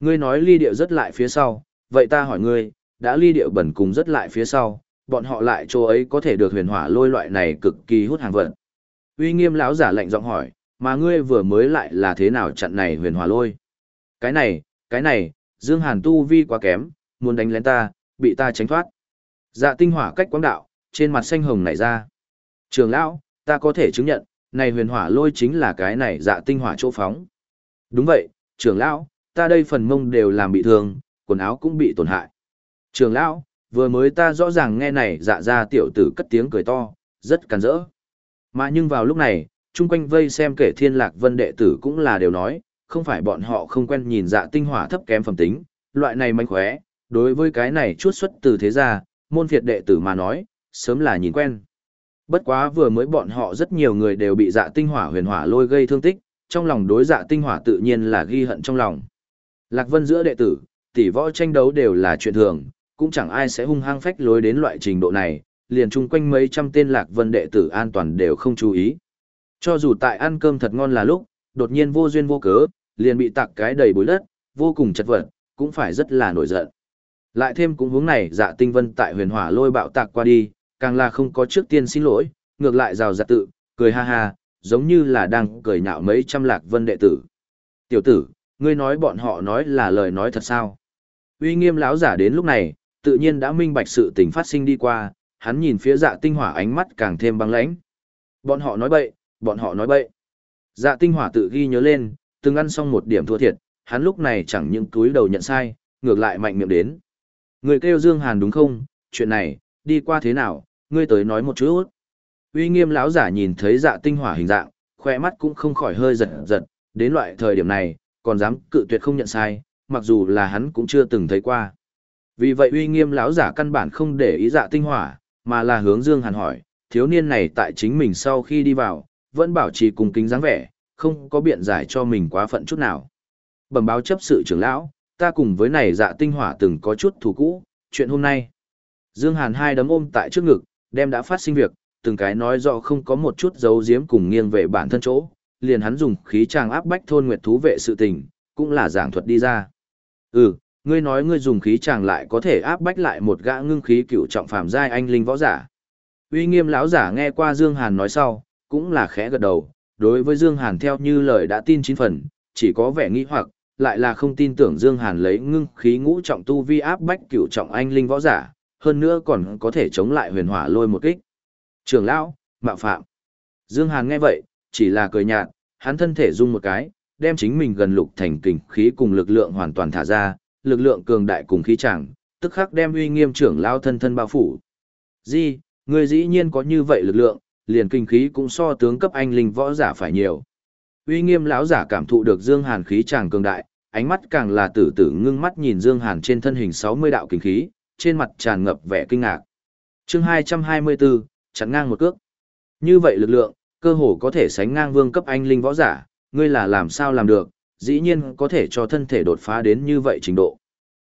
Ngươi nói ly điệu rất lại phía sau, vậy ta hỏi ngươi, đã ly điệu bẩn cùng rất lại phía sau, bọn họ lại chỗ ấy có thể được huyền hỏa lôi loại này cực kỳ hút hàng vận. Uy nghiêm lão giả lạnh giọng hỏi, mà ngươi vừa mới lại là thế nào chặn này huyền hỏa lôi? Cái này, cái này, Dương Hàn tu vi quá kém, muốn đánh lén ta, bị ta tránh thoát. Dạ tinh hỏa cách quang đạo, trên mặt xanh hồng nảy ra. Trường lão, ta có thể chứng nhận, này huyền hỏa lôi chính là cái này dạ tinh hỏa chỗ phóng. Đúng vậy, trưởng lão, ta đây phần mông đều làm bị thương, quần áo cũng bị tổn hại. Trường lão, vừa mới ta rõ ràng nghe này dạ ra tiểu tử cất tiếng cười to, rất càn rỡ. Mà nhưng vào lúc này, chung quanh vây xem kể thiên lạc vân đệ tử cũng là đều nói, không phải bọn họ không quen nhìn dạ tinh hỏa thấp kém phẩm tính, loại này manh khóe, đối với cái này chút xuất từ thế gia, môn phiệt đệ tử mà nói, sớm là nhìn quen. Bất quá vừa mới bọn họ rất nhiều người đều bị dạ tinh hỏa huyền hỏa lôi gây thương tích, trong lòng đối dạ tinh hỏa tự nhiên là ghi hận trong lòng. Lạc Vân giữa đệ tử, tỷ võ tranh đấu đều là chuyện thường, cũng chẳng ai sẽ hung hăng phách lối đến loại trình độ này, liền chung quanh mấy trăm tên Lạc Vân đệ tử an toàn đều không chú ý. Cho dù tại ăn cơm thật ngon là lúc, đột nhiên vô duyên vô cớ, liền bị tạc cái đầy bối đất, vô cùng chật vật, cũng phải rất là nổi giận. Lại thêm cũng hướng này dạ tinh vân tại huyền hỏa lôi bạo tạc qua đi, càng là không có trước tiên xin lỗi, ngược lại rào rạt tự, cười ha ha, giống như là đang cười nhạo mấy trăm lạc vân đệ tử. Tiểu tử, ngươi nói bọn họ nói là lời nói thật sao? Uy nghiêm lão giả đến lúc này, tự nhiên đã minh bạch sự tình phát sinh đi qua, hắn nhìn phía dạ tinh hỏa ánh mắt càng thêm băng lãnh. Bọn họ nói bậy, bọn họ nói bậy. Dạ tinh hỏa tự ghi nhớ lên, từng ăn xong một điểm thua thiệt, hắn lúc này chẳng những túi đầu nhận sai, ngược lại mạnh miệng đến. Người kêu Dương Hàn đúng không? Chuyện này, đi qua thế nào, ngươi tới nói một chút. Uy nghiêm lão giả nhìn thấy dạ tinh hỏa hình dạng, khoe mắt cũng không khỏi hơi giật giật, đến loại thời điểm này, còn dám cự tuyệt không nhận sai, mặc dù là hắn cũng chưa từng thấy qua. Vì vậy uy nghiêm lão giả căn bản không để ý dạ tinh hỏa, mà là hướng Dương Hàn hỏi, thiếu niên này tại chính mình sau khi đi vào, vẫn bảo trì cùng kính dáng vẻ, không có biện giải cho mình quá phận chút nào. Bẩm báo chấp sự trưởng lão, ta cùng với này dạ tinh hỏa từng có chút thù cũ, chuyện hôm nay. Dương Hàn hai đấm ôm tại trước ngực, đem đã phát sinh việc, từng cái nói rõ không có một chút giấu giếm cùng nghiêng về bản thân chỗ, liền hắn dùng khí tràng áp bách thôn nguyệt thú vệ sự tình, cũng là giảng thuật đi ra. Ừ, ngươi nói ngươi dùng khí tràng lại có thể áp bách lại một gã ngưng khí cựu trọng phàm giai anh linh võ giả. Uy nghiêm lão giả nghe qua Dương Hàn nói sau, cũng là khẽ gật đầu, đối với Dương Hàn theo như lời đã tin chín phần, chỉ có vẻ nghi hoặc, lại là không tin tưởng Dương Hàn lấy ngưng khí ngũ trọng tu vi áp bách cựu trọng anh linh võ giả, hơn nữa còn có thể chống lại huyền hỏa lôi một kích. Trường lão, mạo phạm. Dương Hàn nghe vậy, chỉ là cười nhạt, hắn thân thể rung một cái, đem chính mình gần lục thành kình khí cùng lực lượng hoàn toàn thả ra, lực lượng cường đại cùng khí chẳng, tức khắc đem uy nghiêm trưởng lão thân thân bao phủ. Di, người dĩ nhiên có như vậy lực lượng, liền kinh khí cũng so tướng cấp anh linh võ giả phải nhiều. Uy nghiêm lão giả cảm thụ được Dương Hàn khí chàng cường đại, ánh mắt càng là tử tử ngưng mắt nhìn Dương Hàn trên thân hình 60 đạo kinh khí, trên mặt tràn ngập vẻ kinh ngạc. Chương 224, chắn ngang một cước. Như vậy lực lượng, cơ hồ có thể sánh ngang vương cấp anh linh võ giả, ngươi là làm sao làm được, dĩ nhiên có thể cho thân thể đột phá đến như vậy trình độ.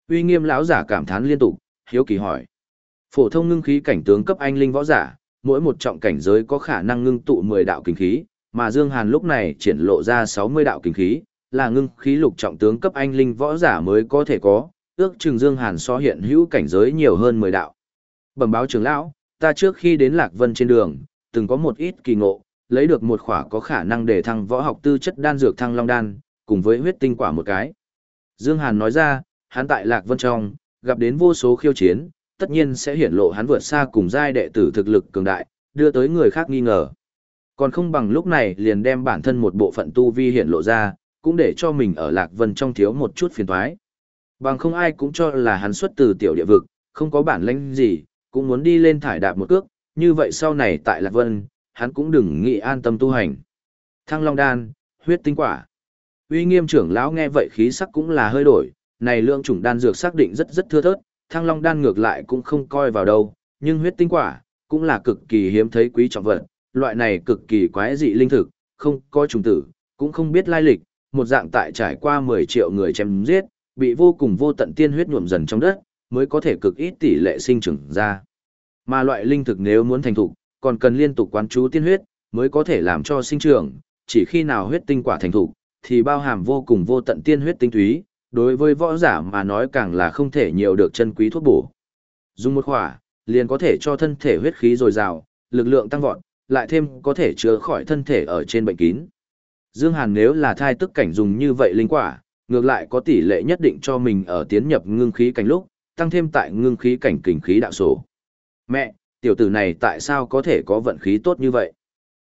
Uy nghiêm lão giả cảm thán liên tục, hiếu kỳ hỏi. Phổ thông ngưng khí cảnh tướng cấp anh linh võ giả, mỗi một trọng cảnh giới có khả năng ngưng tụ 10 đạo kinh khí, mà Dương Hàn lúc này triển lộ ra 60 đạo kinh khí, là ngưng khí lục trọng tướng cấp anh linh võ giả mới có thể có, ước chừng Dương Hàn so hiện hữu cảnh giới nhiều hơn 10 đạo. Bẩm báo trưởng lão, ta trước khi đến Lạc Vân trên đường, từng có một ít kỳ ngộ, lấy được một khỏa có khả năng để thăng võ học tư chất đan dược thăng long đan, cùng với huyết tinh quả một cái. Dương Hàn nói ra, hắn tại Lạc Vân trong, gặp đến vô số khiêu chiến, tất nhiên sẽ hiển lộ hắn vượt xa cùng giai đệ tử thực lực cường đại, đưa tới người khác nghi ngờ. Còn không bằng lúc này liền đem bản thân một bộ phận tu vi hiển lộ ra, cũng để cho mình ở Lạc Vân trong thiếu một chút phiền toái. Bằng không ai cũng cho là hắn xuất từ tiểu địa vực, không có bản lĩnh gì, cũng muốn đi lên thải đạp một cước, như vậy sau này tại Lạc Vân, hắn cũng đừng nghĩ an tâm tu hành. Thăng Long Đan, huyết tinh quả. Uy nghiêm trưởng lão nghe vậy khí sắc cũng là hơi đổi, này lượng chủng đan dược xác định rất rất thưa thớt, Thăng Long Đan ngược lại cũng không coi vào đâu, nhưng huyết tinh quả, cũng là cực kỳ hiếm thấy quý trọng vật, loại này cực kỳ quái dị linh thực, không có trùng tử, cũng không biết lai lịch, một dạng tại trải qua 10 triệu người chém giết, bị vô cùng vô tận tiên huyết nhuộm dần trong đất, mới có thể cực ít tỷ lệ sinh trưởng ra. Mà loại linh thực nếu muốn thành thục, còn cần liên tục quán chú tiên huyết, mới có thể làm cho sinh trưởng, chỉ khi nào huyết tinh quả thành thủ, thì bao hàm vô cùng vô tận tiên huyết tinh túy, đối với võ giả mà nói càng là không thể nhiều được chân quý thuốc bổ. Dùng một khỏa, liền có thể cho thân thể huyết khí dồi dào, lực lượng tăng vọt, lại thêm có thể chữa khỏi thân thể ở trên bệnh kín. Dương Hàn nếu là thai tức cảnh dùng như vậy linh quả, ngược lại có tỷ lệ nhất định cho mình ở tiến nhập ngưng khí cảnh lúc, tăng thêm tại ngưng khí cảnh kình khí đạo sổ. Mẹ, tiểu tử này tại sao có thể có vận khí tốt như vậy?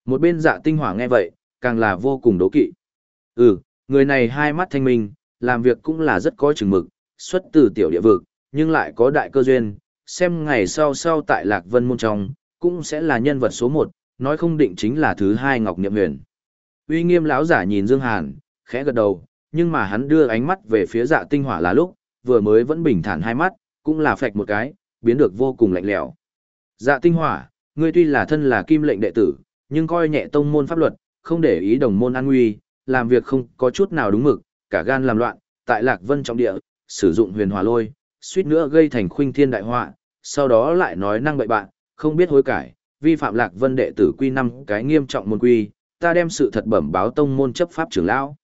Một bên dạ tinh hỏa nghe vậy, càng là vô cùng đố kỵ. Ừ, người này hai mắt thanh minh, làm việc cũng là rất có chừng mực, xuất từ tiểu địa vực, nhưng lại có đại cơ duyên, xem ngày sau sau tại Lạc Vân Môn trong, cũng sẽ là nhân vật số một, nói không định chính là thứ hai Ngọc Niệm Huyền. Uy nghiêm lão giả nhìn Dương Hàn, khẽ gật đầu, nhưng mà hắn đưa ánh mắt về phía dạ tinh hỏa là lúc, vừa mới vẫn bình thản hai mắt, cũng là phạch một cái, biến được vô cùng lạnh lẽo. Dạ tinh hỏa, ngươi tuy là thân là kim lệnh đệ tử, nhưng coi nhẹ tông môn pháp luật, không để ý đồng môn an nguy, làm việc không có chút nào đúng mực, cả gan làm loạn, tại Lạc Vân trọng địa, sử dụng huyền hòa lôi, suýt nữa gây thành khuynh thiên đại họa, sau đó lại nói năng bậy bạn, không biết hối cải, vi phạm Lạc Vân đệ tử quy năm cái nghiêm trọng môn quy, ta đem sự thật bẩm báo tông môn chấp pháp trưởng lão.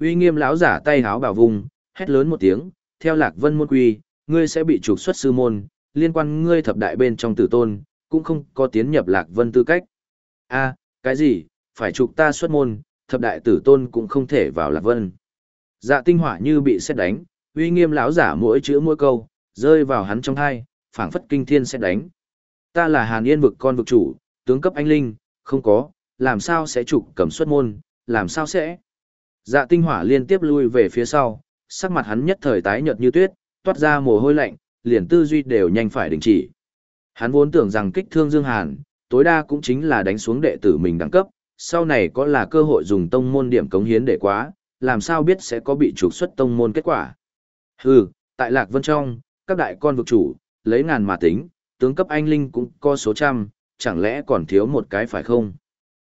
Uy nghiêm lão giả tay háo bảo vùng, hét lớn một tiếng, theo Lạc Vân môn quy, ngươi sẽ bị trục xuất sư môn, liên quan ngươi thập đại bên trong tử tôn, cũng không có tiến nhập Lạc Vân tư cách. A, cái gì, phải trục ta xuất môn, thập đại tử tôn cũng không thể vào Lạc Vân. Dạ tinh hỏa như bị xét đánh, uy nghiêm lão giả mỗi chữ mỗi câu, rơi vào hắn trong thai, phảng phất kinh thiên xét đánh. Ta là Hàn Yên vực con vực chủ, tướng cấp anh linh, không có, làm sao sẽ trục cầm xuất môn, làm sao sẽ. Dạ tinh hỏa liên tiếp lui về phía sau, sắc mặt hắn nhất thời tái nhợt như tuyết, toát ra mồ hôi lạnh, liền tư duy đều nhanh phải đình chỉ. Hắn vốn tưởng rằng kích thương Dương Hàn, tối đa cũng chính là đánh xuống đệ tử mình đẳng cấp, sau này có là cơ hội dùng tông môn điểm cống hiến để quá, làm sao biết sẽ có bị trục xuất tông môn kết quả. Hừ, tại Lạc Vân trong, các đại con vực chủ, lấy ngàn mà tính, tướng cấp anh linh cũng có số trăm, chẳng lẽ còn thiếu một cái phải không?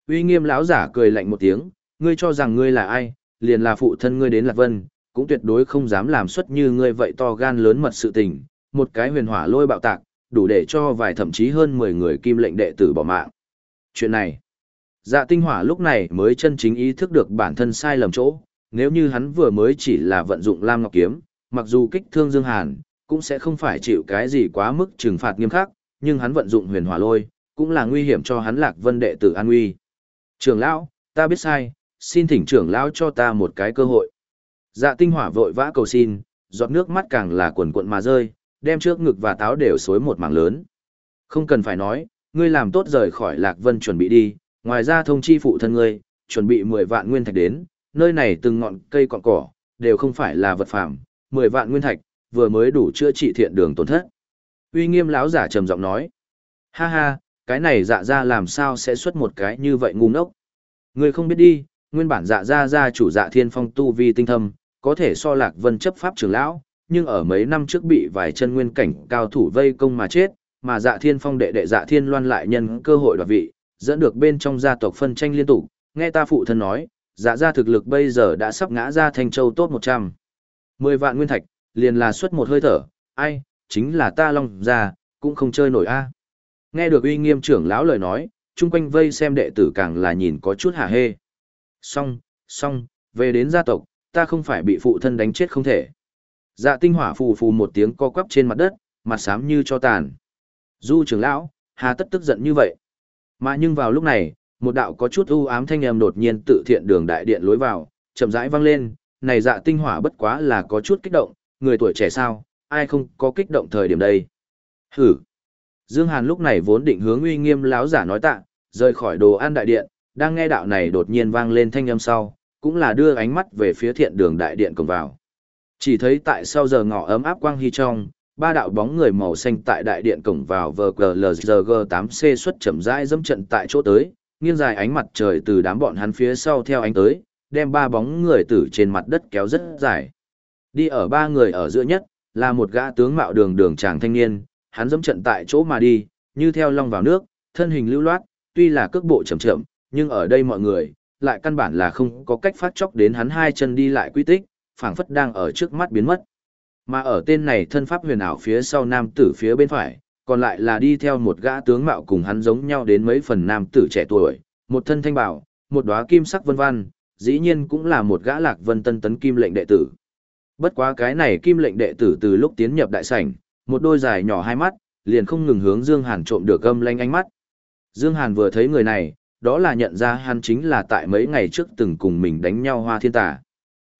Uy nghiêm lão giả cười lạnh một tiếng, ngươi cho rằng ngươi là ai, liền là phụ thân ngươi đến Lạc Vân, cũng tuyệt đối không dám làm xuất như ngươi vậy to gan lớn mật sự tình, một cái huyền hỏa lôi bạo tạc, đủ để cho vài thậm chí hơn 10 người kim lệnh đệ tử bỏ mạng. Chuyện này, dạ tinh hỏa lúc này mới chân chính ý thức được bản thân sai lầm chỗ, nếu như hắn vừa mới chỉ là vận dụng Lam Ngọc Kiếm, mặc dù kích thương Dương Hàn, cũng sẽ không phải chịu cái gì quá mức trừng phạt nghiêm khắc, nhưng hắn vận dụng huyền hỏa lôi, cũng là nguy hiểm cho hắn lạc vân đệ tử an nguy. Trưởng lão, ta biết sai, xin thỉnh trưởng lão cho ta một cái cơ hội. Dạ tinh hỏa vội vã cầu xin, giọt nước mắt càng là quần cuộn mà rơi, đem trước ngực và táo đều xối một mảng lớn. Không cần phải nói, ngươi làm tốt rời khỏi Lạc Vân chuẩn bị đi, ngoài ra thông chi phụ thân ngươi, chuẩn bị 10 vạn nguyên thạch đến, nơi này từng ngọn cây cọn cỏ, đều không phải là vật phẩm, 10 vạn nguyên thạch, vừa mới đủ chữa trị thiện đường tổn thất. Uy nghiêm lão giả trầm giọng nói, ha ha, cái này dạ ra làm sao sẽ xuất một cái như vậy ngu ngốc. Ngươi không biết đi, nguyên bản dạ ra gia chủ dạ thiên phong tu vi tinh thâm, có thể so lạc vân chấp pháp trưởng lão, nhưng ở mấy năm trước bị vài chân nguyên cảnh cao thủ vây công mà chết, mà dạ thiên phong đệ đệ dạ thiên loan lại nhân cơ hội đoạt vị, dẫn được bên trong gia tộc phân tranh liên tục, nghe ta phụ thân nói, dạ gia thực lực bây giờ đã sắp ngã ra thành châu tốt 100. 10 vạn nguyên thạch, liền là suất một hơi thở, ai, chính là ta long gia cũng không chơi nổi a. Nghe được uy nghiêm trưởng lão lời nói, chung quanh vây xem đệ tử càng là nhìn có chút hả hê. Xong, xong, về đến gia tộc, ta không phải bị phụ thân đánh chết không thể. Dạ tinh hỏa phù phù một tiếng co quắp trên mặt đất, mặt xám như cho tàn. Du trưởng lão, hà tất tức giận như vậy. Mà nhưng vào lúc này, một đạo có chút u ám thanh âm đột nhiên tự thiện đường đại điện lối vào, chậm rãi vang lên, này dạ tinh hỏa bất quá là có chút kích động, người tuổi trẻ sao, ai không có kích động thời điểm đây. Hử. Dương Hàn lúc này vốn định hướng uy nghiêm lão giả nói tạ, rời khỏi đồ ăn đại điện, đang nghe đạo này đột nhiên vang lên thanh âm sau, cũng là đưa ánh mắt về phía thiện đường đại điện cổng vào. Chỉ thấy tại sau giờ ngọ ấm áp quang hy trong, ba đạo bóng người màu xanh tại đại điện cổng vào VGLG8C xuất chậm rãi dẫm trận tại chỗ tới, nghiêng dài ánh mặt trời từ đám bọn hắn phía sau theo ánh tới, đem ba bóng người từ trên mặt đất kéo rất dài. Đi ở ba người ở giữa nhất, là một gã tướng mạo đường đường chàng thanh niên, hắn dẫm trận tại chỗ mà đi, như theo long vào nước, thân hình lưu loát, tuy là cước bộ chậm chậm, nhưng ở đây mọi người, lại căn bản là không có cách phát chóc đến hắn hai chân đi lại quy tích, phảng phất đang ở trước mắt biến mất. Mà ở tên này thân pháp huyền ảo phía sau nam tử phía bên phải, còn lại là đi theo một gã tướng mạo cùng hắn giống nhau đến mấy phần nam tử trẻ tuổi, một thân thanh bảo, một đóa kim sắc vân vân, dĩ nhiên cũng là một gã lạc vân tân tấn kim lệnh đệ tử. Bất quá cái này kim lệnh đệ tử từ lúc tiến nhập đại sảnh, một đôi dài nhỏ hai mắt, liền không ngừng hướng Dương Hàn trộm được gâm lanh ánh mắt. Dương Hàn vừa thấy người này, đó là nhận ra hắn chính là tại mấy ngày trước từng cùng mình đánh nhau hoa thiên tà.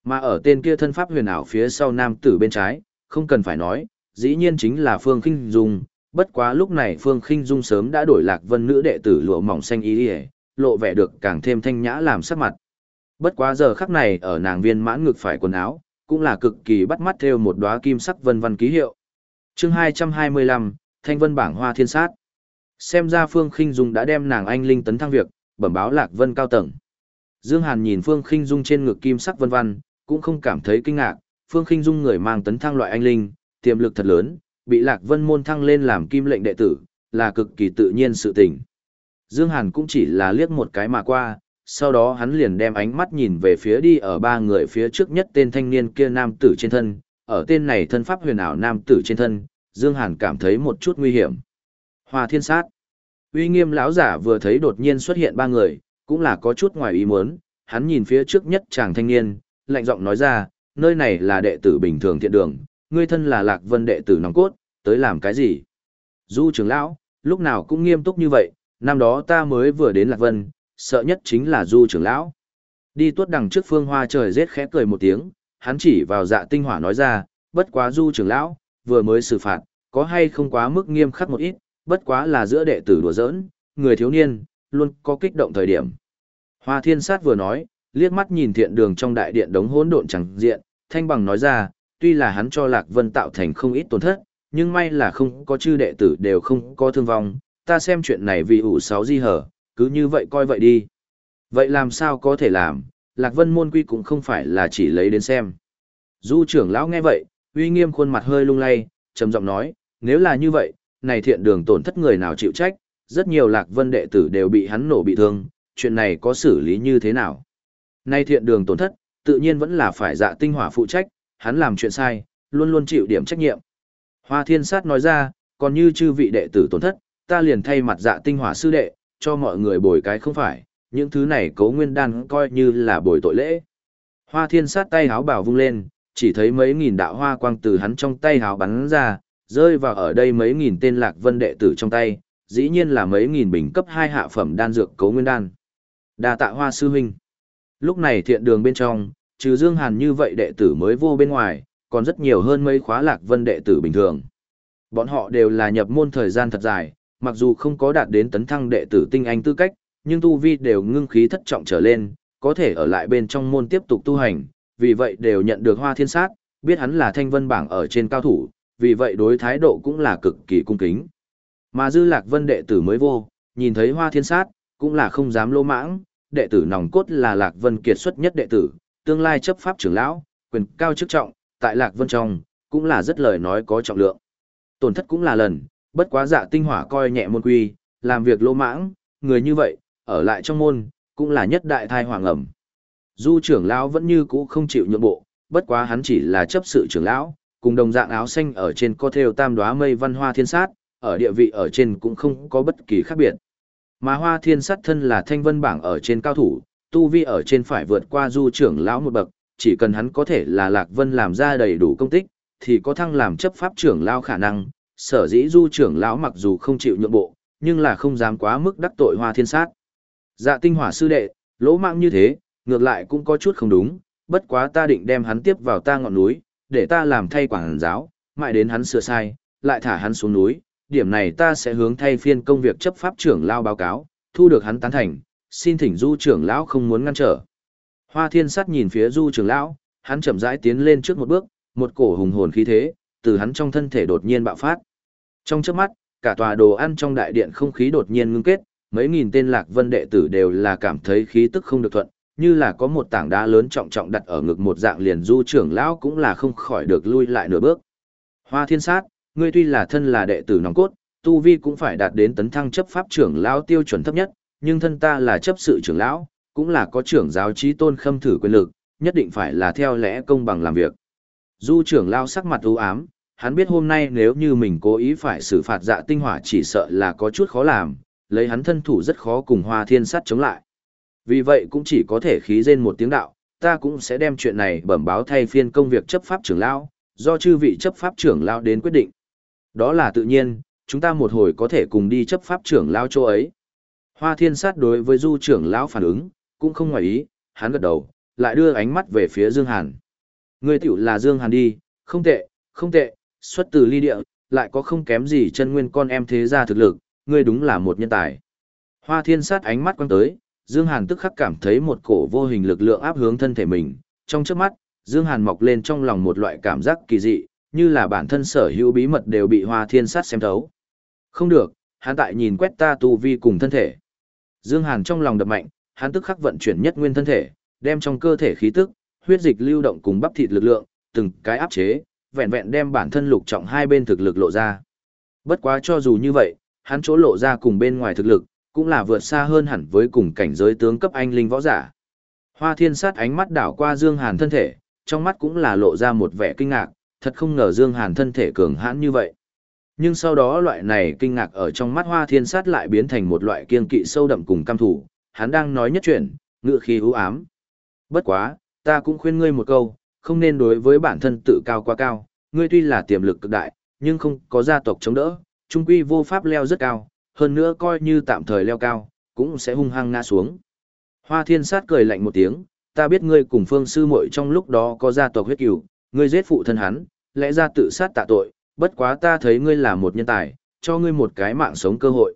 Mà ở tên kia thân pháp huyền ảo phía sau nam tử bên trái, không cần phải nói, dĩ nhiên chính là Phương Kinh Dung, bất quá lúc này Phương Kinh Dung sớm đã đổi lạc vân nữ đệ tử lụa mỏng xanh y lộ vẻ được càng thêm thanh nhã làm sắc mặt. Bất quá giờ khắc này ở nàng viên mãn ngực phải quần áo, cũng là cực kỳ bắt mắt theo một đóa kim sắc vân vân ký hiệu. Chương 225, Thanh Vân bảng hoa thiên sát. Xem ra Phương Khinh Dung đã đem nàng anh linh tấn thăng việc, bẩm báo Lạc Vân cao tầng. Dương Hàn nhìn Phương Khinh Dung trên ngực kim sắc vân vân, cũng không cảm thấy kinh ngạc, Phương Khinh Dung người mang tấn thăng loại anh linh, tiềm lực thật lớn, bị Lạc Vân môn thăng lên làm kim lệnh đệ tử, là cực kỳ tự nhiên sự tình. Dương Hàn cũng chỉ là liếc một cái mà qua, sau đó hắn liền đem ánh mắt nhìn về phía đi ở ba người phía trước nhất tên thanh niên kia nam tử trên thân, ở tên này thân pháp huyền ảo nam tử trên thân, Dương Hàn cảm thấy một chút nguy hiểm. Hoa thiên sát. Uy nghiêm lão giả vừa thấy đột nhiên xuất hiện ba người, cũng là có chút ngoài ý muốn, hắn nhìn phía trước nhất chàng thanh niên, lạnh giọng nói ra, nơi này là đệ tử bình thường thiện đường, ngươi thân là lạc vân đệ tử nòng cốt, tới làm cái gì? Du trưởng lão, lúc nào cũng nghiêm túc như vậy, năm đó ta mới vừa đến lạc vân, sợ nhất chính là du trưởng lão. Đi tuốt đằng trước phương hoa trời rết khẽ cười một tiếng, hắn chỉ vào dạ tinh hỏa nói ra, bất quá du trưởng lão, vừa mới xử phạt, có hay không quá mức nghiêm khắc một ít, bất quá là giữa đệ tử đùa giỡn, người thiếu niên, luôn có kích động thời điểm. Hoa thiên sát vừa nói, liếc mắt nhìn thiện đường trong đại điện đống hỗn độn chẳng diện, thanh bằng nói ra, tuy là hắn cho Lạc Vân tạo thành không ít tổn thất, nhưng may là không có chư đệ tử đều không có thương vong, ta xem chuyện này vì ủ sáu di hở, cứ như vậy coi vậy đi. Vậy làm sao có thể làm, Lạc Vân môn quy cũng không phải là chỉ lấy đến xem. Du trưởng lão nghe vậy, uy nghiêm khuôn mặt hơi lung lay, trầm giọng nói, nếu là như vậy, này thiện đường tổn thất người nào chịu trách, rất nhiều Lạc Vân đệ tử đều bị hắn nổ bị thương, chuyện này có xử lý như thế nào? Nay thiện đường tổn thất, tự nhiên vẫn là phải dạ tinh hỏa phụ trách, hắn làm chuyện sai, luôn luôn chịu điểm trách nhiệm. Hoa thiên sát nói ra, còn như chư vị đệ tử tổn thất, ta liền thay mặt dạ tinh hỏa sư đệ, cho mọi người bồi cái không phải, những thứ này cấu nguyên đan coi như là bồi tội lễ. Hoa thiên sát tay háo bảo vung lên, chỉ thấy mấy nghìn đạo hoa quang từ hắn trong tay háo bắn ra, rơi vào ở đây mấy nghìn tên lạc vân đệ tử trong tay, dĩ nhiên là mấy nghìn bình cấp hai hạ phẩm đan dược cấu nguyên đan. Đa tạ hoa sư huynh. Lúc này thiện đường bên trong, trừ Dương Hàn như vậy đệ tử mới vô bên ngoài, còn rất nhiều hơn mấy khóa lạc vân đệ tử bình thường. Bọn họ đều là nhập môn thời gian thật dài, mặc dù không có đạt đến tấn thăng đệ tử tinh anh tư cách, nhưng tu vi đều ngưng khí thất trọng trở lên, có thể ở lại bên trong môn tiếp tục tu hành, vì vậy đều nhận được hoa thiên sát, biết hắn là thanh vân bảng ở trên cao thủ, vì vậy đối thái độ cũng là cực kỳ cung kính. Mà dư lạc vân đệ tử mới vô, nhìn thấy hoa thiên sát, cũng là không dám lô mãng, đệ tử nòng cốt là lạc vân kiệt xuất nhất đệ tử, tương lai chấp pháp trưởng lão, quyền cao chức trọng, tại lạc vân trong, cũng là rất lời nói có trọng lượng. Tổn thất cũng là lần, bất quá dạ tinh hỏa coi nhẹ môn quy, làm việc lỗ mãng, người như vậy, ở lại trong môn, cũng là nhất đại thai hoàng ẩm. Du trưởng lão vẫn như cũ không chịu nhượng bộ, bất quá hắn chỉ là chấp sự trưởng lão, cùng đồng dạng áo xanh ở trên có theo tam đóa mây văn hoa thiên sát, ở địa vị ở trên cũng không có bất kỳ khác biệt. Mà hoa thiên sát thân là thanh vân bảng ở trên cao thủ, tu vi ở trên phải vượt qua du trưởng lão một bậc, chỉ cần hắn có thể là lạc vân làm ra đầy đủ công tích, thì có thăng làm chấp pháp trưởng lão khả năng, sở dĩ du trưởng lão mặc dù không chịu nhượng bộ, nhưng là không dám quá mức đắc tội hoa thiên sát. Dạ tinh hỏa sư đệ, lỗ mạng như thế, ngược lại cũng có chút không đúng, bất quá ta định đem hắn tiếp vào ta ngọn núi, để ta làm thay quảng giáo, mãi đến hắn sửa sai, lại thả hắn xuống núi, điểm này ta sẽ hướng thay phiên công việc chấp pháp trưởng lao báo cáo, thu được hắn tán thành, xin thỉnh du trưởng lão không muốn ngăn trở. Hoa thiên sát nhìn phía du trưởng lão, hắn chậm rãi tiến lên trước một bước, một cổ hùng hồn khí thế, từ hắn trong thân thể đột nhiên bạo phát. Trong chớp mắt, cả tòa đồ ăn trong đại điện không khí đột nhiên ngưng kết, mấy nghìn tên lạc vân đệ tử đều là cảm thấy khí tức không được thuận, như là có một tảng đá lớn trọng trọng đặt ở ngực một dạng liền du trưởng lão cũng là không khỏi được lui lại nửa bước. Hoa thiên sát, ngươi tuy là thân là đệ tử nòng cốt, tu vi cũng phải đạt đến tấn thăng chấp pháp trưởng lão tiêu chuẩn thấp nhất, nhưng thân ta là chấp sự trưởng lão, cũng là có trưởng giáo trí tôn khâm thử quyền lực, nhất định phải là theo lẽ công bằng làm việc. Du trưởng lão sắc mặt u ám, hắn biết hôm nay nếu như mình cố ý phải xử phạt dạ tinh hỏa chỉ sợ là có chút khó làm, lấy hắn thân thủ rất khó cùng hoa thiên sát chống lại. Vì vậy cũng chỉ có thể khí rên một tiếng đạo, ta cũng sẽ đem chuyện này bẩm báo thay phiên công việc chấp pháp trưởng lão, do chư vị chấp pháp trưởng lão đến quyết định. Đó là tự nhiên, chúng ta một hồi có thể cùng đi chấp pháp trưởng lão chỗ ấy. Hoa thiên sát đối với du trưởng lão phản ứng, cũng không ngoài ý, hắn gật đầu, lại đưa ánh mắt về phía Dương Hàn. Người tiểu là Dương Hàn đi, không tệ, không tệ, xuất từ ly địa, lại có không kém gì chân nguyên con em thế gia thực lực, ngươi đúng là một nhân tài. Hoa thiên sát ánh mắt quăng tới, Dương Hàn tức khắc cảm thấy một cổ vô hình lực lượng áp hướng thân thể mình, trong chớp mắt, Dương Hàn mọc lên trong lòng một loại cảm giác kỳ dị, như là bản thân sở hữu bí mật đều bị Hoa Thiên Sát xem thấu. Không được, hắn tại nhìn quét ta tu vi cùng thân thể. Dương Hàn trong lòng đập mạnh, hắn tức khắc vận chuyển nhất nguyên thân thể, đem trong cơ thể khí tức, huyết dịch lưu động cùng bắp thịt lực lượng, từng cái áp chế, vẹn vẹn đem bản thân lục trọng hai bên thực lực lộ ra. Bất quá cho dù như vậy, hắn chỗ lộ ra cùng bên ngoài thực lực, cũng là vượt xa hơn hẳn với cùng cảnh giới tướng cấp anh linh võ giả. Hoa thiên sát ánh mắt đảo qua Dương Hàn thân thể, trong mắt cũng là lộ ra một vẻ kinh ngạc, thật không ngờ Dương Hàn thân thể cường hãn như vậy. Nhưng sau đó loại này kinh ngạc ở trong mắt hoa thiên sát lại biến thành một loại kiên kỵ sâu đậm cùng cam thủ, hắn đang nói nhất chuyện, ngựa khí ưu ám. Bất quá, ta cũng khuyên ngươi một câu, không nên đối với bản thân tự cao quá cao, ngươi tuy là tiềm lực cực đại, nhưng không có gia tộc chống đỡ, trung quy vô pháp leo rất cao, hơn nữa coi như tạm thời leo cao, cũng sẽ hung hăng ngã xuống. Hoa thiên sát cười lạnh một tiếng, ta biết ngươi cùng phương sư muội trong lúc đó có gia tộc huyết cửu, ngươi giết phụ thân hắn, lẽ ra tự sát tạ tội, bất quá ta thấy ngươi là một nhân tài, cho ngươi một cái mạng sống cơ hội.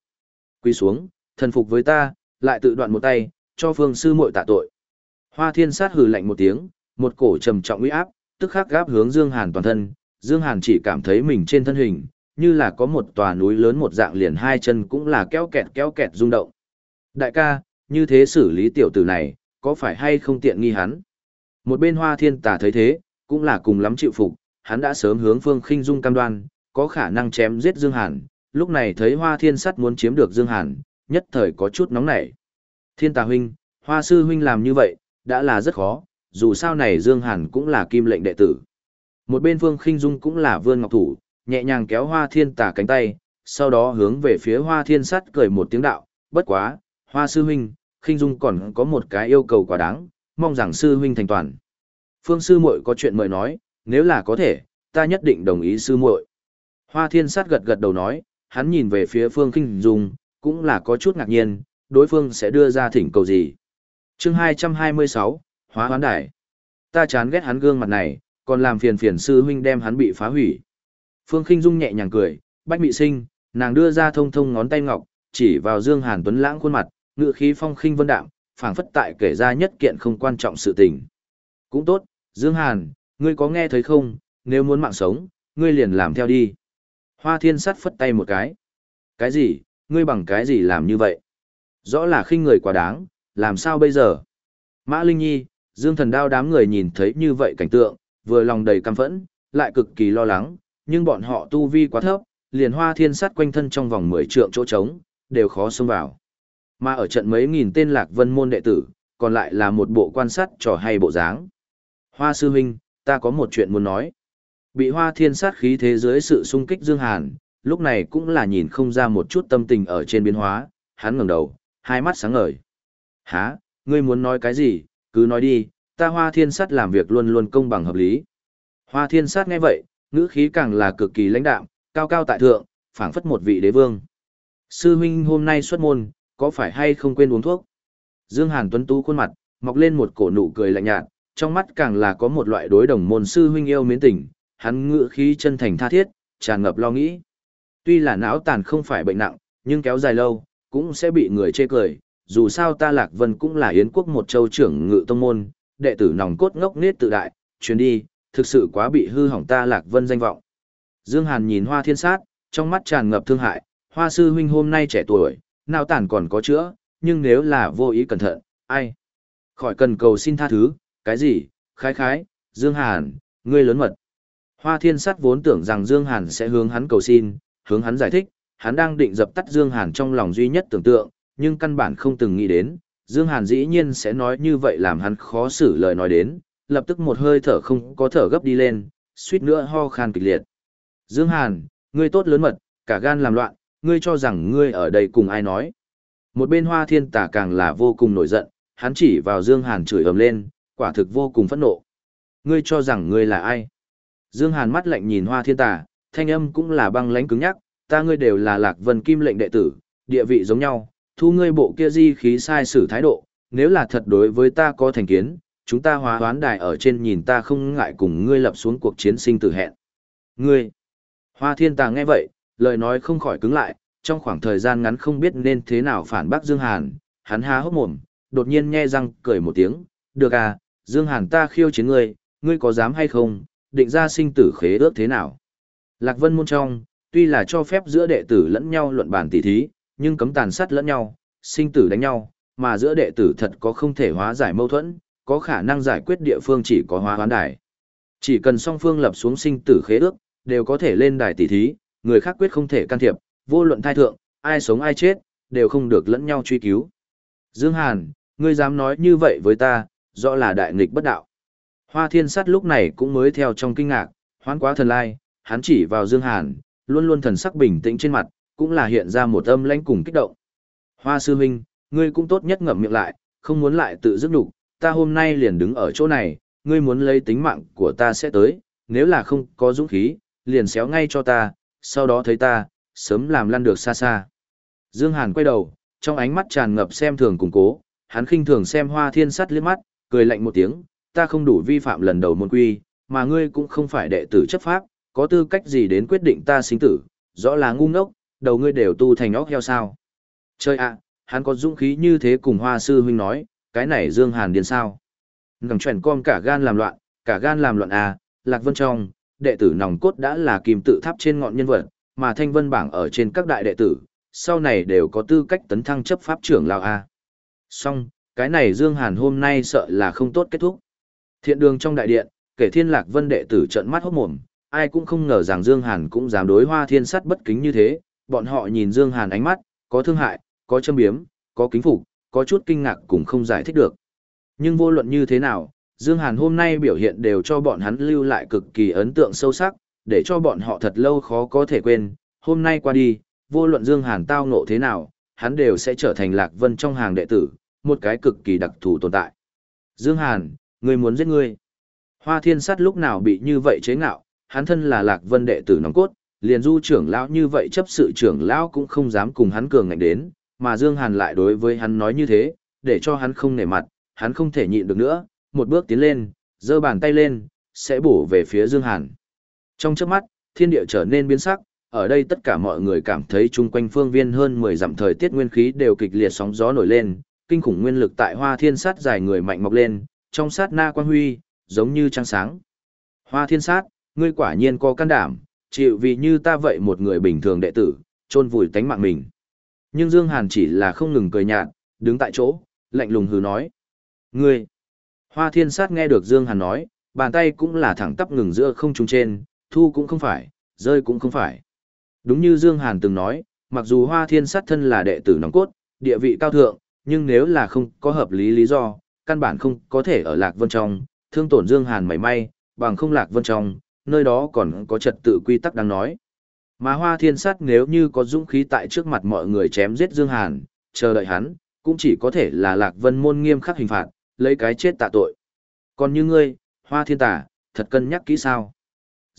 Quy xuống, thần phục với ta, lại tự đoạn một tay, cho phương sư muội tạ tội. Hoa thiên sát hừ lạnh một tiếng, một cổ trầm trọng uy áp, tức khắc gáp hướng Dương Hàn toàn thân, Dương Hàn chỉ cảm thấy mình trên thân hình, như là có một tòa núi lớn một dạng liền hai chân cũng là kéo kẹt kéo kẹt rung động. Đại ca, như thế xử lý tiểu tử này, có phải hay không tiện nghi hắn? Một bên hoa thiên tà thấy thế, cũng là cùng lắm chịu phục, hắn đã sớm hướng phương khinh dung cam đoan, có khả năng chém giết Dương Hàn, lúc này thấy hoa thiên sắt muốn chiếm được Dương Hàn, nhất thời có chút nóng nảy. Thiên tà huynh, hoa sư huynh làm như vậy, đã là rất khó, dù sao này Dương Hàn cũng là kim lệnh đệ tử. Một bên phương khinh dung cũng là vươn ngọc thủ, nhẹ nhàng kéo hoa thiên tà cánh tay, sau đó hướng về phía hoa thiên sắt cười một tiếng đạo, bất quá, hoa sư huynh, khinh dung còn có một cái yêu cầu quá đáng, mong rằng sư huynh thành toàn. Phương sư muội có chuyện mời nói, nếu là có thể, ta nhất định đồng ý sư muội. Hoa thiên sát gật gật đầu nói, hắn nhìn về phía phương khinh dung, cũng là có chút ngạc nhiên, đối phương sẽ đưa ra thỉnh cầu gì. chương 226, Hóa hoán đài. Ta chán ghét hắn gương mặt này, còn làm phiền phiền sư huynh đem hắn bị phá hủy. Phương Khinh Dung nhẹ nhàng cười, bách Mị sinh, nàng đưa ra thông thông ngón tay ngọc, chỉ vào Dương Hàn Tuấn lãng khuôn mặt, ngựa khí phong khinh vân đạm, phảng phất tại kể ra nhất kiện không quan trọng sự tình. Cũng tốt, Dương Hàn, ngươi có nghe thấy không, nếu muốn mạng sống, ngươi liền làm theo đi. Hoa thiên sắt phất tay một cái. Cái gì, ngươi bằng cái gì làm như vậy? Rõ là khinh người quá đáng, làm sao bây giờ? Mã Linh Nhi, Dương Thần Đao đám người nhìn thấy như vậy cảnh tượng, vừa lòng đầy căm phẫn, lại cực kỳ lo lắng, nhưng bọn họ tu vi quá thấp, liền hoa thiên sắt quanh thân trong vòng 10 trượng chỗ trống, đều khó xông vào. Mà ở trận mấy nghìn tên lạc vân môn đệ tử, còn lại là một bộ quan sát trò hay bộ dáng. Hoa sư huynh, ta có một chuyện muốn nói. Bị hoa thiên sát khí thế giới sự sung kích Dương Hàn, lúc này cũng là nhìn không ra một chút tâm tình ở trên biến hóa, hắn ngẩng đầu, hai mắt sáng ngời. Hả, ngươi muốn nói cái gì, cứ nói đi, ta hoa thiên sát làm việc luôn luôn công bằng hợp lý. Hoa thiên sát nghe vậy, ngữ khí càng là cực kỳ lãnh đạm, cao cao tại thượng, phảng phất một vị đế vương. Sư huynh hôm nay xuất môn, có phải hay không quên uống thuốc? Dương Hàn Tuấn Tú khuôn mặt, mọc lên một cổ nụ cười lạnh nhạt, trong mắt càng là có một loại đối đồng môn sư huynh yêu mến tình, hắn ngựa khí chân thành tha thiết, tràn ngập lo nghĩ. Tuy là não tàn không phải bệnh nặng, nhưng kéo dài lâu, cũng sẽ bị người chê cười, dù sao ta Lạc Vân cũng là yến quốc một châu trưởng ngự tông môn, đệ tử nòng cốt ngốc nết tự đại, chuyến đi, thực sự quá bị hư hỏng ta Lạc Vân danh vọng. Dương Hàn nhìn Hoa Thiên Sát, trong mắt tràn ngập thương hại, Hoa sư huynh hôm nay trẻ tuổi, não tàn còn có chữa, nhưng nếu là vô ý cẩn thận, ai? Khỏi cần cầu xin tha thứ, cái gì? Khái khái, Dương Hàn, ngươi lớn mật. Hoa Thiên Sát vốn tưởng rằng Dương Hàn sẽ hướng hắn cầu xin, hướng hắn giải thích, hắn đang định dập tắt Dương Hàn trong lòng duy nhất tưởng tượng, nhưng căn bản không từng nghĩ đến, Dương Hàn dĩ nhiên sẽ nói như vậy làm hắn khó xử lời nói đến, lập tức một hơi thở không có thở gấp đi lên, suýt nữa ho khan kịch liệt. Dương Hàn, ngươi tốt lớn mật, cả gan làm loạn, ngươi cho rằng ngươi ở đây cùng ai nói. Một bên hoa thiên tả càng là vô cùng nổi giận, hắn chỉ vào Dương Hàn chửi ầm lên, quả thực vô cùng phẫn nộ. Ngươi cho rằng ngươi là ai? Dương Hàn mắt lạnh nhìn Hoa Thiên Tà, thanh âm cũng là băng lãnh cứng nhắc, ta ngươi đều là Lạc Vân Kim lệnh đệ tử, địa vị giống nhau, thu ngươi bộ kia di khí sai sử thái độ, nếu là thật đối với ta có thành kiến, chúng ta hóa hoán đài ở trên nhìn ta không ngại cùng ngươi lập xuống cuộc chiến sinh tử hẹn. Ngươi! Hoa Thiên Tà nghe vậy, lời nói không khỏi cứng lại, trong khoảng thời gian ngắn không biết nên thế nào phản bác Dương Hàn, hắn há hốc mồm, đột nhiên nhe răng cười một tiếng, được à, Dương Hàn ta khiêu chiến ngươi, ngươi có dám hay không, định ra sinh tử khế ước thế nào. Lạc Vân môn trong, tuy là cho phép giữa đệ tử lẫn nhau luận bàn tỉ thí, nhưng cấm tàn sát lẫn nhau, sinh tử đánh nhau, mà giữa đệ tử thật có không thể hóa giải mâu thuẫn, có khả năng giải quyết địa phương chỉ có hóa hoán đài. Chỉ cần song phương lập xuống sinh tử khế ước, đều có thể lên đài tỉ thí, người khác quyết không thể can thiệp, vô luận thai thượng, ai sống ai chết, đều không được lẫn nhau truy cứu. Dương Hàn, ngươi dám nói như vậy với ta, rõ là đại nghịch bất đạo. Hoa thiên sát lúc này cũng mới theo trong kinh ngạc, hoán quá thần lai, hắn chỉ vào Dương Hàn, luôn luôn thần sắc bình tĩnh trên mặt, cũng là hiện ra một âm lãnh cùng kích động. Hoa sư huynh, ngươi cũng tốt nhất ngậm miệng lại, không muốn lại tự dứt nhục, ta hôm nay liền đứng ở chỗ này, ngươi muốn lấy tính mạng của ta sẽ tới, nếu là không có dũng khí, liền xéo ngay cho ta, sau đó thấy ta, sớm làm lăn được xa xa. Dương Hàn quay đầu, trong ánh mắt tràn ngập xem thường cùng cố, hắn khinh thường xem hoa thiên sắt liếc mắt, cười lạnh một tiếng, ta không đủ vi phạm lần đầu môn quy, mà ngươi cũng không phải đệ tử chấp pháp, có tư cách gì đến quyết định ta sinh tử, rõ là ngu ngốc, đầu ngươi đều tu thành óc heo sao. Chơi ạ, hắn có dũng khí như thế cùng hoa sư huynh nói, cái này Dương Hàn điên sao. Ngầm chuẩn con cả gan làm loạn, cả gan làm loạn à, Lạc Vân trong, đệ tử nòng cốt đã là kim tự tháp trên ngọn nhân vật, mà thanh vân bảng ở trên các đại đệ tử, sau này đều có tư cách tấn thăng chấp pháp trưởng lão A. Xong, cái này Dương Hàn hôm nay sợ là không tốt kết thúc. Thiện đường trong đại điện, kể thiên lạc vân đệ tử trận mắt hốt mồm, ai cũng không ngờ rằng Dương Hàn cũng dám đối hoa thiên sắt bất kính như thế, bọn họ nhìn Dương Hàn ánh mắt, có thương hại, có châm biếm, có kính phục, có chút kinh ngạc cũng không giải thích được. Nhưng vô luận như thế nào, Dương Hàn hôm nay biểu hiện đều cho bọn hắn lưu lại cực kỳ ấn tượng sâu sắc, để cho bọn họ thật lâu khó có thể quên, hôm nay qua đi, vô luận Dương Hàn tao ngộ thế nào, hắn đều sẽ trở thành Lạc Vân trong hàng đệ tử, một cái cực kỳ đặc thù tồn tại. Dương Hàn, ngươi muốn giết ngươi. Hoa thiên sát lúc nào bị như vậy chế ngạo, hắn thân là Lạc Vân đệ tử nòng cốt, liền du trưởng lão như vậy chấp sự trưởng lão cũng không dám cùng hắn cường ngạnh đến, mà Dương Hàn lại đối với hắn nói như thế, để cho hắn không nể mặt, hắn không thể nhịn được nữa, một bước tiến lên, giơ bàn tay lên, sẽ bổ về phía Dương Hàn. Trong chớp mắt, thiên địa trở nên biến sắc, ở đây tất cả mọi người cảm thấy chung quanh phương viên hơn 10 dặm thời tiết nguyên khí đều kịch liệt sóng gió nổi lên, kinh khủng nguyên lực tại Hoa Thiên Sát dài người mạnh mọc lên, trong sát na quang huy, giống như trăng sáng. Hoa Thiên Sát, ngươi quả nhiên có can đảm, chịu vì như ta vậy một người bình thường đệ tử, chôn vùi tánh mạng mình. Nhưng Dương Hàn chỉ là không ngừng cười nhạt, đứng tại chỗ, lạnh lùng hừ nói: "Ngươi?" Hoa Thiên Sát nghe được Dương Hàn nói, bàn tay cũng là thẳng tắp ngừng giữa không trung trên, thu cũng không phải, rơi cũng không phải. Đúng như Dương Hàn từng nói, mặc dù Hoa Thiên sát thân là đệ tử nòng cốt, địa vị cao thượng, nhưng nếu là không có hợp lý lý do, căn bản không có thể ở Lạc Vân trong, thương tổn Dương Hàn mảy may, bằng không Lạc Vân trong, nơi đó còn có trật tự quy tắc đang nói. Mà Hoa Thiên sát nếu như có dũng khí tại trước mặt mọi người chém giết Dương Hàn, chờ đợi hắn, cũng chỉ có thể là Lạc Vân môn nghiêm khắc hình phạt, lấy cái chết tạ tội. Còn như ngươi, Hoa Thiên Tả, thật cân nhắc kỹ sao?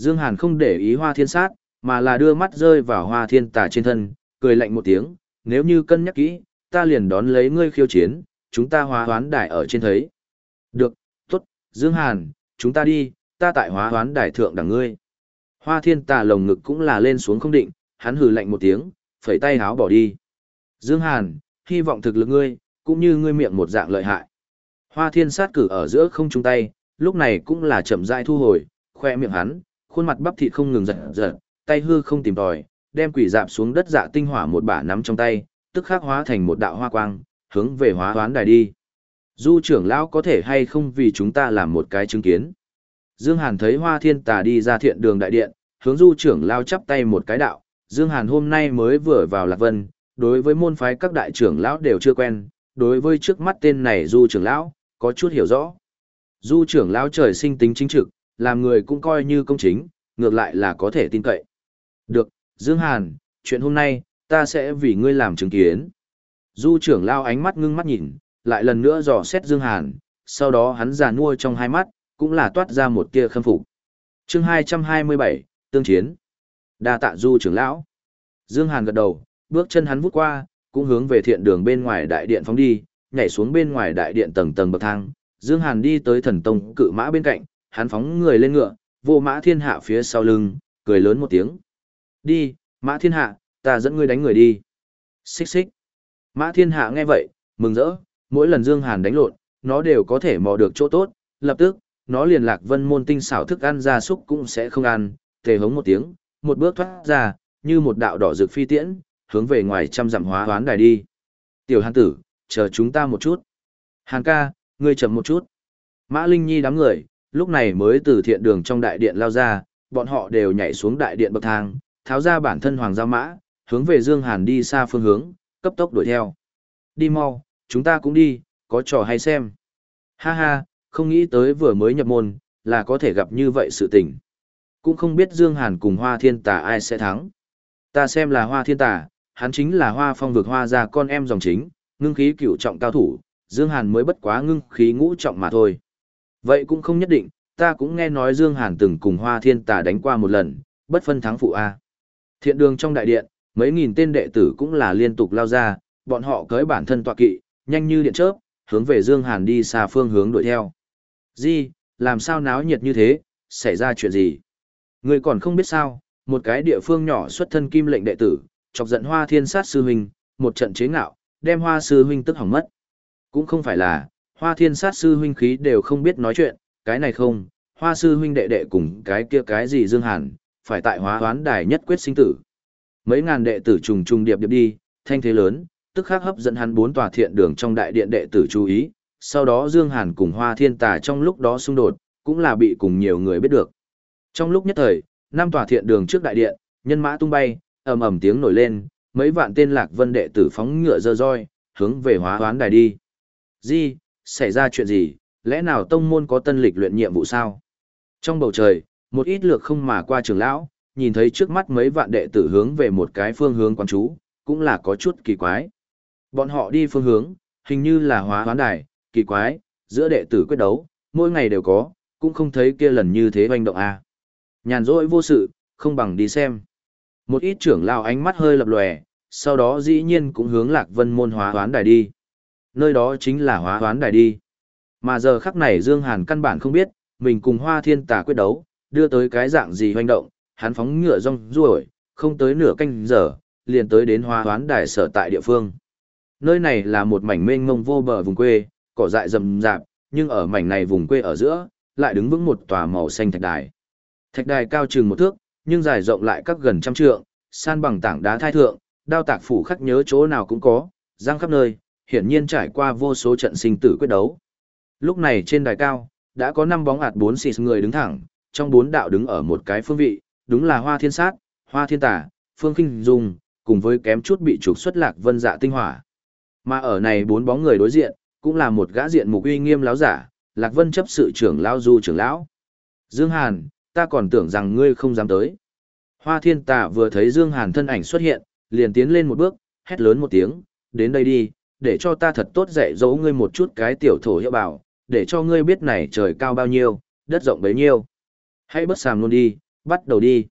Dương Hàn không để ý hoa thiên sát, mà là đưa mắt rơi vào hoa thiên tà trên thân, cười lạnh một tiếng, nếu như cân nhắc kỹ, ta liền đón lấy ngươi khiêu chiến, chúng ta hóa hoán đài ở trên thấy. Được, tốt, Dương Hàn, chúng ta đi, ta tại hóa hoán đài thượng đằng ngươi. Hoa thiên tà lồng ngực cũng là lên xuống không định, hắn hừ lạnh một tiếng, phẩy tay háo bỏ đi. Dương Hàn, hy vọng thực lực ngươi, cũng như ngươi miệng một dạng lợi hại. Hoa thiên sát cử ở giữa không trung tay, lúc này cũng là chậm rãi thu hồi, khoe miệng hắn, khuôn mặt bắp thịt không ngừng giật giật, tay hư không tìm tòi, đem quỷ dạp xuống đất dạ tinh hỏa một bả nắm trong tay, tức khắc hóa thành một đạo hoa quang, hướng về hóa hoán đài đi. Du trưởng lão có thể hay không vì chúng ta làm một cái chứng kiến. Dương Hàn thấy hoa thiên tà đi ra thiện đường đại điện, hướng du trưởng lão chắp tay một cái đạo. Dương Hàn hôm nay mới vừa vào Lạc Vân, đối với môn phái các đại trưởng lão đều chưa quen, đối với trước mắt tên này du trưởng lão, có chút hiểu rõ. Du trưởng lão trời sinh tính chính trực, làm người cũng coi như công chính, ngược lại là có thể tin cậy. Được, Dương Hàn, chuyện hôm nay, ta sẽ vì ngươi làm chứng kiến. Du trưởng lao ánh mắt ngưng mắt nhìn, lại lần nữa dò xét Dương Hàn, sau đó hắn già nuôi trong hai mắt, cũng là toát ra một tia khâm phục. chương 227, tương chiến. đa tạ du trưởng lão. Dương Hàn gật đầu, bước chân hắn vút qua, cũng hướng về thiện đường bên ngoài đại điện phóng đi, nhảy xuống bên ngoài đại điện tầng tầng bậc thang. Dương Hàn đi tới thần tông cự mã bên cạnh, hắn phóng người lên ngựa, vô mã thiên hạ phía sau lưng, cười lớn một tiếng. Đi, mã thiên hạ, ta dẫn ngươi đánh người đi. Xích xích. Mã thiên hạ nghe vậy, mừng rỡ, mỗi lần Dương Hàn đánh lộn, nó đều có thể mò được chỗ tốt, lập tức, nó liền lạc vân môn tinh xảo thức ăn ra súc cũng sẽ không ăn, tề hống một tiếng, một bước thoát ra, như một đạo đỏ rực phi tiễn, hướng về ngoài trăm dặm hóa hoán đài đi. Tiểu hàn tử, chờ chúng ta một chút. Hàn ca, ngươi chậm một chút. Mã Linh Nhi đám người, lúc này mới từ thiện đường trong đại điện lao ra, bọn họ đều nhảy xuống đại điện bậc thang, tháo ra bản thân hoàng giao mã, hướng về Dương Hàn đi xa phương hướng, cấp tốc đuổi theo. Đi mau, chúng ta cũng đi, có trò hay xem. Ha ha, không nghĩ tới vừa mới nhập môn, là có thể gặp như vậy sự tình. Cũng không biết Dương Hàn cùng Hoa Thiên Tà ai sẽ thắng. Ta xem là Hoa Thiên Tà, hắn chính là Hoa Phong vực Hoa gia con em dòng chính, ngưng khí cửu trọng cao thủ, Dương Hàn mới bất quá ngưng khí ngũ trọng mà thôi. Vậy cũng không nhất định, ta cũng nghe nói Dương Hàn từng cùng Hoa Thiên Tà đánh qua một lần, bất phân thắng phụ A. Thiện đường trong đại điện, mấy nghìn tên đệ tử cũng là liên tục lao ra, bọn họ cưới bản thân tọa kỵ, nhanh như điện chớp, hướng về Dương Hàn đi xa phương hướng đuổi theo. Di, làm sao náo nhiệt như thế, xảy ra chuyện gì? Người còn không biết sao, một cái địa phương nhỏ xuất thân kim lệnh đệ tử, chọc giận hoa thiên sát sư huynh, một trận chế ngạo, đem hoa sư huynh tức hỏng mất. Cũng không phải là, hoa thiên sát sư huynh khí đều không biết nói chuyện, cái này không, hoa sư huynh đệ đệ cùng cái kia cái gì Dương Hàn, phải tại hóa hoán đài nhất quyết sinh tử. Mấy ngàn đệ tử trùng trùng điệp điệp đi, thanh thế lớn, tức khắc hấp dẫn hắn bốn tòa thiện đường trong đại điện đệ tử chú ý, sau đó Dương Hàn cùng Hoa Thiên Tà trong lúc đó xung đột, cũng là bị cùng nhiều người biết được. Trong lúc nhất thời, năm tòa thiện đường trước đại điện, nhân mã tung bay, ầm ầm tiếng nổi lên, mấy vạn tên Lạc Vân đệ tử phóng ngựa dơ roi, hướng về Hóa Hoán đài đi. Gì, xảy ra chuyện gì, lẽ nào tông môn có tân lịch luyện nhiệm vụ sao? Trong bầu trời, một ít lược không mà qua trưởng lão, nhìn thấy trước mắt mấy vạn đệ tử hướng về một cái phương hướng quán chú, cũng là có chút kỳ quái. Bọn họ đi phương hướng, hình như là hóa hoán đài, kỳ quái, giữa đệ tử quyết đấu, mỗi ngày đều có, cũng không thấy kia lần như thế hoành động a. À. Nhàn rỗi vô sự, không bằng đi xem. Một ít trưởng lao ánh mắt hơi lập lòe, sau đó dĩ nhiên cũng hướng lạc vân môn hóa hoán đài đi. Nơi đó chính là hóa hoán đài đi. Mà giờ khắc này Dương Hàn căn bản không biết, mình cùng hoa thiên tà quyết đấu, đưa tới cái dạng gì hoành động, hắn phóng ngựa rong ruổi, không tới nửa canh giờ, liền tới đến hoa hoán đài sở tại địa phương. Nơi này là một mảnh mênh mông vô bờ vùng quê, cỏ dại rậm rạp, nhưng ở mảnh này vùng quê ở giữa, lại đứng vững một tòa màu xanh thạch đài. Thạch đài cao chừng một thước, nhưng dài rộng lại các gần trăm trượng, san bằng tảng đá thai thượng, đao tạc phủ khắc nhớ chỗ nào cũng có, giang khắp nơi, hiển nhiên trải qua vô số trận sinh tử quyết đấu. Lúc này trên đài cao, đã có năm bóng ạt bốn xì người đứng thẳng, trong bốn đạo đứng ở một cái phương vị, đúng là Hoa Thiên Sát, Hoa Thiên Tả, Phương Kinh Dung, cùng với kém chút bị trục xuất lạc vân dạ tinh hỏa. Mà ở này bốn bóng người đối diện, cũng là một gã diện mục uy nghiêm láo giả, Lạc Vân chấp sự trưởng lão du trưởng lão. Dương Hàn, ta còn tưởng rằng ngươi không dám tới. Hoa Thiên tả vừa thấy Dương Hàn thân ảnh xuất hiện, liền tiến lên một bước, hét lớn một tiếng, đến đây đi, để cho ta thật tốt dạy dỗ ngươi một chút cái tiểu thổ hiệu bảo, để cho ngươi biết này trời cao bao nhiêu, đất rộng bấy nhiêu. Hãy bất sàm luôn đi, bắt đầu đi.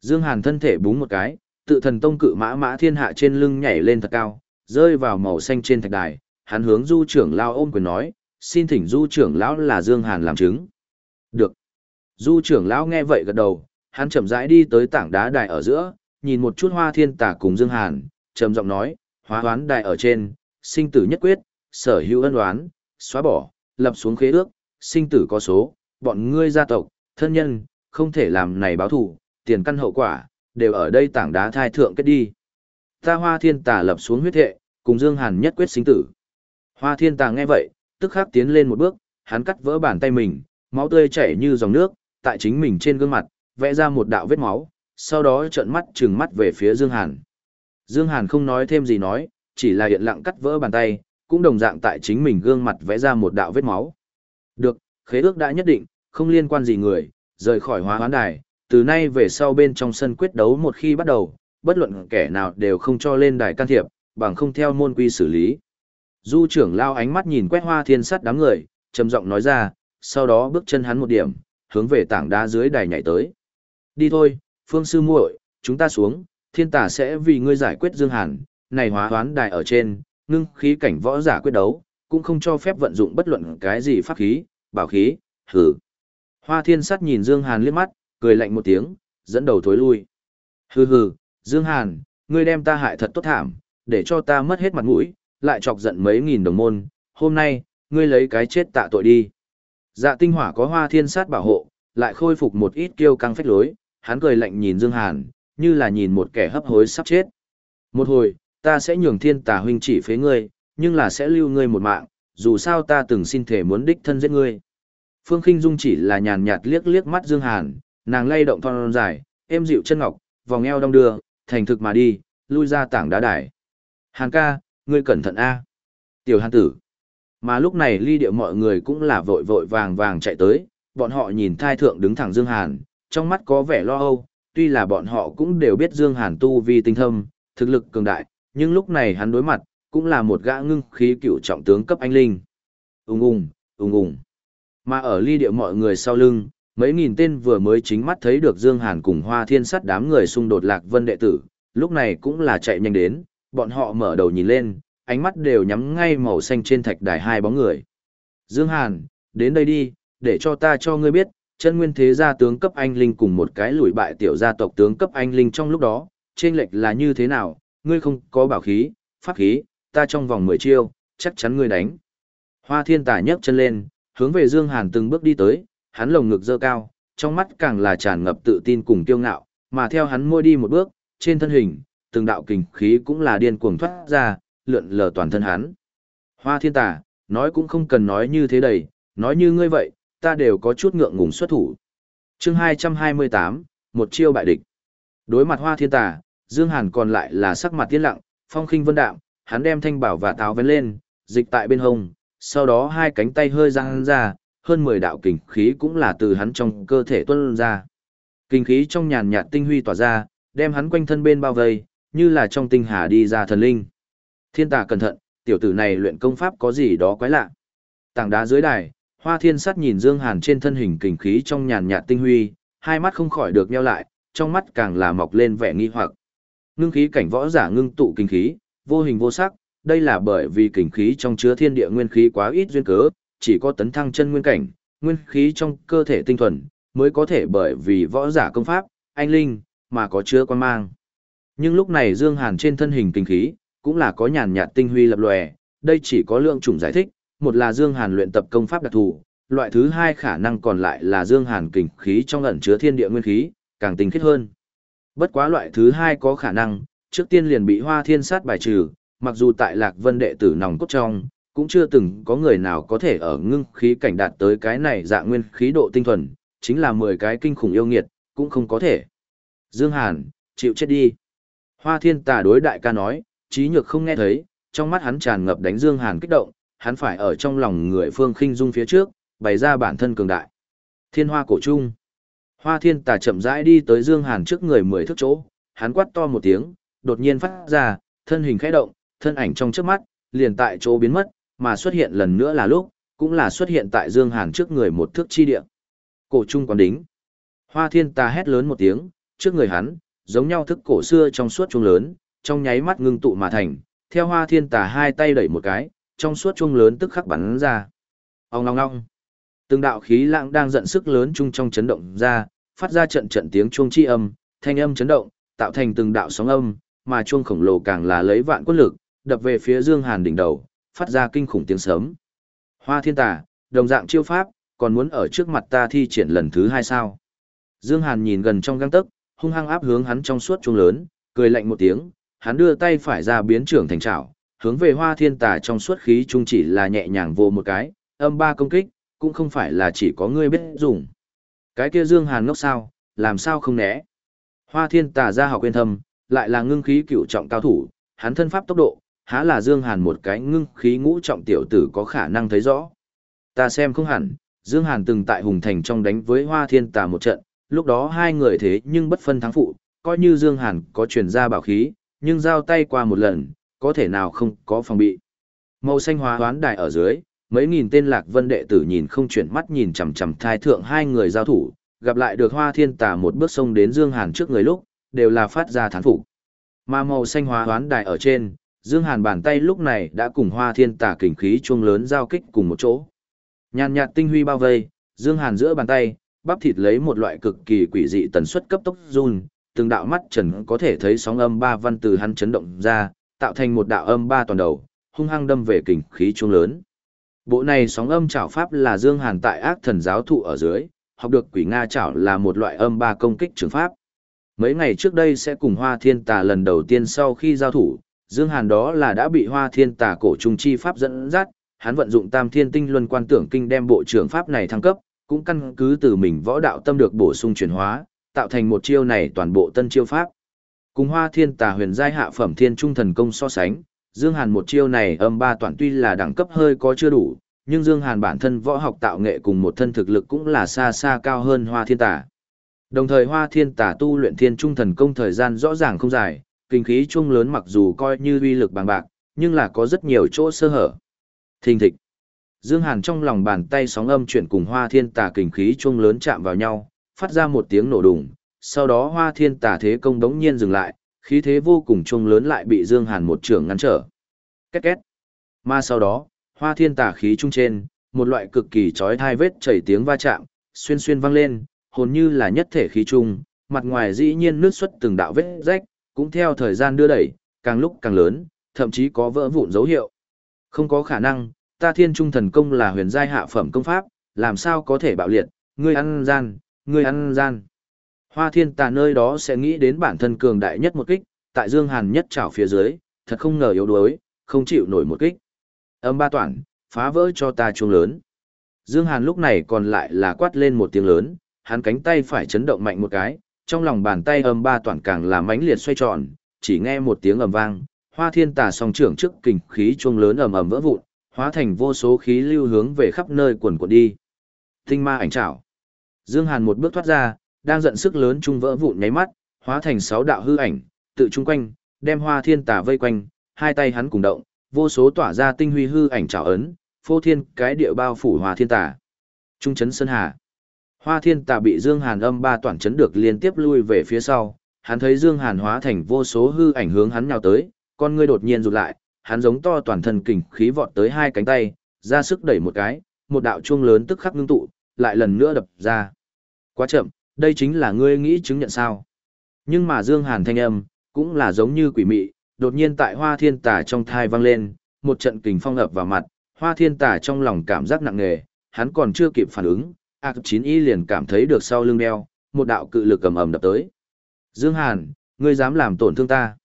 Dương Hàn thân thể búng một cái, tự thần tông cự mã mã thiên hạ trên lưng nhảy lên thật cao, rơi vào màu xanh trên thạch đài, hắn hướng du trưởng lão ôm quyền nói, xin thỉnh du trưởng lão là Dương Hàn làm chứng. Được. Du trưởng lão nghe vậy gật đầu, hắn chậm rãi đi tới tảng đá đài ở giữa, nhìn một chút hoa thiên tả cùng Dương Hàn, trầm giọng nói, hóa hoán đài ở trên, sinh tử nhất quyết, sở hữu ân oán, xóa bỏ, lập xuống khế ước, sinh tử có số, bọn ngươi gia tộc, thân nhân, không thể làm này báo thù, tiền căn hậu quả, đều ở đây tảng đá thai thượng kết đi. Ta hoa thiên tà lập xuống huyết thệ, cùng Dương Hàn nhất quyết sinh tử. Hoa thiên tà nghe vậy, tức khắc tiến lên một bước, hắn cắt vỡ bàn tay mình, máu tươi chảy như dòng nước, tại chính mình trên gương mặt, vẽ ra một đạo vết máu, sau đó trợn mắt trừng mắt về phía Dương Hàn. Dương Hàn không nói thêm gì nói, chỉ là hiện lặng cắt vỡ bàn tay, cũng đồng dạng tại chính mình gương mặt vẽ ra một đạo vết máu. Được, khế ước đã nhất định, không liên quan gì người, rời khỏi hóa hoán đài, từ nay về sau bên trong sân quyết đấu một khi bắt đầu, bất luận kẻ nào đều không cho lên đài can thiệp, bằng không theo môn quy xử lý. Du trưởng lao ánh mắt nhìn quét hoa thiên sắt đám người, trầm giọng nói ra, sau đó bước chân hắn một điểm, hướng về tảng đá dưới đài nhảy tới. Đi thôi, Phương Sư muội, chúng ta xuống, thiên tà sẽ vì ngươi giải quyết Dương Hàn, này hóa hoán đài ở trên, ngưng khí cảnh võ giả quyết đấu, cũng không cho phép vận dụng bất luận cái gì pháp khí, bảo khí, hừ. Hoa thiên Sắt nhìn Dương Hàn liếc mắt, cười lạnh một tiếng, dẫn đầu thối lui. Hừ hừ, Dương Hàn, ngươi đem ta hại thật tốt thảm, để cho ta mất hết mặt mũi, lại chọc giận mấy nghìn đồng môn, hôm nay, ngươi lấy cái chết tạ tội đi. Dạ tinh hỏa có hoa thiên sát bảo hộ, lại khôi phục một ít kiêu căng phách lối, hắn cười lạnh nhìn Dương Hàn, như là nhìn một kẻ hấp hối sắp chết. Một hồi, ta sẽ nhường thiên tà huynh chỉ phế ngươi, nhưng là sẽ lưu ngươi một mạng, dù sao ta từng xin thể muốn đích thân giết ngươi. Phương Kinh Dung chỉ là nhàn nhạt liếc liếc mắt Dương Hàn, nàng lay động thon dài, êm dịu chân ngọc, vòng eo đong đưa, thành thực mà đi, lui ra tảng đá đài. Hàn ca, ngươi cẩn thận a. Tiểu Hàn tử. Mà lúc này ly điệu mọi người cũng là vội vội vàng vàng chạy tới, bọn họ nhìn thai thượng đứng thẳng Dương Hàn, trong mắt có vẻ lo âu, tuy là bọn họ cũng đều biết Dương Hàn tu vi tinh thâm, thực lực cường đại, nhưng lúc này hắn đối mặt, cũng là một gã ngưng khí cựu trọng tướng cấp anh linh. Ung ung, ung ung. Mà ở ly địa mọi người sau lưng, mấy nghìn tên vừa mới chính mắt thấy được Dương Hàn cùng Hoa Thiên Sắt đám người xung đột lạc vân đệ tử, lúc này cũng là chạy nhanh đến, bọn họ mở đầu nhìn lên, ánh mắt đều nhắm ngay màu xanh trên thạch đài hai bóng người. Dương Hàn, đến đây đi, để cho ta cho ngươi biết, chân nguyên thế gia tướng cấp anh linh cùng một cái lùi bại tiểu gia tộc tướng cấp anh linh trong lúc đó, trên lệch là như thế nào, ngươi không có bảo khí, pháp khí, ta trong vòng 10 chiêu, chắc chắn ngươi đánh. Hoa thiên tả nhấc chân lên, hướng về Dương Hàn từng bước đi tới, hắn lồng ngực dơ cao, trong mắt càng là tràn ngập tự tin cùng kiêu ngạo, mà theo hắn môi đi một bước, trên thân hình, từng đạo kình khí cũng là điên cuồng thoát ra, lượn lờ toàn thân hắn. Hoa thiên tả, nói cũng không cần nói như thế đầy, nói như ngươi vậy, ta đều có chút ngượng ngùng xuất thủ. Chương 228, một chiêu bại địch. Đối mặt Hoa Thiên Tà, Dương Hàn còn lại là sắc mặt tiến lặng, phong khinh vân đạm, hắn đem thanh bảo và táo vén lên, dịch tại bên hông, sau đó hai cánh tay hơi giang ra, hơn 10 đạo kình khí cũng là từ hắn trong cơ thể tuôn ra. Kình khí trong nhàn nhạt tinh huy tỏa ra, đem hắn quanh thân bên bao vây, như là trong tinh hà đi ra thần linh. Thiên tà cẩn thận, tiểu tử này luyện công pháp có gì đó quái lạ. Tảng đá dưới đài, Hoa Thiên Sắt nhìn Dương Hàn trên thân hình kình khí trong nhàn nhạt tinh huy, hai mắt không khỏi được nheo lại, trong mắt càng là mọc lên vẻ nghi hoặc. Ngưng khí cảnh võ giả ngưng tụ kinh khí, vô hình vô sắc, đây là bởi vì kình khí trong chứa thiên địa nguyên khí quá ít duyên cớ, chỉ có tấn thăng chân nguyên cảnh, nguyên khí trong cơ thể tinh thuần, mới có thể bởi vì võ giả công pháp, anh linh, mà có chứa quan mang. Nhưng lúc này Dương Hàn trên thân hình kinh khí, cũng là có nhàn nhạt tinh huy lập lòe, đây chỉ có lượng chủng giải thích, một là Dương Hàn luyện tập công pháp đặc thù, loại thứ hai khả năng còn lại là Dương Hàn kình khí trong ẩn chứa thiên địa nguyên khí, càng tinh khiết hơn. Bất quá loại thứ hai có khả năng, trước tiên liền bị Hoa Thiên sát bài trừ, mặc dù tại Lạc Vân đệ tử nòng cốt trong, cũng chưa từng có người nào có thể ở ngưng khí cảnh đạt tới cái này dạng nguyên khí độ tinh thuần, chính là 10 cái kinh khủng yêu nghiệt, cũng không có thể. Dương Hàn, chịu chết đi. Hoa Thiên tà đối đại ca nói, trí nhược không nghe thấy, trong mắt hắn tràn ngập đánh Dương Hàn kích động, hắn phải ở trong lòng người phương khinh dung phía trước, bày ra bản thân cường đại. Thiên hoa cổ trung. Hoa thiên tà chậm rãi đi tới Dương Hàn trước người mười thước chỗ, hắn quát to một tiếng, đột nhiên phát ra, thân hình khẽ động, thân ảnh trong trước mắt, liền tại chỗ biến mất, mà xuất hiện lần nữa là lúc, cũng là xuất hiện tại Dương Hàn trước người một thước chi địa. Cổ trung quán đính. Hoa thiên tà hét lớn một tiếng, trước người hắn, giống nhau thức cổ xưa trong suốt trung lớn, trong nháy mắt ngưng tụ mà thành, theo hoa thiên tà hai tay đẩy một cái, trong suốt trung lớn tức khắc bắn ra. Ông ngong ngong. Từng đạo khí lãng đang giận sức lớn chung trong chấn động ra, phát ra trận trận tiếng chuông chi âm, thanh âm chấn động, tạo thành từng đạo sóng âm, mà chuông khổng lồ càng là lấy vạn quân lực, đập về phía Dương Hàn đỉnh đầu, phát ra kinh khủng tiếng sấm. Hoa thiên tà, đồng dạng chiêu pháp, còn muốn ở trước mặt ta thi triển lần thứ hai sao? Dương Hàn nhìn gần trong găng tấc, hung hăng áp hướng hắn trong suốt chuông lớn, cười lạnh một tiếng, hắn đưa tay phải ra biến trưởng thành trảo, hướng về Hoa Thiên Tà trong suốt khí trung chỉ là nhẹ nhàng vô một cái, âm ba công kích, cũng không phải là chỉ có ngươi biết dùng. Cái kia Dương Hàn ngốc sao, làm sao không né. Hoa thiên tà ra học quên thâm, lại là ngưng khí cựu trọng cao thủ, hắn thân pháp tốc độ, há là Dương Hàn một cái ngưng khí ngũ trọng tiểu tử có khả năng thấy rõ. Ta xem không hẳn, Dương Hàn từng tại Hùng Thành trong đánh với Hoa Thiên Tà một trận, lúc đó hai người thế nhưng bất phân thắng phụ, coi như Dương Hàn có truyền ra bảo khí, nhưng giao tay qua một lần, có thể nào không có phòng bị. Màu xanh hóa hoán đài ở dưới, mấy nghìn tên lạc vân đệ tử nhìn không chuyển mắt nhìn chằm chằm thai thượng hai người giao thủ, gặp lại được hoa thiên tà một bước sông đến Dương Hàn trước người lúc, đều là phát ra thán phục. Mà màu xanh hóa hoán đài ở trên, Dương Hàn bàn tay lúc này đã cùng hoa thiên tà kình khí chuông lớn giao kích cùng một chỗ. Nhàn nhạt tinh huy bao vây, Dương Hàn giữa bàn tay, bắp thịt lấy một loại cực kỳ quỷ dị tần suất cấp tốc run, từng đạo mắt trần có thể thấy sóng âm ba văn từ hắn chấn động ra, tạo thành một đạo âm ba toàn đầu, hung hăng đâm về kình khí chuông lớn. Bộ này sóng âm trảo pháp là Dương Hàn tại ác thần giáo thụ ở dưới, học được quỷ Nga trảo là một loại âm ba công kích trường pháp. Mấy ngày trước đây sẽ cùng Hoa Thiên Tà lần đầu tiên sau khi giao thủ, Dương Hàn đó là đã bị Hoa Thiên Tà cổ trung chi pháp dẫn dắt, hắn vận dụng Tam Thiên Tinh Luân Quan Tưởng Kinh đem bộ trưởng pháp này thăng cấp, cũng căn cứ từ mình võ đạo tâm được bổ sung chuyển hóa, tạo thành một chiêu này toàn bộ tân chiêu pháp. Cùng Hoa Thiên Tà huyền giai hạ phẩm Thiên Trung thần công so sánh, Dương Hàn một chiêu này âm ba toàn tuy là đẳng cấp hơi có chưa đủ, nhưng Dương Hàn bản thân võ học tạo nghệ cùng một thân thực lực cũng là xa xa cao hơn Hoa Thiên Tà. Đồng thời Hoa Thiên Tà tu luyện Thiên Trung thần công thời gian rõ ràng không dài, kinh khí trung lớn mặc dù coi như uy lực bằng bạc, nhưng là có rất nhiều chỗ sơ hở. Thình thịch. Dương Hàn trong lòng bàn tay sóng âm chuyển cùng Hoa Thiên Tà kinh khí trung lớn chạm vào nhau, phát ra một tiếng nổ đùng, sau đó Hoa Thiên Tà thế công đống nhiên dừng lại, khí thế vô cùng trung lớn lại bị Dương Hàn một trường ngăn trở. Két két. Mà sau đó, Hoa Thiên Tà khí trung trên, một loại cực kỳ chói tai vết chảy tiếng va chạm, xuyên xuyên vang lên, hồn như là nhất thể khí trung, mặt ngoài dĩ nhiên nước xuất từng đạo vết rách, cũng theo thời gian đưa đẩy, càng lúc càng lớn, thậm chí có vỡ vụn dấu hiệu. Không có khả năng, ta thiên trung thần công là huyền giai hạ phẩm công pháp, làm sao có thể bạo liệt, ngươi ăn gian, ngươi ăn gian. Hoa thiên tà nơi đó sẽ nghĩ đến bản thân cường đại nhất một kích, tại dương hàn nhất trảo phía dưới, thật không ngờ yếu đuối, không chịu nổi một kích. Âm ba toản, phá vỡ cho ta chuông lớn. Dương hàn lúc này còn lại là quát lên một tiếng lớn, hắn cánh tay phải chấn động mạnh một cái, trong lòng bàn tay âm ba toàn càng là mãnh liệt xoay tròn, chỉ nghe một tiếng ầm vang, hoa thiên tà song trưởng trước kình khí chuông lớn ầm ầm vỡ vụn, hóa thành vô số khí lưu hướng về khắp nơi quần quần đi. Tinh ma ảnh trảo. Dương Hàn một bước thoát ra, đang giận sức lớn trung vỡ vụn nháy mắt, hóa thành sáu đạo hư ảnh, tự trung quanh, đem hoa thiên tà vây quanh, hai tay hắn cùng động, vô số tỏa ra tinh huy hư ảnh trảo ấn, phô thiên cái địa bao phủ hoa thiên tà. Trung chấn sơn hà. Hoa thiên tà bị Dương Hàn âm ba toàn chấn được liên tiếp lui về phía sau, hắn thấy Dương Hàn hóa thành vô số hư ảnh hướng hắn nhào tới, con ngươi đột nhiên rụt lại, hắn giống to toàn thân kình khí vọt tới hai cánh tay, ra sức đẩy một cái, một đạo chuông lớn tức khắc ngưng tụ, lại lần nữa đập ra. Quá chậm, đây chính là ngươi nghĩ chứng nhận sao. Nhưng mà Dương Hàn thanh âm, cũng là giống như quỷ mị, đột nhiên tại hoa thiên tà trong thai vang lên, một trận kình phong ập vào mặt, hoa thiên tà trong lòng cảm giác nặng nề, hắn còn chưa kịp phản ứng, ác chín y liền cảm thấy được sau lưng đeo, một đạo cự lực cầm ầm đập tới. Dương Hàn, ngươi dám làm tổn thương ta.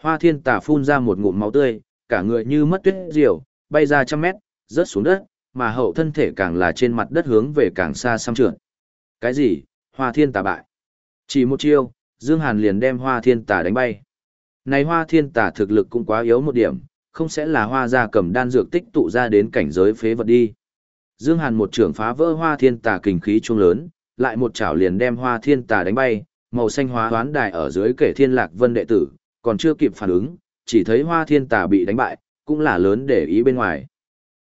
Hoa thiên tà phun ra một ngụm máu tươi, cả người như mất tuyết diều, bay ra trăm mét, rớt xuống đất, mà hậu thân thể càng là trên mặt đất hướng về càng xa xăm trượt. Cái gì? Hoa thiên tà bại. Chỉ một chiêu, Dương Hàn liền đem hoa thiên tà đánh bay. Này hoa thiên tà thực lực cũng quá yếu một điểm, không sẽ là hoa gia cầm đan dược tích tụ ra đến cảnh giới phế vật đi. Dương Hàn một trưởng phá vỡ hoa thiên tà kình khí trung lớn, lại một chảo liền đem hoa thiên tà đánh bay, màu xanh hóa hoán đài ở dưới kể thiên lạc vân đệ tử, còn chưa kịp phản ứng, chỉ thấy hoa thiên tà bị đánh bại, cũng là lớn để ý bên ngoài.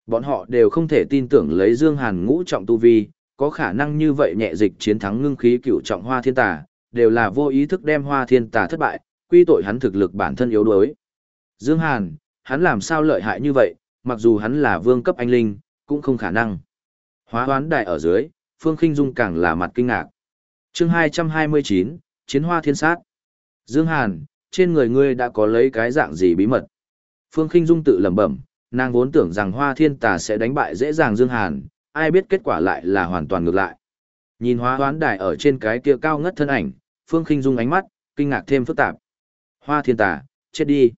Bọn họ đều không thể tin tưởng lấy Dương Hàn ngũ trọng tu vi, có khả năng như vậy nhẹ dịch chiến thắng ngưng khí cựu trọng hoa thiên tà, đều là vô ý thức đem hoa thiên tà thất bại, quy tội hắn thực lực bản thân yếu đuối. Dương Hàn, hắn làm sao lợi hại như vậy, mặc dù hắn là vương cấp anh linh, cũng không khả năng. Hóa hoán đại ở dưới, Phương Kinh Dung càng là mặt kinh ngạc. chương 229, Chiến hoa thiên sát. Dương Hàn, trên người ngươi đã có lấy cái dạng gì bí mật. Phương Kinh Dung tự lẩm bẩm, nàng vốn tưởng rằng hoa thiên tà sẽ đánh bại dễ dàng Dương Hàn, ai biết kết quả lại là hoàn toàn ngược lại. Nhìn hóa hoán đài ở trên cái kia cao ngất thân ảnh, Phương Kinh Dung ánh mắt, kinh ngạc thêm phức tạp. Hoa thiên tà, chết đi.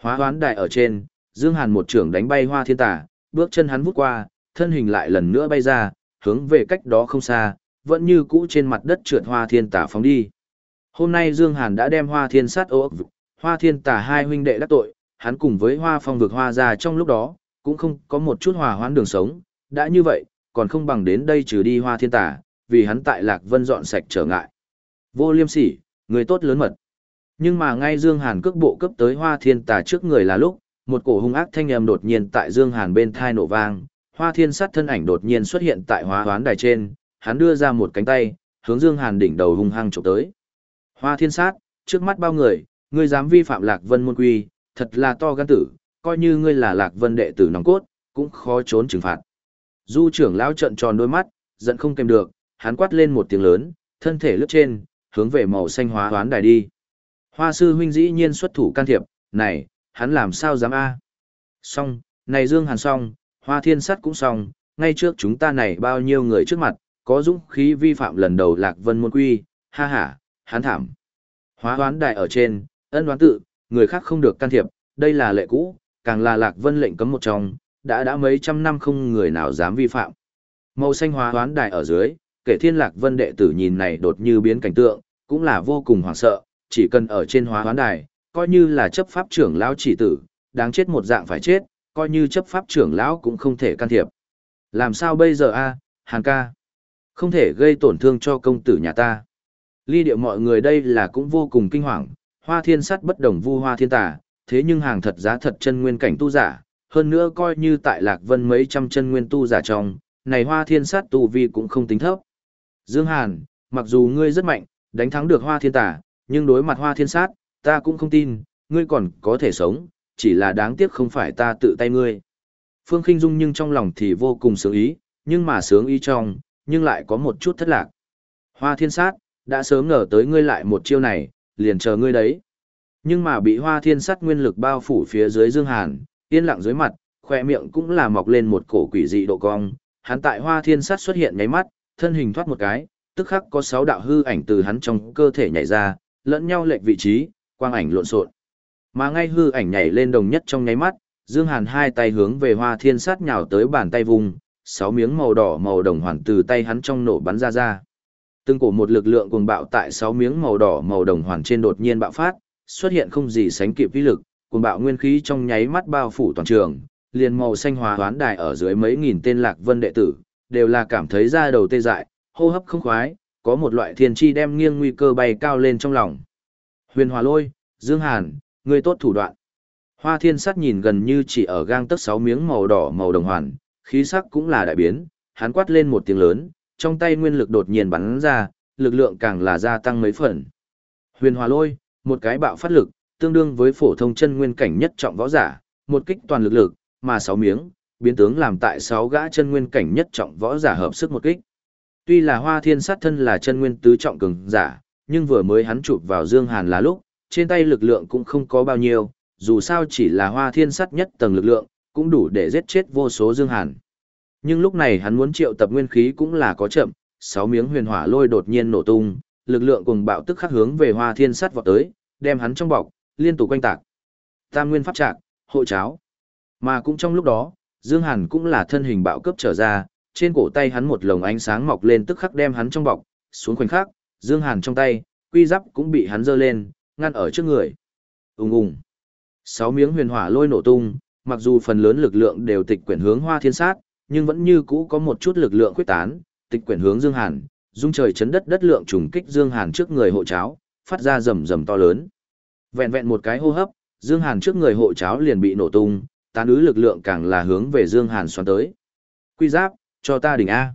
Hóa hoán đài ở trên, Dương Hàn một trưởng đánh bay hoa thiên tà, bước chân hắn vút qua, thân hình lại lần nữa bay ra, hướng về cách đó không xa, vẫn như cũ trên mặt đất trượt hoa thiên tà phóng đi. Hôm nay Dương Hàn đã đem hoa thiên sát ô hoa thiên tà hai huynh đệ đắc tội, hắn cùng với hoa phong vực hoa ra trong lúc đó, cũng không có một chút hòa hoãn đường sống, đã như vậy, còn không bằng đến đây trừ đi hoa thiên tà, vì hắn tại Lạc Vân dọn sạch trở ngại. Vô liêm sỉ, người tốt lớn mật. Nhưng mà ngay Dương Hàn cước bộ cấp tới hoa thiên tà trước người là lúc, một cổ hung ác thanh âm đột nhiên tại Dương Hàn bên thai nổ vang, Hoa Thiên Sát thân ảnh đột nhiên xuất hiện tại hóa hoán đài trên, hắn đưa ra một cánh tay, hướng Dương Hàn đỉnh đầu hung hăng chụp tới. Hoa Thiên Sát, trước mắt bao người, ngươi dám vi phạm Lạc Vân môn quy, thật là to gan tử, coi như ngươi là Lạc Vân đệ tử nòng cốt, cũng khó trốn trừng phạt. Du trưởng lão trợn tròn đôi mắt, giận không kèm được, hắn quát lên một tiếng lớn, thân thể lướt trên, hướng về màu xanh hóa hoán đài đi. Hoa sư huynh dĩ nhiên xuất thủ can thiệp, này, hắn làm sao dám a? Xong, này Dương Hàn xong, Hoa Thiên Sắt cũng xong, ngay trước chúng ta này bao nhiêu người trước mặt, có dũng khí vi phạm lần đầu Lạc Vân môn quy, ha ha, hắn thảm. Hóa đoán đại ở trên, ân đoán tự, người khác không được can thiệp, đây là lệ cũ, càng là Lạc Vân lệnh cấm một trong, đã đã mấy trăm năm không người nào dám vi phạm. Màu xanh hóa đoán đại ở dưới, kể thiên Lạc Vân đệ tử nhìn này đột như biến cảnh tượng, cũng là vô cùng hoảng sợ, chỉ cần ở trên hóa đoán đài, coi như là chấp pháp trưởng lão chỉ tử, đáng chết một dạng phải chết, coi như chấp pháp trưởng lão cũng không thể can thiệp. Làm sao bây giờ a, Hàn ca? Không thể gây tổn thương cho công tử nhà ta. Ly điệu mọi người đây là cũng vô cùng kinh hoàng, hoa thiên sắt bất đồng vu hoa thiên tà, thế nhưng hàng thật giá thật chân nguyên cảnh tu giả, hơn nữa coi như tại Lạc Vân mấy trăm chân nguyên tu giả trong, này hoa thiên sát tu vi cũng không tính thấp. Dương Hàn, mặc dù ngươi rất mạnh, đánh thắng được hoa thiên tà, nhưng đối mặt hoa thiên sát, ta cũng không tin, ngươi còn có thể sống, chỉ là đáng tiếc không phải ta tự tay ngươi. Phương Kinh Dung nhưng trong lòng thì vô cùng sướng ý, nhưng mà sướng ý trong, nhưng lại có một chút thất lạc. Hoa thiên sát, đã sớm ngờ tới ngươi lại một chiêu này, liền chờ ngươi đấy. Nhưng mà bị hoa thiên sát nguyên lực bao phủ phía dưới Dương Hàn, yên lặng dưới mặt, khoe miệng cũng là mọc lên một cổ quỷ dị độ cong. Hắn tại hoa thiên sát xuất hiện nháy mắt, thân hình thoát một cái, tức khắc có sáu đạo hư ảnh từ hắn trong cơ thể nhảy ra, lẫn nhau lệch vị trí, quang ảnh lộn xộn. Mà ngay hư ảnh nhảy lên đồng nhất trong nháy mắt, Dương Hàn hai tay hướng về Hoa Thiên sát nhào tới bàn tay vùng, sáu miếng màu đỏ màu đồng hoàn từ tay hắn trong nổ bắn ra ra. Từng cổ một lực lượng cuồng bạo tại sáu miếng màu đỏ màu đồng hoàn trên đột nhiên bạo phát, xuất hiện không gì sánh kịp vi lực, cuồng bạo nguyên khí trong nháy mắt bao phủ toàn trường, liền màu xanh hóa hoán đài ở dưới mấy nghìn tên lạc vân đệ tử, đều là cảm thấy da đầu tê dại, hô hấp không khoái, có một loại thiên chi đem nghiêng nguy cơ bay cao lên trong lòng. Huyền Hòa Lôi, Dương Hàn, ngươi tốt thủ đoạn. Hoa Thiên Sắt nhìn gần như chỉ ở gang tấc sáu miếng màu đỏ màu đồng hoàn, khí sắc cũng là đại biến, hắn quát lên một tiếng lớn, trong tay nguyên lực đột nhiên bắn ra, lực lượng càng là gia tăng mấy phần. Huyền Hòa Lôi, một cái bạo phát lực, tương đương với phổ thông chân nguyên cảnh nhất trọng võ giả, một kích toàn lực lực, mà sáu miếng, biến tướng làm tại sáu gã chân nguyên cảnh nhất trọng võ giả hợp sức một kích. Tuy là Hoa Thiên sát thân là chân nguyên tứ trọng cường giả, nhưng vừa mới hắn chụp vào Dương Hàn là lúc, trên tay lực lượng cũng không có bao nhiêu, dù sao chỉ là Hoa Thiên sắt nhất tầng lực lượng, cũng đủ để giết chết vô số Dương Hàn. Nhưng lúc này hắn muốn triệu tập nguyên khí cũng là có chậm, sáu miếng huyền hỏa lôi đột nhiên nổ tung, lực lượng cùng bạo tức khắc hướng về Hoa Thiên sắt vọt tới, đem hắn trong bọc, liên tục quanh tạc. Tam nguyên pháp trạng, hộ cháo. Mà cũng trong lúc đó, Dương Hàn cũng là thân hình bạo cấp trở ra, trên cổ tay hắn một lồng ánh sáng mọc lên tức khắc đem hắn trong bọc, xuống khoảnh khắc, Dương Hàn trong tay, quy giáp cũng bị hắn giơ lên, ngăn ở trước người. Ùng ùng. Sáu miếng huyền hỏa lôi nổ tung, mặc dù phần lớn lực lượng đều tịch quyển hướng Hoa Thiên Sát, nhưng vẫn như cũ có một chút lực lượng quyết tán, tịch quyển hướng Dương Hàn, dung trời chấn đất đất lượng trùng kích Dương Hàn trước người hộ cháo, phát ra rầm rầm to lớn. Vẹn vẹn một cái hô hấp, Dương Hàn trước người hộ cháo liền bị nổ tung, tán ứ lực lượng càng là hướng về Dương Hàn xoắn tới. Quy giáp, cho ta đỉnh A.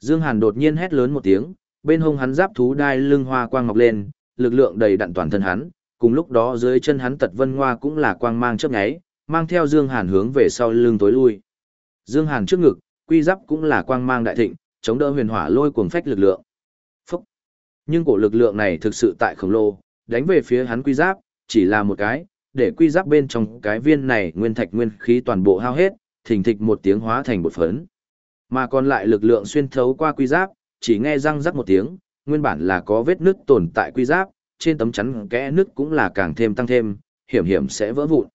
Dương Hàn đột nhiên hét lớn một tiếng, bên hông hắn giáp thú đai lưng hoa quang ngọc lên, lực lượng đầy đặn toàn thân hắn, cùng lúc đó dưới chân hắn tật vân hoa cũng là quang mang chớp nháy, mang theo Dương Hàn hướng về sau lưng tối lui. Dương Hàn trước ngực, quy giáp cũng là quang mang đại thịnh, chống đỡ huyền hỏa lôi cuồng phách lực lượng. Phúc! Nhưng cổ lực lượng này thực sự tại khổng lồ, đánh về phía hắn quy giáp, chỉ là một cái, để quy giáp bên trong cái viên này nguyên thạch nguyên khí toàn bộ hao hết, thình thịch một tiếng hóa thành bột phấn. Mà còn lại lực lượng xuyên thấu qua quy giáp, chỉ nghe răng rắc một tiếng, nguyên bản là có vết nứt tồn tại quy giáp, trên tấm chắn kẽ nứt cũng là càng thêm tăng thêm, hiểm hiểm sẽ vỡ vụn.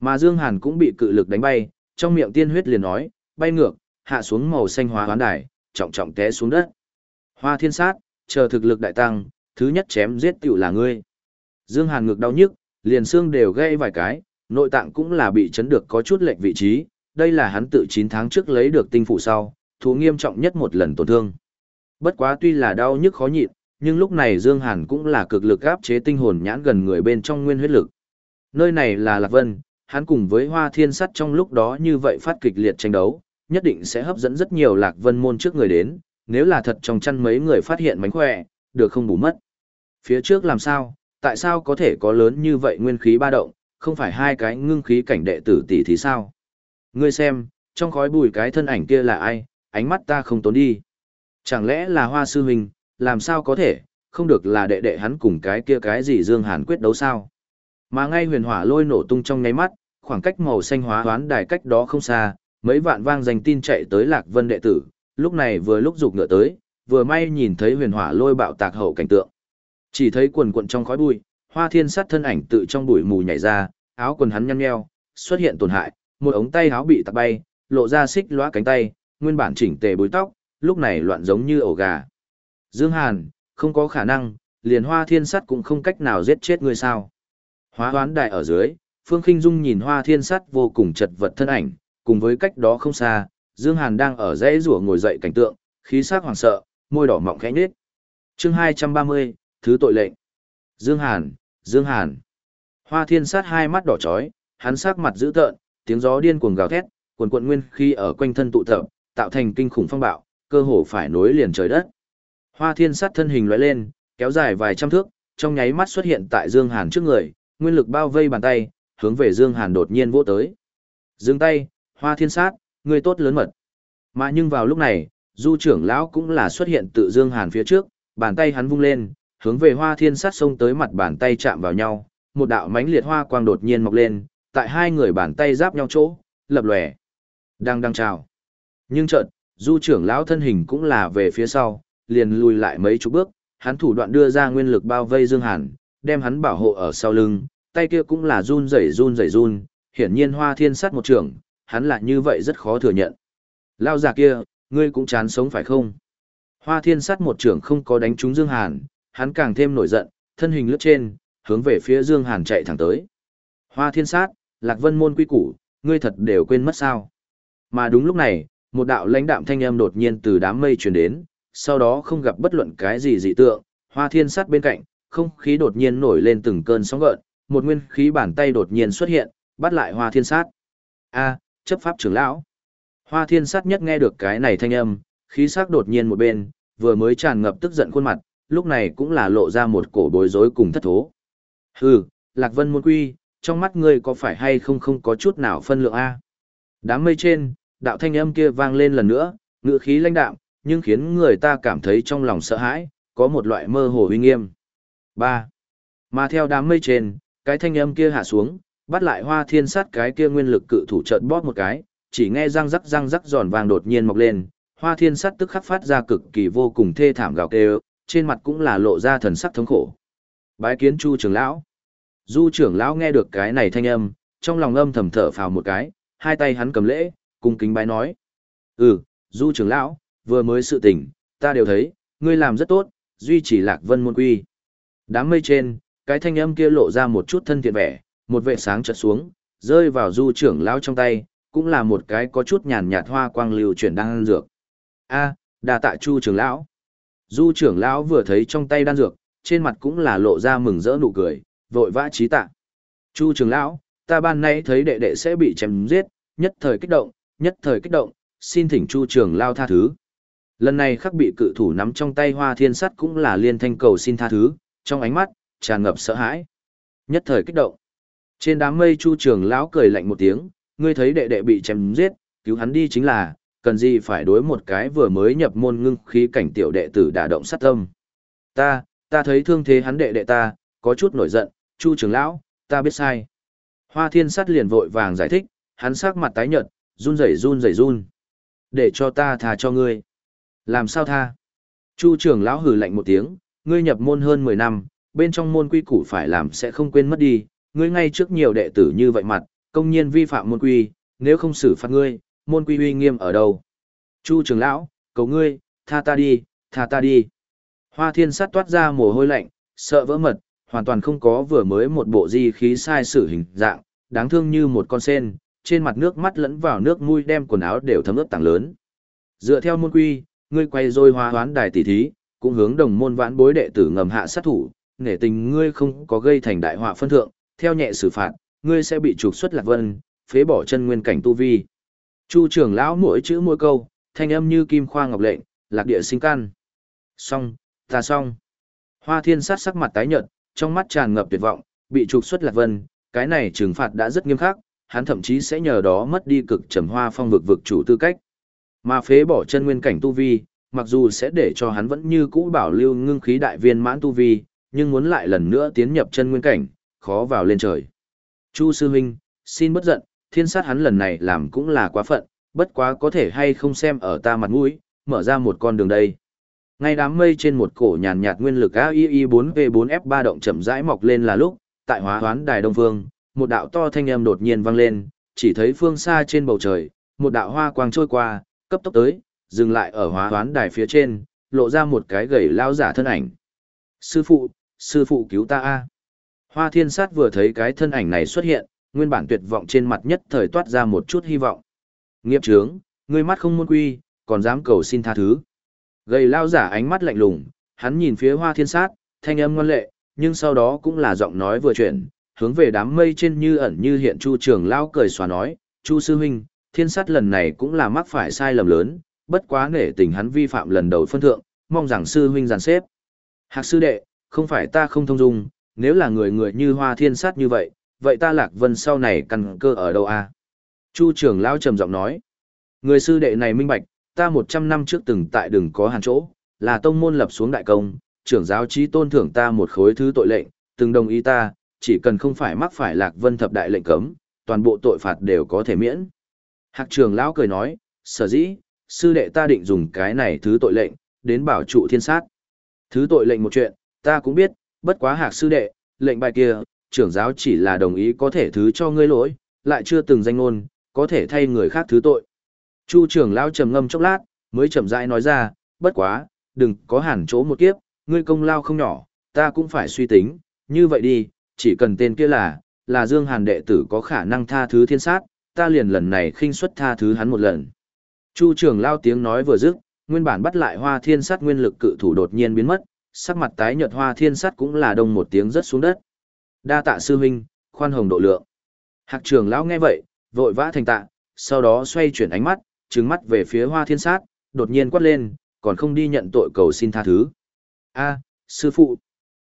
Mà Dương Hàn cũng bị cự lực đánh bay, trong miệng tiên huyết liền nói, bay ngược, hạ xuống màu xanh hóa hoán đài, trọng trọng té xuống đất. Hoa thiên sát, chờ thực lực đại tăng, thứ nhất chém giết tiểu là ngươi. Dương Hàn ngực đau nhức, liền xương đều gây vài cái, nội tạng cũng là bị chấn được có chút lệch vị trí, đây là hắn tự 9 tháng trước lấy được tinh phủ sau, thú nghiêm trọng nhất một lần tổn thương. Bất quá tuy là đau nhức khó nhịn, nhưng lúc này Dương Hàn cũng là cực lực áp chế tinh hồn nhãn gần người bên trong nguyên huyết lực. Nơi này là Lạc Vân, hắn cùng với Hoa Thiên Sắt trong lúc đó như vậy phát kịch liệt tranh đấu, nhất định sẽ hấp dẫn rất nhiều lạc vân môn trước người đến, nếu là thật trong chăn mấy người phát hiện mánh khỏe, được không bù mất. Phía trước làm sao, tại sao có thể có lớn như vậy nguyên khí ba động, không phải hai cái ngưng khí cảnh đệ tử tỷ thì sao? Ngươi xem, trong khói bụi cái thân ảnh kia là ai, ánh mắt ta không tốn đi. Chẳng lẽ là hoa sư huynh, làm sao có thể, không được là đệ đệ hắn cùng cái kia cái gì Dương Hàn quyết đấu sao? Mà ngay huyền hỏa lôi nổ tung trong nháy mắt, khoảng cách màu xanh hóa hoán đài cách đó không xa, mấy vạn vang danh tin chạy tới Lạc Vân đệ tử, lúc này vừa lúc dục ngựa tới, vừa may nhìn thấy huyền hỏa lôi bạo tạc hậu cảnh tượng. Chỉ thấy quần quần trong khói bụi, Hoa Thiên Sát thân ảnh tự trong bụi mù nhảy ra, áo quần hắn nhăn nheo, xuất hiện tổn hại, một ống tay áo bị tạc bay, lộ ra xích lóa cánh tay, nguyên bản chỉnh tề búi tóc, lúc này loạn giống như ổ gà. Dương Hàn, không có khả năng, liền Hoa Thiên Sắt cũng không cách nào giết chết ngươi sao? Hóa hoán đại ở dưới, Phương Kinh Dung nhìn Hoa Thiên Sắt vô cùng chật vật thân ảnh, cùng với cách đó không xa, Dương Hàn đang ở dãy rùa ngồi dậy cảnh tượng, khí sắc hoảng sợ, môi đỏ mọng khẽ nhếch. Chương 230, thứ tội lệnh. Dương Hàn, Dương Hàn. Hoa Thiên Sát hai mắt đỏ chói, hắn sắc mặt dữ tợn, tiếng gió điên cuồng gào thét, cuồn cuộn nguyên khi ở quanh thân tụ tập, tạo thành kinh khủng phong bạo, cơ hồ phải nối liền trời đất. Hoa Thiên Sát thân hình lóe lên, kéo dài vài trăm thước, trong nháy mắt xuất hiện tại Dương Hàn trước người, nguyên lực bao vây bàn tay, hướng về Dương Hàn đột nhiên vỗ tới. Dừng tay, Hoa Thiên Sát, ngươi tốt lớn mật. Mà nhưng vào lúc này, Du trưởng lão cũng là xuất hiện tự Dương Hàn phía trước, bàn tay hắn vung lên, hướng về Hoa Thiên Sát xông tới mặt bàn tay chạm vào nhau, một đạo mãnh liệt hoa quang đột nhiên mọc lên, tại hai người bàn tay giáp nhau chỗ, lập lòe. Đang đang chào. Nhưng chợt, Du trưởng lão thân hình cũng là về phía sau, liền lùi lại mấy chục bước, hắn thủ đoạn đưa ra nguyên lực bao vây Dương Hàn, đem hắn bảo hộ ở sau lưng, tay kia cũng là run rẩy run rẩy run, hiển nhiên Hoa Thiên Sát một trưởng, hắn là như vậy rất khó thừa nhận. Lao già kia, ngươi cũng chán sống phải không? Hoa Thiên Sát một trưởng không có đánh trúng Dương Hàn, hắn càng thêm nổi giận, thân hình lướt trên, hướng về phía Dương Hàn chạy thẳng tới. Hoa Thiên Sát, Lạc Vân môn quy củ, ngươi thật đều quên mất sao? Mà đúng lúc này, một đạo lãnh đạm thanh âm đột nhiên từ đám mây truyền đến, sau đó không gặp bất luận cái gì dị tượng, Hoa Thiên Sát bên cạnh, không khí đột nhiên nổi lên từng cơn sóng gợn, một nguyên khí bàn tay đột nhiên xuất hiện, bắt lại Hoa Thiên Sát. A, chấp pháp trưởng lão. Hoa Thiên Sát nhất nghe được cái này thanh âm, khí sắc đột nhiên một bên, vừa mới tràn ngập tức giận khuôn mặt, lúc này cũng là lộ ra một cổ bối rối cùng thất thố. Hừ, Lạc Vân môn quy, trong mắt ngươi có phải hay không không có chút nào phân lượng a? Đám mây trên, đạo thanh âm kia vang lên lần nữa, ngựa khí lãnh đạm, nhưng khiến người ta cảm thấy trong lòng sợ hãi, có một loại mơ hồ uy nghiêm. 3. Mà theo đám mây trên, cái thanh âm kia hạ xuống, bắt lại hoa thiên sát cái kia nguyên lực cự thủ chợt bóp một cái, chỉ nghe răng rắc răng rắc giòn vàng đột nhiên mọc lên, hoa thiên sát tức khắc phát ra cực kỳ vô cùng thê thảm gào kêu, trên mặt cũng là lộ ra thần sắc thống khổ. Bái kiến chu trưởng lão. Du trưởng lão nghe được cái này thanh âm, trong lòng âm thầm thở phào một cái, hai tay hắn cầm lễ, cung kính bái nói. Ừ, du trưởng lão, vừa mới sự tình, ta đều thấy, ngươi làm rất tốt, duy trì lạc vân môn quy. Đám mây trên, cái thanh âm kia lộ ra một chút thân thiện vẻ, một vệ sáng chợt xuống, rơi vào du trưởng lão trong tay, cũng là một cái có chút nhàn nhạt hoa quang lưu chuyển đan dược. A, đà tạ chu trưởng lão. Du trưởng lão vừa thấy trong tay đan dược, trên mặt cũng là lộ ra mừng rỡ nụ cười, vội vã trí tạ. Chu trưởng lão, ta ban nay thấy đệ đệ sẽ bị chém giết, nhất thời kích động, nhất thời kích động, xin thỉnh chu trưởng lao tha thứ. Lần này khắc bị cự thủ nắm trong tay hoa thiên sắt cũng là liên thanh cầu xin tha thứ, trong ánh mắt, tràn ngập sợ hãi. Nhất thời kích động. Trên đám mây chu trưởng lão cười lạnh một tiếng, ngươi thấy đệ đệ bị chém giết, cứu hắn đi chính là, cần gì phải đối một cái vừa mới nhập môn ngưng khí cảnh tiểu đệ tử đả động sát tâm. Ta, ta thấy thương thế hắn đệ đệ ta, có chút nổi giận, chu trưởng lão, ta biết sai. Hoa thiên sát liền vội vàng giải thích, hắn sắc mặt tái nhợt, run rẩy run rẩy run. Để cho ta tha cho ngươi. Làm sao tha? Chu trưởng lão hừ lạnh một tiếng, ngươi nhập môn hơn 10 năm, bên trong môn quy củ phải làm sẽ không quên mất đi, ngươi ngay trước nhiều đệ tử như vậy mặt, công nhiên vi phạm môn quy, nếu không xử phạt ngươi, môn quy uy nghiêm ở đâu? Chu trưởng lão, cầu ngươi, tha ta đi, tha ta đi. Hoa thiên sát toát ra mồ hôi lạnh, sợ vỡ mật, hoàn toàn không có vừa mới một bộ di khí sai sử hình dạng, đáng thương như một con sen, trên mặt nước mắt lẫn vào nước mũi đem quần áo đều thấm ướt tảng lớn. Dựa theo môn quy, ngươi quay rồi hóa hoán đài tỷ thí, cũng hướng đồng môn vãn bối đệ tử ngầm hạ sát thủ, nể tình ngươi không có gây thành đại họa phân thượng, theo nhẹ xử phạt, ngươi sẽ bị trục xuất lạc vân, phế bỏ chân nguyên cảnh tu vi. Chu trưởng lão mỗi chữ mỗi câu, thanh âm như kim khoa ngọc lệnh, lạc địa sinh căn. Xong, ta xong. Hoa thiên sát sắc mặt tái nhợt, trong mắt tràn ngập tuyệt vọng, bị trục xuất lạc vân, cái này trừng phạt đã rất nghiêm khắc, hắn thậm chí sẽ nhờ đó mất đi cực trầm hoa phong vực vực chủ tư cách. Mà phế bỏ chân nguyên cảnh tu vi, mặc dù sẽ để cho hắn vẫn như cũ bảo lưu ngưng khí đại viên mãn tu vi, nhưng muốn lại lần nữa tiến nhập chân nguyên cảnh, khó vào lên trời. Chu sư huynh, xin bất giận, thiên sát hắn lần này làm cũng là quá phận, bất quá có thể hay không xem ở ta mặt mũi, mở ra một con đường đây. Ngay đám mây trên một cổ nhàn nhạt nguyên lực AII4V4F3 động chậm rãi mọc lên là lúc, tại hóa hoán đài Đông Phương, một đạo to thanh âm đột nhiên vang lên, chỉ thấy phương xa trên bầu trời, một đạo hoa quang trôi qua, cấp tốc tới, dừng lại ở hóa hoán đài phía trên, lộ ra một cái gầy lao giả thân ảnh. Sư phụ, sư phụ cứu ta a! Hoa thiên sát vừa thấy cái thân ảnh này xuất hiện, nguyên bản tuyệt vọng trên mặt nhất thời toát ra một chút hy vọng. Nghiệp trướng, ngươi mắt không muốn quy, còn dám cầu xin tha thứ. Gầy lao giả ánh mắt lạnh lùng, hắn nhìn phía hoa thiên sát, thanh âm ngoan lệ, nhưng sau đó cũng là giọng nói vừa chuyển, hướng về đám mây trên như ẩn như hiện chu trường lao cười xòa nói, chu sư huynh, thiên sát lần này cũng là mắc phải sai lầm lớn, bất quá nể tình hắn vi phạm lần đầu phân thượng, mong rằng sư huynh giàn xếp. Hạc sư đệ, không phải ta không thông dung, nếu là người người như hoa thiên sát như vậy, vậy ta lạc vân sau này căn cơ ở đâu a? Chu trưởng lão trầm giọng nói, người sư đệ này minh bạch, ta một trăm năm trước từng tại đừng có hàn chỗ, là tông môn lập xuống đại công, trưởng giáo trí tôn thưởng ta một khối thứ tội lệnh, từng đồng ý ta, chỉ cần không phải mắc phải lạc vân thập đại lệnh cấm, toàn bộ tội phạt đều có thể miễn. Hạc Trường lão cười nói, sở dĩ, sư đệ ta định dùng cái này thứ tội lệnh, đến bảo trụ thiên sát. Thứ tội lệnh một chuyện, ta cũng biết, bất quá hạc sư đệ, lệnh bài kia, trưởng giáo chỉ là đồng ý có thể thứ cho ngươi lỗi, lại chưa từng danh ngôn, có thể thay người khác thứ tội. Chu trưởng lão trầm ngâm chốc lát, mới chậm rãi nói ra, bất quá, đừng có hẳn chỗ một kiếp, ngươi công lao không nhỏ, ta cũng phải suy tính, như vậy đi, chỉ cần tên kia là, là Dương Hàn đệ tử có khả năng tha thứ thiên sát, ta liền lần này khinh suất tha thứ hắn một lần. Chu trưởng lao tiếng nói vừa dứt, nguyên bản bắt lại hoa thiên sát nguyên lực cự thủ đột nhiên biến mất, sắc mặt tái nhợt hoa thiên sát cũng là đông một tiếng rất xuống đất. Đa tạ sư huynh, khoan hồng độ lượng. Hạc trưởng lão nghe vậy, vội vã thành tạ, sau đó xoay chuyển ánh mắt, trừng mắt về phía hoa thiên sát, đột nhiên quát lên, còn không đi nhận tội cầu xin tha thứ. A, sư phụ.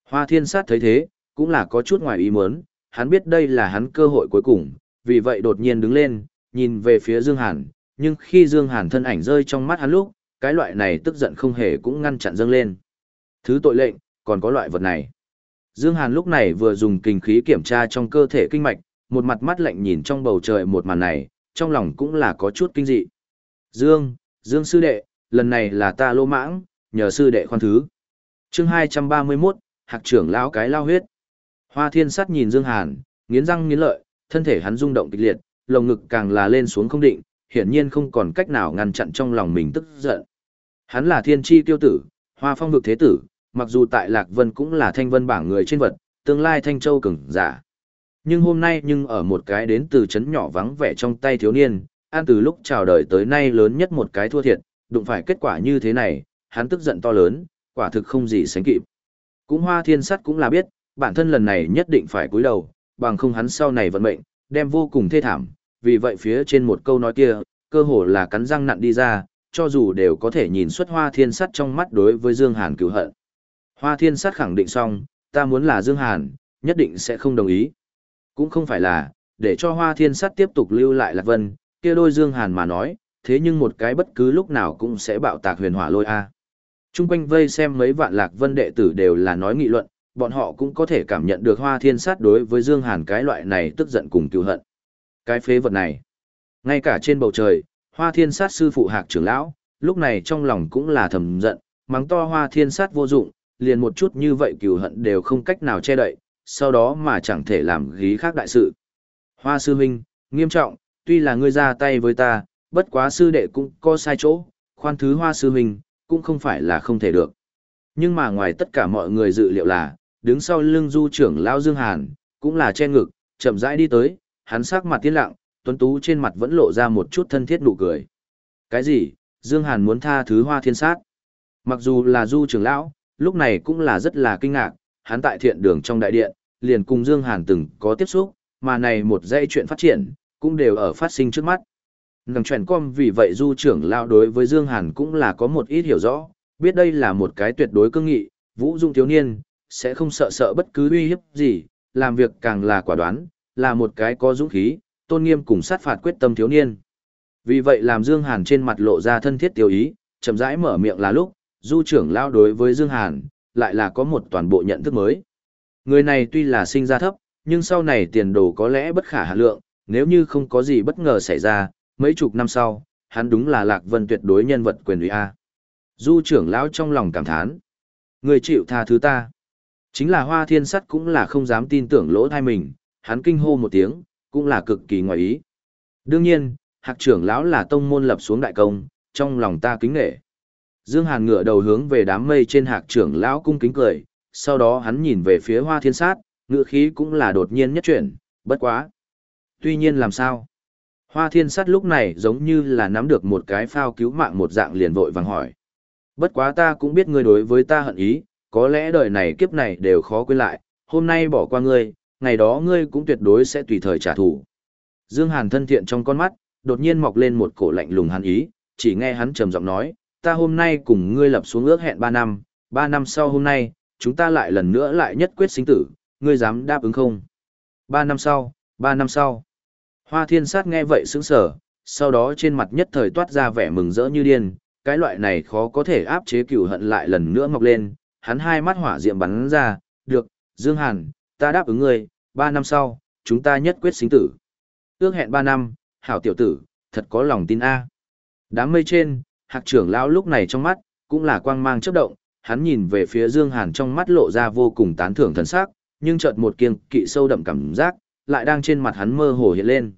Hoa thiên sát thấy thế, cũng là có chút ngoài ý muốn, hắn biết đây là hắn cơ hội cuối cùng, vì vậy đột nhiên đứng lên, nhìn về phía Dương Hàn, nhưng khi Dương Hàn thân ảnh rơi trong mắt hắn lúc, cái loại này tức giận không hề cũng ngăn chặn dâng lên. Thứ tội lệnh, còn có loại vật này. Dương Hàn lúc này vừa dùng kinh khí kiểm tra trong cơ thể kinh mạch, một mặt mắt lạnh nhìn trong bầu trời một màn này, trong lòng cũng là có chút kinh dị. Dương, Dương sư đệ, lần này là ta lô mãng, nhờ sư đệ khoan thứ. Chương 231, Hạc trưởng lão cái lao huyết. Hoa Thiên Sắt nhìn Dương Hàn, nghiến răng nghiến lợi, thân thể hắn rung động kịch liệt, lồng ngực càng là lên xuống không định, hiển nhiên không còn cách nào ngăn chặn trong lòng mình tức giận. Hắn là thiên chi tiêu tử, hoa phong vực thế tử, mặc dù tại Lạc Vân cũng là thanh vân bảng người trên vật, tương lai thanh châu cường giả. Nhưng hôm nay nhưng ở một cái đến từ chấn nhỏ vắng vẻ trong tay thiếu niên, an từ lúc chào đời tới nay lớn nhất một cái thua thiệt, đụng phải kết quả như thế này, hắn tức giận to lớn, quả thực không gì sánh kịp. Cũng hoa thiên sắt cũng là biết, bản thân lần này nhất định phải cúi đầu, bằng không hắn sau này vận mệnh, đem vô cùng thê thảm, vì vậy phía trên một câu nói kia, cơ hồ là cắn răng nặn đi ra, cho dù đều có thể nhìn xuất hoa thiên sắt trong mắt đối với Dương Hàn cứu hận. Hoa thiên sắt khẳng định xong, ta muốn là Dương Hàn, nhất định sẽ không đồng ý. Cũng không phải là, để cho hoa thiên sắt tiếp tục lưu lại Lạc Vân, kia đôi Dương Hàn mà nói, thế nhưng một cái bất cứ lúc nào cũng sẽ bạo tạc huyền hỏa lôi A. Trung quanh vây xem mấy vạn Lạc Vân đệ tử đều là nói nghị luận, bọn họ cũng có thể cảm nhận được hoa thiên sát đối với Dương Hàn cái loại này tức giận cùng cựu hận. Cái phế vật này. Ngay cả trên bầu trời, hoa thiên sát sư phụ hạc trưởng lão, lúc này trong lòng cũng là thầm giận, mắng to hoa thiên sát vô dụng, liền một chút như vậy cựu hận đều không cách nào che đậy, sau đó mà chẳng thể làm gí khác đại sự. Hoa sư huynh, nghiêm trọng, tuy là ngươi ra tay với ta, bất quá sư đệ cũng có sai chỗ, khoan thứ hoa sư huynh, cũng không phải là không thể được. Nhưng mà ngoài tất cả mọi người dự liệu là, đứng sau lưng du trưởng lão Dương Hàn, cũng là che ngực, chậm rãi đi tới, hắn sắc mặt tiến lặng, tuấn tú trên mặt vẫn lộ ra một chút thân thiết nụ cười. Cái gì? Dương Hàn muốn tha thứ hoa thiên sát. Mặc dù là du trưởng lão, lúc này cũng là rất là kinh ngạc, hắn tại thiện đường trong đại điện, liền cùng Dương Hàn từng có tiếp xúc, mà này một dãy chuyện phát triển, cũng đều ở phát sinh trước mắt. Ngằng chuyển com vì vậy du trưởng lão đối với Dương Hàn cũng là có một ít hiểu rõ, biết đây là một cái tuyệt đối cương nghị, vũ dung thiếu niên, sẽ không sợ sợ bất cứ uy hiếp gì, làm việc càng là quả đoán, là một cái có dũng khí, tôn nghiêm cùng sát phạt quyết tâm thiếu niên. Vì vậy làm Dương Hàn trên mặt lộ ra thân thiết tiêu ý, chậm rãi mở miệng là lúc, du trưởng lao đối với Dương Hàn, lại là có một toàn bộ nhận thức mới. Người này tuy là sinh ra thấp, nhưng sau này tiền đồ có lẽ bất khả hạ lượng, nếu như không có gì bất ngờ xảy ra, mấy chục năm sau, hắn đúng là Lạc Vân tuyệt đối nhân vật quyền uy A. Du trưởng lão trong lòng cảm thán. Người chịu tha thứ ta. Chính là hoa thiên sắt cũng là không dám tin tưởng lỗ thai mình, hắn kinh hô một tiếng, cũng là cực kỳ ngoài ý. Đương nhiên, hạc trưởng lão là tông môn lập xuống đại công, trong lòng ta kính nghệ. Dương Hàn ngựa đầu hướng về đám mây trên hạc trưởng lão cung kính cười, sau đó hắn nhìn về phía hoa thiên sát, ngựa khí cũng là đột nhiên nhất chuyển, bất quá. Tuy nhiên làm sao? Hoa thiên sát lúc này giống như là nắm được một cái phao cứu mạng một dạng liền vội vàng hỏi. Bất quá ta cũng biết ngươi đối với ta hận ý, có lẽ đời này kiếp này đều khó quên lại, hôm nay bỏ qua ngươi, ngày đó ngươi cũng tuyệt đối sẽ tùy thời trả thù. Dương Hàn thân thiện trong con mắt, đột nhiên mọc lên một cổ lạnh lùng hắn ý, chỉ nghe hắn trầm giọng nói, ta hôm nay cùng ngươi lập xuống ước hẹn 3 năm, 3 năm sau hôm nay, chúng ta lại lần nữa lại nhất quyết sinh tử, ngươi dám đáp ứng không? 3 năm sau, 3 năm sau. Hoa thiên sát nghe vậy sững sờ, sau đó trên mặt nhất thời toát ra vẻ mừng rỡ như điên, cái loại này khó có thể áp chế cửu hận lại lần nữa mọc lên, hắn hai mắt hỏa diệm bắn ra, được, Dương Hàn, ta đáp ứng ngươi, ba năm sau, chúng ta nhất quyết sinh tử. Ước hẹn ba năm, hảo tiểu tử, thật có lòng tin A. Đám mây trên, hạc trưởng lão lúc này trong mắt, cũng là quang mang chớp động, hắn nhìn về phía Dương Hàn trong mắt lộ ra vô cùng tán thưởng thần sắc, nhưng chợt một kiêng kỵ sâu đậm cảm giác, lại đang trên mặt hắn mơ hồ hiện lên.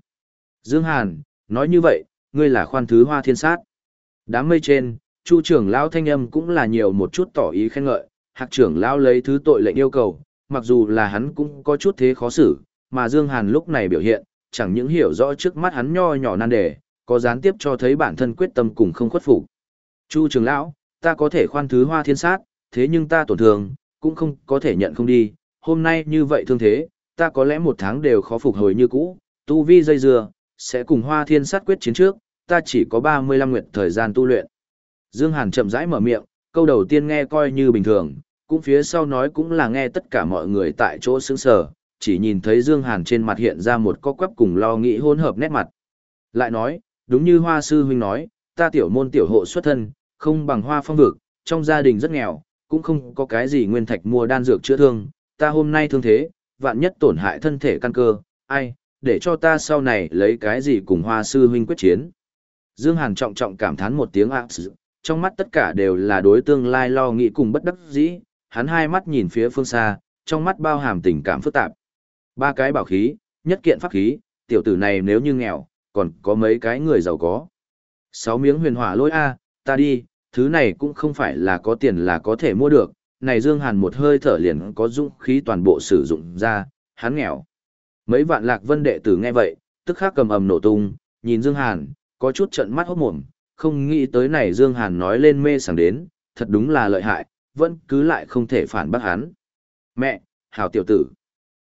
Dương Hàn, nói như vậy, ngươi là khoan thứ hoa thiên sát. Đám mây trên, Chu trưởng lão thanh âm cũng là nhiều một chút tỏ ý khen ngợi, hạc trưởng lão lấy thứ tội lệnh yêu cầu, mặc dù là hắn cũng có chút thế khó xử, mà Dương Hàn lúc này biểu hiện, chẳng những hiểu rõ trước mắt hắn nho nhỏ nan đề, có gián tiếp cho thấy bản thân quyết tâm cùng không khuất phục. Chu trưởng lão, ta có thể khoan thứ hoa thiên sát, thế nhưng ta tổn thương, cũng không có thể nhận không đi, hôm nay như vậy thương thế, ta có lẽ một tháng đều khó phục hồi như cũ, tu vi dây dưa, sẽ cùng hoa thiên sát quyết chiến trước, ta chỉ có 35 nguyện thời gian tu luyện. Dương Hàn chậm rãi mở miệng, câu đầu tiên nghe coi như bình thường, cũng phía sau nói cũng là nghe tất cả mọi người tại chỗ sững sờ, chỉ nhìn thấy Dương Hàn trên mặt hiện ra một có quắp cùng lo nghĩ hỗn hợp nét mặt. Lại nói, đúng như Hoa sư huynh nói, ta tiểu môn tiểu hộ xuất thân, không bằng Hoa phong vực, trong gia đình rất nghèo, cũng không có cái gì nguyên thạch mua đan dược chữa thương, ta hôm nay thương thế, vạn nhất tổn hại thân thể căn cơ, ai, để cho ta sau này lấy cái gì cùng Hoa sư huynh quyết chiến. Dương Hàn trọng trọng cảm thán một tiếng ạ trong mắt tất cả đều là đối tương lai lo nghĩ cùng bất đắc dĩ, hắn hai mắt nhìn phía phương xa, trong mắt bao hàm tình cảm phức tạp. Ba cái bảo khí, nhất kiện pháp khí, tiểu tử này nếu như nghèo, còn có mấy cái người giàu có. Sáu miếng huyền hỏa lôi A, ta đi, thứ này cũng không phải là có tiền là có thể mua được, này Dương Hàn một hơi thở liền có dũng khí toàn bộ sử dụng ra, hắn nghèo. Mấy vạn lạc vân đệ tử nghe vậy, tức khắc cầm ầm nổ tung, nhìn Dương Hàn, có chút trợn mắt hốt mồm, không nghĩ tới này Dương Hàn nói lên mê sảng đến, thật đúng là lợi hại, vẫn cứ lại không thể phản bác hắn. Mẹ, hảo tiểu tử.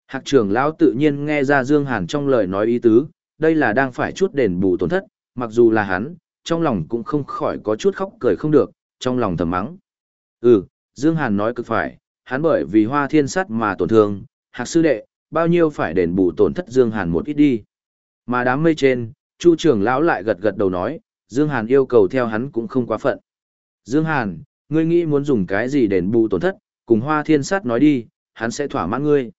Hạc trưởng lão tự nhiên nghe ra Dương Hàn trong lời nói ý tứ, đây là đang phải chút đền bù tổn thất, mặc dù là hắn, trong lòng cũng không khỏi có chút khóc cười không được, trong lòng thầm mắng. Ừ, Dương Hàn nói cực phải, hắn bởi vì hoa thiên sắt mà tổn thương, hạc sư đệ, bao nhiêu phải đền bù tổn thất Dương Hàn một ít đi. Mà đám mây trên, Chu trưởng lão lại gật gật đầu nói, Dương Hàn yêu cầu theo hắn cũng không quá phận. Dương Hàn, ngươi nghĩ muốn dùng cái gì đền bù tổn thất, cùng hoa thiên sát nói đi, hắn sẽ thỏa mãn ngươi.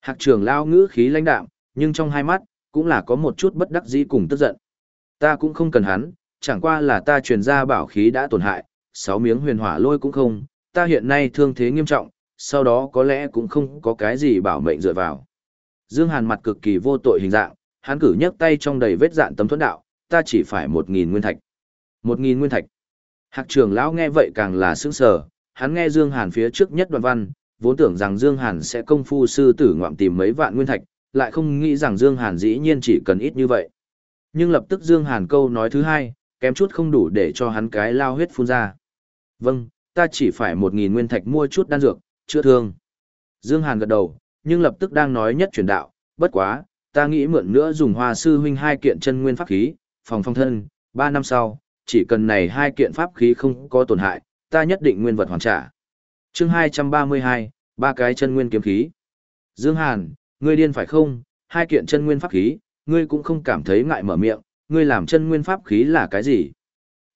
Hạc trưởng lao ngữ khí lãnh đạm, nhưng trong hai mắt, cũng là có một chút bất đắc dĩ cùng tức giận. Ta cũng không cần hắn, chẳng qua là ta truyền ra bảo khí đã tổn hại, sáu miếng huyền hỏa lôi cũng không, ta hiện nay thương thế nghiêm trọng, sau đó có lẽ cũng không có cái gì bảo mệnh dựa vào. Dương Hàn mặt cực kỳ vô tội hình dạng, hắn cử nhấc tay trong đầy vết dạn tấm thuẫn đạo, ta chỉ phải một nghìn nguyên thạch. Một nghìn nguyên thạch. Hạc trưởng lão nghe vậy càng là sững sờ, hắn nghe Dương Hàn phía trước nhất đoạn văn, vốn tưởng rằng Dương Hàn sẽ công phu sư tử ngoạm tìm mấy vạn nguyên thạch, lại không nghĩ rằng Dương Hàn dĩ nhiên chỉ cần ít như vậy. Nhưng lập tức Dương Hàn câu nói thứ hai, kém chút không đủ để cho hắn cái lao huyết phun ra. Vâng, ta chỉ phải một nghìn nguyên thạch mua chút đan dược, chữa thương. Dương Hàn gật đầu, nhưng lập tức đang nói nhất chuyển đạo, bất quá, ta nghĩ mượn nữa dùng hoa sư huynh hai kiện chân nguyên pháp khí, phòng phong thân, ba năm sau, chỉ cần này hai kiện pháp khí không có tổn hại, ta nhất định nguyên vật hoàn trả. chương 232, ba cái chân nguyên kiếm khí. Dương Hàn, ngươi điên phải không, hai kiện chân nguyên pháp khí, ngươi cũng không cảm thấy ngại mở miệng, ngươi làm chân nguyên pháp khí là cái gì?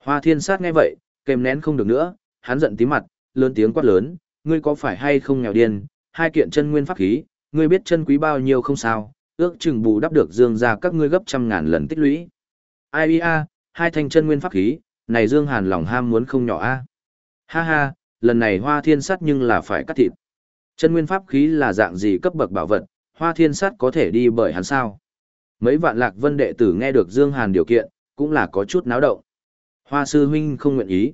Hoa thiên sát nghe vậy, kèm nén không được nữa, hắn giận tím mặt, lớn tiếng quát lớn, ngươi có phải hay không nghèo điên, hai kiện chân nguyên pháp khí, ngươi biết chân quý bao nhiêu không sao, ước chừng bù đắp được dương ra các ngươi gấp trăm ngàn lần tích lũy. Ai a, hai thanh chân nguyên pháp khí, này Dương Hàn lòng ham muốn không nhỏ a. Ha ha, lần này Hoa Thiên Sắt nhưng là phải cắt thịt. Chân nguyên pháp khí là dạng gì cấp bậc bảo vật, Hoa Thiên Sắt có thể đi bởi hắn sao? Mấy vạn lạc vân đệ tử nghe được Dương Hàn điều kiện, cũng là có chút náo động. Hoa sư huynh không nguyện ý.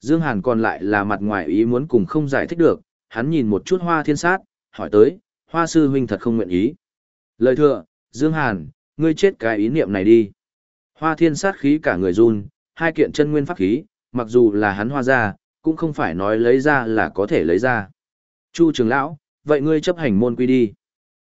Dương Hàn còn lại là mặt ngoài ý muốn cùng không giải thích được, hắn nhìn một chút Hoa Thiên Sát, hỏi tới, Hoa sư huynh thật không nguyện ý. Lời thừa, Dương Hàn, ngươi chết cái ý niệm này đi. Hoa Thiên Sát khí cả người run, hai kiện chân nguyên pháp khí, mặc dù là hắn hoa ra, cũng không phải nói lấy ra là có thể lấy ra. Chu trưởng lão, vậy ngươi chấp hành môn quy đi.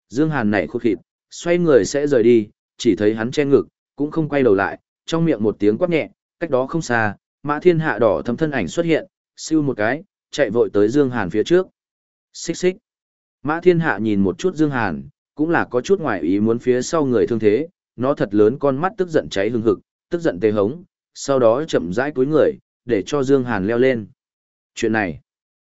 Dương Hàn này khô khịt, xoay người sẽ rời đi, chỉ thấy hắn che ngực, cũng không quay đầu lại, trong miệng một tiếng quát nhẹ, cách đó không xa, Mã Thiên Hạ đỏ thâm thân ảnh xuất hiện, siêu một cái, chạy vội tới Dương Hàn phía trước. Xích xích. Mã Thiên Hạ nhìn một chút Dương Hàn, cũng là có chút ngoài ý muốn phía sau người thương thế, nó thật lớn con mắt tức giận cháy hừng hực, tức giận tê hống, sau đó chậm rãi cúi người, để cho Dương Hàn leo lên. Chuyện này,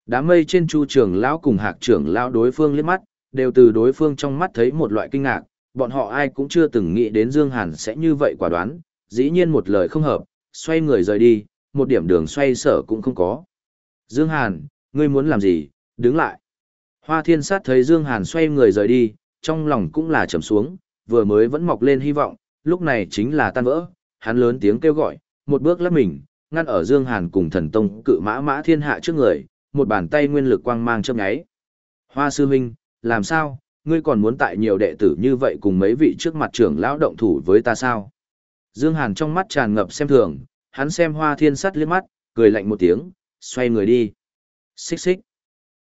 đám mây trên chu trưởng lão cùng hạc trưởng lão đối phương liếc mắt, đều từ đối phương trong mắt thấy một loại kinh ngạc, bọn họ ai cũng chưa từng nghĩ đến Dương Hàn sẽ như vậy quả đoán, dĩ nhiên một lời không hợp, xoay người rời đi, một điểm đường xoay sở cũng không có. Dương Hàn, ngươi muốn làm gì, đứng lại. Hoa thiên sát thấy Dương Hàn xoay người rời đi, trong lòng cũng là trầm xuống, vừa mới vẫn mọc lên hy vọng, lúc này chính là tan vỡ, hắn lớn tiếng kêu gọi, một bước lắp mình, ngăn ở Dương Hàn cùng thần tông cự mã mã thiên hạ trước người, một bàn tay nguyên lực quang mang chớp nháy. Hoa sư huynh, làm sao, ngươi còn muốn tại nhiều đệ tử như vậy cùng mấy vị trước mặt trưởng lão động thủ với ta sao? Dương Hàn trong mắt tràn ngập xem thường, hắn xem hoa thiên sắt liếc mắt, cười lạnh một tiếng, xoay người đi. Xích xích.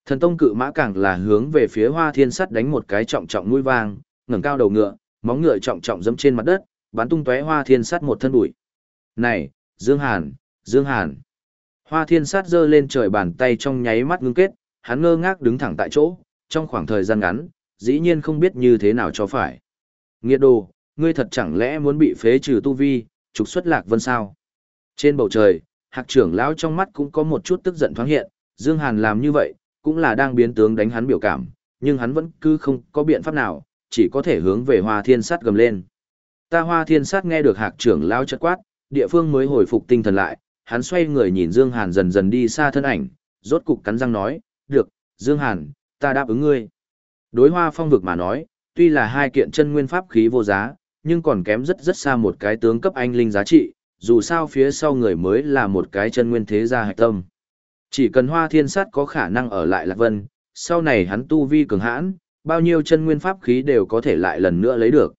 Thần tông cự mã càng là hướng về phía hoa thiên sắt đánh một cái trọng trọng mũi vang, ngẩng cao đầu ngựa, móng ngựa trọng trọng dẫm trên mặt đất, bắn tung tóe hoa thiên sắt một thân bụi. Này, Dương Hàn, Dương Hàn. Hoa thiên sát giơ lên trời bàn tay trong nháy mắt ngưng kết, hắn ngơ ngác đứng thẳng tại chỗ, trong khoảng thời gian ngắn, dĩ nhiên không biết như thế nào cho phải. Nghiệt đồ, ngươi thật chẳng lẽ muốn bị phế trừ tu vi, trục xuất lạc vân sao? Trên bầu trời, hạc trưởng lão trong mắt cũng có một chút tức giận thoáng hiện, Dương Hàn làm như vậy, cũng là đang biến tướng đánh hắn biểu cảm, nhưng hắn vẫn cứ không có biện pháp nào, chỉ có thể hướng về hoa thiên sát gầm lên. Ta hoa thiên sát nghe được hạc trưởng lao chất quát, địa phương mới hồi phục tinh thần lại, hắn xoay người nhìn Dương Hàn dần dần đi xa thân ảnh, rốt cục cắn răng nói, được, Dương Hàn, ta đáp ứng ngươi. Đối hoa phong vực mà nói, tuy là hai kiện chân nguyên pháp khí vô giá, nhưng còn kém rất rất xa một cái tướng cấp anh linh giá trị, dù sao phía sau người mới là một cái chân nguyên thế gia hạch tâm. Chỉ cần hoa thiên sát có khả năng ở lại Lạc Vân, sau này hắn tu vi cường hãn, bao nhiêu chân nguyên pháp khí đều có thể lại lần nữa lấy được.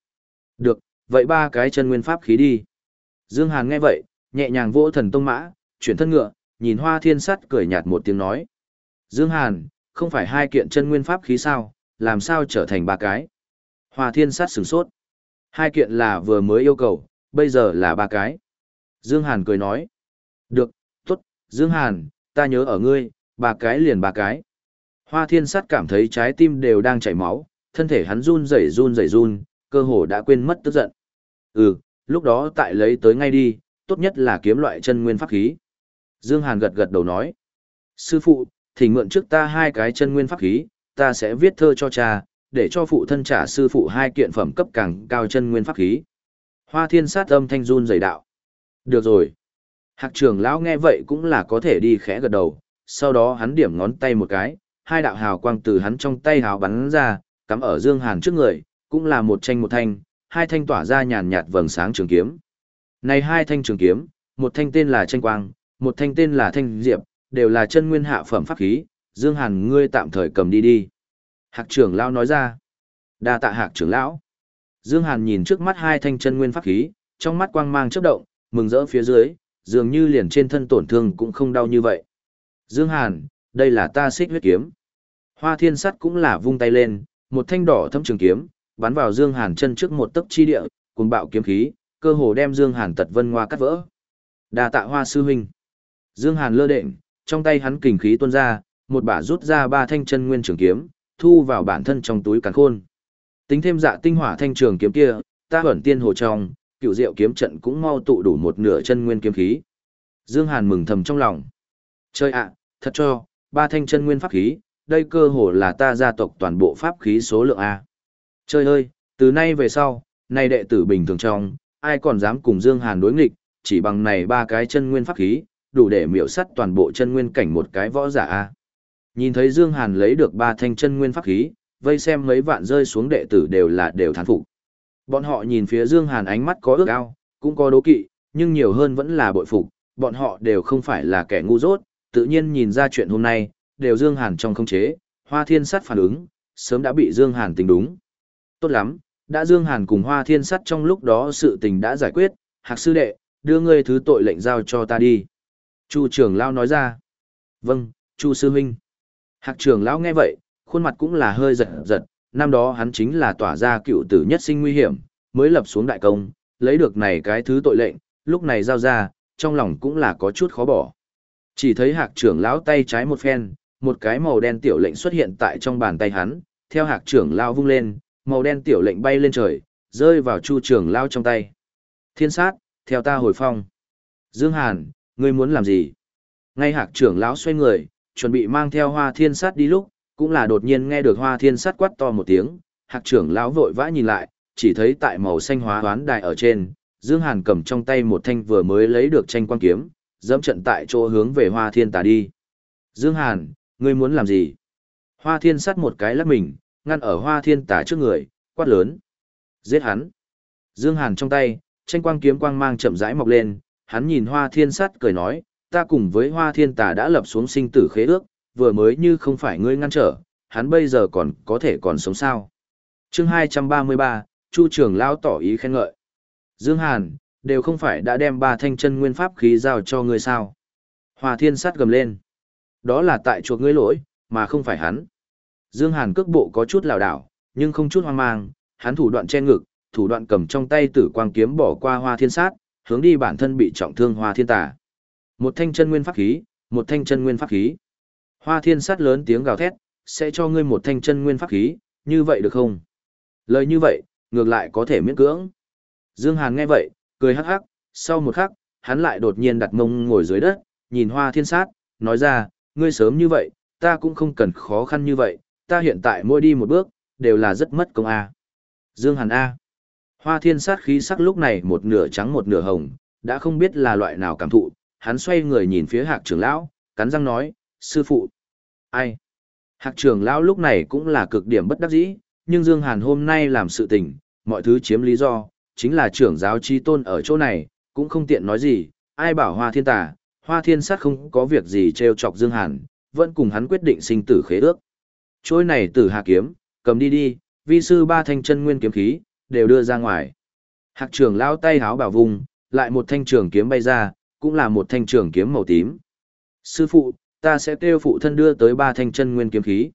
Được, vậy ba cái chân nguyên pháp khí đi. Dương Hàn nghe vậy, nhẹ nhàng vỗ thần tông mã, chuyển thân ngựa, nhìn hoa thiên sắt cười nhạt một tiếng nói. Dương Hàn, không phải hai kiện chân nguyên pháp khí sao, làm sao trở thành ba cái. Hoa thiên sắt sửng sốt. Hai kiện là vừa mới yêu cầu, bây giờ là ba cái. Dương Hàn cười nói. Được, tốt, Dương Hàn, ta nhớ ở ngươi, ba cái liền ba cái. Hoa thiên Sát cảm thấy trái tim đều đang chảy máu, thân thể hắn run rẩy run rẩy run, cơ hồ đã quên mất tức giận. Ừ, lúc đó tại lấy tới ngay đi, tốt nhất là kiếm loại chân nguyên pháp khí. Dương Hàn gật gật đầu nói. Sư phụ, thì mượn trước ta hai cái chân nguyên pháp khí, ta sẽ viết thơ cho cha, để cho phụ thân trả sư phụ hai kiện phẩm cấp càng cao chân nguyên pháp khí. Hoa thiên sát âm thanh run dày đạo. Được rồi. Hạc trưởng lão nghe vậy cũng là có thể đi khẽ gật đầu, sau đó hắn điểm ngón tay một cái, hai đạo hào quang từ hắn trong tay hào bắn ra, cắm ở Dương Hàn trước người, cũng là một tranh một thanh, hai thanh tỏa ra nhàn nhạt vầng sáng trường kiếm. Này hai thanh trường kiếm, một thanh tên là tranh quang, một thanh tên là thanh diệp, đều là chân nguyên hạ phẩm pháp khí, Dương Hàn ngươi tạm thời cầm đi đi. Hạc trưởng lão nói ra. đa tạ hạc trưởng lão. Dương Hàn nhìn trước mắt hai thanh chân nguyên pháp khí, trong mắt quang mang chớp động, mừng rỡ phía dưới, dường như liền trên thân tổn thương cũng không đau như vậy. Dương Hàn, đây là ta xích huyết kiếm. Hoa thiên sắt cũng là vung tay lên, một thanh đỏ thâm trường kiếm, bắn vào Dương Hàn chân trước một tấc chi địa, cùng bạo kiếm khí, cơ hồ đem Dương Hàn tật vân hoa cắt vỡ. Đa tạ hoa sư huynh. Dương Hàn lơ đệnh, trong tay hắn kình khí tuôn ra, một bả rút ra ba thanh chân nguyên trường kiếm, thu vào bản thân trong túi càn khôn. Tính thêm dạ tinh hỏa thanh trường kiếm kia, ta ẩn tiên hồ trong, cựu diệu kiếm trận cũng mau tụ đủ một nửa chân nguyên kiếm khí. Dương Hàn mừng thầm trong lòng. Chơi ạ, thật cho, ba thanh chân nguyên pháp khí, đây cơ hồ là ta gia tộc toàn bộ pháp khí số lượng A. Trời ơi, từ nay về sau, nay đệ tử bình thường trong, ai còn dám cùng Dương Hàn đối nghịch, chỉ bằng này ba cái chân nguyên pháp khí, đủ để miểu sắt toàn bộ chân nguyên cảnh một cái võ giả A. Nhìn thấy Dương Hàn lấy được ba thanh chân nguyên pháp khí, vây xem mấy vạn rơi xuống đệ tử đều là đều thán phục. Bọn họ nhìn phía Dương Hàn ánh mắt có ước ao, cũng có đố kỵ, nhưng nhiều hơn vẫn là bội phục, bọn họ đều không phải là kẻ ngu dốt, tự nhiên nhìn ra chuyện hôm nay, đều Dương Hàn trong không chế, Hoa Thiên Sắt phản ứng, sớm đã bị Dương Hàn tính đúng. Tốt lắm, đã Dương Hàn cùng Hoa Thiên Sắt trong lúc đó sự tình đã giải quyết, Hạc sư đệ, đưa ngươi thứ tội lệnh giao cho ta đi. Chu trưởng lão nói ra. Vâng, Chu sư huynh. Hạc trưởng lão nghe vậy, khuôn mặt cũng là hơi giật giật, năm đó hắn chính là tỏa ra cựu tử nhất sinh nguy hiểm, mới lập xuống đại công, lấy được này cái thứ tội lệnh, lúc này giao ra, trong lòng cũng là có chút khó bỏ. Chỉ thấy hạc trưởng lão tay trái một phen, một cái màu đen tiểu lệnh xuất hiện tại trong bàn tay hắn, theo hạc trưởng lao vung lên, màu đen tiểu lệnh bay lên trời, rơi vào chu trưởng lao trong tay. Thiên sát, theo ta hồi phong. Dương Hàn, ngươi muốn làm gì? Ngay hạc trưởng lão xoay người, chuẩn bị mang theo hoa thiên sát đi lúc, cũng là đột nhiên nghe được hoa thiên sát quát to một tiếng, hạc trưởng lão vội vã nhìn lại, chỉ thấy tại màu xanh hóa hoán đài ở trên, Dương Hàn cầm trong tay một thanh vừa mới lấy được tranh quan kiếm, dẫm trận tại chỗ hướng về hoa thiên tà đi. Dương Hàn, ngươi muốn làm gì? Hoa thiên sắt một cái lắc mình, ngăn ở hoa thiên Tả trước người, quát lớn. Giết hắn. Dương Hàn trong tay, tranh quang kiếm quang mang chậm rãi mọc lên, hắn nhìn hoa thiên sắt cười nói, ta cùng với hoa thiên Tả đã lập xuống sinh tử khế ước, vừa mới như không phải ngươi ngăn trở, hắn bây giờ còn có thể còn sống sao. chương 233, Chu trưởng lão tỏ ý khen ngợi. Dương Hàn, đều không phải đã đem ba thanh chân nguyên pháp khí giao cho ngươi sao. Hoa thiên sắt gầm lên. Đó là tại chuộc ngươi lỗi, mà không phải hắn. Dương Hàn cước bộ có chút lảo đảo, nhưng không chút hoang mang, hắn thủ đoạn che ngực, thủ đoạn cầm trong tay tử quang kiếm bỏ qua hoa thiên sát, hướng đi bản thân bị trọng thương hoa thiên tà. Một thanh chân nguyên pháp khí, một thanh chân nguyên pháp khí. Hoa thiên sát lớn tiếng gào thét, sẽ cho ngươi một thanh chân nguyên pháp khí, như vậy được không? Lời như vậy, ngược lại có thể miễn cưỡng. Dương Hàn nghe vậy, cười hắc hắc, sau một khắc, hắn lại đột nhiên đặt mông ngồi dưới đất, nhìn hoa thiên sát, nói ra, ngươi sớm như vậy, ta cũng không cần khó khăn như vậy, ta hiện tại mỗi đi một bước, đều là rất mất công A. Dương Hàn A. Hoa thiên sát khí sắc lúc này một nửa trắng một nửa hồng, đã không biết là loại nào cảm thụ, hắn xoay người nhìn phía hạc trưởng lão, cắn răng nói, sư phụ. Ai? Hạc trưởng lão lúc này cũng là cực điểm bất đắc dĩ, nhưng Dương Hàn hôm nay làm sự tình, mọi thứ chiếm lý do, chính là trưởng giáo chi tôn ở chỗ này, cũng không tiện nói gì, ai bảo hoa thiên tà, hoa thiên sát không có việc gì treo chọc Dương Hàn, vẫn cùng hắn quyết định sinh tử khế ước. Trôi này tử hạ kiếm, cầm đi đi, vi sư ba thanh chân nguyên kiếm khí, đều đưa ra ngoài. Hạc trưởng lao tay háo bảo vùng, lại một thanh trường kiếm bay ra, cũng là một thanh trường kiếm màu tím. Sư phụ, ta sẽ kêu phụ thân đưa tới ba thanh chân nguyên kiếm khí.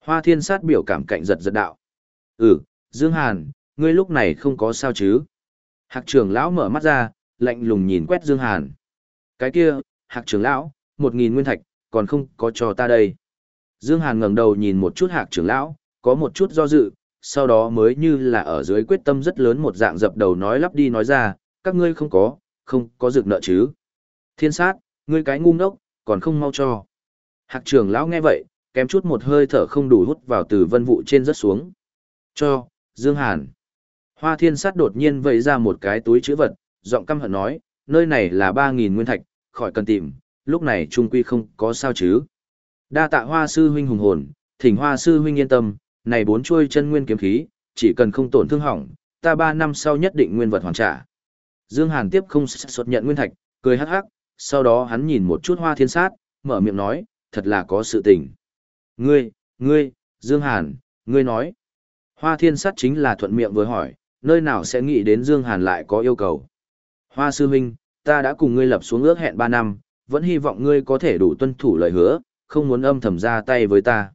Hoa thiên sát biểu cảm cạnh giật giật đạo. Ừ, Dương Hàn, ngươi lúc này không có sao chứ? Hạc trưởng lão mở mắt ra, lạnh lùng nhìn quét Dương Hàn. Cái kia, hạc trưởng lão, một nghìn nguyên thạch, còn không có cho ta đây. Dương Hàn ngẩng đầu nhìn một chút hạc trưởng lão, có một chút do dự, sau đó mới như là ở dưới quyết tâm rất lớn một dạng dập đầu nói lắp đi nói ra, các ngươi không có, không có dược nợ chứ. Thiên sát, ngươi cái ngu ngốc, còn không mau cho. Hạc trưởng lão nghe vậy, kém chút một hơi thở không đủ hút vào từ vân vụ trên rất xuống. Cho, Dương Hàn. Hoa thiên sát đột nhiên vẫy ra một cái túi chữ vật, giọng căm hận nói, nơi này là 3.000 nguyên thạch, khỏi cần tìm, lúc này trung quy không có sao chứ. Đa tạ hoa sư huynh hùng hồn, thỉnh hoa sư huynh yên tâm, này bốn chuôi chân nguyên kiếm khí, chỉ cần không tổn thương hỏng, ta ba năm sau nhất định nguyên vật hoàn trả. Dương Hàn tiếp không xuất nhận nguyên thạch, cười hắc hắc, sau đó hắn nhìn một chút hoa thiên sát, mở miệng nói, thật là có sự tình. Ngươi, ngươi, Dương Hàn, ngươi nói. Hoa thiên sát chính là thuận miệng vừa hỏi, nơi nào sẽ nghĩ đến Dương Hàn lại có yêu cầu. Hoa sư huynh, ta đã cùng ngươi lập xuống ước hẹn 3 năm, vẫn hy vọng ngươi có thể đủ tuân thủ lời hứa, không muốn âm thầm ra tay với ta.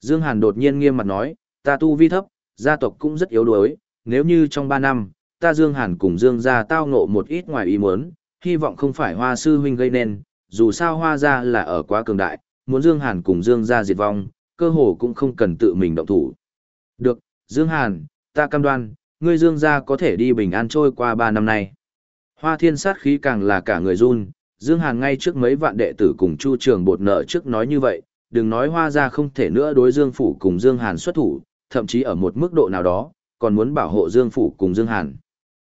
Dương Hàn đột nhiên nghiêm mặt nói, ta tu vi thấp, gia tộc cũng rất yếu đuối, nếu như trong 3 năm, ta Dương Hàn cùng Dương gia tao ngộ một ít ngoài ý muốn, hy vọng không phải hoa sư huynh gây nên, dù sao hoa gia là ở quá cường đại, muốn Dương Hàn cùng Dương gia diệt vong, cơ hồ cũng không cần tự mình động thủ. Được, Dương Hàn, ta cam đoan, ngươi Dương gia có thể đi bình an trôi qua 3 năm nay. Hoa thiên sát khí càng là cả người run, Dương Hàn ngay trước mấy vạn đệ tử cùng Chu Trường bột nợ trước nói như vậy, đừng nói hoa gia không thể nữa đối Dương Phủ cùng Dương Hàn xuất thủ, thậm chí ở một mức độ nào đó, còn muốn bảo hộ Dương Phủ cùng Dương Hàn.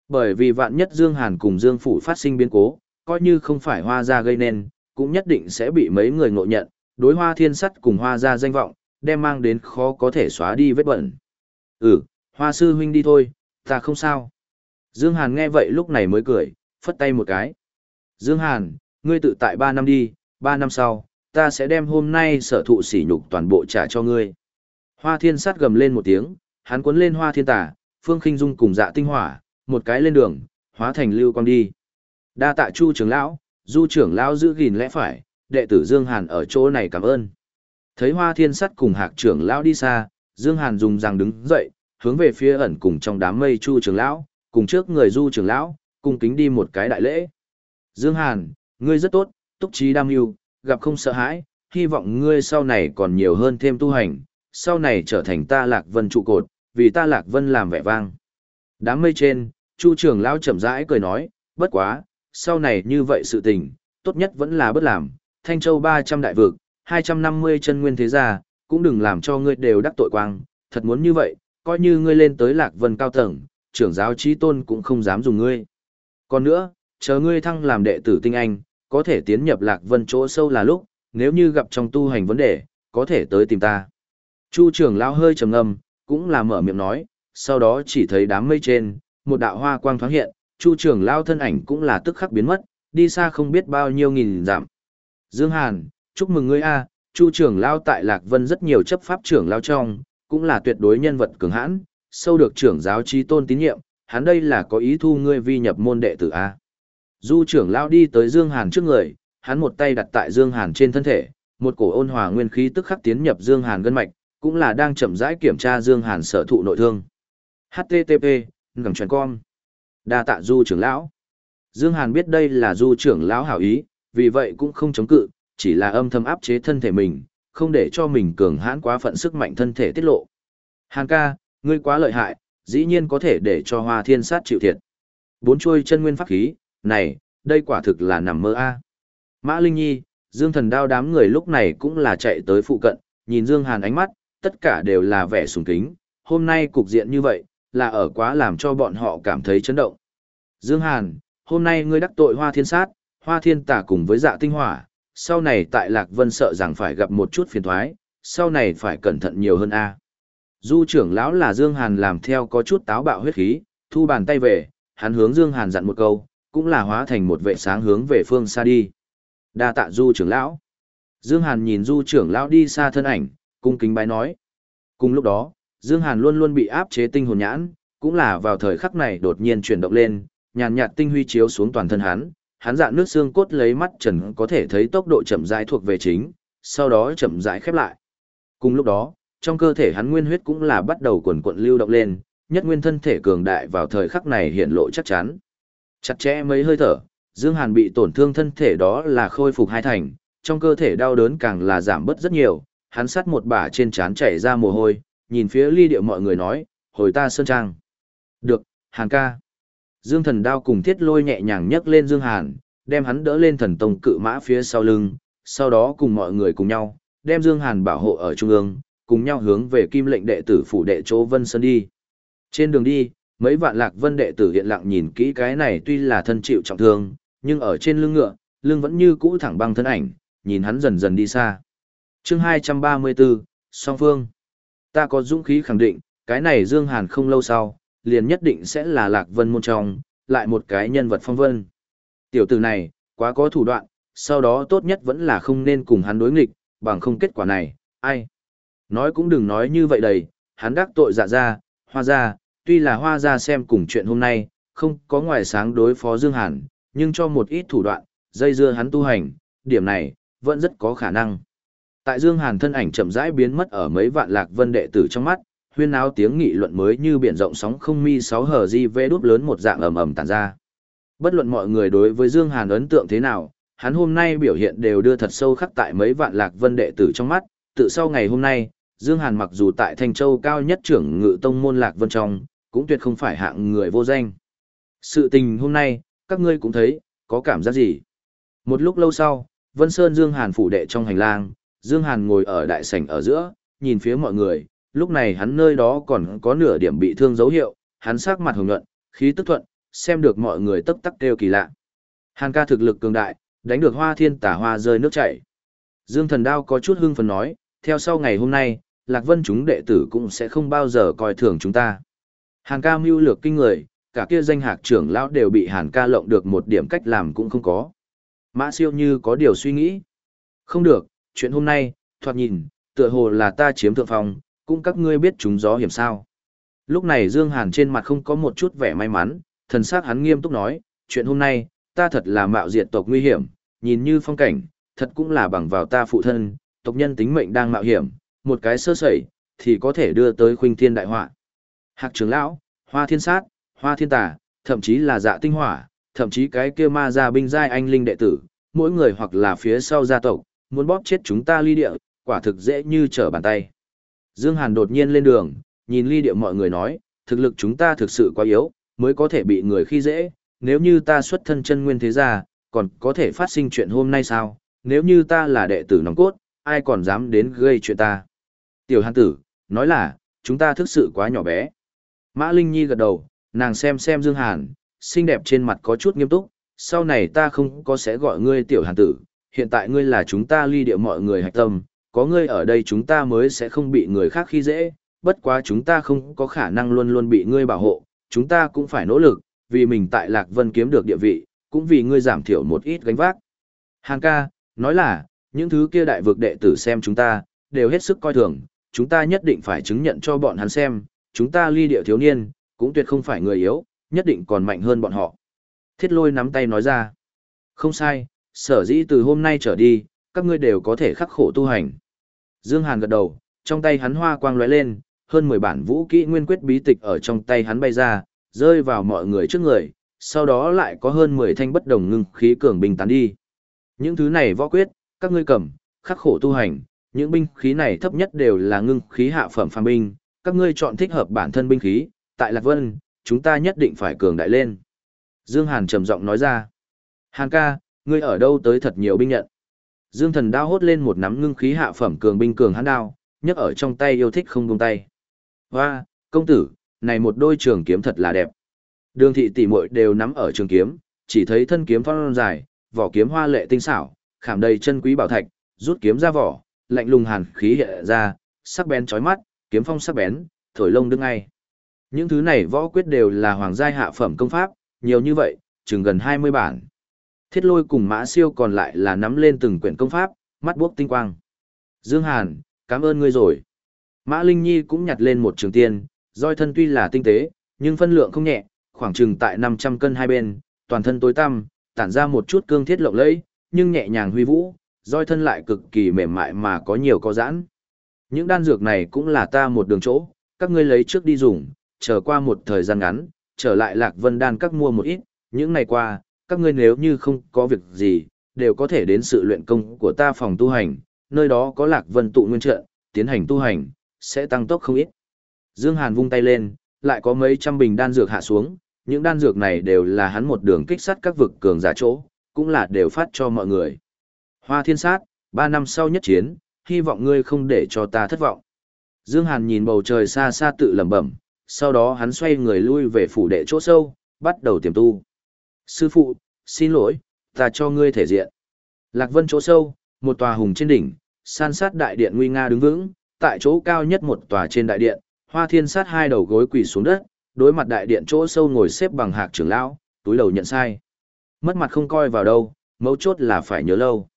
Bởi vì vạn nhất Dương Hàn cùng Dương Phủ phát sinh biến cố, coi như không phải hoa gia gây nên, cũng nhất định sẽ bị mấy người ngộ nhận, đối hoa thiên sắt cùng hoa gia danh vọng, đem mang đến khó có thể xóa đi vết bẩn. Ừ, hoa sư huynh đi thôi, ta không sao. Dương Hàn nghe vậy lúc này mới cười, phất tay một cái. Dương Hàn, ngươi tự tại 3 năm đi, 3 năm sau, ta sẽ đem hôm nay sở thụ sỉ nhục toàn bộ trả cho ngươi. Hoa thiên sát gầm lên một tiếng, hắn cuốn lên hoa thiên tả, phương khinh dung cùng dạ tinh hỏa, một cái lên đường, hóa thành lưu quang đi. Đa tạ chu trưởng lão, du trưởng lão giữ gìn lẽ phải, đệ tử Dương Hàn ở chỗ này cảm ơn. Thấy hoa thiên sắt cùng hạc trưởng lão đi xa, Dương Hàn dùng rằng đứng dậy, hướng về phía ẩn cùng trong đám mây chu trưởng lão, cùng trước người du trưởng lão, cùng kính đi một cái đại lễ. Dương Hàn, ngươi rất tốt, túc trí đam yêu, gặp không sợ hãi, hy vọng ngươi sau này còn nhiều hơn thêm tu hành, sau này trở thành ta lạc vân trụ cột, vì ta lạc vân làm vẻ vang. Đám mây trên, Chu trưởng lão chậm rãi cười nói, bất quá, sau này như vậy sự tình, tốt nhất vẫn là bất làm, Thanh Châu 300 đại vực, 250 chân nguyên thế gia, cũng đừng làm cho ngươi đều đắc tội quang, thật muốn như vậy, coi như ngươi lên tới lạc vân cao tầng, trưởng giáo trí tôn cũng không dám dùng ngươi. Còn nữa, chờ ngươi thăng làm đệ tử tinh anh, có thể tiến nhập lạc vân chỗ sâu là lúc, nếu như gặp trong tu hành vấn đề, có thể tới tìm ta. Chu trưởng lão hơi trầm ngâm, cũng là mở miệng nói, sau đó chỉ thấy đám mây trên, một đạo hoa quang thoáng hiện, Chu trưởng lão thân ảnh cũng là tức khắc biến mất, đi xa không biết bao nhiêu nghìn dặm. Dương Hàn, chúc mừng ngươi a, Chu trưởng lão tại Lạc Vân rất nhiều chấp pháp trưởng lão trong, cũng là tuyệt đối nhân vật cường hãn, sâu được trưởng giáo trí tôn tín nhiệm, hắn đây là có ý thu ngươi vi nhập môn đệ tử a. Du trưởng lão đi tới Dương Hàn trước người, hắn một tay đặt tại Dương Hàn trên thân thể, một cổ ôn hòa nguyên khí tức khắc tiến nhập Dương Hàn gân mạch, cũng là đang chậm rãi kiểm tra Dương Hàn sở thụ nội thương. HTTP, ngầm truyền con. Đa tạ Du trưởng lão. Dương Hàn biết đây là Du trưởng lão hảo ý, vì vậy cũng không chống cự, chỉ là âm thầm áp chế thân thể mình, không để cho mình cường hãn quá phận sức mạnh thân thể tiết lộ. Hàn ca, ngươi quá lợi hại, dĩ nhiên có thể để cho Hoa Thiên Sát chịu thiệt. Bốn chuôi chân nguyên pháp khí, này, đây quả thực là nằm mơ a. Mã Linh Nhi, Dương Thần Đao đám người lúc này cũng là chạy tới phụ cận, nhìn Dương Hàn ánh mắt, tất cả đều là vẻ sùng kính, hôm nay cục diện như vậy, là ở quá làm cho bọn họ cảm thấy chấn động. Dương Hàn, hôm nay ngươi đắc tội Hoa Thiên Sát, Hoa Thiên Tả cùng với Dạ Tinh Hỏa, sau này tại Lạc Vân sợ rằng phải gặp một chút phiền toái, sau này phải cẩn thận nhiều hơn a. Du trưởng lão là Dương Hàn làm theo có chút táo bạo huyết khí, thu bàn tay về, hắn hướng Dương Hàn dặn một câu, cũng là hóa thành một vệ sáng hướng về phương xa đi. Đa tạ Du trưởng lão. Dương Hàn nhìn Du trưởng lão đi xa thân ảnh, cung kính bái nói. Cùng lúc đó, Dương Hàn luôn luôn bị áp chế tinh hồn nhãn, cũng là vào thời khắc này đột nhiên chuyển động lên, nhàn nhạt tinh huy chiếu xuống toàn thân hắn, hắn dạng nước xương cốt lấy mắt trần có thể thấy tốc độ chậm rãi thuộc về chính, sau đó chậm rãi khép lại. Cùng lúc đó, trong cơ thể hắn nguyên huyết cũng là bắt đầu cuồn cuộn lưu động lên, nhất nguyên thân thể cường đại vào thời khắc này hiện lộ chắc chắn. Chặt chẽ mấy hơi thở, Dương Hàn bị tổn thương thân thể đó là khôi phục hai thành, trong cơ thể đau đớn càng là giảm bớt rất nhiều, hắn sát một bả trên trán chảy ra mồ hôi, nhìn phía ly điệu mọi người nói, hồi ta sơn trang. Được, Hàn ca. Dương thần đao cùng thiết lôi nhẹ nhàng nhấc lên Dương Hàn, đem hắn đỡ lên thần tông cự mã phía sau lưng, sau đó cùng mọi người cùng nhau, đem Dương Hàn bảo hộ ở trung ương, cùng nhau hướng về kim lệnh đệ tử phủ đệ chỗ Vân Sơn đi. Trên đường đi, mấy vạn lạc vân đệ tử hiện lặng nhìn kỹ cái này tuy là thân chịu trọng thương, nhưng ở trên lưng ngựa, lưng vẫn như cũ thẳng băng thân ảnh, nhìn hắn dần dần đi xa. chương 234, Song Phương. Ta có dũng khí khẳng định, cái này Dương Hàn không lâu sau, liền nhất định sẽ là lạc vân môn trong, lại một cái nhân vật phong vân. Tiểu tử này, quá có thủ đoạn, sau đó tốt nhất vẫn là không nên cùng hắn đối nghịch, bằng không kết quả này, ai. Nói cũng đừng nói như vậy đầy, hắn đắc tội dạ ra, hoa ra, tuy là hoa ra xem cùng chuyện hôm nay, không có ngoài sáng đối phó Dương Hàn, nhưng cho một ít thủ đoạn, dây dưa hắn tu hành, điểm này, vẫn rất có khả năng. Tại Dương Hàn thân ảnh chậm rãi biến mất ở mấy vạn lạc vân đệ tử trong mắt, huyên náo tiếng nghị luận mới như biển rộng sóng không mi sáu hờ di vê đút lớn một dạng ầm ầm tàn ra. Bất luận mọi người đối với Dương Hàn ấn tượng thế nào, hắn hôm nay biểu hiện đều đưa thật sâu khắc tại mấy vạn lạc vân đệ tử trong mắt, tự sau ngày hôm nay, Dương Hàn mặc dù tại Thanh Châu cao nhất trưởng ngự tông môn lạc vân trong, cũng tuyệt không phải hạng người vô danh. Sự tình hôm nay, các ngươi cũng thấy, có cảm giác gì? Một lúc lâu sau, Vân Sơn Dương Hàn phủ đệ trong hành lang, Dương Hàn ngồi ở đại sảnh ở giữa, nhìn phía mọi người, lúc này hắn nơi đó còn có nửa điểm bị thương dấu hiệu, hắn sắc mặt hồng nhuận, khí tức thuận, xem được mọi người tấp tắc kêu kỳ lạ. Hàn ca thực lực cường đại, đánh được hoa thiên tả hoa rơi nước chảy. Dương thần đao có chút hưng phấn nói, theo sau ngày hôm nay, Lạc Vân chúng đệ tử cũng sẽ không bao giờ coi thường chúng ta. Hàn ca mưu lược kinh người, cả kia danh hạc trưởng lão đều bị Hàn ca lộng được một điểm cách làm cũng không có. Mã siêu như có điều suy nghĩ. Không được, chuyện hôm nay, thoạt nhìn, tựa hồ là ta chiếm thượng phong, cũng các ngươi biết chúng gió hiểm sao. Lúc này Dương Hàn trên mặt không có một chút vẻ may mắn, thần sắc hắn nghiêm túc nói, chuyện hôm nay, ta thật là mạo diệt tộc nguy hiểm, nhìn như phong cảnh, thật cũng là bằng vào ta phụ thân, tộc nhân tính mệnh đang mạo hiểm, một cái sơ sẩy, thì có thể đưa tới khuynh thiên đại họa. Hạc trưởng lão, hoa thiên sát, hoa thiên tà, thậm chí là dạ tinh hỏa, thậm chí cái kia ma gia binh giai anh linh đệ tử, mỗi người hoặc là phía sau gia tộc, muốn bóp chết chúng ta ly địa, quả thực dễ như trở bàn tay. Dương Hàn đột nhiên lên đường, nhìn ly địa mọi người nói, thực lực chúng ta thực sự quá yếu, mới có thể bị người khi dễ, nếu như ta xuất thân chân nguyên thế gia, còn có thể phát sinh chuyện hôm nay sao, nếu như ta là đệ tử nòng cốt, ai còn dám đến gây chuyện ta. Tiểu Hàn tử, nói là, chúng ta thực sự quá nhỏ bé. Mã Linh Nhi gật đầu, nàng xem xem Dương Hàn, xinh đẹp trên mặt có chút nghiêm túc, sau này ta không có sẽ gọi ngươi Tiểu Hàn tử, hiện tại ngươi là chúng ta ly địa mọi người hạch tâm, có ngươi ở đây chúng ta mới sẽ không bị người khác khi dễ, bất quá chúng ta không có khả năng luôn luôn bị ngươi bảo hộ, chúng ta cũng phải nỗ lực, vì mình tại Lạc Vân kiếm được địa vị, cũng vì ngươi giảm thiểu một ít gánh vác. Hàng ca, nói là, những thứ kia đại vực đệ tử xem chúng ta, đều hết sức coi thường, chúng ta nhất định phải chứng nhận cho bọn hắn xem, chúng ta ly địa thiếu niên, cũng tuyệt không phải người yếu, nhất định còn mạnh hơn bọn họ. Thiết lôi nắm tay nói ra, không sai, sở dĩ từ hôm nay trở đi, các ngươi đều có thể khắc khổ tu hành. Dương Hàn gật đầu, trong tay hắn hoa quang lóe lên, hơn 10 bản vũ kỹ nguyên quyết bí tịch ở trong tay hắn bay ra, rơi vào mọi người trước người, sau đó lại có hơn 10 thanh bất đồng ngưng khí cường bình tán đi. Những thứ này võ quyết, các ngươi cầm, khắc khổ tu hành, những binh khí này thấp nhất đều là ngưng khí hạ phẩm phàm binh, các ngươi chọn thích hợp bản thân binh khí, tại Lạc Vân, chúng ta nhất định phải cường đại lên. Dương Hàn trầm giọng nói ra. Hàn ca, ngươi ở đâu tới thật nhiều binh nhận. Dương thần đao hốt lên một nắm ngưng khí hạ phẩm cường binh cường hắn đao, nhấc ở trong tay yêu thích không buông tay. Hoa, công tử, này một đôi trường kiếm thật là đẹp. Đường thị tỷ muội đều nắm ở trường kiếm, chỉ thấy thân kiếm phong dài, vỏ kiếm hoa lệ tinh xảo, khảm đầy chân quý bảo thạch, rút kiếm ra vỏ, lạnh lùng hàn khí hiện ra, sắc bén chói mắt, kiếm phong sắc bén, thổi lông đứng ngay. Những thứ này võ quyết đều là hoàng giai hạ phẩm công pháp, nhiều như vậy, chừng gần 20 bản. Thiết lôi cùng mã siêu còn lại là nắm lên từng quyển công pháp, mắt buốc tinh quang. Dương Hàn, cảm ơn ngươi rồi. Mã Linh Nhi cũng nhặt lên một trường tiên, roi thân tuy là tinh tế, nhưng phân lượng không nhẹ, khoảng chừng tại 500 cân hai bên, toàn thân tối tăm, tản ra một chút cương thiết lộng lẫy, nhưng nhẹ nhàng huy vũ, roi thân lại cực kỳ mềm mại mà có nhiều có giãn. Những đan dược này cũng là ta một đường chỗ, các ngươi lấy trước đi dùng, chờ qua một thời gian ngắn, trở lại Lạc Vân đan các mua một ít, những ngày qua, các ngươi nếu như không có việc gì, đều có thể đến sự luyện công của ta phòng tu hành, nơi đó có Lạc Vân tụ nguyên trợ tiến hành tu hành, sẽ tăng tốc không ít. Dương Hàn vung tay lên, lại có mấy trăm bình đan dược hạ xuống, những đan dược này đều là hắn một đường kích sát các vực cường giả chỗ, cũng là đều phát cho mọi người. Hoa thiên sát, ba năm sau nhất chiến, hy vọng ngươi không để cho ta thất vọng. Dương Hàn nhìn bầu trời xa xa tự lẩm bẩm, sau đó hắn xoay người lui về phủ đệ chỗ sâu, bắt đầu tiềm tu. Sư phụ, xin lỗi, ta cho ngươi thể diện. Lạc Vân chỗ sâu, một tòa hùng trên đỉnh, san sát đại điện nguy nga đứng vững, tại chỗ cao nhất một tòa trên đại điện, Hoa Thiên sát hai đầu gối quỳ xuống đất, đối mặt đại điện chỗ sâu ngồi xếp bằng hạc trưởng lão, túi đầu nhận sai. Mất mặt không coi vào đâu, mấu chốt là phải nhớ lâu.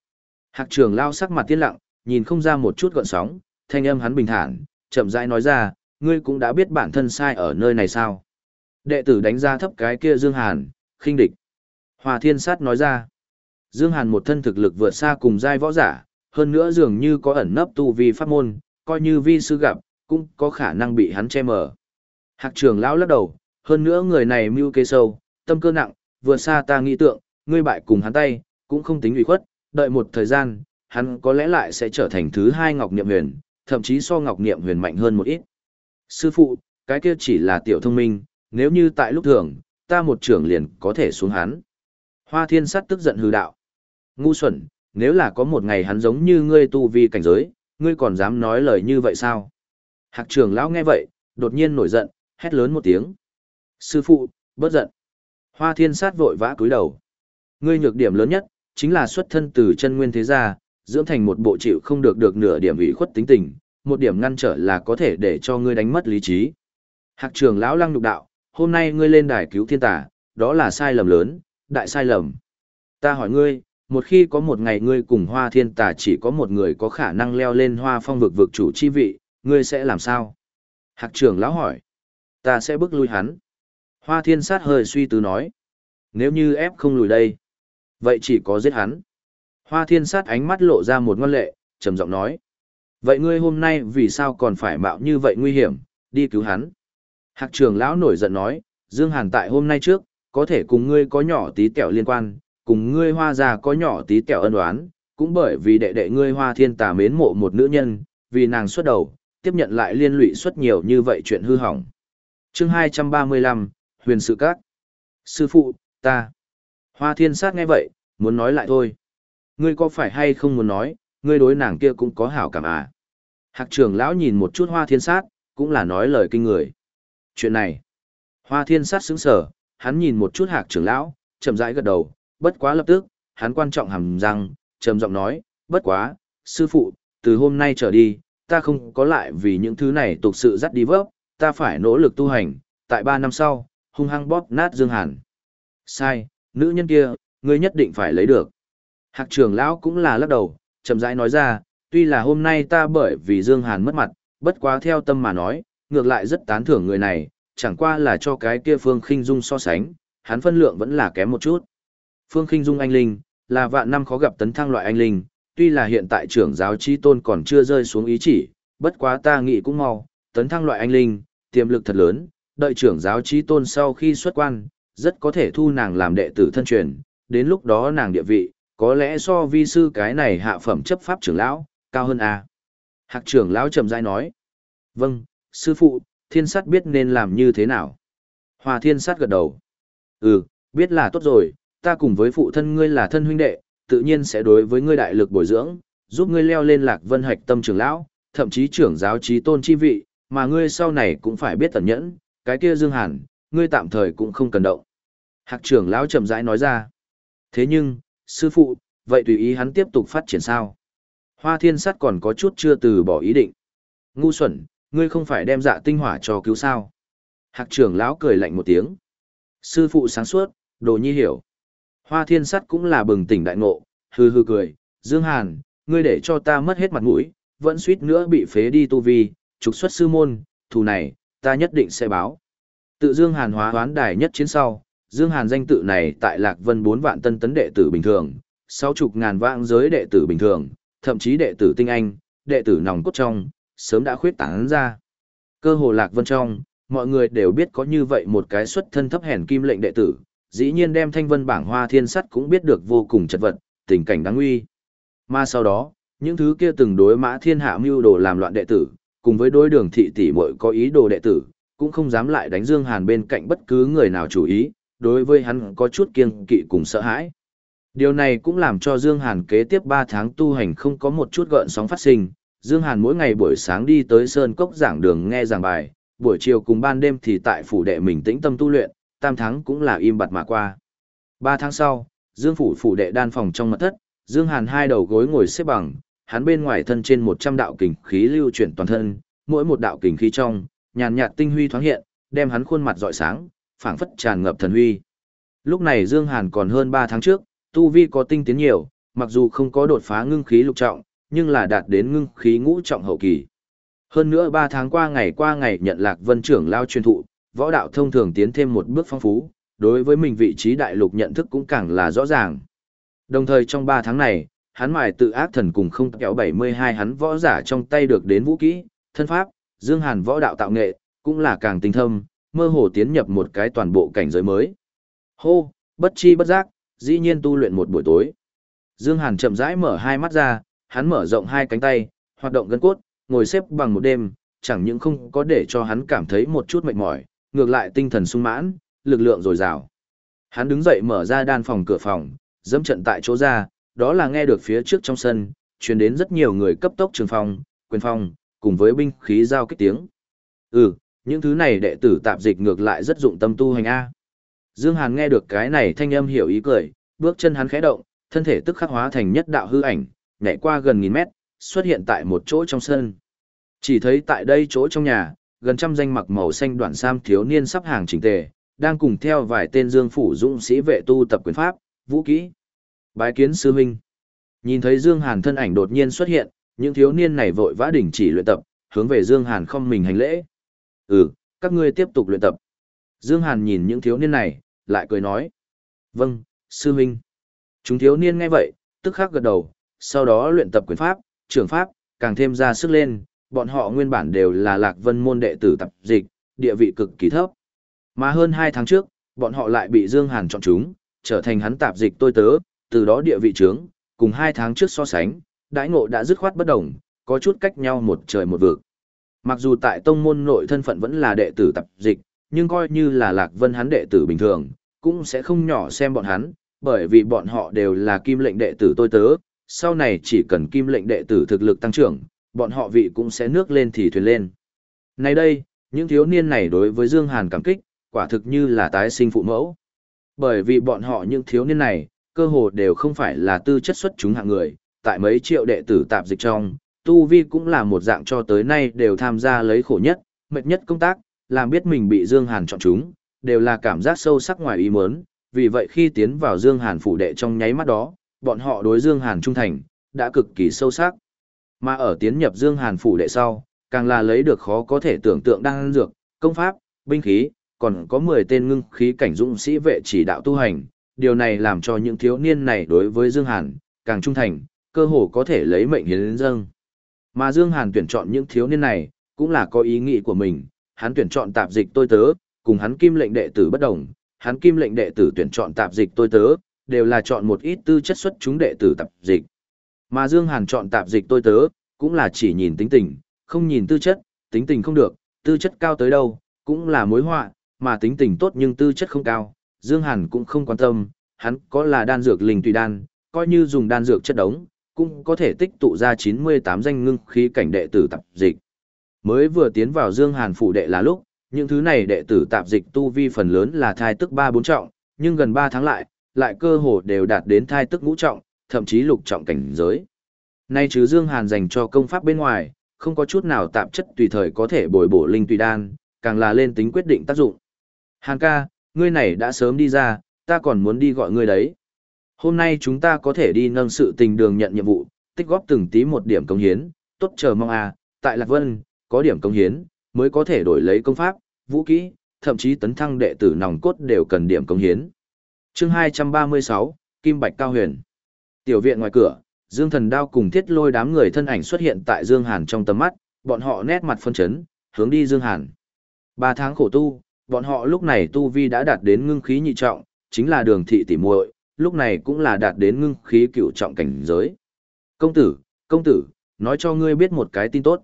Hạc trưởng lao sắc mặt tiên lặng, nhìn không ra một chút gợn sóng, thanh âm hắn bình thản, chậm rãi nói ra, ngươi cũng đã biết bản thân sai ở nơi này sao? Đệ tử đánh ra thấp cái kia Dương Hàn, khinh địch. Hoa Thiên sát nói ra, Dương Hàn một thân thực lực vượt xa cùng giai võ giả, hơn nữa dường như có ẩn nấp tu vi pháp môn, coi như vi sư gặp, cũng có khả năng bị hắn che mờ. Hạc trưởng lão lắc đầu, hơn nữa người này mưu kế sâu, tâm cơ nặng, vượt xa ta nghĩ tượng, ngươi bại cùng hắn tay, cũng không tính ủy khuất, đợi một thời gian, hắn có lẽ lại sẽ trở thành thứ hai Ngọc Niệm Huyền, thậm chí so Ngọc Niệm Huyền mạnh hơn một ít. Sư phụ, cái kia chỉ là tiểu thông minh, nếu như tại lúc thường, ta một trưởng liền có thể xuống hắn. Hoa thiên sát tức giận hừ đạo. Ngu xuẩn, nếu là có một ngày hắn giống như ngươi tu vi cảnh giới, ngươi còn dám nói lời như vậy sao? Hạc trưởng lão nghe vậy, đột nhiên nổi giận, hét lớn một tiếng. Sư phụ, bớt giận. Hoa thiên sát vội vã cúi đầu. Ngươi nhược điểm lớn nhất, chính là xuất thân từ chân nguyên thế gia, dưỡng thành một bộ chịu không được được nửa điểm ủy khuất tính tình, một điểm ngăn trở là có thể để cho ngươi đánh mất lý trí. Hạc trưởng lão lăng nhục đạo, hôm nay ngươi lên đài cứu thiên tả, đó là sai lầm lớn, đại sai lầm. Ta hỏi ngươi, một khi có một ngày ngươi cùng hoa thiên tả chỉ có một người có khả năng leo lên hoa phong vực vực chủ chi vị, ngươi sẽ làm sao? Hạc trưởng lão hỏi, ta sẽ bước lui hắn. Hoa thiên sát hơi suy tư nói, nếu như ép không lùi đây, vậy chỉ có giết hắn. Hoa thiên sát ánh mắt lộ ra một ngon lệ, trầm giọng nói, vậy ngươi hôm nay vì sao còn phải mạo như vậy nguy hiểm, đi cứu hắn? Hạc trưởng lão nổi giận nói, Dương Hàn tại hôm nay trước, có thể cùng ngươi có nhỏ tí tẹo liên quan, cùng ngươi hoa già có nhỏ tí tẹo ân oán, cũng bởi vì đệ đệ ngươi hoa thiên tà mến mộ một nữ nhân, vì nàng xuất đầu, tiếp nhận lại liên lụy xuất nhiều như vậy chuyện hư hỏng. Chương 235, Huyền Sự Các Sư phụ, ta. Hoa thiên sát nghe vậy, muốn nói lại thôi. Ngươi có phải hay không muốn nói, ngươi đối nàng kia cũng có hảo cảm à? Hạc trưởng lão nhìn một chút hoa thiên sát, cũng là nói lời kinh người chuyện này. Hoa thiên sát sững sở, hắn nhìn một chút hạc trưởng lão, chậm rãi gật đầu, bất quá lập tức, hắn quan trọng hẳn răng, trầm giọng nói, bất quá, sư phụ, từ hôm nay trở đi, ta không có lại vì những thứ này tục sự dắt đi vấp, ta phải nỗ lực tu hành, tại ba năm sau, hung hăng bóp nát Dương Hàn. Sai, nữ nhân kia, ngươi nhất định phải lấy được. Hạc trưởng lão cũng là lắc đầu, chậm rãi nói ra, tuy là hôm nay ta bởi vì Dương Hàn mất mặt, bất quá theo tâm mà nói, ngược lại rất tán thưởng người này, chẳng qua là cho cái kia Phương Khinh Dung so sánh, hắn phân lượng vẫn là kém một chút. Phương Khinh Dung anh linh, là vạn năm khó gặp tấn thăng loại anh linh, tuy là hiện tại trưởng giáo chi tôn còn chưa rơi xuống ý chỉ, bất quá ta nghĩ cũng mau, tấn thăng loại anh linh, tiềm lực thật lớn, đợi trưởng giáo trí tôn sau khi xuất quan, rất có thể thu nàng làm đệ tử thân truyền, đến lúc đó nàng địa vị, có lẽ so vi sư cái này hạ phẩm chấp pháp trưởng lão, cao hơn a. Hạc trưởng lão trầm rãi nói. Vâng, sư phụ, thiên sát biết nên làm như thế nào. Hoa thiên sát gật đầu. Ừ, biết là tốt rồi, ta cùng với phụ thân ngươi là thân huynh đệ, tự nhiên sẽ đối với ngươi đại lực bồi dưỡng, giúp ngươi leo lên lạc vân hạch tâm trưởng lão, thậm chí trưởng giáo trí tôn chi vị, mà ngươi sau này cũng phải biết tẩn nhẫn, cái kia Dương Hàn, ngươi tạm thời cũng không cần động. Hạc trưởng lão chậm rãi nói ra. Thế nhưng, sư phụ, vậy tùy ý hắn tiếp tục phát triển sao? Hoa thiên sát còn có chút chưa từ bỏ ý định. Ngu xuẩn, ngươi không phải đem dạ tinh hỏa cho cứu sao? Hạc trưởng lão cười lạnh một tiếng. Sư phụ sáng suốt, đồ nhi hiểu. Hoa thiên sắt cũng là bừng tỉnh đại ngộ, hừ hừ cười. Dương Hàn, ngươi để cho ta mất hết mặt mũi, vẫn suýt nữa bị phế đi tu vi, trục xuất sư môn, thù này, ta nhất định sẽ báo. Tự Dương Hàn hóa hoán đài nhất chiến sau, Dương Hàn danh tự này tại Lạc Vân bốn vạn tân tấn đệ tử bình thường, sáu chục ngàn vạn giới đệ tử bình thường, thậm chí đệ tử tinh anh, đệ tử nòng cốt trong, sớm đã khuyết tán ra. Cơ hồ lạc vân trong, mọi người đều biết có như vậy một cái xuất thân thấp hèn kim lệnh đệ tử, dĩ nhiên đem thanh vân bảng hoa thiên sắt cũng biết được vô cùng chật vật, tình cảnh đáng nguy. Mà sau đó, những thứ kia từng đối mã thiên hạ mưu đồ làm loạn đệ tử, cùng với đối đường thị tỷ muội có ý đồ đệ tử, cũng không dám lại đánh Dương Hàn bên cạnh bất cứ người nào chủ ý, đối với hắn có chút kiêng kỵ cùng sợ hãi. Điều này cũng làm cho Dương Hàn kế tiếp 3 tháng tu hành không có một chút gợn sóng phát sinh, Dương Hàn mỗi ngày buổi sáng đi tới Sơn Cốc giảng đường nghe giảng bài, buổi chiều cùng ban đêm thì tại phủ đệ mình tĩnh tâm tu luyện, tam tháng cũng là im bặt mà qua. Ba tháng sau, Dương phủ phủ đệ đan phòng trong mật thất, Dương Hàn hai đầu gối ngồi xếp bằng, hắn bên ngoài thân trên 100 đạo kình khí lưu chuyển toàn thân, mỗi một đạo kình khí trong, nhàn nhạt tinh huy thoáng hiện, đem hắn khuôn mặt rọi sáng, phảng phất tràn ngập thần huy. Lúc này Dương Hàn còn hơn 3 tháng trước, tu vi có tinh tiến nhiều, mặc dù không có đột phá ngưng khí lục trọng, nhưng là đạt đến ngưng khí ngũ trọng hậu kỳ. Hơn nữa 3 tháng qua ngày qua ngày nhận lạc vân trưởng lao truyền thụ, võ đạo thông thường tiến thêm một bước phong phú, đối với mình vị trí đại lục nhận thức cũng càng là rõ ràng. Đồng thời trong 3 tháng này, hắn mài tự ác thần cùng không kéo 72 hắn võ giả trong tay được đến vũ kỹ, thân pháp, Dương Hàn võ đạo tạo nghệ, cũng là càng tinh thâm, mơ hồ tiến nhập một cái toàn bộ cảnh giới mới. Hô, bất chi bất giác, dĩ nhiên tu luyện một buổi tối. Dương Hàn chậm rãi mở hai mắt ra, hắn mở rộng hai cánh tay, hoạt động gân cốt, ngồi xếp bằng một đêm, chẳng những không có để cho hắn cảm thấy một chút mệt mỏi, ngược lại tinh thần sung mãn, lực lượng dồi dào. Hắn đứng dậy mở ra đan phòng cửa phòng, dẫm trận tại chỗ ra, đó là nghe được phía trước trong sân, truyền đến rất nhiều người cấp tốc trường phong, quyền phong cùng với binh khí giao kích tiếng. Ừ, những thứ này đệ tử tạp dịch ngược lại rất dụng tâm tu hành A. Dương Hàn nghe được cái này thanh âm hiểu ý cười, bước chân hắn khẽ động, thân thể tức khắc hóa thành nhất đạo hư ảnh, nhảy qua gần nghìn mét, xuất hiện tại một chỗ trong sân. Chỉ thấy tại đây chỗ trong nhà, gần trăm danh mặc màu xanh đoạn sam thiếu niên sắp hàng chỉnh tề, đang cùng theo vài tên dương phủ dũng sĩ vệ tu tập quyền pháp, vũ kỹ. Bái kiến sư huynh. Nhìn thấy Dương Hàn thân ảnh đột nhiên xuất hiện, những thiếu niên này vội vã đình chỉ luyện tập, hướng về Dương Hàn không mình hành lễ. Ừ, các ngươi tiếp tục luyện tập. Dương Hàn nhìn những thiếu niên này, lại cười nói. Vâng, sư huynh. Chúng thiếu niên nghe vậy, tức khắc gật đầu, sau đó luyện tập quyền pháp, trưởng pháp, càng thêm ra sức lên, bọn họ nguyên bản đều là lạc vân môn đệ tử tập dịch, địa vị cực kỳ thấp. Mà hơn 2 tháng trước, bọn họ lại bị Dương Hàn chọn chúng, trở thành hắn tạp dịch tôi tớ, từ đó địa vị trướng, cùng hai tháng trước so sánh, đãi ngộ đã dứt khoát bất đồng, có chút cách nhau một trời một vực. Mặc dù tại tông môn nội thân phận vẫn là đệ tử tập dịch, nhưng coi như là Lạc Vân hắn đệ tử bình thường, cũng sẽ không nhỏ xem bọn hắn, bởi vì bọn họ đều là kim lệnh đệ tử tôi tớ, sau này chỉ cần kim lệnh đệ tử thực lực tăng trưởng, bọn họ vị cũng sẽ nước lên thì thuyền lên. Nay đây, những thiếu niên này đối với Dương Hàn cảm kích, quả thực như là tái sinh phụ mẫu. Bởi vì bọn họ những thiếu niên này, cơ hồ đều không phải là tư chất xuất chúng hạng người, tại mấy triệu đệ tử tạp dịch trong, Tu Vi cũng là một dạng cho tới nay đều tham gia lấy khổ nhất, mệt nhất công tác, làm biết mình bị Dương Hàn chọn chúng, đều là cảm giác sâu sắc ngoài ý muốn, vì vậy khi tiến vào Dương Hàn phủ đệ trong nháy mắt đó, bọn họ đối Dương Hàn trung thành, đã cực kỳ sâu sắc. Mà ở tiến nhập Dương Hàn phủ đệ sau, càng là lấy được khó có thể tưởng tượng đang dược, công pháp, binh khí, còn có 10 tên ngưng khí cảnh dũng sĩ vệ chỉ đạo tu hành, điều này làm cho những thiếu niên này đối với Dương Hàn, càng trung thành, cơ hồ có thể lấy mệnh hiến dâng. Mà Dương Hàn tuyển chọn những thiếu niên này, cũng là có ý nghĩ của mình, hắn tuyển chọn tạp dịch tôi tớ, cùng hắn kim lệnh đệ tử bất đồng, hắn kim lệnh đệ tử tuyển chọn tạp dịch tôi tớ, đều là chọn một ít tư chất xuất chúng đệ tử tạp dịch. Mà Dương Hàn chọn tạp dịch tôi tớ, cũng là chỉ nhìn tính tình, không nhìn tư chất, tính tình không được, tư chất cao tới đâu, cũng là mối họa, mà tính tình tốt nhưng tư chất không cao, Dương Hàn cũng không quan tâm, hắn có là đan dược linh tùy đan, coi như dùng đan dược chất đống, cũng có thể tích tụ ra 98 danh ngưng khí cảnh đệ tử tạp dịch. Mới vừa tiến vào Dương Hàn phủ đệ là lúc, những thứ này đệ tử tạp dịch tu vi phần lớn là thai tức 3 4 trọng, nhưng gần 3 tháng lại, lại cơ hồ đều đạt đến thai tức ngũ trọng, thậm chí lục trọng cảnh giới. Nay chứ Dương Hàn dành cho công pháp bên ngoài, không có chút nào tạp chất tùy thời có thể bồi bổ linh tùy đan, càng là lên tính quyết định tác dụng. Hàn ca, ngươi này đã sớm đi ra, ta còn muốn đi gọi ngươi đấy. Hôm nay chúng ta có thể đi nâng sự tình đường nhận nhiệm vụ, tích góp từng tí một điểm công hiến, tốt chờ mong à, tại Lạc Vân, có điểm công hiến, mới có thể đổi lấy công pháp, vũ kỹ, thậm chí tấn thăng đệ tử nòng cốt đều cần điểm công hiến. Chương 236, Kim Bạch Cao Huyền. Tiểu viện ngoài cửa, Dương Thần Đao cùng Thiết Lôi đám người thân ảnh xuất hiện tại Dương Hàn trong tầm mắt, bọn họ nét mặt phân chấn, hướng đi Dương Hàn. Ba tháng khổ tu, bọn họ lúc này tu vi đã đạt đến ngưng khí nhị trọng, chính là đường thị tỉ muội, lúc này cũng là đạt đến ngưng khí cựu trọng cảnh giới. Công tử, công tử, nói cho ngươi biết một cái tin tốt.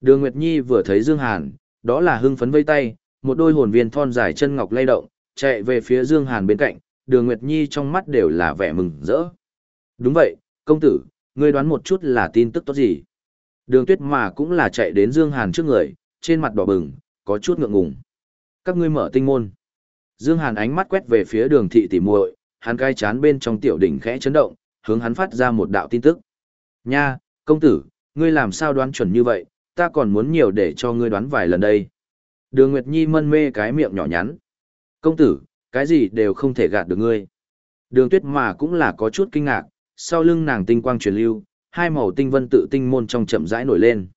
Đường Nguyệt Nhi vừa thấy Dương Hàn, đó là hưng phấn vây tay, một đôi hồn viên thon dài chân ngọc lay động, chạy về phía Dương Hàn bên cạnh, Đường Nguyệt Nhi trong mắt đều là vẻ mừng rỡ. Đúng vậy, công tử, ngươi đoán một chút là tin tức tốt gì? Đường Tuyết mà cũng là chạy đến Dương Hàn trước người, trên mặt đỏ bừng, có chút ngượng ngùng. Các ngươi mở tinh môn. Dương Hàn ánh mắt quét về phía đường thị tỉ muội, hắn cai chán bên trong tiểu đỉnh khẽ chấn động, hướng hắn phát ra một đạo tin tức. Nha, công tử, ngươi làm sao đoán chuẩn như vậy, ta còn muốn nhiều để cho ngươi đoán vài lần đây. Đường Nguyệt Nhi mân mê cái miệng nhỏ nhắn. Công tử, cái gì đều không thể gạt được ngươi. Đường tuyết mà cũng là có chút kinh ngạc, sau lưng nàng tinh quang truyền lưu, hai màu tinh vân tự tinh môn trong chậm rãi nổi lên.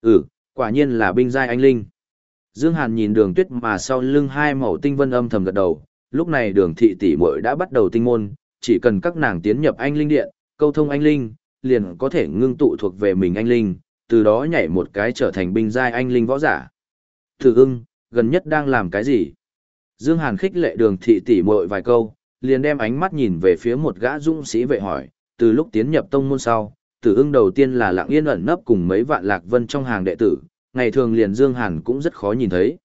Ừ, quả nhiên là binh giai anh linh. Dương Hàn nhìn đường tuyết mà sau lưng hai màu tinh vân âm thầm gật đầu, lúc này đường thị tỷ muội đã bắt đầu tinh môn, chỉ cần các nàng tiến nhập anh linh điện, câu thông anh linh, liền có thể ngưng tụ thuộc về mình anh linh, từ đó nhảy một cái trở thành binh giai anh linh võ giả. Thử ưng, gần nhất đang làm cái gì? Dương Hàn khích lệ đường thị tỷ muội vài câu, liền đem ánh mắt nhìn về phía một gã dũng sĩ vệ hỏi, từ lúc tiến nhập tông môn sau, tử ưng đầu tiên là lặng yên ẩn nấp cùng mấy vạn lạc vân trong hàng đệ tử, ngày thường liền Dương Hàn cũng rất khó nhìn thấy.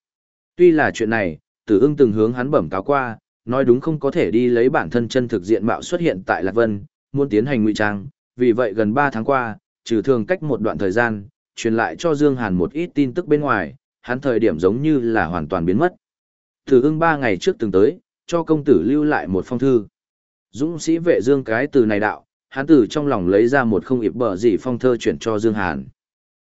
Tuy là chuyện này, tử ưng từng hướng hắn bẩm cáo qua, nói đúng không có thể đi lấy bản thân chân thực diện mạo xuất hiện tại Lạc Vân, muốn tiến hành ngụy trang, vì vậy gần 3 tháng qua, trừ thường cách một đoạn thời gian, truyền lại cho Dương Hàn một ít tin tức bên ngoài, hắn thời điểm giống như là hoàn toàn biến mất. Tử ưng 3 ngày trước từng tới, cho công tử lưu lại một phong thư. Dũng sĩ vệ Dương cái từ này đạo, hắn từ trong lòng lấy ra một không ịp bờ gì phong thơ chuyển cho Dương Hàn.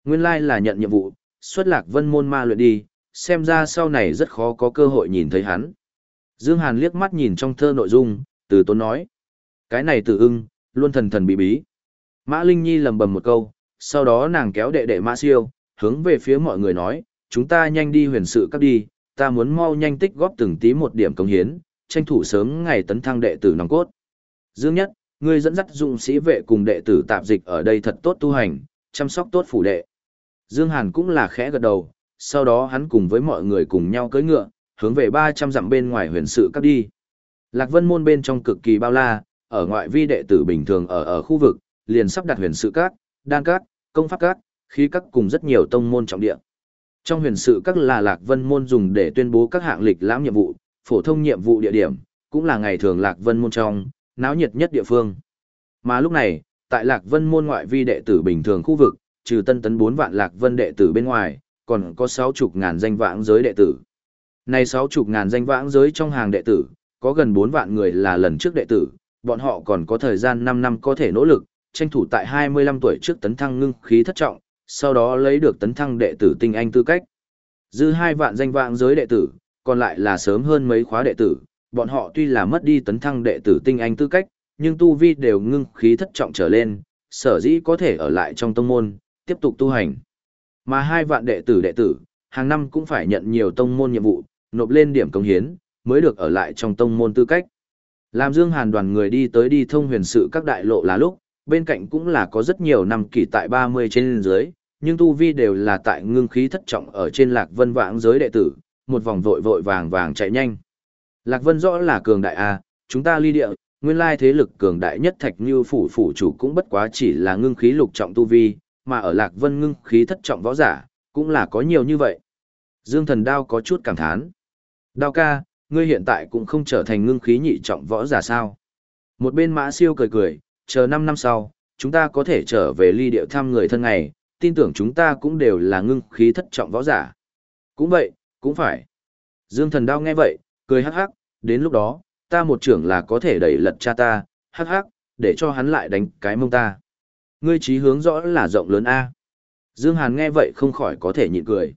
Nguyên lai like là nhận nhiệm vụ, xuất lạc vân môn ma luyện đi, xem ra sau này rất khó có cơ hội nhìn thấy hắn. Dương Hàn liếc mắt nhìn trong thơ nội dung, từ tốn nói. Cái này tự ưng, luôn thần thần bí bí. Mã Linh Nhi lầm bầm một câu, sau đó nàng kéo đệ đệ Mã Siêu, hướng về phía mọi người nói, chúng ta nhanh đi huyền sự cấp đi, ta muốn mau nhanh tích góp từng tí một điểm công hiến, tranh thủ sớm ngày tấn thăng đệ tử nòng cốt. Dương Nhất, ngươi dẫn dắt dụng sĩ vệ cùng đệ tử tạp dịch ở đây thật tốt tu hành, chăm sóc tốt phủ đệ. Dương Hàn cũng là khẽ gật đầu, sau đó hắn cùng với mọi người cùng nhau cưỡi ngựa, hướng về 300 dặm bên ngoài huyền sự các đi. Lạc Vân môn bên trong cực kỳ bao la, ở ngoại vi đệ tử bình thường ở ở khu vực, liền sắp đặt huyền sự các, đan các, công pháp các, khí các cùng rất nhiều tông môn trọng địa. Trong huyền sự các là Lạc Vân môn dùng để tuyên bố các hạng lịch lãm nhiệm vụ, phổ thông nhiệm vụ địa điểm, cũng là ngày thường Lạc Vân môn trong, náo nhiệt nhất địa phương. Mà lúc này, tại Lạc Vân môn ngoại vi đệ tử bình thường khu vực, trừ tân tấn 4 vạn Lạc Vân đệ tử bên ngoài, còn có 60 ngàn danh vãng giới đệ tử. Này 60 ngàn danh vãng giới trong hàng đệ tử, có gần 4 vạn người là lần trước đệ tử, bọn họ còn có thời gian 5 năm có thể nỗ lực, tranh thủ tại 25 tuổi trước tấn thăng ngưng khí thất trọng, sau đó lấy được tấn thăng đệ tử tinh anh tư cách. Dư 2 vạn danh vãng giới đệ tử, còn lại là sớm hơn mấy khóa đệ tử, bọn họ tuy là mất đi tấn thăng đệ tử tinh anh tư cách, nhưng tu vi đều ngưng khí thất trọng trở lên, sở dĩ có thể ở lại trong tông môn, tiếp tục tu hành. Mà hai vạn đệ tử đệ tử, hàng năm cũng phải nhận nhiều tông môn nhiệm vụ, nộp lên điểm công hiến, mới được ở lại trong tông môn tư cách. Làm Dương Hàn đoàn người đi tới đi thông huyền sự các đại lộ là lúc, bên cạnh cũng là có rất nhiều năm kỳ tại 30 trên dưới, nhưng tu vi đều là tại ngưng khí thất trọng ở trên lạc vân vãng giới đệ tử, một vòng vội vội vàng vàng chạy nhanh. Lạc vân rõ là cường đại A, chúng ta ly địa, nguyên lai thế lực cường đại nhất thạch như phủ phủ chủ cũng bất quá chỉ là ngưng khí lục trọng tu vi, mà ở lạc vân ngưng khí thất trọng võ giả, cũng là có nhiều như vậy. Dương thần đao có chút cảm thán. Đao ca, ngươi hiện tại cũng không trở thành ngưng khí nhị trọng võ giả sao. Một bên mã siêu cười cười, chờ 5 năm sau, chúng ta có thể trở về ly điệu thăm người thân này tin tưởng chúng ta cũng đều là ngưng khí thất trọng võ giả. Cũng vậy, cũng phải. Dương thần đao nghe vậy, cười hắc hắc, đến lúc đó, ta một trưởng là có thể đẩy lật cha ta, hắc hắc, để cho hắn lại đánh cái mông ta. Ngươi trí hướng rõ là rộng lớn A. Dương Hàn nghe vậy không khỏi có thể nhịn cười.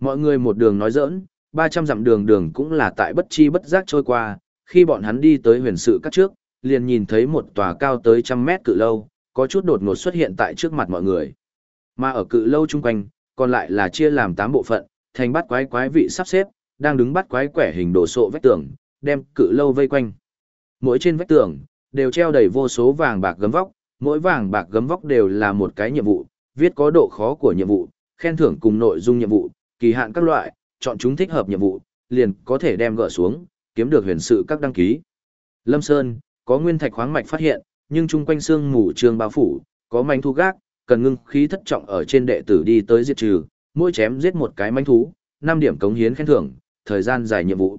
Mọi người một đường nói giỡn, 300 dặm đường đường cũng là tại bất chi bất giác trôi qua, khi bọn hắn đi tới huyền sự các trước, liền nhìn thấy một tòa cao tới trăm mét cự lâu, có chút đột ngột xuất hiện tại trước mặt mọi người. Mà ở cự lâu chung quanh, còn lại là chia làm 8 bộ phận, thành bắt quái quái vị sắp xếp, đang đứng bắt quái quẻ hình đồ sộ vách tường, đem cự lâu vây quanh. Mỗi trên vách tường, đều treo đầy vô số vàng bạc gấm vóc, mỗi vàng bạc gấm vóc đều là một cái nhiệm vụ, viết có độ khó của nhiệm vụ, khen thưởng cùng nội dung nhiệm vụ, kỳ hạn các loại, chọn chúng thích hợp nhiệm vụ, liền có thể đem gỡ xuống, kiếm được huyền sự các đăng ký. Lâm Sơn, có nguyên thạch khoáng mạch phát hiện, nhưng chung quanh xương mù trường bao phủ, có manh thu gác, cần ngưng khí thất trọng ở trên đệ tử đi tới diệt trừ, mỗi chém giết một cái manh thú, 5 điểm cống hiến khen thưởng, thời gian dài nhiệm vụ.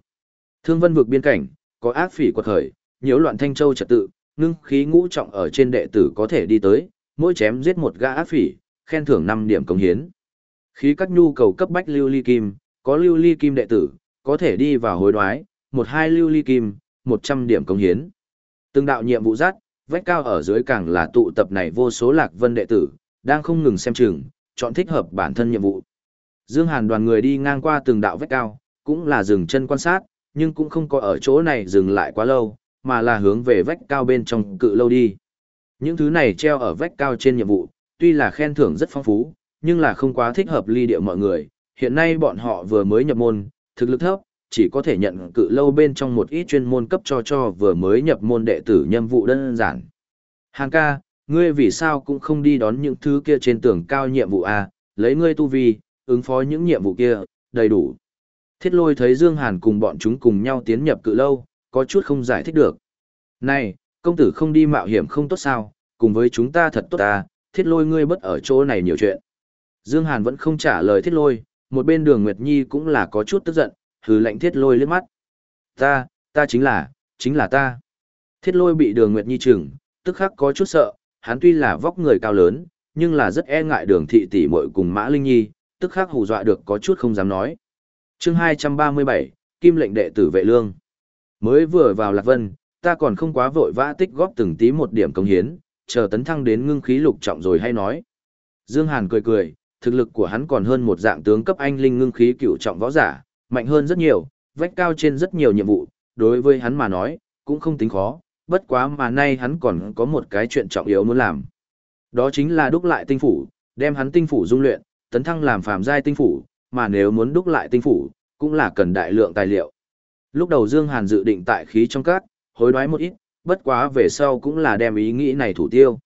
Thương vân vực biên cảnh, có ác phỉ quật khởi, nhiễu loạn thanh châu trật tự, ngưng khí ngũ trọng ở trên đệ tử có thể đi tới, mỗi chém giết một gã ác phỉ, khen thưởng 5 điểm cống hiến. Khí các nhu cầu cấp bách lưu ly kim, có lưu ly kim đệ tử, có thể đi vào hối đoái, một hai lưu ly kim, 100 điểm cống hiến. Từng đạo nhiệm vụ dắt, vách cao ở dưới càng là tụ tập này vô số lạc vân đệ tử, đang không ngừng xem chừng, chọn thích hợp bản thân nhiệm vụ. Dương Hàn đoàn người đi ngang qua từng đạo vách cao, cũng là dừng chân quan sát, nhưng cũng không có ở chỗ này dừng lại quá lâu, mà là hướng về vách cao bên trong cự lâu đi. Những thứ này treo ở vách cao trên nhiệm vụ, tuy là khen thưởng rất phong phú, nhưng là không quá thích hợp ly địa mọi người. Hiện nay bọn họ vừa mới nhập môn, thực lực thấp, chỉ có thể nhận cự lâu bên trong một ít chuyên môn cấp cho cho vừa mới nhập môn đệ tử nhiệm vụ đơn giản. Hàng ca, ngươi vì sao cũng không đi đón những thứ kia trên tường cao nhiệm vụ a, lấy ngươi tu vi, ứng phó những nhiệm vụ kia, đầy đủ. Thiết lôi thấy Dương Hàn cùng bọn chúng cùng nhau tiến nhập cự lâu, có chút không giải thích được. Này, công tử không đi mạo hiểm không tốt sao, cùng với chúng ta thật tốt ta, thiết lôi ngươi bất ở chỗ này nhiều chuyện. Dương Hàn vẫn không trả lời thiết lôi, một bên đường Nguyệt Nhi cũng là có chút tức giận, hừ lạnh thiết lôi liếc mắt. Ta, ta chính là, chính là ta. Thiết lôi bị đường Nguyệt Nhi chừng, tức khắc có chút sợ, hắn tuy là vóc người cao lớn, nhưng là rất e ngại đường thị tỷ muội cùng Mã Linh Nhi, tức khắc hù dọa được có chút không dám nói. Chương 237, Kim lệnh đệ tử vệ lương. Mới vừa vào Lạc Vân, ta còn không quá vội vã tích góp từng tí một điểm công hiến, chờ tấn thăng đến ngưng khí lục trọng rồi hay nói. Dương Hàn cười cười, thực lực của hắn còn hơn một dạng tướng cấp anh linh ngưng khí cựu trọng võ giả, mạnh hơn rất nhiều, vách cao trên rất nhiều nhiệm vụ, đối với hắn mà nói, cũng không tính khó, bất quá mà nay hắn còn có một cái chuyện trọng yếu muốn làm. Đó chính là đúc lại tinh phủ, đem hắn tinh phủ dung luyện, tấn thăng làm phàm giai tinh phủ, mà nếu muốn đúc lại tinh phủ, cũng là cần đại lượng tài liệu. Lúc đầu Dương Hàn dự định tại khí trong cát, hối đoái một ít, bất quá về sau cũng là đem ý nghĩ này thủ tiêu.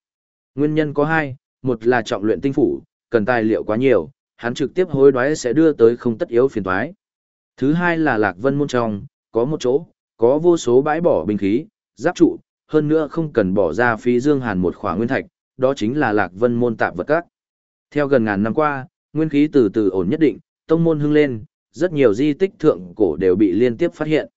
Nguyên nhân có hai, một là trọng luyện tinh phủ, cần tài liệu quá nhiều, hắn trực tiếp hối đoái sẽ đưa tới không tất yếu phiền toái. Thứ hai là Lạc Vân môn trong, có một chỗ, có vô số bãi bỏ binh khí, giáp trụ, hơn nữa không cần bỏ ra phí Dương Hàn một khỏa nguyên thạch, đó chính là Lạc Vân môn tạp vật các. Theo gần ngàn năm qua, nguyên khí từ từ ổn nhất định, tông môn hưng lên, rất nhiều di tích thượng cổ đều bị liên tiếp phát hiện.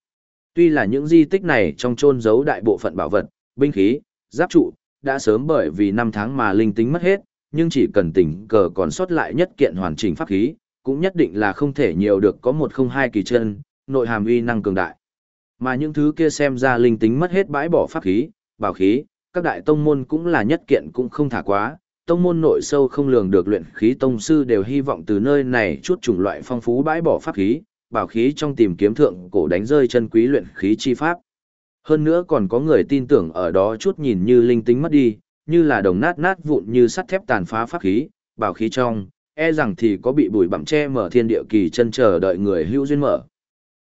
Tuy là những di tích này trong chôn giấu đại bộ phận bảo vật, binh khí, giáp trụ, đã sớm bởi vì năm tháng mà linh tính mất hết, nhưng chỉ cần tỉnh cờ còn sót lại nhất kiện hoàn chỉnh pháp khí, cũng nhất định là không thể nhiều được có một không hai kỳ chân, nội hàm uy năng cường đại. Mà những thứ kia xem ra linh tính mất hết bãi bỏ pháp khí, bảo khí, các đại tông môn cũng là nhất kiện cũng không thả quá, tông môn nội sâu không lường được luyện khí tông sư đều hy vọng từ nơi này chút chủng loại phong phú bãi bỏ pháp khí, bảo khí trong tìm kiếm thượng cổ đánh rơi chân quý luyện khí chi pháp. Hơn nữa còn có người tin tưởng ở đó chút nhìn như linh tính mất đi, như là đồng nát nát vụn như sắt thép tàn phá pháp khí, bảo khí trong, e rằng thì có bị bụi bặm che mở thiên địa kỳ chân chờ đợi người hữu duyên mở.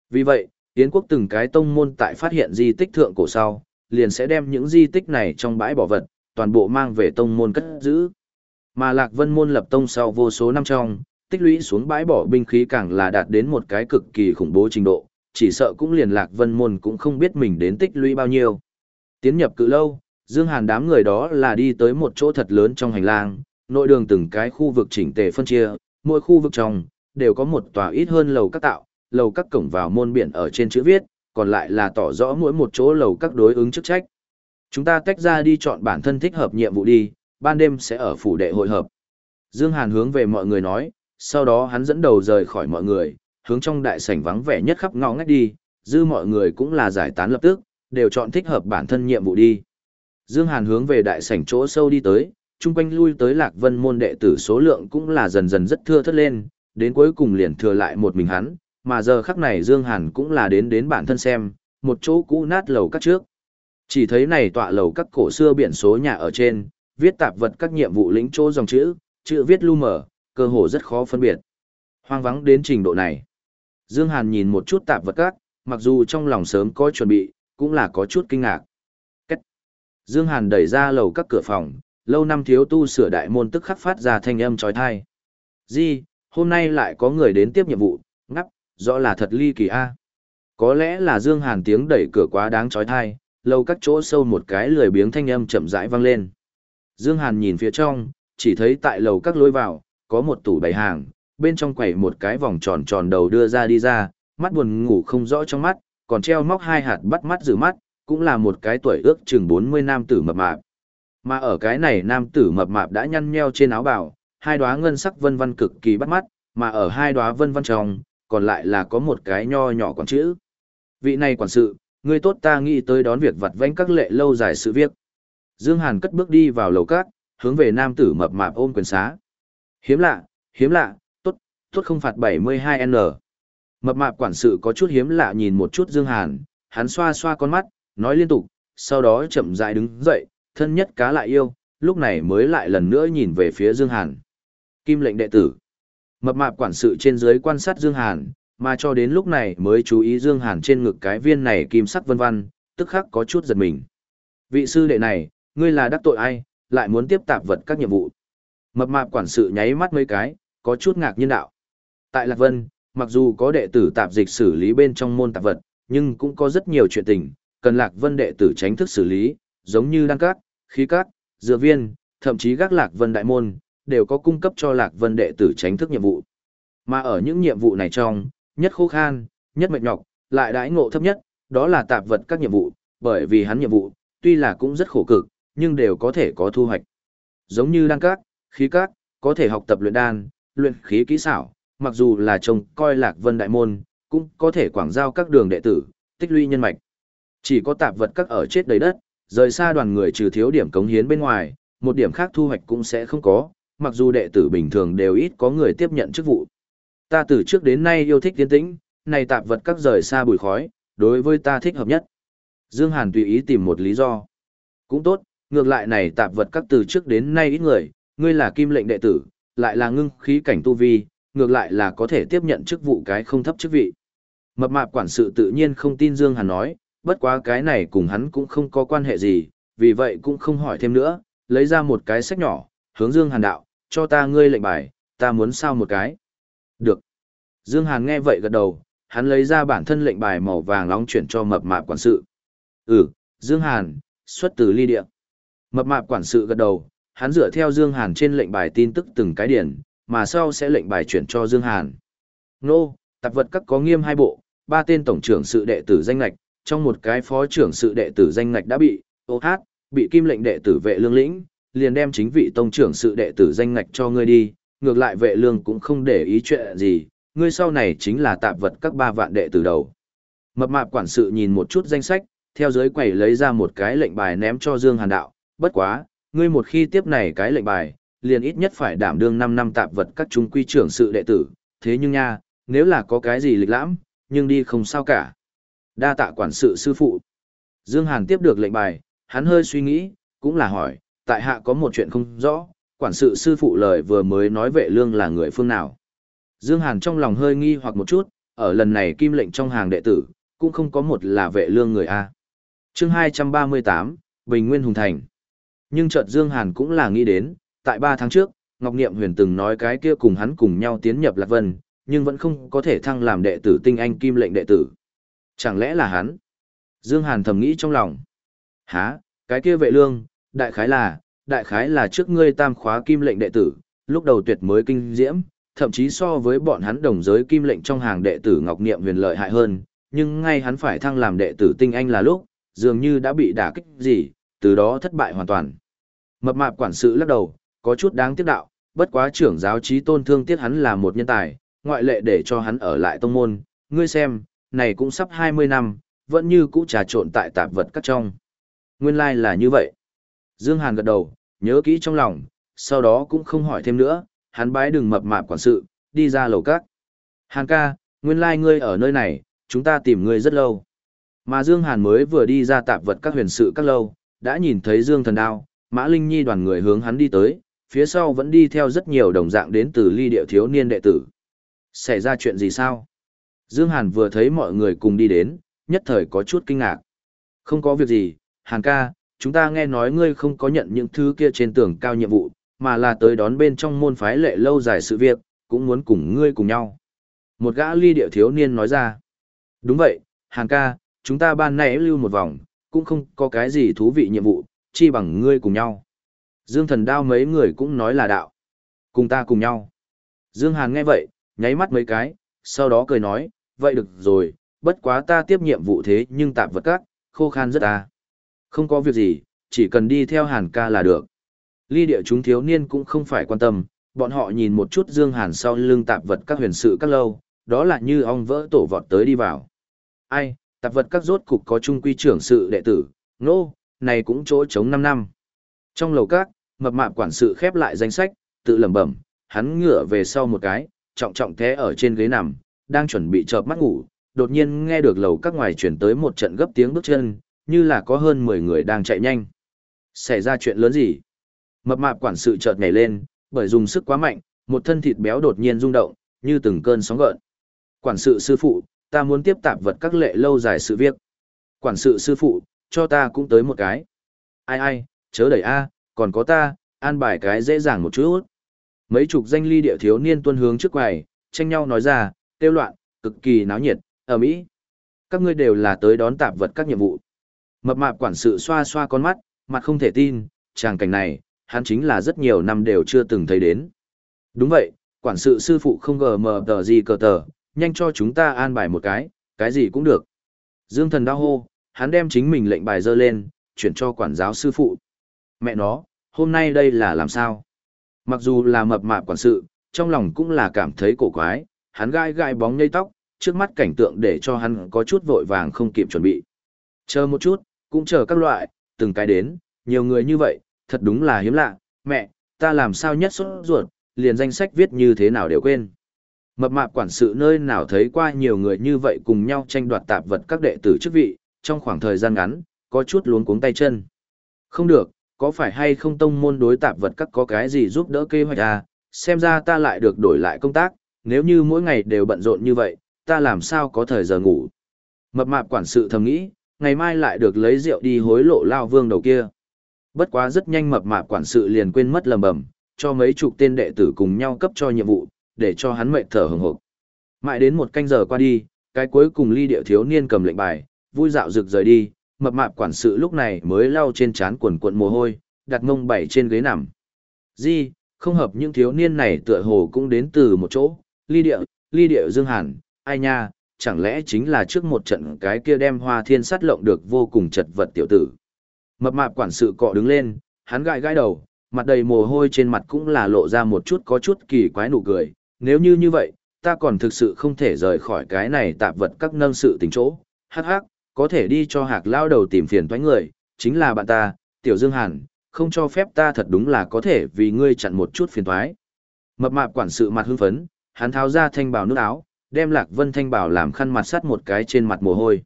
Vì vậy, Yến quốc từng cái tông môn tại phát hiện di tích thượng cổ sau, liền sẽ đem những di tích này trong bãi bỏ vật, toàn bộ mang về tông môn cất giữ. Mà Lạc Vân môn lập tông sau vô số năm trong, tích lũy xuống bãi bỏ binh khí càng là đạt đến một cái cực kỳ khủng bố trình độ, chỉ sợ cũng liền Lạc Vân môn cũng không biết mình đến tích lũy bao nhiêu. Tiến nhập cự lâu, Dương Hàn đám người đó là đi tới một chỗ thật lớn trong hành lang, nội đường từng cái khu vực chỉnh tề phân chia, mỗi khu vực trong đều có một tòa ít hơn lầu các tạo, lầu các cổng vào môn biển ở trên chữ viết, còn lại là tỏ rõ mỗi một chỗ lầu các đối ứng chức trách. Chúng ta tách ra đi chọn bản thân thích hợp nhiệm vụ đi, ban đêm sẽ ở phủ đệ hội hợp. Dương Hàn hướng về mọi người nói, sau đó hắn dẫn đầu rời khỏi mọi người, hướng trong đại sảnh vắng vẻ nhất khắp ngõ ngách đi, dư mọi người cũng là giải tán lập tức, đều chọn thích hợp bản thân nhiệm vụ đi. Dương Hàn hướng về đại sảnh chỗ sâu đi tới, chung quanh lui tới Lạc Vân môn đệ tử số lượng cũng là dần dần rất thưa thớt lên, đến cuối cùng liền thừa lại một mình hắn, mà giờ khắc này Dương Hàn cũng là đến đến bản thân xem, một chỗ cũ nát lầu các trước. Chỉ thấy này tọa lầu các cổ xưa biển số nhà ở trên, viết tạp vật các nhiệm vụ lĩnh chỗ dòng chữ, chữ viết lu mờ, cơ hồ rất khó phân biệt. Hoang vắng đến trình độ này. Dương Hàn nhìn một chút tạp vật các, mặc dù trong lòng sớm có chuẩn bị, cũng là có chút kinh ngạc. Cách. Dương Hàn đẩy ra lầu các cửa phòng, lâu năm thiếu tu sửa đại môn tức khắc phát ra thanh âm chói tai. Di, hôm nay lại có người đến tiếp nhiệm vụ, ngắp, rõ là thật ly kỳ a. Có lẽ là Dương Hàn tiếng đẩy cửa quá đáng chói tai, lâu các chỗ sâu một cái lười biếng thanh âm chậm rãi vang lên. Dương Hàn nhìn phía trong, chỉ thấy tại lầu các lối vào, có một tủ bày hàng, bên trong quẩy một cái vòng tròn tròn đầu đưa ra đi ra, mắt buồn ngủ không rõ trong mắt, còn treo móc hai hạt bắt mắt giữ mắt, cũng là một cái tuổi ước chừng 40 nam tử mập mạp. Mà ở cái này nam tử mập mạp đã nhăn nheo trên áo bào, hai đóa ngân sắc vân vân cực kỳ bắt mắt, mà ở hai đóa vân vân trong, còn lại là có một cái nho nhỏ quản chữ. Vị này quản sự, Ngươi tốt ta nghĩ tới đón việc vặt vãnh các lệ lâu dài sự việc. Dương Hàn cất bước đi vào lầu cát, hướng về nam tử mập mạp ôm quyền xá. Hiếm lạ, hiếm lạ, tốt, tốt không phạt 72N. Mập mạp quản sự có chút hiếm lạ nhìn một chút Dương Hàn, hắn xoa xoa con mắt, nói liên tục, sau đó chậm rãi đứng dậy, thân nhất cá lại yêu, lúc này mới lại lần nữa nhìn về phía Dương Hàn. Kim lệnh đệ tử. Mập mạp quản sự trên dưới quan sát Dương Hàn, mà cho đến lúc này mới chú ý Dương Hàn trên ngực cái viên này kim sắc vân vân, tức khắc có chút giật mình. Vị sư đệ này, ngươi là đắc tội ai, lại muốn tiếp tạp vật các nhiệm vụ. Mập mạp quản sự nháy mắt mấy cái, có chút ngạc nhiên đạo. Tại Lạc Vân, mặc dù có đệ tử tạp dịch xử lý bên trong môn tạp vật, nhưng cũng có rất nhiều chuyện tình, cần Lạc Vân đệ tử tránh thức xử lý, giống như đăng cát, khí cát, dựa viên, thậm chí các Lạc Vân đại môn, đều có cung cấp cho Lạc Vân đệ tử tránh thức nhiệm vụ. Mà ở những nhiệm vụ này trong, nhất khô khan, nhất mệt nhọc, lại đãi ngộ thấp nhất, đó là tạp vật các nhiệm vụ, bởi vì hắn nhiệm vụ, tuy là cũng rất khổ cực, nhưng đều có thể có thu hoạch. Giống như đăng cát, khí cát, có thể học tập luyện đan, luyện khí kỹ xảo, mặc dù là trông coi lạc vân đại môn, cũng có thể quảng giao các đường đệ tử, tích lũy nhân mạch. Chỉ có tạp vật các ở chết đầy đất, rời xa đoàn người trừ thiếu điểm cống hiến bên ngoài, một điểm khác thu hoạch cũng sẽ không có, mặc dù đệ tử bình thường đều ít có người tiếp nhận chức vụ. Ta từ trước đến nay yêu thích tiến tĩnh, này tạp vật các rời xa bụi khói, đối với ta thích hợp nhất. Dương Hàn tùy ý tìm một lý do. Cũng tốt, ngược lại này tạp vật các từ trước đến nay ít người, ngươi là kim lệnh đệ tử, lại là ngưng khí cảnh tu vi, ngược lại là có thể tiếp nhận chức vụ cái không thấp chức vị. Mập mạp quản sự tự nhiên không tin Dương Hàn nói, bất quá cái này cùng hắn cũng không có quan hệ gì, vì vậy cũng không hỏi thêm nữa, lấy ra một cái sách nhỏ, hướng Dương Hàn đạo, cho ta ngươi lệnh bài, ta muốn sao một cái. Được. Dương Hàn nghe vậy gật đầu, hắn lấy ra bản thân lệnh bài màu vàng nóng chuyển cho mập mạp quản sự. Ừ, Dương Hàn, xuất từ ly địa. Mập mạp quản sự gật đầu, hắn dựa theo Dương Hàn trên lệnh bài tin tức từng cái điển, mà sau sẽ lệnh bài chuyển cho Dương Hàn. Nô, tạp vật các có nghiêm hai bộ, ba tên tổng trưởng sự đệ tử danh lạch, trong một cái phó trưởng sự đệ tử danh lạch đã bị, ô hát, bị kim lệnh đệ tử vệ lương lĩnh, liền đem chính vị tông trưởng sự đệ tử danh ngạch cho ngươi đi, ngược lại vệ lương cũng không để ý chuyện gì, ngươi sau này chính là tạp vật các ba vạn đệ tử đầu. Mập mạp quản sự nhìn một chút danh sách, theo dưới quầy lấy ra một cái lệnh bài ném cho Dương Hàn đạo, bất quá, ngươi một khi tiếp này cái lệnh bài, liền ít nhất phải đảm đương 5 năm tạp vật các trung quy trưởng sự đệ tử, thế nhưng nha, nếu là có cái gì lịch lãm, nhưng đi không sao cả. Đa tạ quản sự sư phụ. Dương Hàn tiếp được lệnh bài, hắn hơi suy nghĩ, cũng là hỏi, tại hạ có một chuyện không rõ, quản sự sư phụ lời vừa mới nói vệ lương là người phương nào. Dương Hàn trong lòng hơi nghi hoặc một chút, ở lần này kim lệnh trong hàng đệ tử, cũng không có một là vệ lương người A. Chương 238, Bình Nguyên Hùng Thành. Nhưng chợt Dương Hàn cũng là nghĩ đến, tại 3 tháng trước, Ngọc Niệm Huyền từng nói cái kia cùng hắn cùng nhau tiến nhập Lạc Vân, nhưng vẫn không có thể thăng làm đệ tử tinh anh kim lệnh đệ tử. Chẳng lẽ là hắn? Dương Hàn thầm nghĩ trong lòng. Hả, cái kia vệ lương, đại khái là, đại khái là trước ngươi tam khóa kim lệnh đệ tử, lúc đầu tuyệt mới kinh diễm, thậm chí so với bọn hắn đồng giới kim lệnh trong hàng đệ tử Ngọc Niệm huyền lợi hại hơn, nhưng ngay hắn phải thăng làm đệ tử tinh anh là lúc, dường như đã bị đả kích gì, từ đó thất bại hoàn toàn. Mập mạp quản sự lắc đầu, có chút đáng tiếc đạo, bất quá trưởng giáo trí tôn thương tiếc hắn là một nhân tài, ngoại lệ để cho hắn ở lại tông môn, ngươi xem, này cũng sắp 20 năm, vẫn như cũ trà trộn tại tạp vật các trong. Nguyên lai like là như vậy. Dương Hàn gật đầu, nhớ kỹ trong lòng, sau đó cũng không hỏi thêm nữa, hắn bái đừng mập mạp quản sự, đi ra lầu các. Hàn ca, nguyên lai like ngươi ở nơi này, chúng ta tìm ngươi rất lâu. Mà Dương Hàn mới vừa đi ra tạp vật các huyền sự các lâu, đã nhìn thấy Dương Thần Đao, Mã Linh Nhi đoàn người hướng hắn đi tới, phía sau vẫn đi theo rất nhiều đồng dạng đến từ ly điệu thiếu niên đệ tử. Xảy ra chuyện gì sao? Dương Hàn vừa thấy mọi người cùng đi đến, nhất thời có chút kinh ngạc. Không có việc gì, Hàn ca, chúng ta nghe nói ngươi không có nhận những thứ kia trên tường cao nhiệm vụ, mà là tới đón bên trong môn phái lệ lâu dài sự việc, cũng muốn cùng ngươi cùng nhau. Một gã ly điệu thiếu niên nói ra. Đúng vậy, hàng ca, chúng ta ban nãy lưu một vòng, cũng không có cái gì thú vị nhiệm vụ, chi bằng ngươi cùng nhau. Dương thần đao mấy người cũng nói là đạo. Cùng ta cùng nhau. Dương Hàn nghe vậy, nháy mắt mấy cái, sau đó cười nói, vậy được rồi, bất quá ta tiếp nhiệm vụ thế nhưng tạm vật các, khô khan rất ta. Không có việc gì, chỉ cần đi theo Hàn ca là được. Ly địa chúng thiếu niên cũng không phải quan tâm, bọn họ nhìn một chút Dương Hàn sau lưng tạp vật các huyền sự các lâu, đó là như ong vỡ tổ vọt tới đi vào. Ai, tạp vật các rốt cục có trung quy trưởng sự đệ tử, nô, no, này cũng chỗ chống 5 năm. Trong lầu các, mập mạp quản sự khép lại danh sách, tự lẩm bẩm, hắn ngửa về sau một cái, trọng trọng thế ở trên ghế nằm, đang chuẩn bị chợp mắt ngủ, đột nhiên nghe được lầu các ngoài chuyển tới một trận gấp tiếng bước chân, như là có hơn 10 người đang chạy nhanh. Xảy ra chuyện lớn gì? Mập mạp quản sự chợt nhảy lên, bởi dùng sức quá mạnh, một thân thịt béo đột nhiên rung động, như từng cơn sóng gợn. Quản sự sư phụ, ta muốn tiếp tạp vật các lệ lâu dài sự việc. Quản sự sư phụ, cho ta cũng tới một cái. Ai ai, chớ đẩy a, còn có ta, an bài cái dễ dàng một chút. Mấy chục danh ly địa thiếu niên tuân hướng trước quầy, tranh nhau nói ra, tiêu loạn, cực kỳ náo nhiệt, ở Mỹ. Các ngươi đều là tới đón tạp vật các nhiệm vụ. Mập mạp quản sự xoa xoa con mắt, mặt không thể tin, tràng cảnh này, hắn chính là rất nhiều năm đều chưa từng thấy đến. Đúng vậy, quản sự sư phụ không gờ mờ tờ gì cờ tờ, nhanh cho chúng ta an bài một cái, cái gì cũng được. Dương thần đau hô, hắn đem chính mình lệnh bài dơ lên, chuyển cho quản giáo sư phụ. Mẹ nó, hôm nay đây là làm sao? Mặc dù là mập mạp quản sự, trong lòng cũng là cảm thấy cổ quái, hắn gai gai bóng nhây tóc, trước mắt cảnh tượng để cho hắn có chút vội vàng không kịp chuẩn bị. Chờ một chút, cũng chờ các loại, từng cái đến, nhiều người như vậy, thật đúng là hiếm lạ, mẹ, ta làm sao nhất sốt ruột, liền danh sách viết như thế nào đều quên. Mập mạp quản sự nơi nào thấy qua nhiều người như vậy cùng nhau tranh đoạt tạp vật các đệ tử chức vị, trong khoảng thời gian ngắn, có chút luống cuống tay chân. Không được, có phải hay không tông môn đối tạp vật các có cái gì giúp đỡ kế hoạch à, xem ra ta lại được đổi lại công tác, nếu như mỗi ngày đều bận rộn như vậy, ta làm sao có thời giờ ngủ. Mập mạp quản sự thầm nghĩ, ngày mai lại được lấy rượu đi hối lộ lao vương đầu kia. Bất quá rất nhanh mập mạp quản sự liền quên mất lầm bầm, cho mấy chục tên đệ tử cùng nhau cấp cho nhiệm vụ, để cho hắn mệt thở hừng hực. Mãi đến một canh giờ qua đi, cái cuối cùng ly điệu thiếu niên cầm lệnh bài, vui dạo rực rời đi, mập mạp quản sự lúc này mới lau trên trán quần cuộn mồ hôi, đặt mông bảy trên ghế nằm. Di, không hợp những thiếu niên này tựa hồ cũng đến từ một chỗ, ly địa, ly địa dương hẳn, ai nha, chẳng lẽ chính là trước một trận cái kia đem hoa thiên sát lộng được vô cùng chật vật tiểu tử. Mập mạp quản sự cọ đứng lên, hắn gãi gãi đầu, mặt đầy mồ hôi trên mặt cũng là lộ ra một chút có chút kỳ quái nụ cười, nếu như như vậy, ta còn thực sự không thể rời khỏi cái này tạp vật các nâng sự tình chỗ, hắc hắc, có thể đi cho hạc lao đầu tìm phiền toái người, chính là bạn ta, tiểu dương hàn, không cho phép ta thật đúng là có thể vì ngươi chặn một chút phiền toái. Mập mạp quản sự mặt hưng phấn, hắn tháo ra thanh bào nước áo, đem lạc vân thanh bảo làm khăn mặt sắt một cái trên mặt mồ hôi.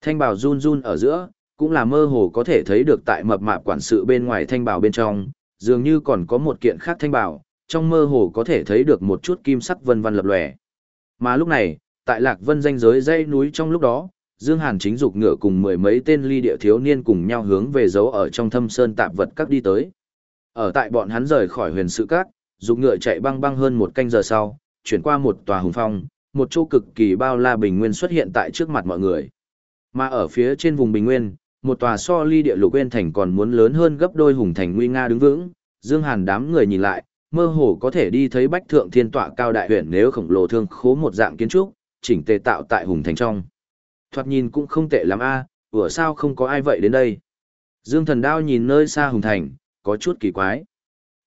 Thanh bảo run run ở giữa, cũng là mơ hồ có thể thấy được tại mập mạp quản sự bên ngoài thanh bảo bên trong, dường như còn có một kiện khác thanh bảo trong mơ hồ có thể thấy được một chút kim sắc vân vân lập lòe. Mà lúc này, tại Lạc Vân danh giới dãy núi trong lúc đó, Dương Hàn chính dục ngựa cùng mười mấy tên ly địa thiếu niên cùng nhau hướng về dấu ở trong thâm sơn tạp vật các đi tới. Ở tại bọn hắn rời khỏi huyền sự các, dục ngựa chạy băng băng hơn một canh giờ sau, chuyển qua một tòa hùng phong, một chỗ cực kỳ bao la bình nguyên xuất hiện tại trước mặt mọi người. Mà ở phía trên vùng bình nguyên, một tòa so ly địa lục quên thành còn muốn lớn hơn gấp đôi hùng thành nguy nga đứng vững, Dương Hàn đám người nhìn lại, mơ hồ có thể đi thấy bách thượng thiên tọa cao đại huyện nếu khổng lồ thương khố một dạng kiến trúc, chỉnh tề tạo tại hùng thành trong. Thoạt nhìn cũng không tệ lắm a, à, sao không có ai vậy đến đây. Dương thần đao nhìn nơi xa hùng thành, có chút kỳ quái.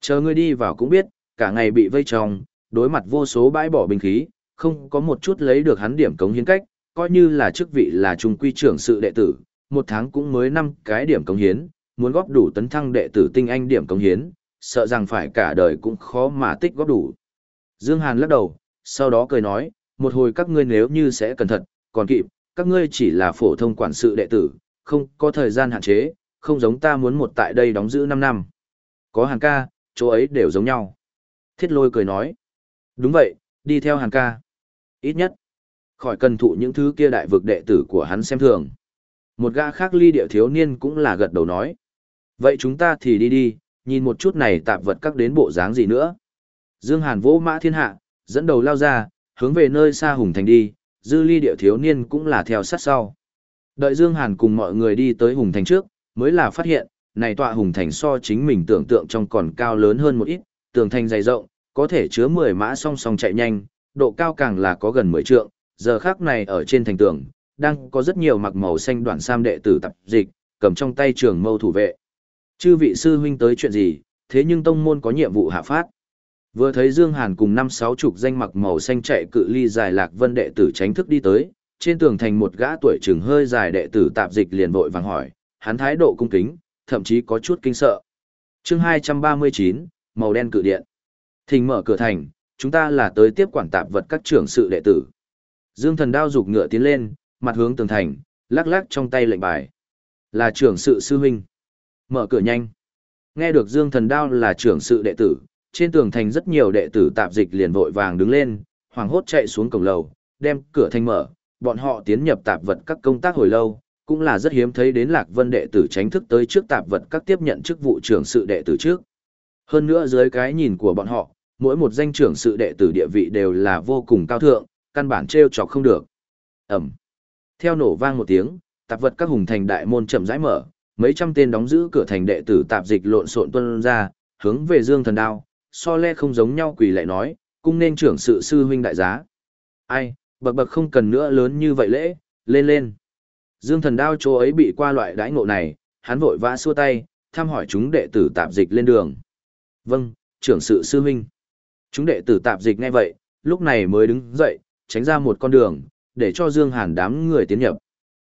Chờ ngươi đi vào cũng biết, cả ngày bị vây trong, đối mặt vô số bãi bỏ binh khí, không có một chút lấy được hắn điểm cống hiến cách, coi như là chức vị là trung quy trưởng sự đệ tử, một tháng cũng mới năm cái điểm cống hiến, muốn góp đủ tấn thăng đệ tử tinh anh điểm cống hiến, sợ rằng phải cả đời cũng khó mà tích góp đủ. Dương Hàn lắc đầu, sau đó cười nói, một hồi các ngươi nếu như sẽ cẩn thận, còn kịp, các ngươi chỉ là phổ thông quản sự đệ tử, không có thời gian hạn chế, không giống ta muốn một tại đây đóng giữ 5 năm. Có Hàn ca, chỗ ấy đều giống nhau. Thiết lôi cười nói, đúng vậy, đi theo Hàn ca. Ít nhất, khỏi cần thụ những thứ kia đại vực đệ tử của hắn xem thường. Một gã khác ly địa thiếu niên cũng là gật đầu nói. Vậy chúng ta thì đi đi, nhìn một chút này tạp vật các đến bộ dáng gì nữa. Dương Hàn vỗ mã thiên hạ, dẫn đầu lao ra, hướng về nơi xa hùng thành đi, dư ly địa thiếu niên cũng là theo sát sau. Đợi Dương Hàn cùng mọi người đi tới hùng thành trước, mới là phát hiện, này tọa hùng thành so chính mình tưởng tượng trong còn cao lớn hơn một ít, tường thành dày rộng, có thể chứa 10 mã song song chạy nhanh, độ cao càng là có gần 10 trượng, giờ khác này ở trên thành tường, đang có rất nhiều mặc màu xanh đoạn sam đệ tử tập dịch, cầm trong tay trường mâu thủ vệ. Chư vị sư huynh tới chuyện gì, thế nhưng tông môn có nhiệm vụ hạ phát. Vừa thấy Dương Hàn cùng năm sáu chục danh mặc màu xanh chạy cự ly dài lạc vân đệ tử tránh thức đi tới, trên tường thành một gã tuổi trưởng hơi dài đệ tử tạp dịch liền vội vàng hỏi, hắn thái độ cung kính, thậm chí có chút kinh sợ. Chương 239, màu đen cự điện. Thình mở cửa thành, chúng ta là tới tiếp quản tạp vật các trưởng sự đệ tử. Dương Thần đao dục ngựa tiến lên, mặt hướng tường thành, lắc lắc trong tay lệnh bài. Là trưởng sự sư huynh. Mở cửa nhanh. Nghe được Dương Thần Đao là trưởng sự đệ tử, trên tường thành rất nhiều đệ tử tạp dịch liền vội vàng đứng lên, hoảng hốt chạy xuống cổng lầu, đem cửa thành mở, bọn họ tiến nhập tạp vật các công tác hồi lâu, cũng là rất hiếm thấy đến Lạc Vân đệ tử tránh thức tới trước tạp vật các tiếp nhận chức vụ trưởng sự đệ tử trước. Hơn nữa dưới cái nhìn của bọn họ, mỗi một danh trưởng sự đệ tử địa vị đều là vô cùng cao thượng, căn bản treo chọc không được. Ẩm. Theo nổ vang một tiếng, tạp vật các hùng thành đại môn chậm rãi mở, mấy trăm tên đóng giữ cửa thành đệ tử tạp dịch lộn xộn tuân ra, hướng về Dương Thần Đao, so le không giống nhau quỳ lại nói, cung nên trưởng sự sư huynh đại giá. Ai, bậc bậc không cần nữa lớn như vậy lễ, lên lên. Dương Thần Đao chỗ ấy bị qua loại đãi ngộ này, hắn vội vã xua tay, thăm hỏi chúng đệ tử tạp dịch lên đường. Vâng, trưởng sự sư huynh. Chúng đệ tử tạp dịch ngay vậy, lúc này mới đứng dậy, tránh ra một con đường, để cho Dương Hàn đám người tiến nhập.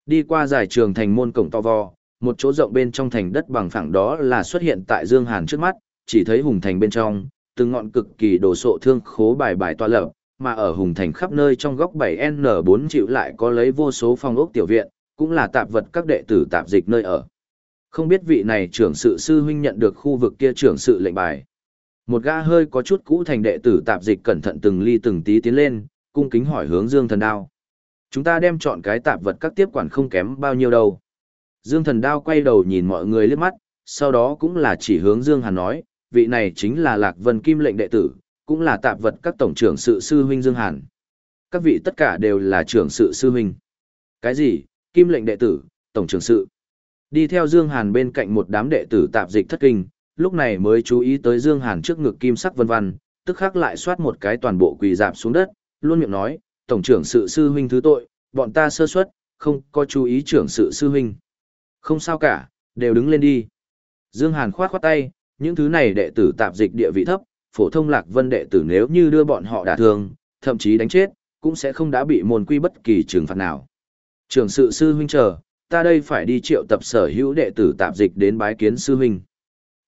Đi qua giải trường thành môn cổng to vo, một chỗ rộng bên trong thành đất bằng phẳng đó là xuất hiện tại Dương Hàn trước mắt, chỉ thấy hùng thành bên trong, từng ngọn cực kỳ đồ sộ thương khố bài bài toa lập, mà ở hùng thành khắp nơi trong góc 7N4 chịu lại có lấy vô số phòng ốc tiểu viện, cũng là tạp vật các đệ tử tạp dịch nơi ở. Không biết vị này trưởng sự sư huynh nhận được khu vực kia trưởng sự lệnh bài. Một gã hơi có chút cũ thành đệ tử tạp dịch cẩn thận từng ly từng tí tiến lên, cung kính hỏi hướng Dương Thần Đao. Chúng ta đem chọn cái tạp vật các tiếp quản không kém bao nhiêu đâu. Dương Thần Đao quay đầu nhìn mọi người liếc mắt, sau đó cũng là chỉ hướng Dương Hàn nói, vị này chính là Lạc Vân Kim lệnh đệ tử, cũng là tạp vật các tổng trưởng sự sư huynh Dương Hàn. Các vị tất cả đều là trưởng sự sư huynh. Cái gì? Kim lệnh đệ tử, tổng trưởng sự. Đi theo Dương Hàn bên cạnh một đám đệ tử tạp dịch thất kinh, lúc này mới chú ý tới Dương Hàn trước ngực kim sắc vân vân, tức khắc lại xoát một cái toàn bộ quỳ dạp xuống đất, luôn miệng nói, tổng trưởng sự sư huynh thứ tội, bọn ta sơ suất, không có chú ý trưởng sự sư huynh. Không sao cả, đều đứng lên đi. Dương Hàn khoát khoát tay, những thứ này đệ tử tạp dịch địa vị thấp, phổ thông lạc vân đệ tử nếu như đưa bọn họ đả thương, thậm chí đánh chết, cũng sẽ không đã bị môn quy bất kỳ trừng phạt nào. Trưởng sự sư huynh chờ, ta đây phải đi triệu tập sở hữu đệ tử tạp dịch đến bái kiến sư huynh.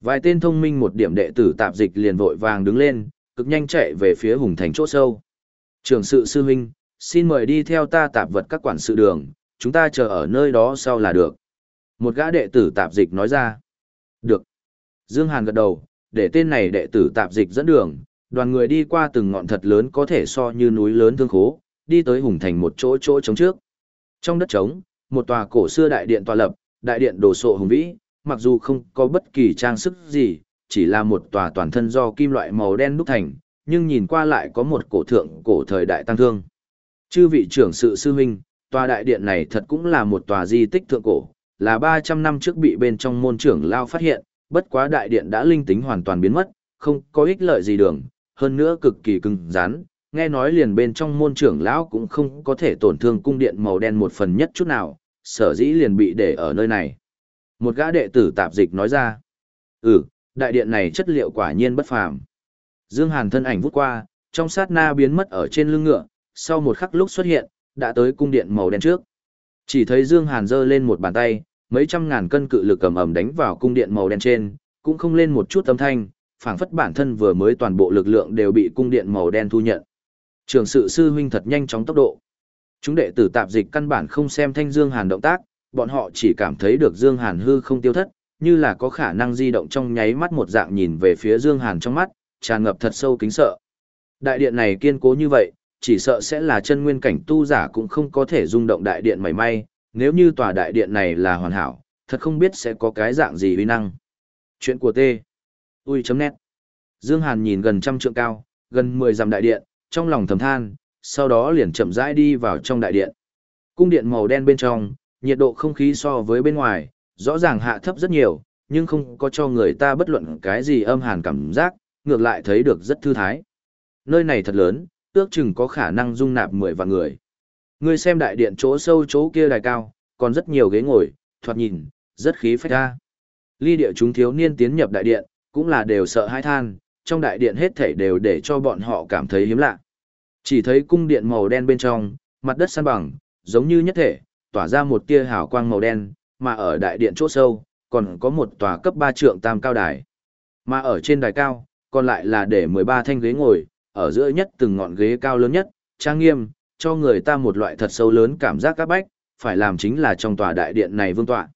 Vài tên thông minh một điểm đệ tử tạp dịch liền vội vàng đứng lên, cực nhanh chạy về phía hùng thành chỗ sâu. Trưởng sự sư huynh, xin mời đi theo ta tạp vật các quản sự đường, chúng ta chờ ở nơi đó sau là được. Một gã đệ tử tạp dịch nói ra. Được. Dương Hàn gật đầu, để tên này đệ tử tạp dịch dẫn đường, đoàn người đi qua từng ngọn thật lớn có thể so như núi lớn thương khố, đi tới hùng thành một chỗ chỗ trống trước. Trong đất trống, một tòa cổ xưa đại điện tòa lập, đại điện đồ sộ hùng vĩ, mặc dù không có bất kỳ trang sức gì, chỉ là một tòa toàn thân do kim loại màu đen đúc thành, nhưng nhìn qua lại có một cổ thượng cổ thời đại tăng thương. Chư vị trưởng sự sư huynh, tòa đại điện này thật cũng là một tòa di tích thượng cổ, là 300 năm trước bị bên trong môn trưởng lao phát hiện, bất quá đại điện đã linh tính hoàn toàn biến mất, không có ích lợi gì đường, hơn nữa cực kỳ cứng rắn, nghe nói liền bên trong môn trưởng lão cũng không có thể tổn thương cung điện màu đen một phần nhất chút nào, sở dĩ liền bị để ở nơi này. Một gã đệ tử tạp dịch nói ra, ừ, đại điện này chất liệu quả nhiên bất phàm. Dương Hàn thân ảnh vút qua, trong sát na biến mất ở trên lưng ngựa, sau một khắc lúc xuất hiện, đã tới cung điện màu đen trước. Chỉ thấy Dương Hàn giơ lên một bàn tay, mấy trăm ngàn cân cự lực cầm ầm đánh vào cung điện màu đen trên, cũng không lên một chút âm thanh, phảng phất bản thân vừa mới toàn bộ lực lượng đều bị cung điện màu đen thu nhận. Trường sự sư huynh thật nhanh chóng tốc độ. Chúng đệ tử tạp dịch căn bản không xem thanh Dương Hàn động tác, bọn họ chỉ cảm thấy được Dương Hàn hư không tiêu thất, như là có khả năng di động trong nháy mắt một dạng nhìn về phía Dương Hàn trong mắt, tràn ngập thật sâu kính sợ. Đại điện này kiên cố như vậy, chỉ sợ sẽ là chân nguyên cảnh tu giả cũng không có thể rung động đại điện mảy may, nếu như tòa đại điện này là hoàn hảo, thật không biết sẽ có cái dạng gì uy năng. Chuyện của T. Ui chấm nét. Dương Hàn nhìn gần trăm trượng cao, gần 10 dặm đại điện, trong lòng thầm than, sau đó liền chậm rãi đi vào trong đại điện. Cung điện màu đen bên trong, nhiệt độ không khí so với bên ngoài, rõ ràng hạ thấp rất nhiều, nhưng không có cho người ta bất luận cái gì âm hàn cảm giác, ngược lại thấy được rất thư thái. Nơi này thật lớn, ước chừng có khả năng dung nạp 10 vạn người. Người xem đại điện chỗ sâu chỗ kia đài cao, còn rất nhiều ghế ngồi, thoạt nhìn, rất khí phách ra. Ly địa chúng thiếu niên tiến nhập đại điện, cũng là đều sợ hãi than, trong đại điện hết thảy đều để cho bọn họ cảm thấy hiếm lạ. Chỉ thấy cung điện màu đen bên trong, mặt đất san bằng, giống như nhất thể, tỏa ra một tia hào quang màu đen, mà ở đại điện chỗ sâu, còn có một tòa cấp 3 trượng tam cao đài. Mà ở trên đài cao, còn lại là để 13 thanh ghế ngồi, ở giữa nhất từng ngọn ghế cao lớn nhất, trang nghiêm, cho người ta một loại thật sâu lớn cảm giác các bách, phải làm chính là trong tòa đại điện này vương tọa.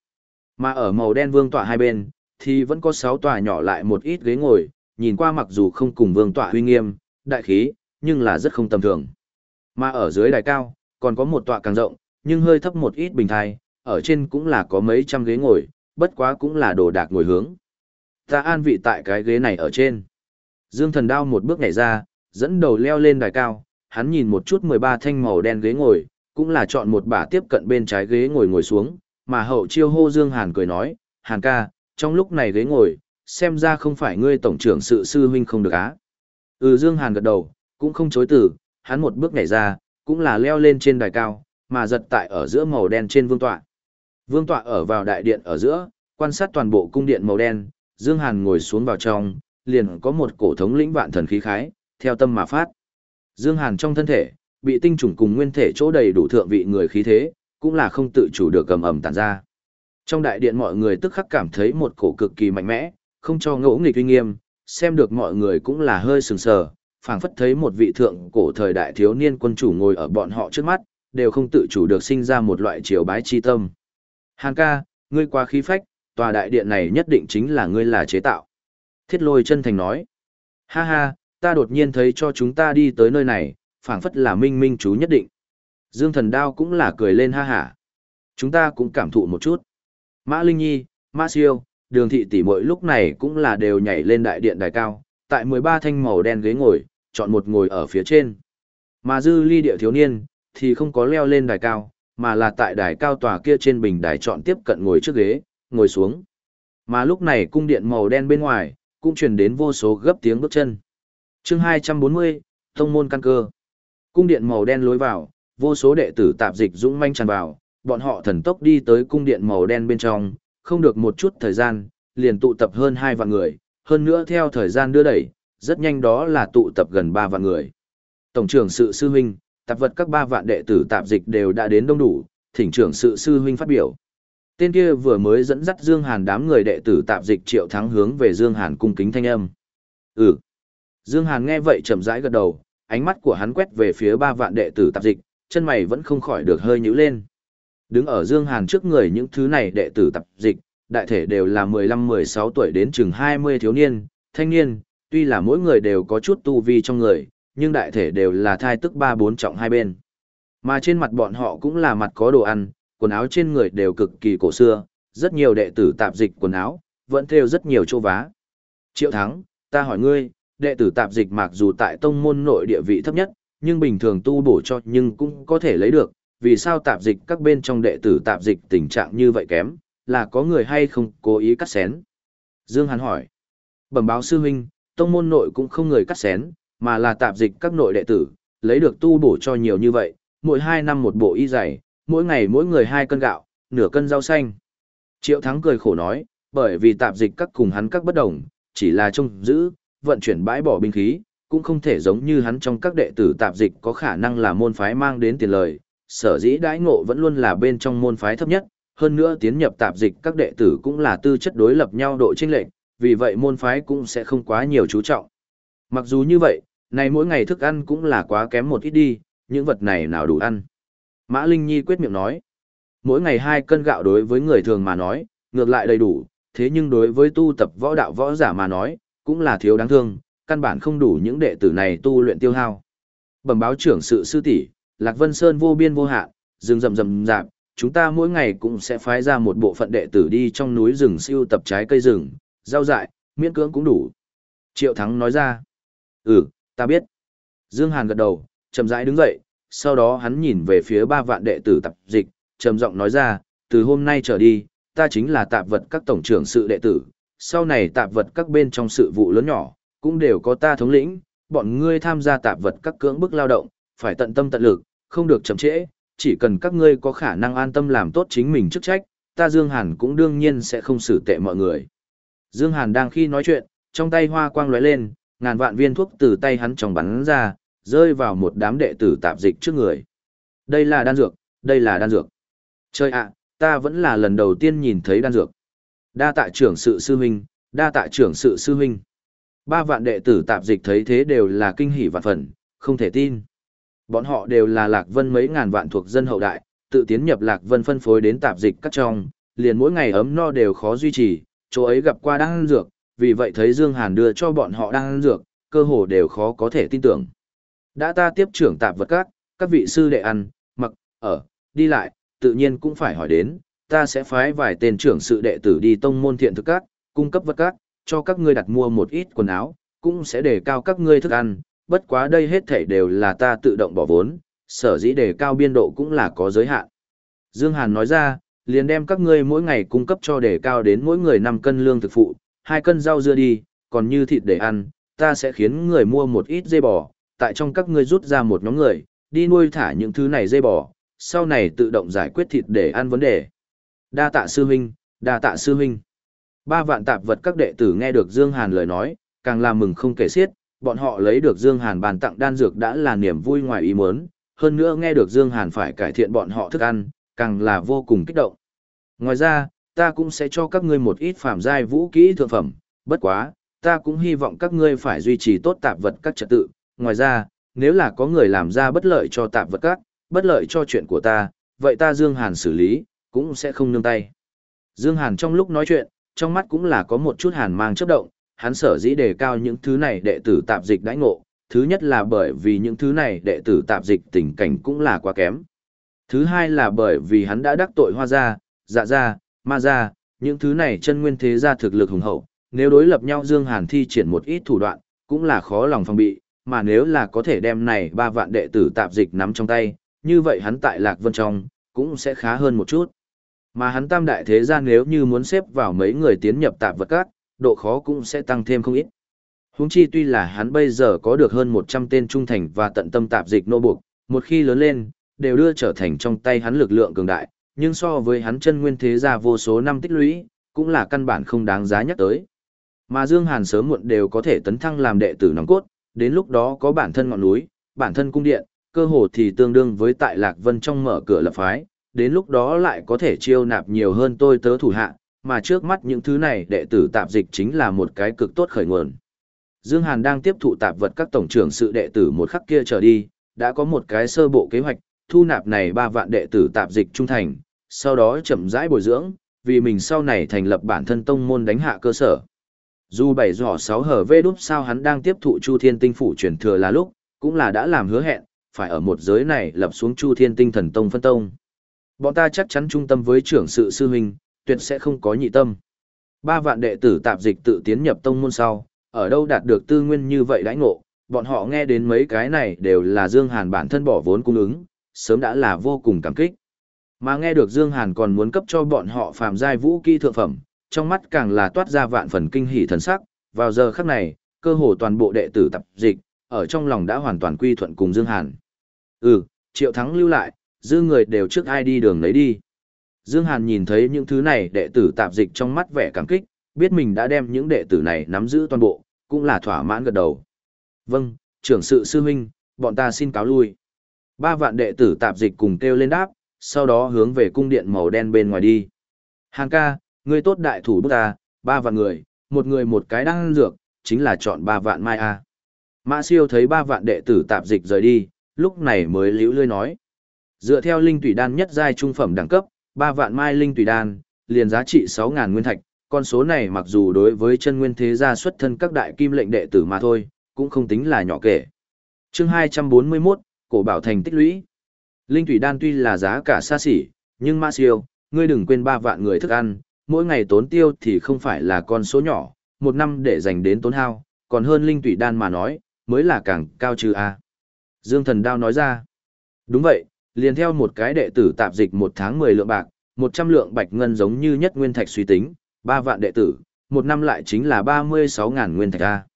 Mà ở màu đen vương tọa hai bên, thì vẫn có 6 tòa nhỏ lại một ít ghế ngồi, nhìn qua mặc dù không cùng vương tọa huy nghiêm, đại khí, nhưng là rất không tầm thường. Mà ở dưới đài cao, còn có một tọa càng rộng, nhưng hơi thấp một ít bình thai, ở trên cũng là có mấy trăm ghế ngồi, bất quá cũng là đồ đạc ngồi hướng. Ta an vị tại cái ghế này ở trên. Dương thần đao một bước nhảy ra, dẫn đầu leo lên đài cao, hắn nhìn một chút 13 thanh màu đen ghế ngồi, cũng là chọn một bả tiếp cận bên trái ghế ngồi ngồi xuống, mà hậu chiêu hô Dương Hàn cười nói, Hàn ca, trong lúc này ghế ngồi, xem ra không phải ngươi tổng trưởng sự sư huynh không được á. Ừ Dương Hàn gật đầu, cũng không chối từ, hắn một bước nhảy ra, cũng là leo lên trên đài cao, mà giật tại ở giữa màu đen trên vương tọa. Vương tọa ở vào đại điện ở giữa, quan sát toàn bộ cung điện màu đen, Dương Hàn ngồi xuống vào trong, liền có một cổ thống lĩnh vạn thần khí khái, theo tâm mà phát. Dương Hàn trong thân thể, bị tinh trùng cùng nguyên thể chỗ đầy đủ thượng vị người khí thế, cũng là không tự chủ được cầm ẩm tản ra. Trong đại điện mọi người tức khắc cảm thấy một cổ cực kỳ mạnh mẽ, không cho ngỗ nghịch uy nghiêm, xem được mọi người cũng là hơi sừng sờ, phảng phất thấy một vị thượng cổ thời đại thiếu niên quân chủ ngồi ở bọn họ trước mắt, đều không tự chủ được sinh ra một loại triều bái chi tâm. Hàng ca, ngươi quá khí phách, tòa đại điện này nhất định chính là ngươi là chế tạo. Thiết lôi chân thành nói. Ha ha, ta đột nhiên thấy cho chúng ta đi tới nơi này, phảng phất là minh minh chú nhất định. Dương thần đao cũng là cười lên ha hả. Chúng ta cũng cảm thụ một chút. Mã Linh Nhi, Mã Siêu, đường thị tỷ mỗi lúc này cũng là đều nhảy lên đại điện đài cao, tại 13 thanh màu đen ghế ngồi, chọn một ngồi ở phía trên. Mà dư ly địa thiếu niên, thì không có leo lên đài cao, mà là tại đài cao tòa kia trên bình đài chọn tiếp cận ngồi trước ghế, ngồi xuống. Mà lúc này cung điện màu đen bên ngoài, cũng truyền đến vô số gấp tiếng bước chân. chương 240, Tông môn căn cơ. Cung điện màu đen lối vào, vô số đệ tử tạp dịch dũng manh tràn vào, bọn họ thần tốc đi tới cung điện màu đen bên trong, không được một chút thời gian, liền tụ tập hơn hai vạn người, hơn nữa theo thời gian đưa đẩy, rất nhanh đó là tụ tập gần ba vạn người. Tổng trưởng sự sư huynh, tạp vật các ba vạn đệ tử tạp dịch đều đã đến đông đủ, thỉnh trưởng sự sư huynh phát biểu. Tên kia vừa mới dẫn dắt Dương Hàn đám người đệ tử tạp dịch triệu thắng hướng về Dương Hàn cung kính thanh âm. Ừ. Dương Hàn nghe vậy chậm rãi gật đầu, ánh mắt của hắn quét về phía ba vạn đệ tử tạp dịch, chân mày vẫn không khỏi được hơi nhíu lên. Đứng ở Dương Hàn trước người những thứ này đệ tử tạp dịch, đại thể đều là 15-16 tuổi đến chừng 20 thiếu niên, thanh niên, tuy là mỗi người đều có chút tu vi trong người, nhưng đại thể đều là thai tức ba bốn trọng hai bên. Mà trên mặt bọn họ cũng là mặt có đồ ăn, quần áo trên người đều cực kỳ cổ xưa, rất nhiều đệ tử tạp dịch quần áo, vẫn theo rất nhiều chỗ vá. Triệu Thắng, ta hỏi ngươi, đệ tử tạp dịch mặc dù tại tông môn nội địa vị thấp nhất, nhưng bình thường tu bổ cho nhưng cũng có thể lấy được, vì sao tạp dịch các bên trong đệ tử tạp dịch tình trạng như vậy kém, là có người hay không cố ý cắt xén? Dương Hàn hỏi. Bẩm báo sư huynh, tông môn nội cũng không người cắt xén, mà là tạp dịch các nội đệ tử, lấy được tu bổ cho nhiều như vậy, mỗi hai năm một bộ y giày, mỗi ngày mỗi người hai cân gạo, nửa cân rau xanh. Triệu Thắng cười khổ nói, bởi vì tạp dịch các cùng hắn các bất đồng, chỉ là trông giữ, vận chuyển bãi bỏ binh khí, cũng không thể giống như hắn trong các đệ tử tạp dịch có khả năng là môn phái mang đến tiền lời, sở dĩ đãi ngộ vẫn luôn là bên trong môn phái thấp nhất, hơn nữa tiến nhập tạp dịch các đệ tử cũng là tư chất đối lập nhau độ chênh lệch, vì vậy môn phái cũng sẽ không quá nhiều chú trọng. Mặc dù như vậy, này mỗi ngày thức ăn cũng là quá kém một ít đi, những vật này nào đủ ăn. Mã Linh Nhi quyết miệng nói, mỗi ngày hai cân gạo đối với người thường mà nói, ngược lại đầy đủ, thế nhưng đối với tu tập võ đạo võ giả mà nói, cũng là thiếu đáng thương, căn bản không đủ những đệ tử này tu luyện tiêu hao. Bẩm báo trưởng sự sư tỷ, Lạc Vân Sơn vô biên vô hạn, rừng rậm rậm rạp, chúng ta mỗi ngày cũng sẽ phái ra một bộ phận đệ tử đi trong núi rừng siêu tập trái cây rừng, rau dại, miễn cưỡng cũng đủ. Triệu Thắng nói ra. Ừ, ta biết. Dương Hàn gật đầu, chậm rãi đứng dậy, sau đó hắn nhìn về phía ba vạn đệ tử tập dịch, trầm giọng nói ra, từ hôm nay trở đi, ta chính là tạp vật các tổng trưởng sự đệ tử, sau này tạp vật các bên trong sự vụ lớn nhỏ, cũng đều có ta thống lĩnh, bọn ngươi tham gia tạp vật các cưỡng bức lao động, phải tận tâm tận lực, không được chậm trễ, chỉ cần các ngươi có khả năng an tâm làm tốt chính mình chức trách, ta Dương Hàn cũng đương nhiên sẽ không xử tệ mọi người. Dương Hàn đang khi nói chuyện, trong tay hoa quang lóe lên, ngàn vạn viên thuốc từ tay hắn trong bắn ra, rơi vào một đám đệ tử tạp dịch trước người. Đây là đan dược, đây là đan dược. Chơi ạ, ta vẫn là lần đầu tiên nhìn thấy đan dược. Đa tạ trưởng sự sư huynh, đa tạ trưởng sự sư huynh. Ba vạn đệ tử tạp dịch thấy thế đều là kinh hỉ vạn phần, không thể tin. Bọn họ đều là Lạc Vân mấy ngàn vạn thuộc dân hậu đại, tự tiến nhập Lạc Vân phân phối đến tạp dịch các trong, liền mỗi ngày ấm no đều khó duy trì, chỗ ấy gặp qua đan dược, vì vậy thấy Dương Hàn đưa cho bọn họ đang ăn dược, cơ hồ đều khó có thể tin tưởng. Đã ta tiếp trưởng tạp vật các, các vị sư đệ ăn, mặc, ở, đi lại, tự nhiên cũng phải hỏi đến, ta sẽ phái vài tên trưởng sự đệ tử đi tông môn thiện thực các, cung cấp vật các, cho các ngươi đặt mua một ít quần áo, cũng sẽ đề cao các ngươi thức ăn, bất quá đây hết thảy đều là ta tự động bỏ vốn, sở dĩ đề cao biên độ cũng là có giới hạn. Dương Hàn nói ra, liền đem các ngươi mỗi ngày cung cấp cho đề cao đến mỗi người 5 cân lương thực phụ, hai cân rau dưa đi, còn như thịt để ăn, ta sẽ khiến người mua một ít dây bò, tại trong các ngươi rút ra một nhóm người, đi nuôi thả những thứ này dây bò, sau này tự động giải quyết thịt để ăn vấn đề. Đa tạ sư huynh, đa tạ sư huynh. Ba vạn tạp vật các đệ tử nghe được Dương Hàn lời nói, càng làm mừng không kể xiết, bọn họ lấy được Dương Hàn bàn tặng đan dược đã là niềm vui ngoài ý muốn, hơn nữa nghe được Dương Hàn phải cải thiện bọn họ thức ăn, càng là vô cùng kích động. Ngoài ra, ta cũng sẽ cho các ngươi một ít phàm giai vũ kỹ thượng phẩm, bất quá, ta cũng hy vọng các ngươi phải duy trì tốt tạp vật các trật tự. Ngoài ra, nếu là có người làm ra bất lợi cho tạp vật các, bất lợi cho chuyện của ta, vậy ta Dương Hàn xử lý, cũng sẽ không nương tay. Dương Hàn trong lúc nói chuyện, trong mắt cũng là có một chút hàn mang chớp động, hắn sở dĩ đề cao những thứ này đệ tử tạp dịch đãi ngộ, thứ nhất là bởi vì những thứ này đệ tử tạp dịch tình cảnh cũng là quá kém. Thứ hai là bởi vì hắn đã đắc tội hoa gia, dạ gia, ma ra, những thứ này chân nguyên thế gia thực lực hùng hậu, nếu đối lập nhau Dương Hàn thi triển một ít thủ đoạn, cũng là khó lòng phòng bị, mà nếu là có thể đem này ba vạn đệ tử tạp dịch nắm trong tay, như vậy hắn tại Lạc Vân trong, cũng sẽ khá hơn một chút. Mà hắn tam đại thế gia nếu như muốn xếp vào mấy người tiến nhập tạp vật các, độ khó cũng sẽ tăng thêm không ít. Huống chi tuy là hắn bây giờ có được hơn 100 tên trung thành và tận tâm tạp dịch nô buộc, một khi lớn lên, đều đưa trở thành trong tay hắn lực lượng cường đại, nhưng so với hắn chân nguyên thế gia vô số năm tích lũy, cũng là căn bản không đáng giá nhắc tới. Mà Dương Hàn sớm muộn đều có thể tấn thăng làm đệ tử nòng cốt, đến lúc đó có bản thân ngọn núi, bản thân cung điện, cơ hồ thì tương đương với tại Lạc Vân trong mở cửa lập phái, đến lúc đó lại có thể chiêu nạp nhiều hơn tôi tớ thủ hạ, mà trước mắt những thứ này đệ tử tạp dịch chính là một cái cực tốt khởi nguồn. Dương Hàn đang tiếp thụ tạp vật các tổng trưởng sự đệ tử một khắc kia trở đi, đã có một cái sơ bộ kế hoạch, thu nạp này ba vạn đệ tử tạp dịch trung thành, sau đó chậm rãi bồi dưỡng, vì mình sau này thành lập bản thân tông môn đánh hạ cơ sở. Dù bảy dò sáu hở vê đúc sao hắn đang tiếp thụ Chu Thiên Tinh Phủ truyền thừa là lúc, cũng là đã làm hứa hẹn, phải ở một giới này lập xuống Chu Thiên Tinh Thần Tông phân tông. Bọn ta chắc chắn trung tâm với trưởng sự sư huynh, tuyệt sẽ không có nhị tâm. Ba vạn đệ tử tạp dịch tự tiến nhập tông môn sau, ở đâu đạt được tư nguyên như vậy đãi ngộ, bọn họ nghe đến mấy cái này đều là Dương Hàn bản thân bỏ vốn cung ứng, sớm đã là vô cùng cảm kích. Mà nghe được Dương Hàn còn muốn cấp cho bọn họ phàm giai vũ kỹ thượng phẩm, trong mắt càng là toát ra vạn phần kinh hỉ thần sắc, vào giờ khắc này, cơ hồ toàn bộ đệ tử tập dịch, ở trong lòng đã hoàn toàn quy thuận cùng Dương Hàn. Ừ, triệu thắng lưu lại, dư người đều trước ai đi đường lấy đi. Dương Hàn nhìn thấy những thứ này đệ tử tạp dịch trong mắt vẻ cảm kích, biết mình đã đem những đệ tử này nắm giữ toàn bộ, cũng là thỏa mãn gật đầu. Vâng, trưởng sự sư huynh, bọn ta xin cáo lui. Ba vạn đệ tử tạp dịch cùng kêu lên đáp, sau đó hướng về cung điện màu đen bên ngoài đi. Hàng ca, ngươi tốt đại thủ bức ta, ba vạn người, một người một cái đang dược, chính là chọn ba vạn mai a. Mã siêu thấy ba vạn đệ tử tạp dịch rời đi, lúc này mới liễu lươi nói. Dựa theo linh tùy đan nhất giai trung phẩm đẳng cấp, ba vạn mai linh tùy đan, liền giá trị sáu ngàn nguyên thạch, con số này mặc dù đối với chân nguyên thế gia xuất thân các đại kim lệnh đệ tử mà thôi, cũng không tính là nhỏ kể. Chương hai trăm bốn mươi 241, Cổ Bảo Thành tích lũy. Linh thủy đan tuy là giá cả xa xỉ, nhưng ma siêu, ngươi đừng quên ba vạn người thức ăn, mỗi ngày tốn tiêu thì không phải là con số nhỏ, một năm để dành đến tốn hao, còn hơn linh thủy đan mà nói, mới là càng cao trừ a. Dương Thần Đao nói ra. Đúng vậy, liền theo một cái đệ tử tạp dịch một tháng mười lượng bạc, một trăm lượng bạch ngân giống như nhất nguyên thạch suy tính, ba vạn đệ tử, một năm lại chính là ba mươi sáu ngàn nguyên thạch a.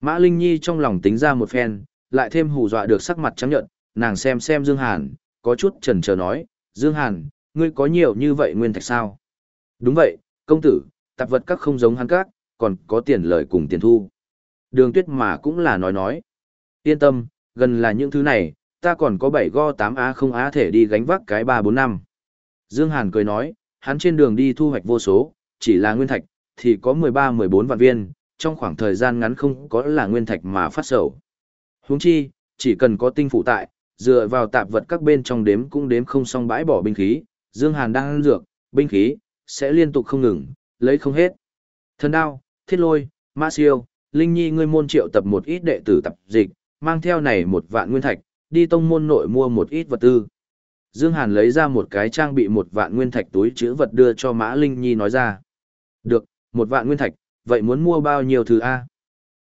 Mã Linh Nhi trong lòng tính ra một phen, lại thêm hù dọa được sắc mặt trắng nhợt, nàng xem xem Dương Hàn, có chút chần chờ nói, Dương Hàn, ngươi có nhiều như vậy nguyên thạch sao? Đúng vậy, công tử, tạp vật các không giống hắn các, còn có tiền lời cùng tiền thu. Đường tuyết mà cũng là nói nói. Yên tâm, gần là những thứ này, ta còn có 7 go 8 á không á thể đi gánh vác cái 3 4 năm. Dương Hàn cười nói, hắn trên đường đi thu hoạch vô số, chỉ là nguyên thạch, thì có 13-14 vạn viên, trong khoảng thời gian ngắn không có là nguyên thạch mà phát sầu. Huống chi, chỉ cần có tinh phụ tại, dựa vào tạp vật các bên trong đếm cũng đếm không xong bãi bỏ binh khí, Dương Hàn đang ăn dược, binh khí, sẽ liên tục không ngừng, lấy không hết. Thần đao, thiết lôi, ma siêu, linh nhi ngươi môn triệu tập một ít đệ tử tập dịch, mang theo này một vạn nguyên thạch, đi tông môn nội mua một ít vật tư. Dương Hàn lấy ra một cái trang bị một vạn nguyên thạch túi chữ vật đưa cho Mã Linh Nhi nói ra. Được, một vạn nguyên thạch, vậy muốn mua bao nhiêu thứ A?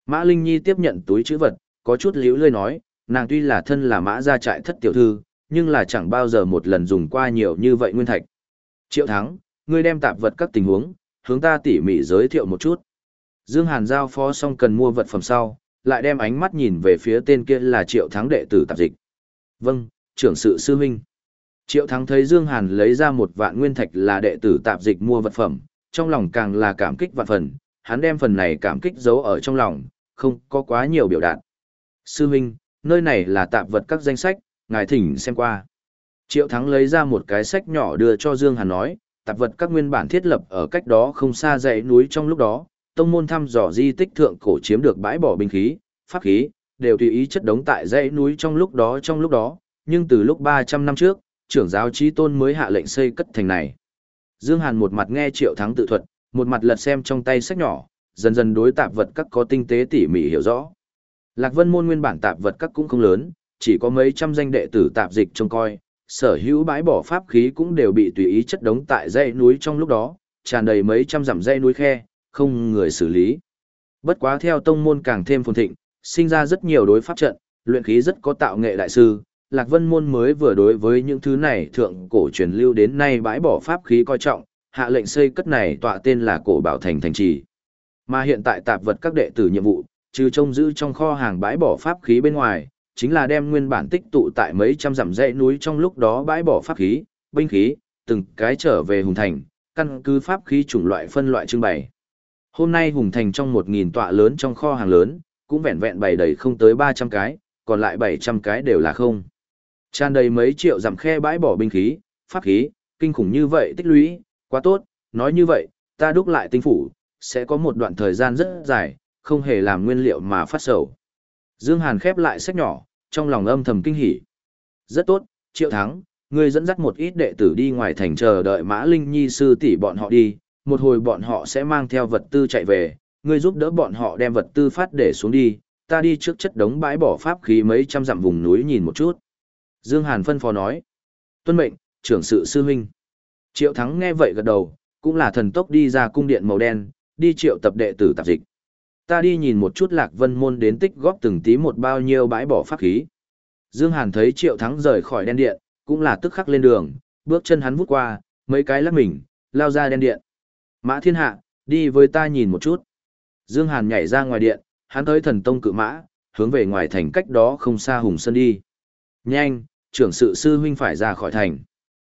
Mã Linh Nhi tiếp nhận túi chữ vật, có chút liễu lơi nói, nàng tuy là thân là mã gia trại thất tiểu thư, nhưng là chẳng bao giờ một lần dùng qua nhiều như vậy nguyên thạch. Triệu Thắng, ngươi đem tạp vật các tình huống, hướng ta tỉ mỉ giới thiệu một chút. Dương Hàn giao phó xong cần mua vật phẩm sau, lại đem ánh mắt nhìn về phía tên kia là Triệu Thắng đệ tử tạp dịch. Vâng, trưởng sự sư huynh. Triệu Thắng thấy Dương Hàn lấy ra một vạn nguyên thạch là đệ tử tạp dịch mua vật phẩm, trong lòng càng là cảm kích vạn phần, hắn đem phần này cảm kích giấu ở trong lòng, không có quá nhiều biểu đạt. Sư huynh, nơi này là tạp vật các danh sách, ngài thỉnh xem qua. Triệu Thắng lấy ra một cái sách nhỏ đưa cho Dương Hàn nói, tạp vật các nguyên bản thiết lập ở cách đó không xa dãy núi trong lúc đó, tông môn thăm dò di tích thượng cổ chiếm được bãi bỏ binh khí, pháp khí, đều tùy ý chất đống tại dãy núi trong lúc đó trong lúc đó, nhưng từ lúc 300 năm trước, trưởng giáo trí tôn mới hạ lệnh xây cất thành này. Dương Hàn một mặt nghe Triệu Thắng tự thuật, một mặt lật xem trong tay sách nhỏ, dần dần đối tạp vật các có tinh tế tỉ mỉ hiểu rõ. Lạc Vân môn nguyên bản tạp vật các cũng không lớn, chỉ có mấy trăm danh đệ tử tạp dịch trông coi, sở hữu bãi bỏ pháp khí cũng đều bị tùy ý chất đống tại dãy núi trong lúc đó, tràn đầy mấy trăm dặm dãy núi khe, không người xử lý. Bất quá theo tông môn càng thêm phồn thịnh, sinh ra rất nhiều đối pháp trận, luyện khí rất có tạo nghệ đại sư, Lạc Vân môn mới vừa đối với những thứ này thượng cổ truyền lưu đến nay bãi bỏ pháp khí coi trọng, hạ lệnh xây cất này tọa tên là cổ bảo thành thành trì. Mà hiện tại tạp vật các đệ tử nhiệm vụ, trừ trông giữ trong kho hàng bãi bỏ pháp khí bên ngoài, chính là đem nguyên bản tích tụ tại mấy trăm dặm dãy núi trong lúc đó bãi bỏ pháp khí, binh khí, từng cái trở về hùng thành, căn cứ pháp khí chủng loại phân loại trưng bày. Hôm nay hùng thành trong một nghìn tọa lớn trong kho hàng lớn, cũng vẹn vẹn bày đầy không tới ba trăm cái, còn lại bảy trăm cái đều là không. Tràn đầy mấy triệu dặm khe bãi bỏ binh khí, pháp khí, kinh khủng như vậy tích lũy, quá tốt, nói như vậy, ta đúc lại tinh phủ, sẽ có một đoạn thời gian rất dài, không hề làm nguyên liệu mà phát sầu. Dương Hàn khép lại sách nhỏ, trong lòng âm thầm kinh hỉ. Rất tốt, Triệu Thắng, ngươi dẫn dắt một ít đệ tử đi ngoài thành chờ đợi Mã Linh Nhi sư tỷ bọn họ đi, một hồi bọn họ sẽ mang theo vật tư chạy về, ngươi giúp đỡ bọn họ đem vật tư phát để xuống đi, ta đi trước chất đống bãi bỏ pháp khí mấy trăm dặm vùng núi nhìn một chút. Dương Hàn phân phó nói. Tuân mệnh, trưởng sự sư huynh. Triệu Thắng nghe vậy gật đầu, cũng là thần tốc đi ra cung điện màu đen, đi triệu tập đệ tử tạp dịch. Ta đi nhìn một chút lạc vân môn đến tích góp từng tí một bao nhiêu bãi bỏ pháp khí. Dương Hàn thấy triệu thắng rời khỏi đen điện, cũng là tức khắc lên đường, bước chân hắn vút qua, mấy cái lắc mình, lao ra đen điện. Mã thiên hạ, đi với ta nhìn một chút. Dương Hàn nhảy ra ngoài điện, hắn tới thần tông cự mã, hướng về ngoài thành cách đó không xa hùng sơn đi. Nhanh, trưởng sự sư huynh phải ra khỏi thành.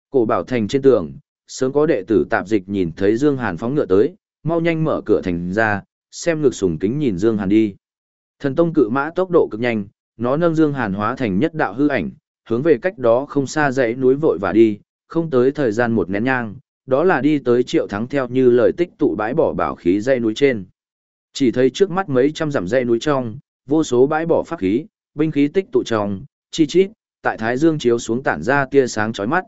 Cổ bảo thành trên tường, sớm có đệ tử tạp dịch nhìn thấy Dương Hàn phóng ngựa tới, mau nhanh mở cửa thành ra, xem ngược sùng kính nhìn Dương Hàn đi. Thần tông cự mã tốc độ cực nhanh, nó nâng Dương Hàn hóa thành nhất đạo hư ảnh, hướng về cách đó không xa dãy núi vội và đi, không tới thời gian một nén nhang, đó là đi tới triệu thắng theo như lời tích tụ bãi bỏ bảo khí dãy núi trên. Chỉ thấy trước mắt mấy trăm dặm dãy núi trong, vô số bãi bỏ pháp khí, binh khí tích tụ trong, chi chít, tại thái dương chiếu xuống tản ra tia sáng chói mắt.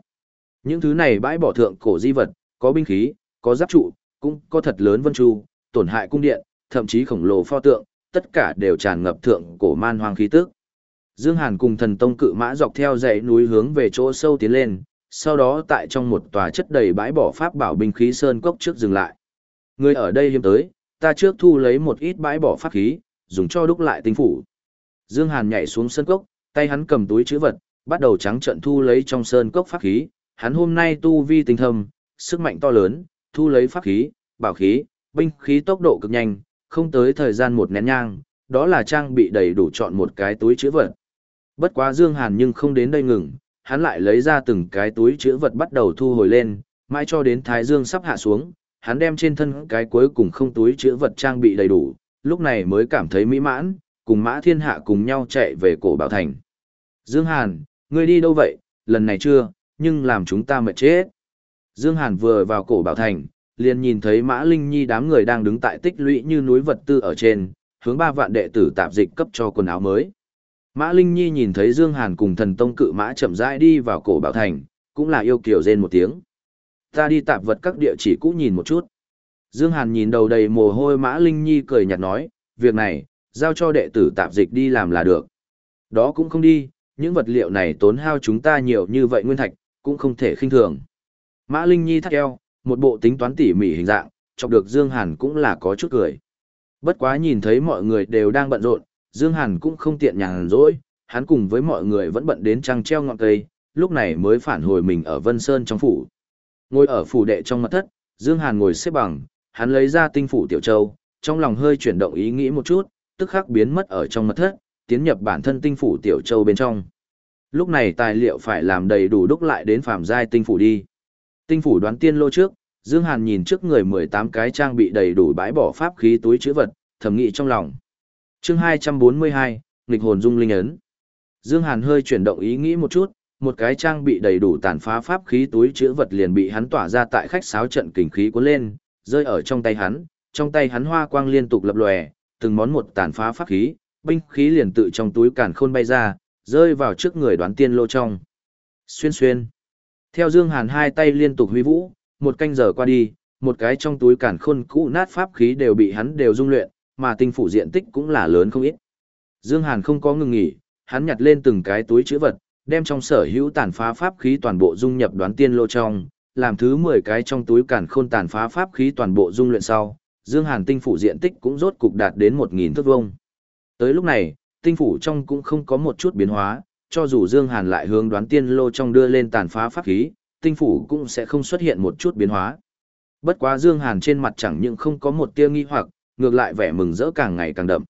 Những thứ này bãi bỏ thượng cổ di vật, có binh khí, có giáp trụ, cũng có thật lớn vân chu, tổn hại cung điện, thậm chí khổng lồ pho tượng, tất cả đều tràn ngập thượng cổ man hoang khí tức. Dương Hàn cùng thần tông cự mã dọc theo dãy núi hướng về chỗ sâu tiến lên, sau đó tại trong một tòa chất đầy bãi bỏ pháp bảo binh khí sơn cốc trước dừng lại. Người ở đây hiếm tới, ta trước thu lấy một ít bãi bỏ pháp khí, dùng cho đúc lại tinh phủ. Dương Hàn nhảy xuống sơn cốc, tay hắn cầm túi chữ vật, bắt đầu trắng trận thu lấy trong sơn cốc pháp khí, hắn hôm nay tu vi tinh thâm, sức mạnh to lớn, thu lấy pháp khí, bảo khí, binh khí tốc độ cực nhanh, không tới thời gian một nén nhang, đó là trang bị đầy đủ chọn một cái túi chữ vật. Bất quá Dương Hàn nhưng không đến đây ngừng, hắn lại lấy ra từng cái túi chữ vật bắt đầu thu hồi lên, mãi cho đến Thái Dương sắp hạ xuống, hắn đem trên thân cái cuối cùng không túi chữ vật trang bị đầy đủ, lúc này mới cảm thấy mỹ mãn, cùng Mã Thiên Hạ cùng nhau chạy về cổ bảo thành. Dương Hàn, ngươi đi đâu vậy, lần này chưa, nhưng làm chúng ta mệt chết. Dương Hàn vừa vào cổ bảo thành, liền nhìn thấy Mã Linh Nhi đám người đang đứng tại tích lũy như núi vật tư ở trên, hướng ba vạn đệ tử tạp dịch cấp cho quần áo mới. Mã Linh Nhi nhìn thấy Dương Hàn cùng thần tông cự mã chậm rãi đi vào cổ bảo thành, cũng là yêu kiều rên một tiếng. Ta đi tạp vật các địa chỉ cũ nhìn một chút. Dương Hàn nhìn đầu đầy mồ hôi Mã Linh Nhi cười nhạt nói, việc này, giao cho đệ tử tạp dịch đi làm là được. Đó cũng không đi, những vật liệu này tốn hao chúng ta nhiều như vậy nguyên thạch, cũng không thể khinh thường. Mã Linh Nhi thắt eo, một bộ tính toán tỉ mỉ hình dạng, chọc được Dương Hàn cũng là có chút cười. Bất quá nhìn thấy mọi người đều đang bận rộn, Dương Hàn cũng không tiện nhàn rỗi, hắn cùng với mọi người vẫn bận đến trăng treo ngọn cây, lúc này mới phản hồi mình ở Vân Sơn trong phủ. Ngồi ở phủ đệ trong mật thất, Dương Hàn ngồi xếp bằng, hắn lấy ra tinh phủ tiểu châu, trong lòng hơi chuyển động ý nghĩ một chút, tức khắc biến mất ở trong mật thất, tiến nhập bản thân tinh phủ tiểu châu bên trong. Lúc này tài liệu phải làm đầy đủ đúc lại đến phàm giai tinh phủ đi. Tinh phủ đoán tiên lô trước, Dương Hàn nhìn trước người 18 cái trang bị đầy đủ bãi bỏ pháp khí túi chữ vật, thầm nghĩ trong lòng. Chương 242, nghịch hồn dung linh ấn. Dương Hàn hơi chuyển động ý nghĩ một chút, một cái trang bị đầy đủ tàn phá pháp khí túi chữ vật liền bị hắn tỏa ra tại khách sáo trận kình khí cuốn lên, rơi ở trong tay hắn, trong tay hắn hoa quang liên tục lập lòe, từng món một tàn phá pháp khí, binh khí liền tự trong túi càn khôn bay ra, rơi vào trước người đoán tiên lô trong. Xuyên xuyên. Theo Dương Hàn hai tay liên tục huy vũ, một canh giờ qua đi, một cái trong túi cản khôn cũ nát pháp khí đều bị hắn đều dung luyện, mà tinh phủ diện tích cũng là lớn không ít. Dương Hàn không có ngừng nghỉ, hắn nhặt lên từng cái túi chứa vật, đem trong sở hữu tàn phá pháp khí toàn bộ dung nhập đoán tiên lô trong, làm thứ 10 cái trong túi cản khôn tàn phá pháp khí toàn bộ dung luyện sau, Dương Hàn tinh phủ diện tích cũng rốt cục đạt đến 1000 thước vuông. Tới lúc này, tinh phủ trong cũng không có một chút biến hóa, cho dù Dương Hàn lại hướng đoán tiên lô trong đưa lên tàn phá pháp khí, tinh phủ cũng sẽ không xuất hiện một chút biến hóa. Bất quá Dương Hàn trên mặt chẳng những không có một tia nghi hoặc, ngược lại vẻ mừng rỡ càng ngày càng đậm.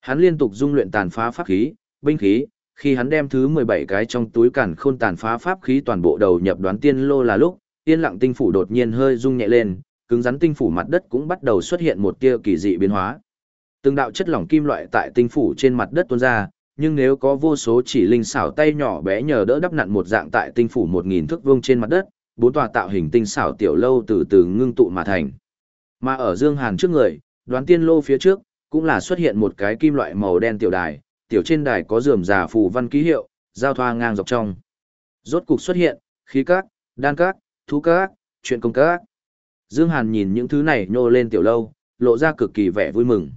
Hắn liên tục dung luyện tàn phá pháp khí, binh khí, khi hắn đem thứ 17 cái trong túi cản khôn tàn phá pháp khí toàn bộ đầu nhập đoán tiên lô là lúc, yên lặng tinh phủ đột nhiên hơi rung nhẹ lên, cứng rắn tinh phủ mặt đất cũng bắt đầu xuất hiện một tia kỳ dị biến hóa. Từng đạo chất lỏng kim loại tại tinh phủ trên mặt đất tuôn ra, nhưng nếu có vô số chỉ linh xảo tay nhỏ bé nhờ đỡ đắp nặn một dạng tại tinh phủ 1000 thước vuông trên mặt đất, bốn tòa tạo hình tinh xảo tiểu lâu từ từ ngưng tụ mà thành. Mà ở Dương Hàn trước người, đoán tiên lô phía trước, cũng là xuất hiện một cái kim loại màu đen tiểu đài, tiểu trên đài có rườm rà phù văn ký hiệu, giao thoa ngang dọc trong. Rốt cục xuất hiện, khí các, đan các, thú các, chuyện công các. Dương Hàn nhìn những thứ này nhô lên tiểu lâu, lộ ra cực kỳ vẻ vui mừng.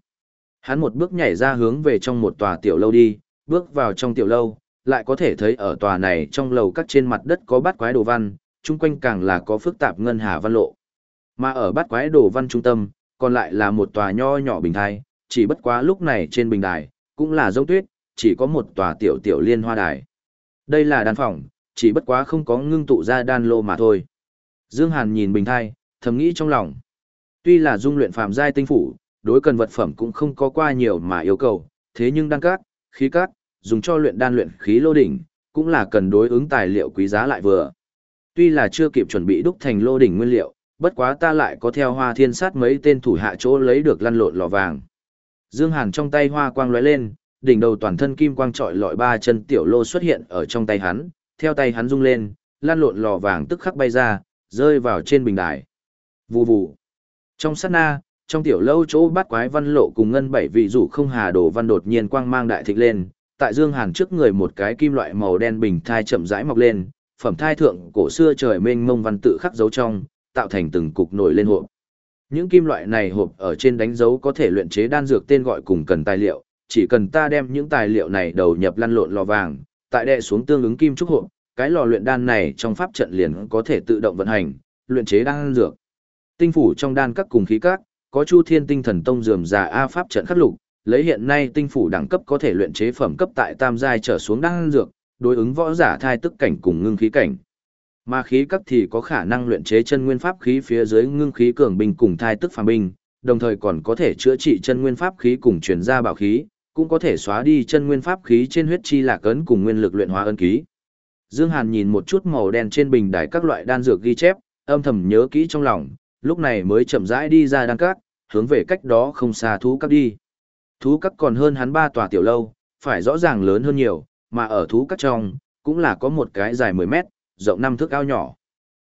Hắn một bước nhảy ra hướng về trong một tòa tiểu lâu đi, bước vào trong tiểu lâu, lại có thể thấy ở tòa này trong lầu các trên mặt đất có bát quái đồ văn, chung quanh càng là có phức tạp ngân hà văn lộ. Mà ở bát quái đồ văn trung tâm, còn lại là một tòa nho nhỏ bình thai, chỉ bất quá lúc này trên bình đài, cũng là giống tuyết, chỉ có một tòa tiểu tiểu liên hoa đài. Đây là đan phòng, chỉ bất quá không có ngưng tụ ra đan lô mà thôi. Dương Hàn nhìn bình thai, thầm nghĩ trong lòng. Tuy là dung luyện phàm giai tinh phủ, đối cần vật phẩm cũng không có qua nhiều mà yêu cầu, thế nhưng đan cát, khí cát, dùng cho luyện đan luyện khí lô đỉnh, cũng là cần đối ứng tài liệu quý giá lại vừa. Tuy là chưa kịp chuẩn bị đúc thành lô đỉnh nguyên liệu, bất quá ta lại có theo hoa thiên sát mấy tên thủ hạ chỗ lấy được lăn lộn lò vàng. Dương Hàn trong tay hoa quang lóe lên, đỉnh đầu toàn thân kim quang trọi lọi ba chân tiểu lô xuất hiện ở trong tay hắn, theo tay hắn rung lên, lăn lộn lò vàng tức khắc bay ra, rơi vào trên bình đài. Vù vù. Trong sát na, trong tiểu lâu chỗ bắt quái văn lộ cùng ngân bảy vị rủ không hà đồ văn đột nhiên quang mang đại thịnh lên, tại Dương Hàn trước người một cái kim loại màu đen bình thai chậm rãi mọc lên, phẩm thai thượng cổ xưa trời mênh mông văn tự khắc dấu trong, tạo thành từng cục nổi lên hộp. Những kim loại này hộp ở trên đánh dấu có thể luyện chế đan dược tên gọi cùng cần tài liệu, chỉ cần ta đem những tài liệu này đầu nhập lăn lộn lò vàng, tại đệ xuống tương ứng kim trúc hộp, cái lò luyện đan này trong pháp trận liền có thể tự động vận hành, luyện chế đan dược. Tinh phủ trong đan các cùng khí các, có Chu Thiên Tinh Thần Tông dườm già a pháp trận khắc lục, lấy hiện nay tinh phủ đẳng cấp có thể luyện chế phẩm cấp tại tam giai trở xuống đan dược, đối ứng võ giả thai tức cảnh cùng ngưng khí cảnh. Mà khí cấp thì có khả năng luyện chế chân nguyên pháp khí phía dưới ngưng khí cường binh cùng thai tức phàm binh, đồng thời còn có thể chữa trị chân nguyên pháp khí cùng truyền ra bảo khí, cũng có thể xóa đi chân nguyên pháp khí trên huyết chi lạc ấn cùng nguyên lực luyện hóa ấn ký. Dương Hàn nhìn một chút màu đen trên bình đài các loại đan dược ghi chép, âm thầm nhớ kỹ trong lòng, lúc này mới chậm rãi đi ra đan các, hướng về cách đó không xa thú các đi. Thú các còn hơn hắn ba tòa tiểu lâu, phải rõ ràng lớn hơn nhiều, mà ở thú các trong, cũng là có một cái dài 10 mét, rộng 5 thước ao nhỏ.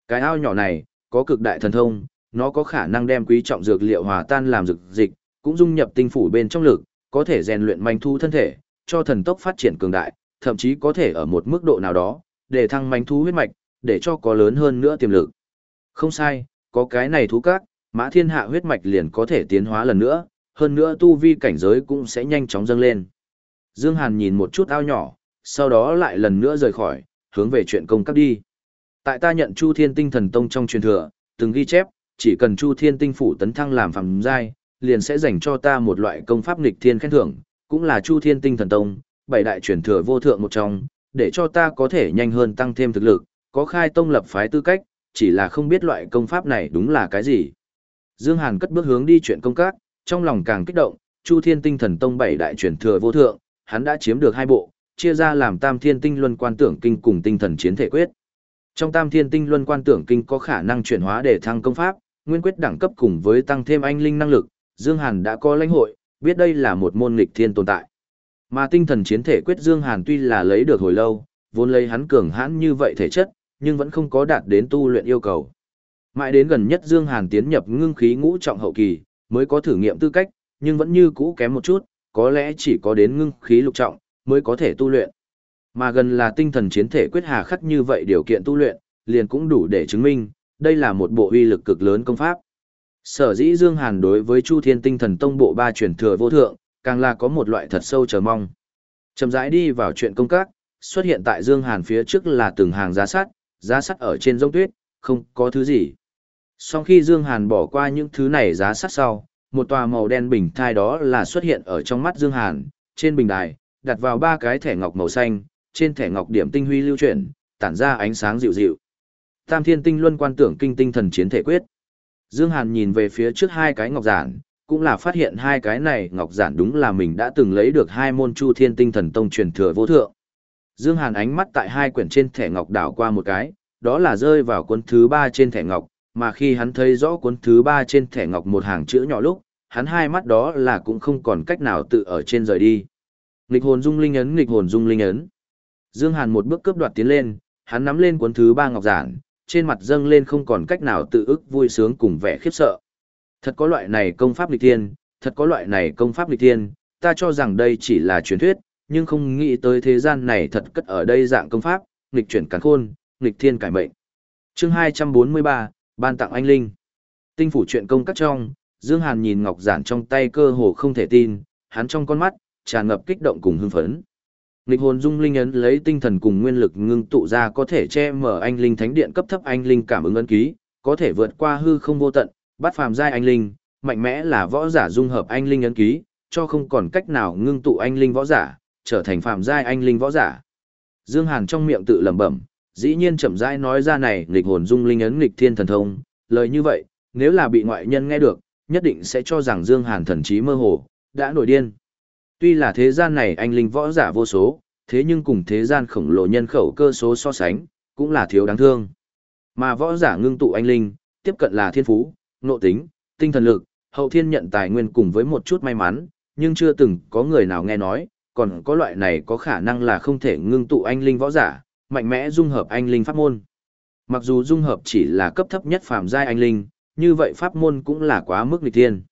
Cái ao nhỏ này, có cực đại thần thông, nó có khả năng đem quý trọng dược liệu hòa tan làm dược dịch, cũng dung nhập tinh phủ bên trong lực, có thể rèn luyện manh thu thân thể, cho thần tốc phát triển cường đại, thậm chí có thể ở một mức độ nào đó, để thăng manh thu huyết mạch, để cho có lớn hơn nữa tiềm lực. Không sai, có cái này thú các, mã thiên hạ huyết mạch liền có thể tiến hóa lần nữa, hơn nữa tu vi cảnh giới cũng sẽ nhanh chóng dâng lên. Dương Hàn nhìn một chút ao nhỏ, sau đó lại lần nữa rời khỏi, hướng về chuyện công cấp đi. Tại ta nhận Chu Thiên Tinh Thần Tông trong truyền thừa, từng ghi chép, chỉ cần Chu Thiên Tinh phủ tấn thăng làm phàm giai, liền sẽ dành cho ta một loại công pháp nghịch thiên khen thưởng, cũng là Chu Thiên Tinh Thần Tông, bảy đại truyền thừa vô thượng một trong, để cho ta có thể nhanh hơn tăng thêm thực lực, có khai tông lập phái tư cách, chỉ là không biết loại công pháp này đúng là cái gì. Dương Hàn cất bước hướng đi chuyện công tác, trong lòng càng kích động, Chu Thiên Tinh Thần Tông bảy đại truyền thừa vô thượng, hắn đã chiếm được hai bộ, chia ra làm Tam Thiên Tinh Luân Quan Tưởng Kinh cùng Tinh Thần Chiến Thể Quyết. Trong Tam Thiên Tinh Luân Quan Tưởng Kinh có khả năng chuyển hóa để thăng công pháp, nguyên quyết đẳng cấp cùng với tăng thêm anh linh năng lực, Dương Hàn đã có lãnh hội, biết đây là một môn nghịch thiên tồn tại. Mà Tinh Thần Chiến Thể Quyết Dương Hàn tuy là lấy được hồi lâu, vốn lấy hắn cường hãn như vậy thể chất, nhưng vẫn không có đạt đến tu luyện yêu cầu. Mãi đến gần nhất Dương Hàn tiến nhập ngưng khí ngũ trọng hậu kỳ, mới có thử nghiệm tư cách, nhưng vẫn như cũ kém một chút, có lẽ chỉ có đến ngưng khí lục trọng, mới có thể tu luyện. Mà gần là tinh thần chiến thể quyết hà khắc như vậy điều kiện tu luyện, liền cũng đủ để chứng minh, đây là một bộ uy lực cực lớn công pháp. Sở dĩ Dương Hàn đối với Chu Thiên Tinh Thần Tông bộ ba truyền thừa vô thượng, càng là có một loại thật sâu chờ mong. Chậm rãi đi vào chuyện công tác, xuất hiện tại Dương Hàn phía trước là từng hàng giá sắt, giá sắt ở trên rông tuyết, không có thứ gì. Sau khi Dương Hàn bỏ qua những thứ này giá sắt sau, một tòa màu đen bình thai đó là xuất hiện ở trong mắt Dương Hàn, trên bình đài, đặt vào ba cái thẻ ngọc màu xanh, trên thẻ ngọc điểm tinh huy lưu chuyển, tản ra ánh sáng dịu dịu. Tam Thiên Tinh Luân Quan Tưởng Kinh Tinh Thần Chiến Thể Quyết. Dương Hàn nhìn về phía trước hai cái ngọc giản, cũng là phát hiện hai cái này ngọc giản đúng là mình đã từng lấy được hai môn Chu Thiên Tinh Thần Tông truyền thừa vô thượng. Dương Hàn ánh mắt tại hai quyển trên thẻ ngọc đảo qua một cái, đó là rơi vào cuốn thứ ba trên thẻ ngọc, mà khi hắn thấy rõ cuốn thứ ba trên thẻ ngọc một hàng chữ nhỏ lúc, hắn hai mắt đó là cũng không còn cách nào tự ở trên rời đi. Nghịch hồn dung linh ấn, nghịch hồn dung linh ấn. Dương Hàn một bước cướp đoạt tiến lên, hắn nắm lên cuốn thứ ba ngọc giản, trên mặt dâng lên không còn cách nào tự ức vui sướng cùng vẻ khiếp sợ. Thật có loại này công pháp lịch thiên, thật có loại này công pháp lịch thiên, ta cho rằng đây chỉ là truyền thuyết, nhưng không nghĩ tới thế gian này thật cất ở đây dạng công pháp, nghịch chuyển cắn khôn, nghịch thiên cải mệnh. Chương 243, ban tặng anh linh. Tinh phủ chuyện công các trong, Dương Hàn nhìn ngọc giản trong tay cơ hồ không thể tin, hắn trong con mắt tràn ngập kích động cùng hưng phấn. Nghịch hồn dung linh ấn lấy tinh thần cùng nguyên lực ngưng tụ ra có thể che mở anh linh thánh điện cấp thấp anh linh cảm ứng ấn ký, có thể vượt qua hư không vô tận, bắt phàm giai anh linh, mạnh mẽ là võ giả dung hợp anh linh ấn ký, cho không còn cách nào ngưng tụ anh linh võ giả, trở thành phàm giai anh linh võ giả. Dương Hàn trong miệng tự lẩm bẩm, dĩ nhiên chậm rãi nói ra này nghịch hồn dung linh ấn nghịch thiên thần thông, lời như vậy, nếu là bị ngoại nhân nghe được, nhất định sẽ cho rằng Dương Hàn thần trí mơ hồ, đã nổi điên. Tuy là thế gian này anh linh võ giả vô số, thế nhưng cùng thế gian khổng lồ nhân khẩu cơ số so sánh, cũng là thiếu đáng thương. Mà võ giả ngưng tụ anh linh, tiếp cận là thiên phú, nộ tính, tinh thần lực, hậu thiên nhận tài nguyên cùng với một chút may mắn, nhưng chưa từng có người nào nghe nói, còn có loại này có khả năng là không thể ngưng tụ anh linh võ giả, mạnh mẽ dung hợp anh linh pháp môn. Mặc dù dung hợp chỉ là cấp thấp nhất phàm giai anh linh, như vậy pháp môn cũng là quá mức nghịch thiên.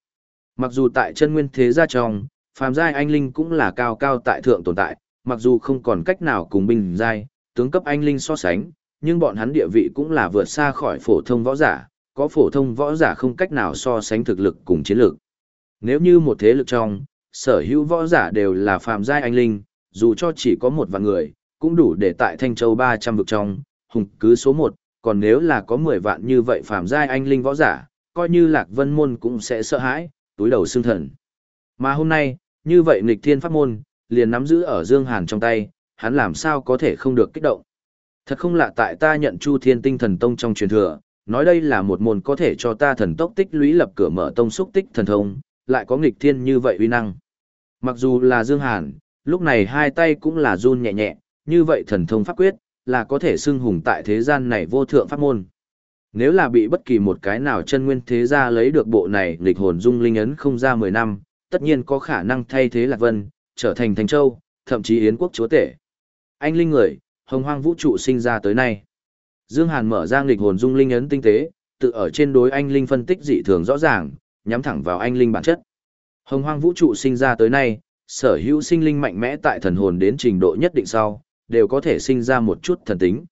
Mặc dù tại chân nguyên thế gia trong, phàm giai anh linh cũng là cao cao tại thượng tồn tại, mặc dù không còn cách nào cùng bình giai, tướng cấp anh linh so sánh, nhưng bọn hắn địa vị cũng là vượt xa khỏi phổ thông võ giả, có phổ thông võ giả không cách nào so sánh thực lực cùng chiến lược. Nếu như một thế lực trong, sở hữu võ giả đều là phàm giai anh linh, dù cho chỉ có một vạn người, cũng đủ để tại Thanh Châu 300 vực trong, hùng cứ số 1, còn nếu là có 10 vạn như vậy phàm giai anh linh võ giả, coi như Lạc Vân môn cũng sẽ sợ hãi, túi đầu xương thần. Mà hôm nay, như vậy nghịch thiên pháp môn, liền nắm giữ ở Dương Hàn trong tay, hắn làm sao có thể không được kích động. Thật không lạ tại ta nhận Chu Thiên Tinh Thần Tông trong truyền thừa, nói đây là một môn có thể cho ta thần tốc tích lũy lập cửa mở tông xúc tích thần thông, lại có nghịch thiên như vậy uy năng. Mặc dù là Dương Hàn, lúc này hai tay cũng là run nhẹ nhẹ, như vậy thần thông pháp quyết, là có thể xưng hùng tại thế gian này vô thượng pháp môn. Nếu là bị bất kỳ một cái nào chân nguyên thế gia lấy được bộ này lịch hồn dung linh ấn không ra 10 năm, tất nhiên có khả năng thay thế Lạc Vân, trở thành Thành Châu, thậm chí Yến quốc chúa tể. Anh linh người, hồng hoang vũ trụ sinh ra tới nay. Dương Hàn mở ra lịch hồn dung linh ấn tinh tế, tự ở trên đối anh linh phân tích dị thường rõ ràng, nhắm thẳng vào anh linh bản chất. Hồng hoang vũ trụ sinh ra tới nay, sở hữu sinh linh mạnh mẽ tại thần hồn đến trình độ nhất định sau, đều có thể sinh ra một chút thần tính.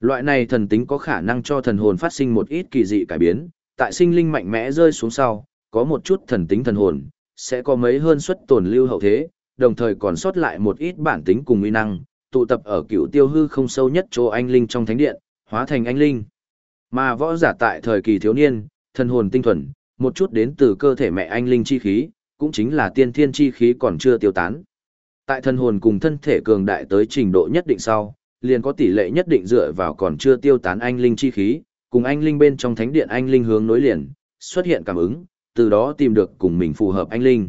Loại này thần tính có khả năng cho thần hồn phát sinh một ít kỳ dị cải biến, tại sinh linh mạnh mẽ rơi xuống sau, có một chút thần tính thần hồn, sẽ có mấy hơn suất tồn lưu hậu thế, đồng thời còn sót lại một ít bản tính cùng uy năng, tụ tập ở cựu tiêu hư không sâu nhất chỗ anh linh trong thánh điện, hóa thành anh linh. Mà võ giả tại thời kỳ thiếu niên, thần hồn tinh thuần, một chút đến từ cơ thể mẹ anh linh chi khí, cũng chính là tiên thiên chi khí còn chưa tiêu tán. Tại thân hồn cùng thân thể cường đại tới trình độ nhất định sau, liền có tỷ lệ nhất định dựa vào còn chưa tiêu tán anh linh chi khí, cùng anh linh bên trong thánh điện anh linh hướng nối liền, xuất hiện cảm ứng, từ đó tìm được cùng mình phù hợp anh linh.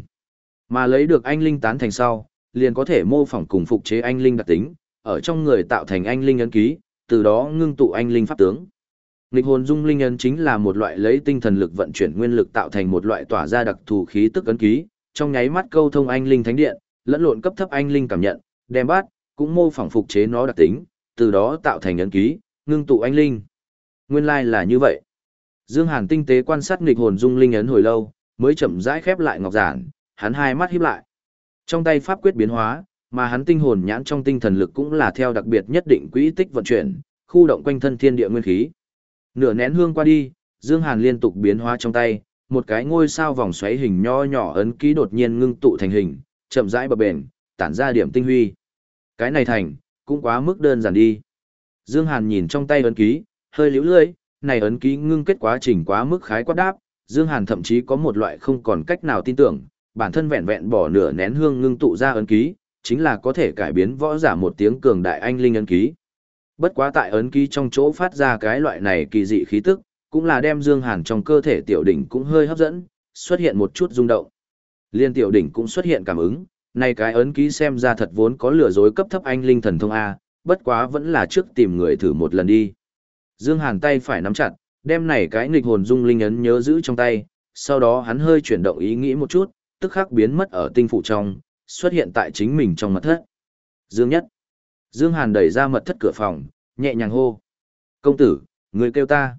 Mà lấy được anh linh tán thành sau, liền có thể mô phỏng cùng phục chế anh linh đặc tính, ở trong người tạo thành anh linh ấn ký, từ đó ngưng tụ anh linh pháp tướng. Nghịch hồn dung linh ấn chính là một loại lấy tinh thần lực vận chuyển nguyên lực tạo thành một loại tỏa ra đặc thù khí tức ấn ký, trong nháy mắt câu thông anh linh thánh điện, lẫn lộn cấp thấp anh linh cảm nhận, đem bát, cũng mô phỏng phục chế nó đặc tính, từ đó tạo thành ấn ký, ngưng tụ anh linh. Nguyên lai like là như vậy. Dương Hàn tinh tế quan sát nghịch hồn dung linh ấn hồi lâu, mới chậm rãi khép lại ngọc giản, hắn hai mắt híp lại. Trong tay pháp quyết biến hóa, mà hắn tinh hồn nhãn trong tinh thần lực cũng là theo đặc biệt nhất định quỹ tích vận chuyển, khu động quanh thân thiên địa nguyên khí. Nửa nén hương qua đi, Dương Hàn liên tục biến hóa trong tay, một cái ngôi sao vòng xoáy hình nho nhỏ ấn ký đột nhiên ngưng tụ thành hình, chậm rãi bập bền, tản ra điểm tinh huy. Cái này thành, cũng quá mức đơn giản đi. Dương Hàn nhìn trong tay ấn ký, hơi liễu lưỡi, này ấn ký ngưng kết quá trình quá mức khái quát đáp, Dương Hàn thậm chí có một loại không còn cách nào tin tưởng, bản thân vẹn vẹn bỏ nửa nén hương ngưng tụ ra ấn ký, chính là có thể cải biến võ giả một tiếng cường đại anh linh ấn ký. Bất quá tại ấn ký trong chỗ phát ra cái loại này kỳ dị khí tức, cũng là đem Dương Hàn trong cơ thể tiểu đỉnh cũng hơi hấp dẫn, xuất hiện một chút rung động. Liên tiểu đỉnh cũng xuất hiện cảm ứng, này cái ấn ký xem ra thật vốn có lừa dối cấp thấp anh linh thần thông A, bất quá vẫn là trước tìm người thử một lần đi. Dương Hàn tay phải nắm chặt, đem này cái nghịch hồn dung linh ấn nhớ giữ trong tay, sau đó hắn hơi chuyển động ý nghĩ một chút, tức khắc biến mất ở tinh phủ trong, xuất hiện tại chính mình trong mật thất. Dương Nhất. Dương Hàn đẩy ra mật thất cửa phòng, nhẹ nhàng hô. Công tử, người kêu ta.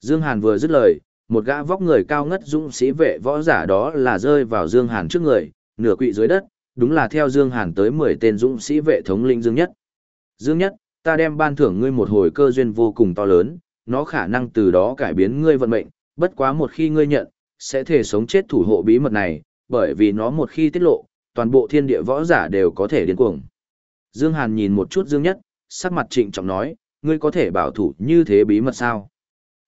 Dương Hàn vừa dứt lời, một gã vóc người cao ngất dũng sĩ vệ võ giả đó là rơi vào Dương Hàn trước người, nửa quỵ dưới đất, đúng là theo Dương Hàn tới 10 tên dũng sĩ vệ thống lĩnh Dương Nhất. Dương Nhất, ta đem ban thưởng ngươi một hồi cơ duyên vô cùng to lớn, nó khả năng từ đó cải biến ngươi vận mệnh, bất quá một khi ngươi nhận, sẽ thể sống chết thủ hộ bí mật này, bởi vì nó một khi tiết lộ, toàn bộ thiên địa võ giả đều có thể điên cuồng. Dương Hàn nhìn một chút Dương Nhất, sắc mặt trịnh trọng nói, ngươi có thể bảo thủ như thế bí mật sao?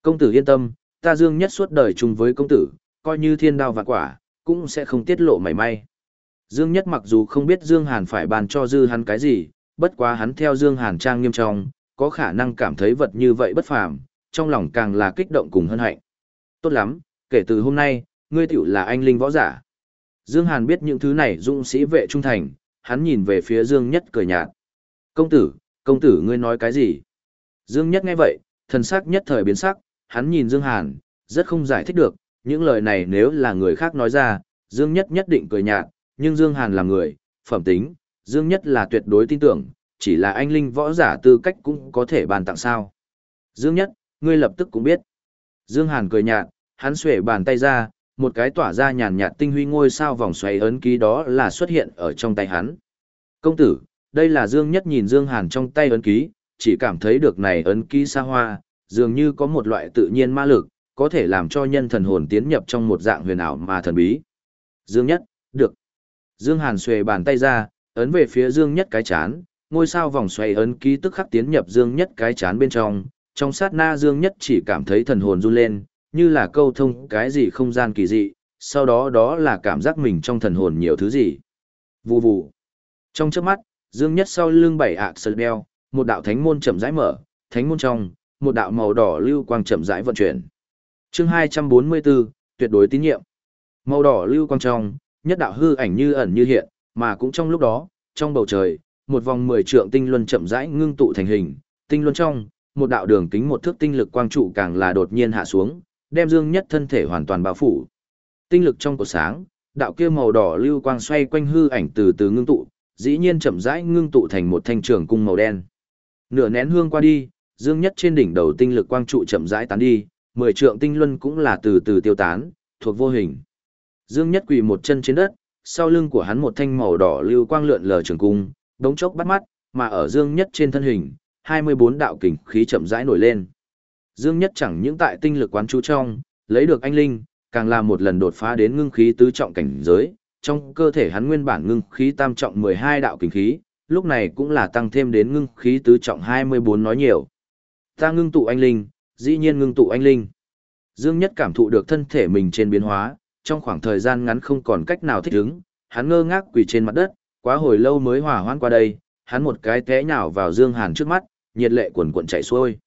Công tử yên tâm, ta Dương Nhất suốt đời chung với công tử, coi như thiên đao và quả, cũng sẽ không tiết lộ mảy may. Dương Nhất mặc dù không biết Dương Hàn phải bàn cho dư hắn cái gì, bất quá hắn theo Dương Hàn trang nghiêm trọng, có khả năng cảm thấy vật như vậy bất phàm, trong lòng càng là kích động cùng hân hạnh. Tốt lắm, kể từ hôm nay, ngươi tiểu là anh linh võ giả. Dương Hàn biết những thứ này dũng sĩ vệ trung thành, hắn nhìn về phía Dương Nhất cười nhạt. Công tử, công tử ngươi nói cái gì? Dương Nhất nghe vậy, thần sắc nhất thời biến sắc, hắn nhìn Dương Hàn, rất không giải thích được, những lời này nếu là người khác nói ra, Dương Nhất nhất định cười nhạt, nhưng Dương Hàn là người, phẩm tính, Dương Nhất là tuyệt đối tin tưởng, chỉ là anh linh võ giả tư cách cũng có thể bàn tặng sao. Dương Nhất, ngươi lập tức cũng biết. Dương Hàn cười nhạt, hắn xuể bàn tay ra, một cái tỏa ra nhàn nhạt tinh huy ngôi sao vòng xoáy ấn ký đó là xuất hiện ở trong tay hắn. Công tử, đây là Dương Nhất nhìn Dương Hàn trong tay ấn ký, chỉ cảm thấy được này ấn ký xa hoa, dường như có một loại tự nhiên ma lực, có thể làm cho nhân thần hồn tiến nhập trong một dạng huyền ảo mà thần bí. Dương Nhất, được. Dương Hàn xuề bàn tay ra, ấn về phía Dương Nhất cái chán, ngôi sao vòng xoay ấn ký tức khắc tiến nhập Dương Nhất cái chán bên trong, trong sát na Dương Nhất chỉ cảm thấy thần hồn run lên, như là câu thông cái gì không gian kỳ dị, sau đó đó là cảm giác mình trong thần hồn nhiều thứ gì. Vù vù. Trong chớp mắt, Dương Nhất sau lưng bảy ạ sờ đeo, một đạo thánh môn chậm rãi mở, thánh môn trong, một đạo màu đỏ lưu quang chậm rãi vận chuyển. Chương 244, tuyệt đối tín nhiệm. Màu đỏ lưu quang trong, nhất đạo hư ảnh như ẩn như hiện, mà cũng trong lúc đó, trong bầu trời, một vòng mười trượng tinh luân chậm rãi ngưng tụ thành hình, tinh luân trong, một đạo đường kính một thước tinh lực quang trụ càng là đột nhiên hạ xuống, đem Dương Nhất thân thể hoàn toàn bao phủ. Tinh lực trong cột sáng, đạo kia màu đỏ lưu quang xoay quanh hư ảnh từ từ ngưng tụ, dĩ nhiên chậm rãi ngưng tụ thành một thanh trường cung màu đen. Nửa nén hương qua đi, Dương Nhất trên đỉnh đầu tinh lực quang trụ chậm rãi tán đi, mười trượng tinh luân cũng là từ từ tiêu tán, thuộc vô hình. Dương Nhất quỳ một chân trên đất, sau lưng của hắn một thanh màu đỏ lưu quang lượn lờ trường cung, đống chốc bắt mắt, mà ở Dương Nhất trên thân hình, 24 đạo kình khí chậm rãi nổi lên. Dương Nhất chẳng những tại tinh lực quán chú trong, lấy được anh linh, càng là một lần đột phá đến ngưng khí tứ trọng cảnh giới, trong cơ thể hắn nguyên bản ngưng khí tam trọng 12 đạo kình khí, lúc này cũng là tăng thêm đến ngưng khí tứ trọng 24 nói nhiều. Ta ngưng tụ anh linh, dĩ nhiên ngưng tụ anh linh. Dương Nhất cảm thụ được thân thể mình trên biến hóa, trong khoảng thời gian ngắn không còn cách nào thích ứng, hắn ngơ ngác quỳ trên mặt đất, quá hồi lâu mới hòa hoãn qua đây, hắn một cái té nhào vào Dương Hàn trước mắt, nhiệt lệ cuồn cuộn chảy xuôi.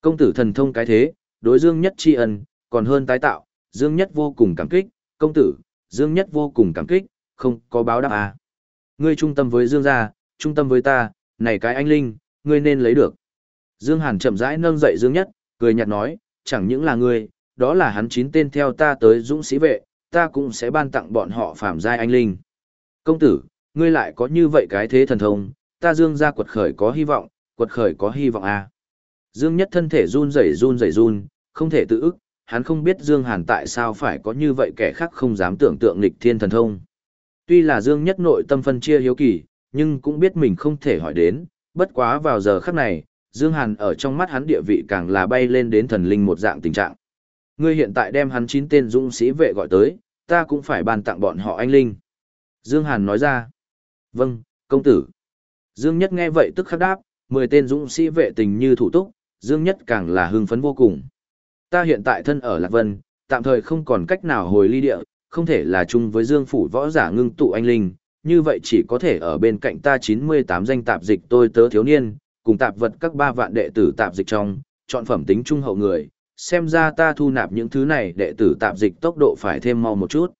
Công tử thần thông cái thế, đối Dương Nhất tri ân, còn hơn tái tạo, Dương Nhất vô cùng cảm kích, công tử, Dương Nhất vô cùng cảm kích, không có báo đáp à. Ngươi trung tâm với Dương gia, trung tâm với ta, này cái anh Linh, ngươi nên lấy được. Dương Hàn chậm rãi nâng dậy Dương Nhất, cười nhạt nói, chẳng những là ngươi, đó là hắn chín tên theo ta tới dũng sĩ vệ, ta cũng sẽ ban tặng bọn họ phàm giai anh Linh. Công tử, ngươi lại có như vậy cái thế thần thông, ta Dương gia quật khởi có hy vọng, quật khởi có hy vọng à. Dương Nhất thân thể run rẩy run rẩy run, không thể tự ức, hắn không biết Dương Hàn tại sao phải có như vậy kẻ khác không dám tưởng tượng nghịch thiên thần thông. Tuy là Dương Nhất nội tâm phân chia hiếu kỳ, nhưng cũng biết mình không thể hỏi đến, bất quá vào giờ khắc này, Dương Hàn ở trong mắt hắn địa vị càng là bay lên đến thần linh một dạng tình trạng. Ngươi hiện tại đem hắn chín tên dũng sĩ vệ gọi tới, ta cũng phải ban tặng bọn họ anh linh. Dương Hàn nói ra. Vâng, công tử. Dương Nhất nghe vậy tức khắc đáp, mười tên dũng sĩ vệ tình như thủ túc, Dương Nhất càng là hưng phấn vô cùng. Ta hiện tại thân ở Lạc Vân, tạm thời không còn cách nào hồi ly địa, không thể là chung với Dương Phủ võ giả ngưng tụ anh linh, như vậy chỉ có thể ở bên cạnh ta 98 danh tạp dịch tôi tớ thiếu niên, cùng tạp vật các ba vạn đệ tử tạp dịch trong, chọn phẩm tính trung hậu người, xem ra ta thu nạp những thứ này đệ tử tạp dịch tốc độ phải thêm mau một chút.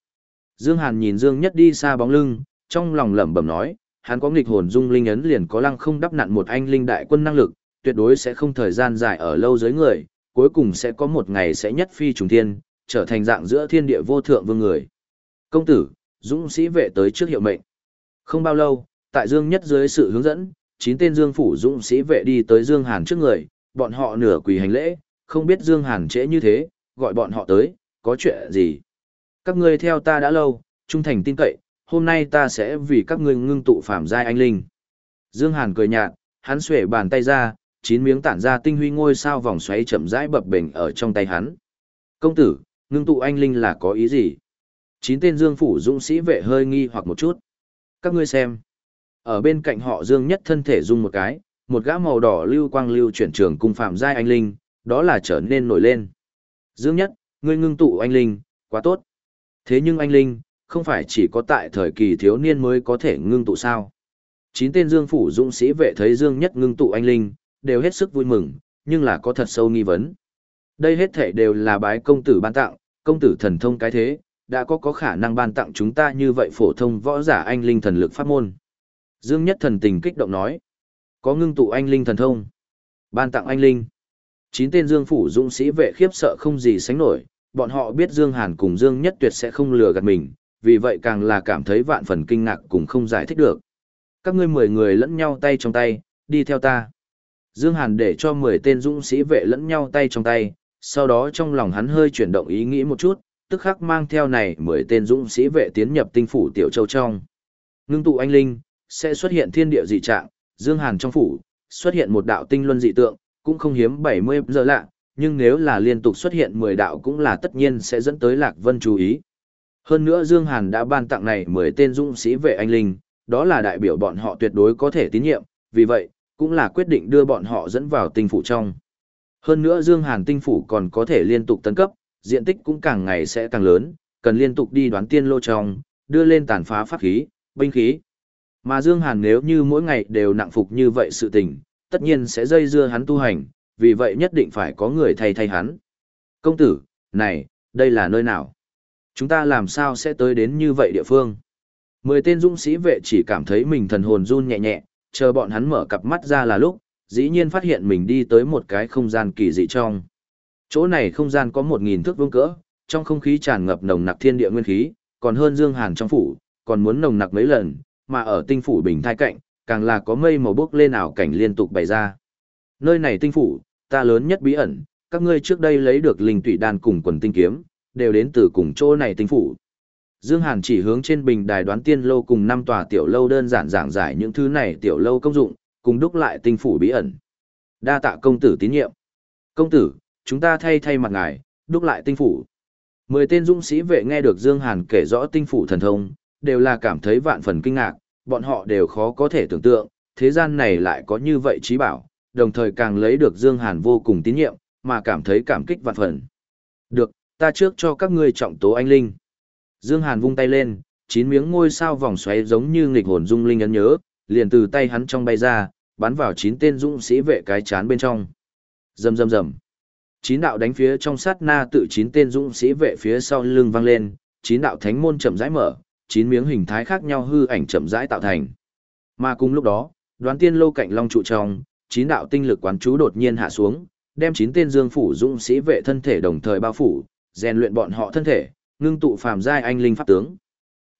Dương Hàn nhìn Dương Nhất đi xa bóng lưng, trong lòng lẩm bẩm nói, hắn có nghịch hồn dung linh ấn liền có lăng không đắp nặn một anh linh đại quân năng lực, tuyệt đối sẽ không thời gian dài ở lâu dưới người, cuối cùng sẽ có một ngày sẽ nhất phi trùng thiên, trở thành dạng giữa thiên địa vô thượng vương người. Công tử, dũng sĩ vệ tới trước hiệu mệnh. Không bao lâu, tại Dương Nhất dưới sự hướng dẫn, chín tên Dương phủ dũng sĩ vệ đi tới Dương Hàn trước người, bọn họ nửa quỳ hành lễ, không biết Dương Hàn trễ như thế, gọi bọn họ tới, có chuyện gì? Các ngươi theo ta đã lâu, trung thành tin cậy, hôm nay ta sẽ vì các ngươi ngưng tụ phạm giai anh linh. Dương Hàn cười nhạt, hắn xuể bàn tay ra, chín miếng tản ra tinh huy ngôi sao vòng xoáy chậm rãi bập bềnh ở trong tay hắn. Công tử, ngưng tụ anh linh là có ý gì? Chín tên Dương phủ dũng sĩ vệ hơi nghi hoặc một chút. Các ngươi xem. Ở bên cạnh họ Dương nhất thân thể rung một cái, một gã màu đỏ lưu quang lưu chuyển trường cung phạm giai anh linh, đó là trở nên nổi lên. Dương nhất, ngươi ngưng tụ anh linh, quá tốt. Thế nhưng anh linh, không phải chỉ có tại thời kỳ thiếu niên mới có thể ngưng tụ sao. Chín tên Dương phủ dũng sĩ vệ thấy Dương nhất ngưng tụ anh linh, đều hết sức vui mừng, nhưng là có thật sâu nghi vấn. Đây hết thể đều là bái công tử ban tặng, công tử thần thông cái thế, đã có có khả năng ban tặng chúng ta như vậy phổ thông võ giả anh linh thần lực pháp môn. Dương Nhất thần tình kích động nói, có ngưng tụ anh linh thần thông, ban tặng anh linh. Chín tên Dương phủ dũng sĩ vệ khiếp sợ không gì sánh nổi, bọn họ biết Dương Hàn cùng Dương Nhất tuyệt sẽ không lừa gạt mình, vì vậy càng là cảm thấy vạn phần kinh ngạc cùng không giải thích được. Các ngươi mười người lẫn nhau tay trong tay, đi theo ta. Dương Hàn để cho 10 tên dũng sĩ vệ lẫn nhau tay trong tay, sau đó trong lòng hắn hơi chuyển động ý nghĩ một chút, tức khắc mang theo này 10 tên dũng sĩ vệ tiến nhập tinh phủ Tiểu Châu trong. Ngưng tụ anh linh, sẽ xuất hiện thiên địa dị trạng, Dương Hàn trong phủ, xuất hiện một đạo tinh luân dị tượng, cũng không hiếm 70 giờ lạ, nhưng nếu là liên tục xuất hiện 10 đạo cũng là tất nhiên sẽ dẫn tới Lạc Vân chú ý. Hơn nữa Dương Hàn đã ban tặng này 10 tên dũng sĩ vệ anh linh, đó là đại biểu bọn họ tuyệt đối có thể tín nhiệm, vì vậy, cũng là quyết định đưa bọn họ dẫn vào tinh phủ trong. Hơn nữa Dương Hàn tinh phủ còn có thể liên tục tấn cấp, diện tích cũng càng ngày sẽ càng lớn, cần liên tục đi đoán tiên lô trong, đưa lên tàn phá pháp khí, binh khí. Mà Dương Hàn nếu như mỗi ngày đều nặng phục như vậy sự tình, tất nhiên sẽ dây dưa hắn tu hành, vì vậy nhất định phải có người thay thay hắn. Công tử, này, đây là nơi nào? Chúng ta làm sao sẽ tới đến như vậy địa phương? Mười tên dũng sĩ vệ chỉ cảm thấy mình thần hồn run nhẹ nhẹ, chờ bọn hắn mở cặp mắt ra là lúc, dĩ nhiên phát hiện mình đi tới một cái không gian kỳ dị trong. Chỗ này không gian có một nghìn thước vương cỡ, trong không khí tràn ngập nồng nặc thiên địa nguyên khí, còn hơn dương hàn trong phủ, còn muốn nồng nặc mấy lần, mà ở tinh phủ bình thai cạnh, càng là có mây màu bốc lên ảo cảnh liên tục bày ra. Nơi này tinh phủ, ta lớn nhất bí ẩn, các ngươi trước đây lấy được linh tụy đan cùng quần tinh kiếm, đều đến từ cùng chỗ này tinh phủ. Dương Hàn chỉ hướng trên bình đài đoán tiên lâu cùng năm tòa tiểu lâu đơn giản giảng giải những thứ này tiểu lâu công dụng, cùng đúc lại tinh phủ bí ẩn. Đa tạ công tử tín nhiệm. Công tử, chúng ta thay thay mặt ngài, đúc lại tinh phủ. Mười tên dũng sĩ vệ nghe được Dương Hàn kể rõ tinh phủ thần thông, đều là cảm thấy vạn phần kinh ngạc, bọn họ đều khó có thể tưởng tượng, thế gian này lại có như vậy trí bảo, đồng thời càng lấy được Dương Hàn vô cùng tín nhiệm, mà cảm thấy cảm kích vạn phần. Được, ta trước cho các ngươi trọng tố anh linh. Dương Hàn vung tay lên, chín miếng ngôi sao vòng xoáy giống như nghịch hồn dung linh ấn nhớ, liền từ tay hắn trong bay ra, bắn vào chín tên dũng sĩ vệ cái chán bên trong. Rầm rầm rầm. Chín đạo đánh phía trong sát na tự chín tên dũng sĩ vệ phía sau lưng vang lên, chín đạo thánh môn chậm rãi mở, chín miếng hình thái khác nhau hư ảnh chậm rãi tạo thành. Mà cùng lúc đó, đoán tiên lô cạnh long trụ trong, chín đạo tinh lực quán chú đột nhiên hạ xuống, đem chín tên dương phủ dũng sĩ vệ thân thể đồng thời bao phủ, rèn luyện bọn họ thân thể, ngưng tụ phàm giai anh linh pháp tướng.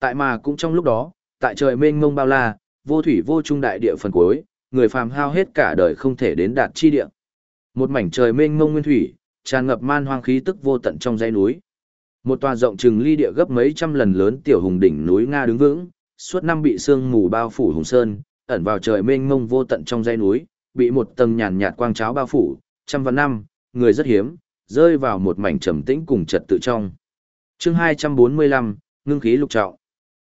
Tại mà cũng trong lúc đó, tại trời mênh mông bao la, vô thủy vô trung đại địa phần cuối, người phàm hao hết cả đời không thể đến đạt chi địa. Một mảnh trời mênh mông nguyên thủy, tràn ngập man hoang khí tức vô tận trong dãy núi. Một tòa rộng chừng ly địa gấp mấy trăm lần lớn tiểu hùng đỉnh núi Nga đứng vững, suốt năm bị sương mù bao phủ hùng sơn, ẩn vào trời mênh mông vô tận trong dãy núi, bị một tầng nhàn nhạt quang cháo bao phủ, trăm vạn năm, người rất hiếm, rơi vào một mảnh trầm tĩnh cùng trật tự trong. Chương 245, ngưng khí lục trọng.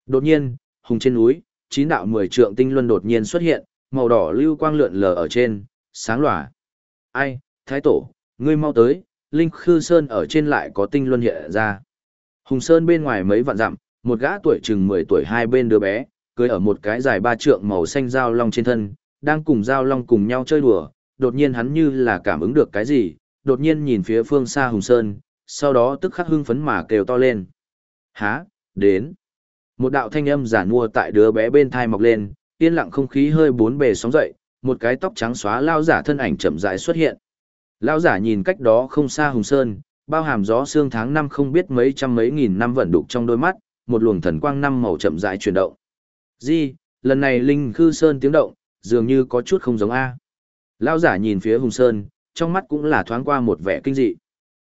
Đột nhiên, hùng trên núi, chín đạo mười trượng tinh luân đột nhiên xuất hiện, màu đỏ lưu quang lượn lờ ở trên, sáng lòa. Ai, thái tổ, ngươi mau tới, Linh Khư Sơn ở trên lại có tinh luân hiện ra. Hùng Sơn bên ngoài mấy vạn dặm, một gã tuổi chừng 10 tuổi hai bên đứa bé, cưới ở một cái dài ba trượng màu xanh dao long trên thân, đang cùng dao long cùng nhau chơi đùa, đột nhiên hắn như là cảm ứng được cái gì, đột nhiên nhìn phía phương xa Hùng Sơn, sau đó tức khắc hưng phấn mà kêu to lên. Há, đến. Một đạo thanh âm giả mua tại đứa bé bên thai mọc lên, yên lặng không khí hơi bốn bề sóng dậy, một cái tóc trắng xóa lao giả thân ảnh chậm rãi xuất hiện. Lão giả nhìn cách đó không xa Hùng Sơn, bao hàm gió xương tháng năm không biết mấy trăm mấy nghìn năm vận đục trong đôi mắt, một luồng thần quang năm màu chậm rãi chuyển động. Di, lần này Linh Khư Sơn tiếng động, dường như có chút không giống A. Lão giả nhìn phía Hùng Sơn, trong mắt cũng là thoáng qua một vẻ kinh dị.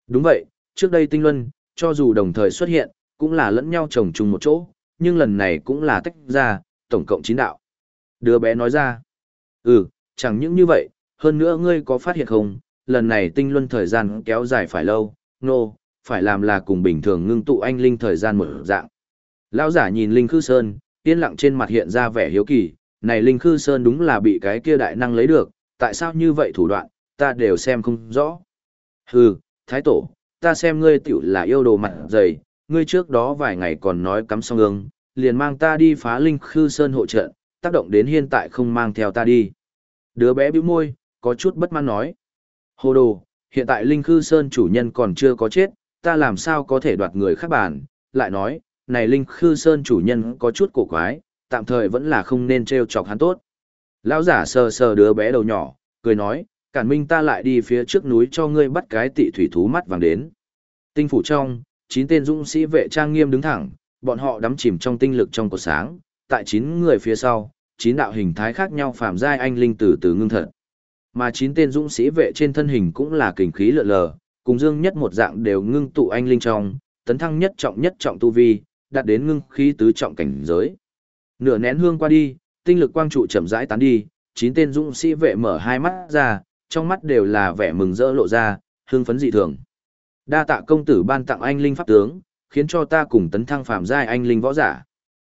Đúng vậy, trước đây tinh luân, cho dù đồng thời xuất hiện, cũng là lẫn nhau chồng chung một chỗ, nhưng lần này cũng là tách ra, tổng cộng chín đạo. Đứa bé nói ra, ừ, chẳng những như vậy, hơn nữa ngươi có phát hiện không, lần này tinh luân thời gian kéo dài phải lâu, nô, no, phải làm là cùng bình thường ngưng tụ anh linh thời gian một dạng. Lão giả nhìn Linh Khư Sơn, yên lặng trên mặt hiện ra vẻ hiếu kỳ, này Linh Khư Sơn đúng là bị cái kia đại năng lấy được, tại sao như vậy thủ đoạn, ta đều xem không rõ. Hừ, Thái Tổ, ta xem ngươi tiểu là yêu đồ mặt dày, ngươi trước đó vài ngày còn nói cắm song ương, liền mang ta đi phá Linh Khư Sơn hộ trận, tác động đến hiện tại không mang theo ta đi. Đứa bé bĩu môi, có chút bất mãn nói. Hồ đồ, hiện tại Linh Khư Sơn chủ nhân còn chưa có chết, ta làm sao có thể đoạt người khác bàn, lại nói, này Linh Khư Sơn chủ nhân có chút cổ quái, tạm thời vẫn là không nên trêu chọc hắn tốt. Lão giả sờ sờ đứa bé đầu nhỏ, cười nói, cản minh ta lại đi phía trước núi cho ngươi bắt cái tị thủy thú mắt vàng đến. Tinh phủ trong, chín tên dũng sĩ vệ trang nghiêm đứng thẳng, bọn họ đắm chìm trong tinh lực trong cột sáng, tại chín người phía sau, chín đạo hình thái khác nhau phàm giai anh linh từ từ ngưng thật. Mà chín tên dũng sĩ vệ trên thân hình cũng là kình khí lượn lờ, cùng dương nhất một dạng đều ngưng tụ anh linh trong, tấn thăng nhất trọng nhất trọng tu vi, đạt đến ngưng khí tứ trọng cảnh giới. Nửa nén hương qua đi, tinh lực quang trụ chậm rãi tán đi, chín tên dũng sĩ vệ mở hai mắt ra, trong mắt đều là vẻ mừng rỡ lộ ra, hương phấn dị thường. Đa tạ công tử ban tặng anh linh pháp tướng, khiến cho ta cùng tấn thăng phàm giai anh linh võ giả.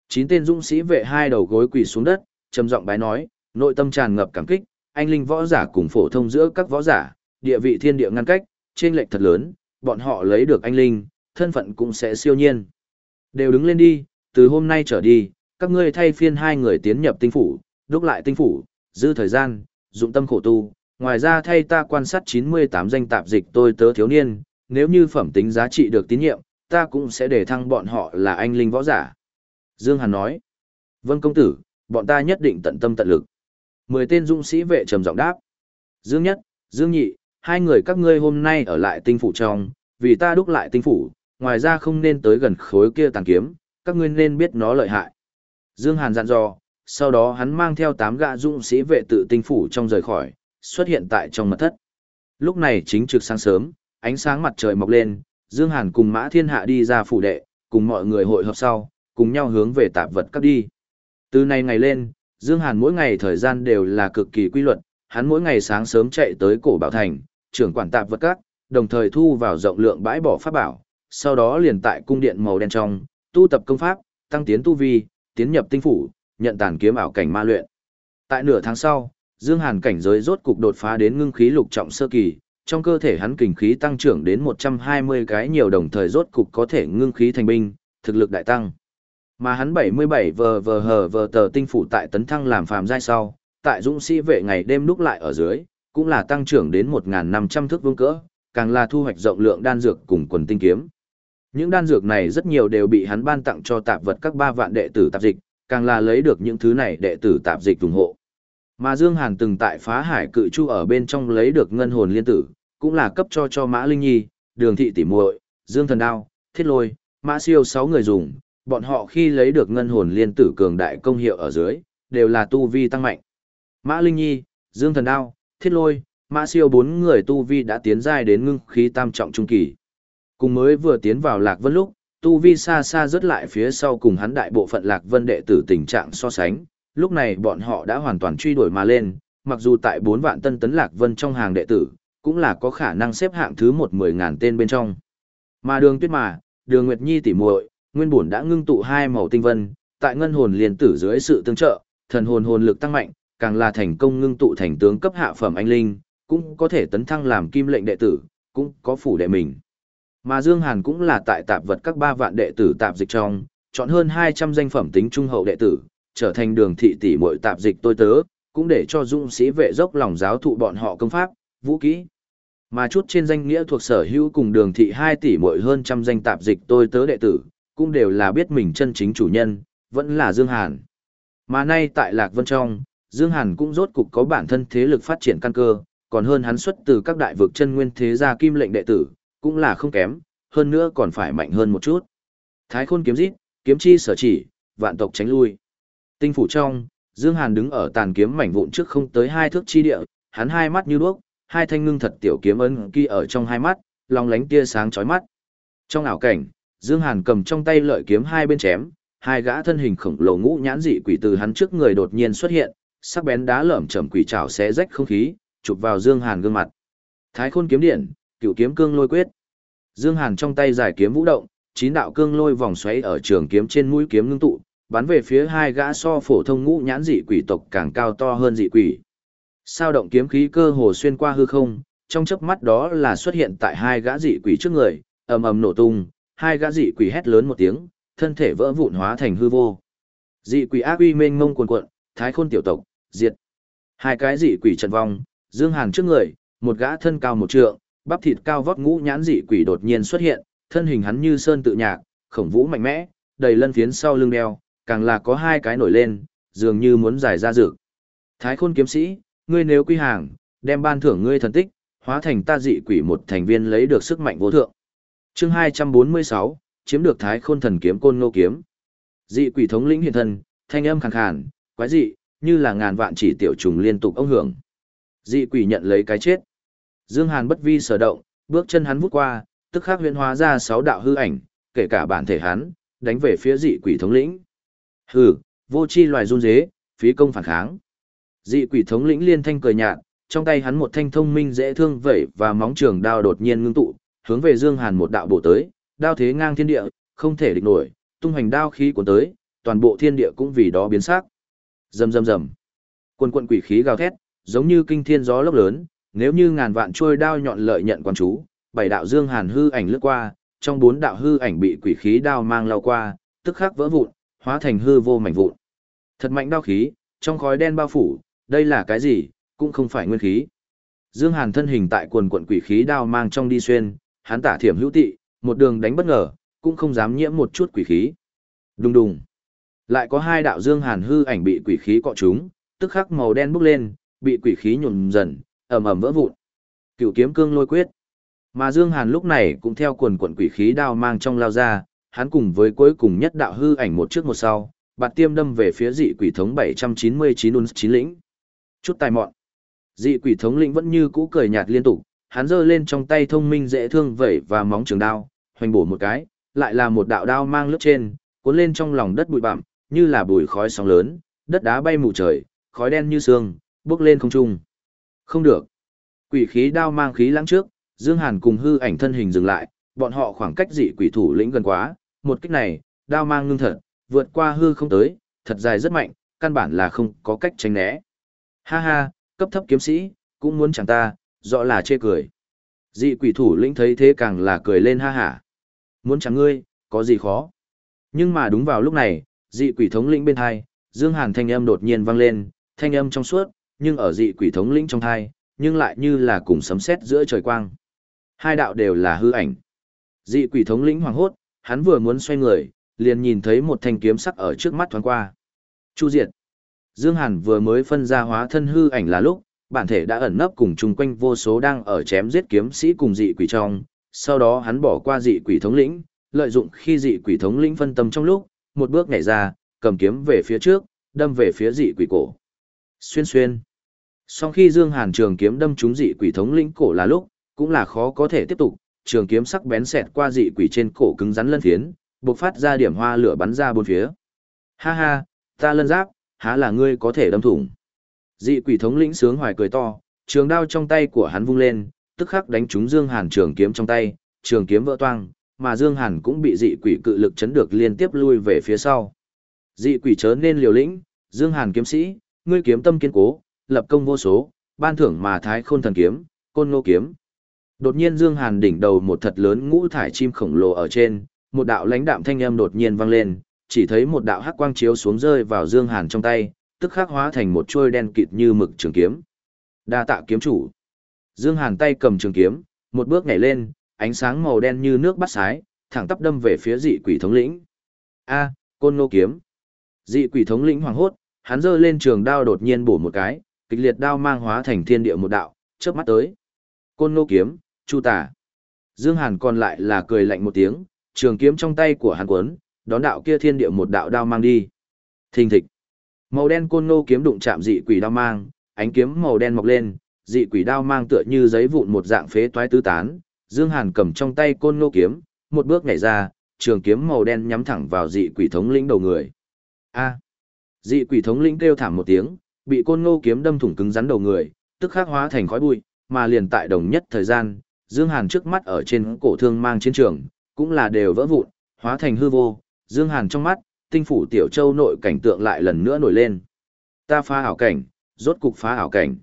Chín tên dũng sĩ vệ hai đầu gối quỳ xuống đất, trầm giọng bái nói, nội tâm tràn ngập cảm kích, anh linh võ giả cùng phổ thông giữa các võ giả, địa vị thiên địa ngăn cách, trên lệch thật lớn, bọn họ lấy được anh linh, thân phận cũng sẽ siêu nhiên. Đều đứng lên đi, từ hôm nay trở đi, các ngươi thay phiên hai người tiến nhập tinh phủ, đúc lại tinh phủ, dư thời gian, dụng tâm khổ tu, ngoài ra thay ta quan sát 98 danh tạp dịch tôi tớ thiếu niên, nếu như phẩm tính giá trị được tín nhiệm, ta cũng sẽ để thăng bọn họ là anh linh võ giả. Dương Hàn nói, vâng công tử, bọn ta nhất định tận tâm tận lực. Mười tên dũng sĩ vệ trầm giọng đáp. Dương Nhất, Dương Nhị, hai người các ngươi hôm nay ở lại tinh phủ trong, vì ta đúc lại tinh phủ, ngoài ra không nên tới gần khối kia tàn kiếm, các ngươi nên biết nó lợi hại. Dương Hàn dặn dò, sau đó hắn mang theo tám gã dũng sĩ vệ tự tinh phủ trong rời khỏi, xuất hiện tại trong mật thất. Lúc này chính trực sáng sớm, ánh sáng mặt trời mọc lên, Dương Hàn cùng Mã Thiên Hạ đi ra phủ đệ, cùng mọi người hội họp sau, cùng nhau hướng về tạp vật cấp đi. Từ nay ngày lên, Dương Hàn mỗi ngày thời gian đều là cực kỳ quy luật, hắn mỗi ngày sáng sớm chạy tới cổ bảo thành, trưởng quản tạp vật các, đồng thời thu vào rộng lượng bãi bỏ pháp bảo, sau đó liền tại cung điện màu đen trong, tu tập công pháp, tăng tiến tu vi, tiến nhập tinh phủ, nhận tàn kiếm ảo cảnh ma luyện. Tại nửa tháng sau, Dương Hàn cảnh giới rốt cục đột phá đến ngưng khí lục trọng sơ kỳ, trong cơ thể hắn kình khí tăng trưởng đến 120 cái nhiều đồng thời rốt cục có thể ngưng khí thành binh, thực lực đại tăng. Mà hắn 77 vờ vờ hờ vờ tờ tinh phủ tại tấn thăng làm phàm giai sau, tại dũng sĩ vệ ngày đêm lúc lại ở dưới, cũng là tăng trưởng đến 1.500 thước vương cỡ, càng là thu hoạch rộng lượng đan dược cùng quần tinh kiếm. Những đan dược này rất nhiều đều bị hắn ban tặng cho tạp vật các ba vạn đệ tử tạp dịch, càng là lấy được những thứ này đệ tử tạp dịch ủng hộ. Mà Dương Hàn từng tại phá hải cự chu ở bên trong lấy được ngân hồn liên tử, cũng là cấp cho cho Mã Linh Nhi, Đường Thị Tỷ muội, Dương Thần Đao, Thiết Lôi, Mã Siêu sáu người dùng, bọn họ khi lấy được ngân hồn liên tử cường đại công hiệu ở dưới, đều là tu vi tăng mạnh. Mã Linh Nhi, Dương Thần Đao, Thiết Lôi, Mã Siêu bốn người tu vi đã tiến giai đến ngưng khí tam trọng trung kỳ. Cùng mới vừa tiến vào Lạc Vân lúc, tu vi xa xa rớt lại phía sau cùng hắn đại bộ phận Lạc Vân đệ tử tình trạng so sánh, lúc này bọn họ đã hoàn toàn truy đuổi mà lên, mặc dù tại 4 vạn tân tấn Lạc Vân trong hàng đệ tử, cũng là có khả năng xếp hạng thứ một mười ngàn tên bên trong. Mà đường tuyết mà, đường Nguyệt Nhi tỉ muội nguyên bổn đã ngưng tụ hai màu tinh vân, tại ngân hồn liền tử dưới sự tương trợ, thần hồn hồn lực tăng mạnh, càng là thành công ngưng tụ thành tướng cấp hạ phẩm anh linh, cũng có thể tấn thăng làm kim lệnh đệ tử, cũng có phủ đệ mình. Mà Dương Hàn cũng là tại tạp vật các ba vạn đệ tử tạp dịch trong, chọn hơn 200 danh phẩm tính trung hậu đệ tử, trở thành đường thị tỷ muội tạp dịch tôi tớ, cũng để cho dũng sĩ vệ dốc lòng giáo thụ bọn họ công pháp, vũ kỹ. Mà chút trên danh nghĩa thuộc sở hữu cùng đường thị 2 tỷ muội hơn trăm danh tạp dịch tôi tớ đệ tử, cũng đều là biết mình chân chính chủ nhân, vẫn là Dương Hàn. Mà nay tại Lạc Vân trong, Dương Hàn cũng rốt cục có bản thân thế lực phát triển căn cơ, còn hơn hắn xuất từ các đại vực chân nguyên thế gia kim lệnh đệ tử, cũng là không kém, hơn nữa còn phải mạnh hơn một chút. Thái khôn kiếm giết, kiếm chi sở chỉ, vạn tộc tránh lui. Tinh phủ trong, Dương Hàn đứng ở tàn kiếm mảnh vụn trước không tới hai thước chi địa, hắn hai mắt như đuốc, hai thanh ngưng thật tiểu kiếm ấn kia ở trong hai mắt, long lánh tia sáng chói mắt. Trong ảo cảnh, Dương Hàn cầm trong tay lợi kiếm hai bên chém, hai gã thân hình khổng lồ ngũ nhãn dị quỷ từ hắn trước người đột nhiên xuất hiện, sắc bén đá lởm chởm quỷ trảo xé rách không khí, chụp vào Dương Hàn gương mặt. Thái Khôn kiếm điện, cửu kiếm cương lôi quyết. Dương Hàn trong tay giải kiếm vũ động, chín đạo cương lôi vòng xoáy ở trường kiếm trên mũi kiếm ngưng tụ, bắn về phía hai gã so phổ thông ngũ nhãn dị quỷ tộc càng cao to hơn dị quỷ. Sao động kiếm khí cơ hồ xuyên qua hư không, trong chớp mắt đó là xuất hiện tại hai gã dị quỷ trước người, ầm ầm nổ tung, hai gã dị quỷ hét lớn một tiếng, thân thể vỡ vụn hóa thành hư vô. Dị quỷ ác uy mênh mông cuồn cuộn, thái khôn tiểu tộc, diệt. Hai cái dị quỷ trận vong, Dương Hàn trước người, một gã thân cao một trượng, bắp thịt cao vót ngũ nhãn dị quỷ đột nhiên xuất hiện, thân hình hắn như sơn tự nhạc, khổng vũ mạnh mẽ, đầy lân phiến sau lưng đeo, càng là có hai cái nổi lên, dường như muốn giải ra dược. Thái khôn kiếm sĩ, ngươi nếu quy hàng, đem ban thưởng ngươi thần tích, hóa thành ta dị quỷ một thành viên lấy được sức mạnh vô thượng. Chương 246, chiếm được Thái Khôn thần kiếm côn nô kiếm. Dị quỷ thống lĩnh hiện thân, thanh âm khàn khàn, quái dị, như là ngàn vạn chỉ tiểu trùng liên tục ông hưởng. Dị quỷ nhận lấy cái chết. Dương Hàn bất vi sở động, bước chân hắn vút qua, tức khắc huyễn hóa ra sáu đạo hư ảnh, kể cả bản thể hắn, đánh về phía dị quỷ thống lĩnh. Hừ, vô chi loài run rế, phí công phản kháng. Dị quỷ thống lĩnh liên thanh cười nhạt, trong tay hắn một thanh thông minh dễ thương vẩy và móng trường đao đột nhiên ngưng tụ, hướng về Dương Hàn một đạo bổ tới, đao thế ngang thiên địa, không thể địch nổi, tung hành đao khí cuốn tới, toàn bộ thiên địa cũng vì đó biến sắc. Rầm rầm rầm. Quần quần quỷ khí gào thét, giống như kinh thiên gió lốc lớn, nếu như ngàn vạn trôi đao nhọn lợi nhận quan chú, bảy đạo Dương Hàn hư ảnh lướt qua, trong bốn đạo hư ảnh bị quỷ khí đao mang lao qua, tức khắc vỡ vụn, hóa thành hư vô mảnh vụn. Thật mạnh đao khí, trong khói đen bao phủ, đây là cái gì, cũng không phải nguyên khí. Dương Hàn thân hình tại quần quần quỷ khí đao mang trong đi xuyên, hắn tả thiểm hữu tị, một đường đánh bất ngờ, cũng không dám nhiễm một chút quỷ khí. Đùng đùng. Lại có hai đạo Dương Hàn hư ảnh bị quỷ khí cọ trúng, tức khắc màu đen bốc lên, bị quỷ khí nhuộm dần, ầm ầm vỡ vụn. Cựu kiếm cương lôi quyết. Mà Dương Hàn lúc này cũng theo quần quần quỷ khí đao mang trong lao ra, hắn cùng với cuối cùng nhất đạo hư ảnh một trước một sau, bạt tiêm đâm về phía dị quỷ thống 799 uns chín lĩnh. Chút tài mọn. Dị quỷ thống lĩnh vẫn như cũ cười nhạt liên tục, hắn giơ lên trong tay thông minh dễ thương vẩy và móng trường đao, hoành bổ một cái, lại là một đạo đao mang lướt trên, cuốn lên trong lòng đất bụi bặm, như là bụi khói sóng lớn, đất đá bay mù trời, khói đen như sương, bước lên không trung. Không được. Quỷ khí đao mang khí lãng trước, Dương Hàn cùng hư ảnh thân hình dừng lại, bọn họ khoảng cách dị quỷ thủ lĩnh gần quá, một kích này, đao mang ngưng thật, vượt qua hư không tới, thật dài rất mạnh, căn bản là không có cách tránh né. Ha ha, cấp thấp kiếm sĩ, cũng muốn chẳng ta, rõ là chê cười. Dị quỷ thủ lĩnh thấy thế càng là cười lên ha hả. Muốn chẳng ngươi, có gì khó. Nhưng mà đúng vào lúc này, dị quỷ thống lĩnh bên thai, Dương Hàn thanh âm đột nhiên vang lên, thanh âm trong suốt, nhưng ở dị quỷ thống lĩnh trong thai, nhưng lại như là cùng sấm sét giữa trời quang. Hai đạo đều là hư ảnh. Dị quỷ thống lĩnh hoảng hốt, hắn vừa muốn xoay người, liền nhìn thấy một thanh kiếm sắc ở trước mắt thoáng qua. Chu diệt. Dương Hàn vừa mới phân ra hóa thân hư ảnh là lúc, bản thể đã ẩn nấp cùng chung quanh vô số đang ở chém giết kiếm sĩ cùng dị quỷ trong, sau đó hắn bỏ qua dị quỷ thống lĩnh, lợi dụng khi dị quỷ thống lĩnh phân tâm trong lúc, một bước nhảy ra, cầm kiếm về phía trước, đâm về phía dị quỷ cổ. Xuyên xuyên. Sau khi Dương Hàn trường kiếm đâm trúng dị quỷ thống lĩnh cổ là lúc, cũng là khó có thể tiếp tục, trường kiếm sắc bén xẹt qua dị quỷ trên cổ cứng rắn lân phiến, bộc phát ra điểm hoa lửa bắn ra bốn phía. Ha ha, ta lân giáp, há là ngươi có thể đâm thủng. Dị quỷ thống lĩnh sướng hoài cười to, trường đao trong tay của hắn vung lên, tức khắc đánh trúng Dương Hàn trường kiếm trong tay, trường kiếm vỡ toang, mà Dương Hàn cũng bị dị quỷ cự lực chấn được liên tiếp lui về phía sau. Dị quỷ chớ nên liều lĩnh, Dương Hàn kiếm sĩ, ngươi kiếm tâm kiên cố, lập công vô số, ban thưởng mà thái khôn thần kiếm, côn ngô kiếm. Đột nhiên Dương Hàn đỉnh đầu một thật lớn ngũ thải chim khổng lồ ở trên, một đạo lãnh đạm thanh âm đột nhiên vang lên, chỉ thấy một đạo hắc quang chiếu xuống rơi vào Dương Hàn trong tay, tức khắc hóa thành một chuôi đen kịt như mực trường kiếm. Đa tạ kiếm chủ. Dương Hàn tay cầm trường kiếm, một bước nhảy lên, ánh sáng màu đen như nước bắt sái, thẳng tắp đâm về phía dị quỷ thống lĩnh. A, côn nô kiếm. Dị quỷ thống lĩnh hoảng hốt, hắn giơ lên trường đao đột nhiên bổ một cái, kịch liệt đao mang hóa thành thiên địa một đạo, chớp mắt tới. Côn nô kiếm, chu tả. Dương Hàn còn lại là cười lạnh một tiếng, trường kiếm trong tay của hắn quấn, đón đạo kia thiên địa một đạo đao mang đi. Thình thịch. Màu đen côn nô kiếm đụng chạm dị quỷ đao mang, ánh kiếm màu đen mọc lên, dị quỷ đao mang tựa như giấy vụn một dạng phế toái tứ tán, Dương Hàn cầm trong tay côn nô kiếm, một bước nhảy ra, trường kiếm màu đen nhắm thẳng vào dị quỷ thống lĩnh đầu người. A. Dị quỷ thống lĩnh kêu thảm một tiếng, bị côn nô kiếm đâm thủng cứng rắn đầu người, tức khắc hóa thành khói bụi, mà liền tại đồng nhất thời gian, Dương Hàn trước mắt ở trên cổ thương mang chiến trường, cũng là đều vỡ vụn, hóa thành hư vô, Dương Hàn trong mắt, tinh phủ tiểu châu nội cảnh tượng lại lần nữa nổi lên. Ta phá ảo cảnh, rốt cục phá ảo cảnh.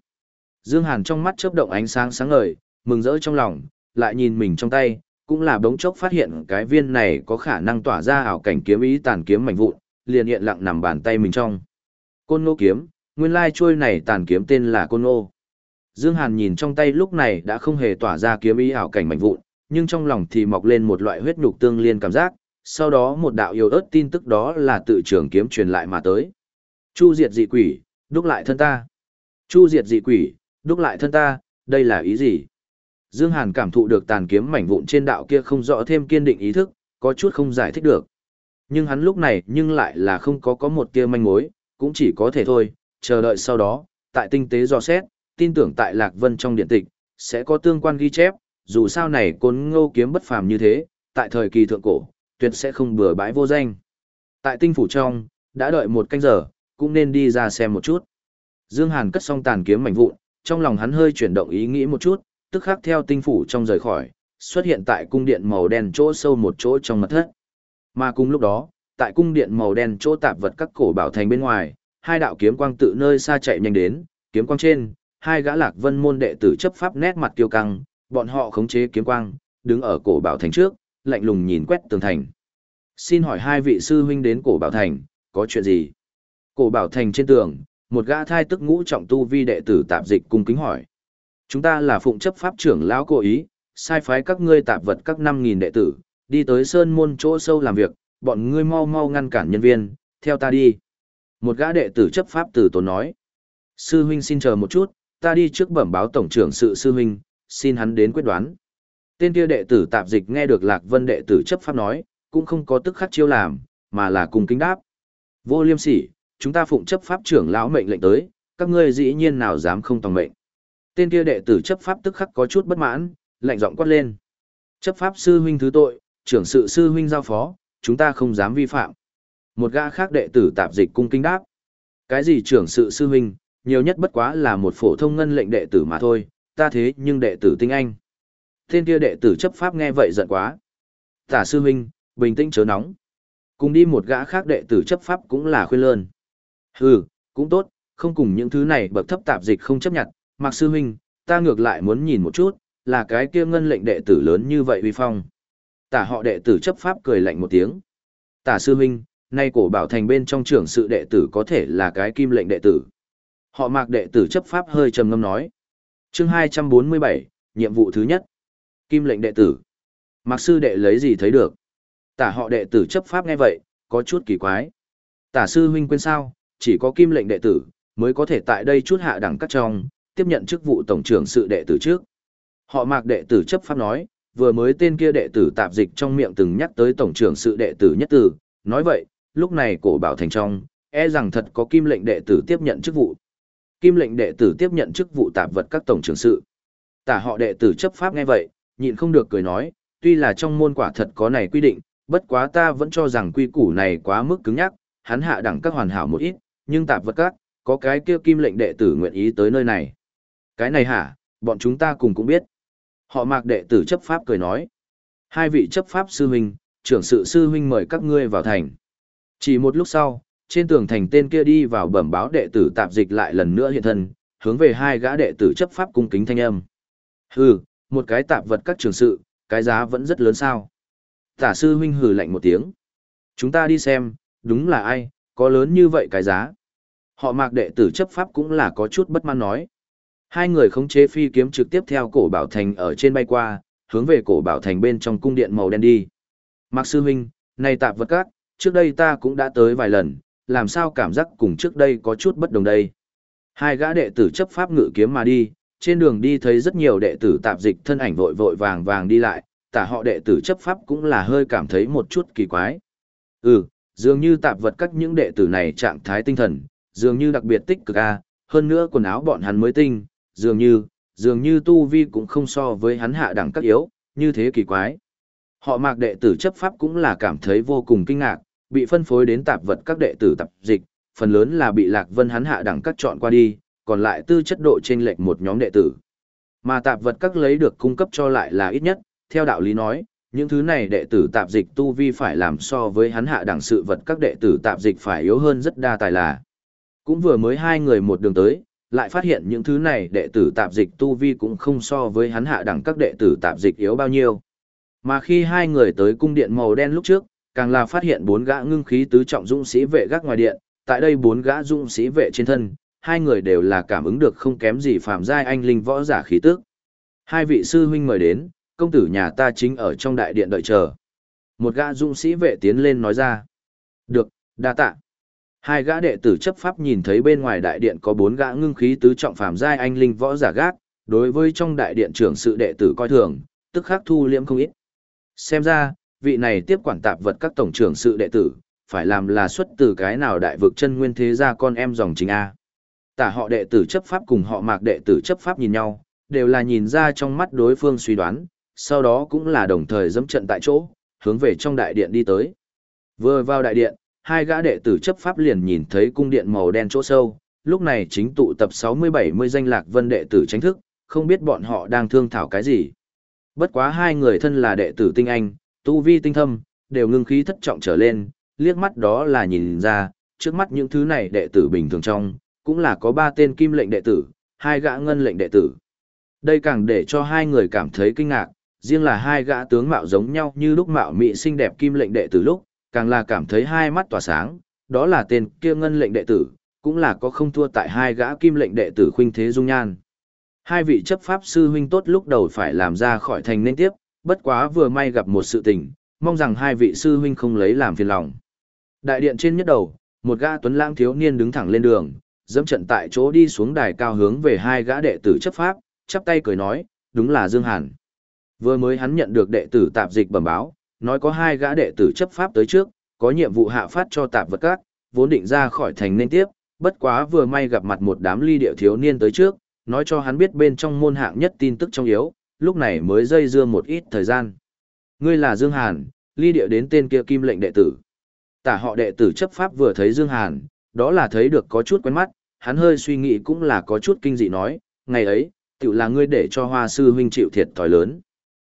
Dương Hàn trong mắt chớp động ánh sáng sáng ngời, mừng rỡ trong lòng, lại nhìn mình trong tay, cũng là bỗng chốc phát hiện cái viên này có khả năng tỏa ra ảo cảnh kiếm ý tàn kiếm mảnh vụn, liền hiện lặng nằm bàn tay mình trong. Côn Ngô kiếm, nguyên lai chuôi này tàn kiếm tên là Côn Ngô. Dương Hàn nhìn trong tay lúc này đã không hề tỏa ra kiếm ý ảo cảnh mảnh vụn, nhưng trong lòng thì mọc lên một loại huyết nhục tương liên cảm giác, sau đó một đạo yêu ớt tin tức đó là tự trường kiếm truyền lại mà tới. Chu diệt dị quỷ, đúc lại thân ta. Chu diệt dị quỷ, đúc lại thân ta, đây là ý gì? Dương Hàn cảm thụ được tàn kiếm mảnh vụn trên đạo kia không rõ thêm kiên định ý thức, có chút không giải thích được. Nhưng hắn lúc này nhưng lại là không có có một tia manh mối, cũng chỉ có thể thôi, chờ đợi sau đó, tại tinh tế dò xét, tin tưởng tại Lạc Vân trong điện tịch, sẽ có tương quan ghi chép, dù sao này côn ngô kiếm bất phàm như thế, tại thời kỳ thượng cổ, tuyệt sẽ không bừa bãi vô danh. Tại tinh phủ trong, đã đợi một canh giờ, cũng nên đi ra xem một chút. Dương Hàn cất xong tàn kiếm mảnh vụn, trong lòng hắn hơi chuyển động ý nghĩ một chút, tức khắc theo tinh phủ trong rời khỏi, xuất hiện tại cung điện màu đen chỗ sâu một chỗ trong mật thất. Mà cùng lúc đó, tại cung điện màu đen chỗ tạp vật các cổ bảo thành bên ngoài, hai đạo kiếm quang tự nơi xa chạy nhanh đến, kiếm quang trên, hai gã lạc vân môn đệ tử chấp pháp nét mặt tiêu căng, bọn họ khống chế kiếm quang, đứng ở cổ bảo thành trước, lạnh lùng nhìn quét tường thành. Xin hỏi hai vị sư huynh đến cổ bảo thành, có chuyện gì? Cổ bảo thành trên tường, một gã thai tức ngũ trọng tu vi đệ tử tạp dịch cung kính hỏi. Chúng ta là phụng chấp pháp trưởng lão cố ý, sai phái các ngươi tạp vật các năm nghìn đệ tử, đi tới sơn môn chỗ sâu làm việc, bọn ngươi mau mau ngăn cản nhân viên, theo ta đi. Một gã đệ tử chấp pháp tử tốn nói. Sư huynh xin chờ một chút, ta đi trước bẩm báo tổng trưởng sự sư huynh, xin hắn đến quyết đoán. Tên kia đệ tử tạp dịch nghe được Lạc Vân đệ tử chấp pháp nói, cũng không có tức khắc chiêu làm, mà là cùng kính đáp. Vô liêm sỉ, chúng ta phụng chấp pháp trưởng lão mệnh lệnh tới, các ngươi dĩ nhiên nào dám không tòng mệnh. Tên kia đệ tử chấp pháp tức khắc có chút bất mãn, lạnh giọng quát lên. Chấp pháp sư huynh thứ tội, trưởng sự sư huynh giao phó, chúng ta không dám vi phạm. Một gã khác đệ tử tạp dịch cung kính đáp. Cái gì trưởng sự sư huynh, nhiều nhất bất quá là một phổ thông ngân lệnh đệ tử mà thôi, ta thế nhưng đệ tử tinh anh. Tên kia đệ tử chấp pháp nghe vậy giận quá. Tả sư huynh, bình tĩnh chớ nóng. Cùng đi một gã khác đệ tử chấp pháp cũng là khuyên lơn. Hừ, cũng tốt, không cùng những thứ này bậc thấp tạp dịch không chấp nhận, Mạc Sư Huynh, ta ngược lại muốn nhìn một chút, là cái kia ngân lệnh đệ tử lớn như vậy uy phong. Tả họ đệ tử chấp pháp cười lạnh một tiếng. Tả Sư Huynh, nay cổ bảo thành bên trong trưởng sự đệ tử có thể là cái kim lệnh đệ tử. Họ Mạc đệ tử chấp pháp hơi trầm ngâm nói. Chương 247, nhiệm vụ thứ nhất. Kim lệnh đệ tử. mặc sư đệ lấy gì thấy được? Tả họ đệ tử chấp pháp nghe vậy, có chút kỳ quái. Tả sư huynh quên sao, chỉ có kim lệnh đệ tử, mới có thể tại đây chút hạ đẳng cắt trong, tiếp nhận chức vụ tổng trưởng sự đệ tử trước. Họ mạc đệ tử chấp pháp nói, vừa mới tên kia đệ tử tạp dịch trong miệng từng nhắc tới tổng trưởng sự đệ tử nhất tử, nói vậy, lúc này cổ bảo thành trong, e rằng thật có kim lệnh đệ tử tiếp nhận chức vụ. Kim lệnh đệ tử tiếp nhận chức vụ tạp vật các tổng trưởng sự. Tả họ đệ tử chấp pháp nghe vậy, nhịn không được cười nói, tuy là trong môn quả thật có này quy định, bất quá ta vẫn cho rằng quy củ này quá mức cứng nhắc, hắn hạ đẳng các hoàn hảo một ít, nhưng tạp vật các, có cái kia kim lệnh đệ tử nguyện ý tới nơi này. Cái này hả, bọn chúng ta cùng cũng biết. Họ mạc đệ tử chấp pháp cười nói. Hai vị chấp pháp sư huynh, trưởng sự sư huynh mời các ngươi vào thành. Chỉ một lúc sau, trên tường thành tên kia đi vào bẩm báo đệ tử tạp dịch lại lần nữa hiện thân, hướng về hai gã đệ tử chấp pháp cung kính thanh âm. Hừ, một cái tạp vật các trường sự, cái giá vẫn rất lớn sao. Tả sư huynh hừ lạnh một tiếng. Chúng ta đi xem, đúng là ai, có lớn như vậy cái giá. Họ mạc đệ tử chấp pháp cũng là có chút bất mãn nói. Hai người khống chế phi kiếm trực tiếp theo cổ bảo thành ở trên bay qua, hướng về cổ bảo thành bên trong cung điện màu đen đi. Mạc sư huynh, này tạp vật các, trước đây ta cũng đã tới vài lần, làm sao cảm giác cùng trước đây có chút bất đồng đây. Hai gã đệ tử chấp pháp ngự kiếm mà đi, trên đường đi thấy rất nhiều đệ tử tạp dịch thân ảnh vội vội vàng vàng đi lại, tả họ đệ tử chấp pháp cũng là hơi cảm thấy một chút kỳ quái. Ừ, dường như tạp vật các những đệ tử này trạng thái tinh thần, dường như đặc biệt tích cực a, hơn nữa quần áo bọn hắn mới tinh, dường như, dường như tu vi cũng không so với hắn hạ đẳng các yếu, như thế kỳ quái. Họ mạc đệ tử chấp pháp cũng là cảm thấy vô cùng kinh ngạc, bị phân phối đến tạp vật các đệ tử tập dịch, phần lớn là bị Lạc Vân hắn hạ đẳng các chọn qua đi, còn lại tư chất độ trên lệch một nhóm đệ tử. Mà tạp vật các lấy được cung cấp cho lại là ít nhất, theo đạo lý nói, những thứ này đệ tử tạp dịch tu vi phải làm so với hắn hạ đẳng sự vật các đệ tử tạp dịch phải yếu hơn rất đa tài là. Cũng vừa mới hai người một đường tới, lại phát hiện những thứ này đệ tử tạp dịch tu vi cũng không so với hắn hạ đẳng các đệ tử tạp dịch yếu bao nhiêu. Mà khi hai người tới cung điện màu đen lúc trước, càng là phát hiện bốn gã ngưng khí tứ trọng dũng sĩ vệ gác ngoài điện, tại đây bốn gã dũng sĩ vệ trên thân, hai người đều là cảm ứng được không kém gì phạm giai anh linh võ giả khí tức. Hai vị sư huynh mời đến, công tử nhà ta chính ở trong đại điện đợi chờ. Một gã dũng sĩ vệ tiến lên nói ra. Được, đa tạ. Hai gã đệ tử chấp pháp nhìn thấy bên ngoài đại điện có bốn gã ngưng khí tứ trọng Phạm giai anh linh võ giả gác, đối với trong đại điện trưởng sự đệ tử coi thường, tức khắc thu liễm không ít. Xem ra, vị này tiếp quản tạp vật các tổng trưởng sự đệ tử, phải làm là xuất từ cái nào đại vực chân nguyên thế gia con em dòng chính A. Tả họ đệ tử chấp pháp cùng họ mạc đệ tử chấp pháp nhìn nhau, đều là nhìn ra trong mắt đối phương suy đoán, sau đó cũng là đồng thời dẫm trận tại chỗ, hướng về trong đại điện đi tới. Vừa vào đại điện, hai gã đệ tử chấp pháp liền nhìn thấy cung điện màu đen chỗ sâu, lúc này chính tụ tập 60-70 danh lạc vân đệ tử tránh thức, không biết bọn họ đang thương thảo cái gì. Bất quá hai người thân là đệ tử tinh anh, tu vi tinh thâm, đều ngưng khí thất trọng trở lên, liếc mắt đó là nhìn ra, trước mắt những thứ này đệ tử bình thường trong, cũng là có ba tên kim lệnh đệ tử, hai gã ngân lệnh đệ tử. Đây càng để cho hai người cảm thấy kinh ngạc, riêng là hai gã tướng mạo giống nhau như lúc mạo mị xinh đẹp kim lệnh đệ tử lúc, càng là cảm thấy hai mắt tỏa sáng, đó là tên kia ngân lệnh đệ tử, cũng là có không thua tại hai gã kim lệnh đệ tử khuynh thế dung nhan. Hai vị chấp pháp sư huynh tốt lúc đầu phải làm ra khỏi thành nên tiếp, bất quá vừa may gặp một sự tình, mong rằng hai vị sư huynh không lấy làm phiền lòng. Đại điện trên nhất đầu, một gã tuấn lãng thiếu niên đứng thẳng lên đường, dẫm trận tại chỗ đi xuống đài cao hướng về hai gã đệ tử chấp pháp, chắp tay cười nói, đúng là Dương Hàn. Vừa mới hắn nhận được đệ tử tạp dịch bẩm báo, nói có hai gã đệ tử chấp pháp tới trước, có nhiệm vụ hạ phát cho tạp vật các, vốn định ra khỏi thành nên tiếp, bất quá vừa may gặp mặt một đám ly điệu thiếu niên tới trước, nói cho hắn biết bên trong môn hạng nhất tin tức trong yếu, lúc này mới dây dưa một ít thời gian. Ngươi là Dương Hàn, ly điệu đến tên kia kim lệnh đệ tử. Tả họ đệ tử chấp pháp vừa thấy Dương Hàn, đó là thấy được có chút quen mắt, hắn hơi suy nghĩ cũng là có chút kinh dị nói, ngày ấy, tự là ngươi để cho hoa sư huynh chịu thiệt thòi lớn.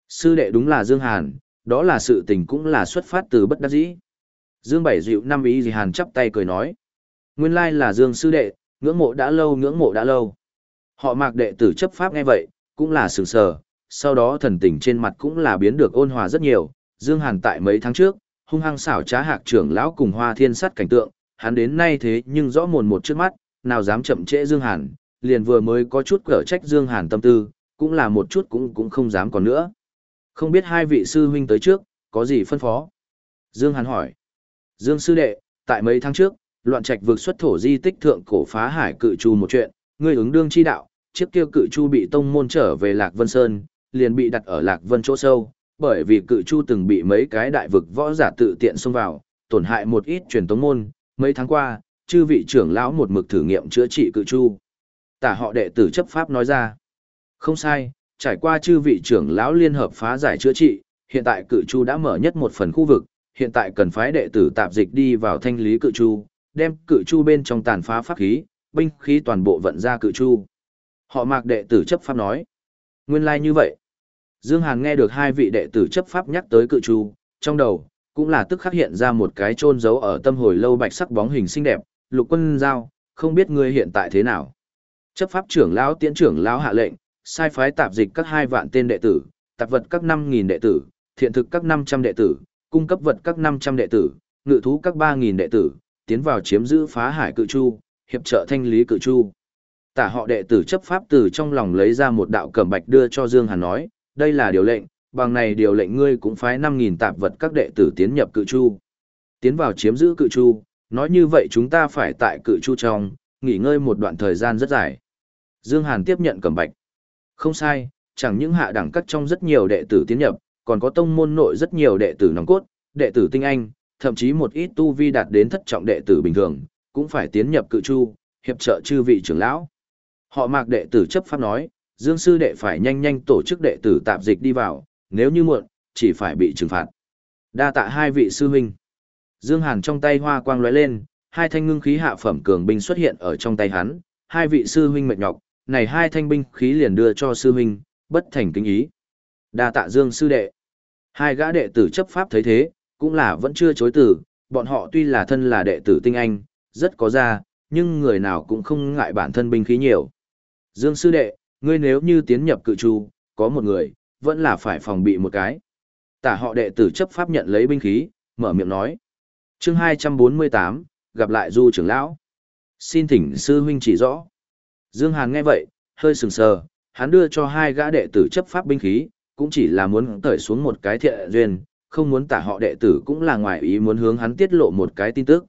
Sư đệ đúng là Dương Hàn, đó là sự tình cũng là xuất phát từ bất đắc dĩ. Dương Bảy dịu năm ý gì Hàn chắp tay cười nói. Nguyên lai là Dương sư đệ, Ngưỡng mộ đã lâu ngưỡng mộ đã lâu. Họ mạc đệ tử chấp pháp nghe vậy, cũng là sừng sờ, sau đó thần tình trên mặt cũng là biến được ôn hòa rất nhiều. Dương Hàn tại mấy tháng trước, hung hăng xảo trá hạc trưởng lão cùng hoa thiên sắt cảnh tượng, hắn đến nay thế nhưng rõ mồn một trước mắt, nào dám chậm trễ Dương Hàn, liền vừa mới có chút cỡ trách Dương Hàn tâm tư, cũng là một chút cũng cũng không dám còn nữa. Không biết hai vị sư huynh tới trước, có gì phân phó? Dương Hàn hỏi. Dương sư đệ, tại mấy tháng trước, loạn trạch vượt xuất thổ di tích thượng cổ phá hải cự chu một chuyện, ngươi ứng đương chi đạo, chiếc kia cự chu bị tông môn trở về Lạc Vân Sơn, liền bị đặt ở Lạc Vân chỗ sâu, bởi vì cự chu từng bị mấy cái đại vực võ giả tự tiện xông vào, tổn hại một ít truyền tống môn, mấy tháng qua, chư vị trưởng lão một mực thử nghiệm chữa trị cự chu. Tả họ đệ tử chấp pháp nói ra. Không sai, trải qua chư vị trưởng lão liên hợp phá giải chữa trị, hiện tại cự chu đã mở nhất một phần khu vực, hiện tại cần phái đệ tử tạp dịch đi vào thanh lý cự chu, đem cự chu bên trong tàn phá pháp khí, binh khí toàn bộ vận ra cự chu. Họ mạc đệ tử chấp pháp nói. Nguyên lai like như vậy. Dương Hàn nghe được hai vị đệ tử chấp pháp nhắc tới cự chu, trong đầu, cũng là tức khắc hiện ra một cái trôn giấu ở tâm hồi lâu bạch sắc bóng hình xinh đẹp, lục quân giao, không biết ngươi hiện tại thế nào. Chấp pháp trưởng lão tiễn trưởng lão hạ lệnh, sai phái tạp dịch các hai vạn tên đệ tử, tạp vật các năm nghìn đệ tử, thiện thực các năm trăm đệ tử, cung cấp vật các năm trăm đệ tử, ngự thú các ba nghìn đệ tử, tiến vào chiếm giữ phá hải cự chu, hiệp trợ thanh lý cự chu. Tả họ đệ tử chấp pháp từ trong lòng lấy ra một đạo cẩm bạch đưa cho Dương Hàn nói, đây là điều lệnh, bằng này điều lệnh ngươi cũng phái 5.000 tạp vật các đệ tử tiến nhập cự chu. Tiến vào chiếm giữ cự chu, nói như vậy chúng ta phải tại cự chu trong, nghỉ ngơi một đoạn thời gian rất dài. Dương Hàn tiếp nhận cẩm bạch. Không sai, chẳng những hạ đẳng các trong rất nhiều đệ tử tiến nhập, còn có tông môn nội rất nhiều đệ tử nòng cốt, đệ tử tinh anh, thậm chí một ít tu vi đạt đến thất trọng đệ tử bình thường, cũng phải tiến nhập cự chu, hiệp trợ chư vị trưởng lão. Họ mạc đệ tử chấp pháp nói, Dương sư đệ phải nhanh nhanh tổ chức đệ tử tạp dịch đi vào, nếu như muộn, chỉ phải bị trừng phạt. Đa tạ hai vị sư huynh. Dương Hàn trong tay hoa quang lóe lên, hai thanh ngưng khí hạ phẩm cường binh xuất hiện ở trong tay hắn, hai vị sư huynh mệt nhọc, này hai thanh binh khí liền đưa cho sư huynh, bất thành kính ý. Đa tạ Dương sư đệ. Hai gã đệ tử chấp pháp thấy thế, cũng là vẫn chưa chối từ, bọn họ tuy là thân là đệ tử tinh anh, rất có ra, nhưng người nào cũng không ngại bản thân binh khí nhiều. Dương sư đệ, ngươi nếu như tiến nhập cự chu, có một người, vẫn là phải phòng bị một cái. Tả họ đệ tử chấp pháp nhận lấy binh khí, mở miệng nói chương 248, gặp lại du trưởng lão. Xin thỉnh sư huynh chỉ rõ. Dương Hàn nghe vậy, hơi sừng sờ, hắn đưa cho hai gã đệ tử chấp pháp binh khí, cũng chỉ là muốn tởi xuống một cái thiện duyên, không muốn tả họ đệ tử cũng là ngoài ý muốn hướng hắn tiết lộ một cái tin tức.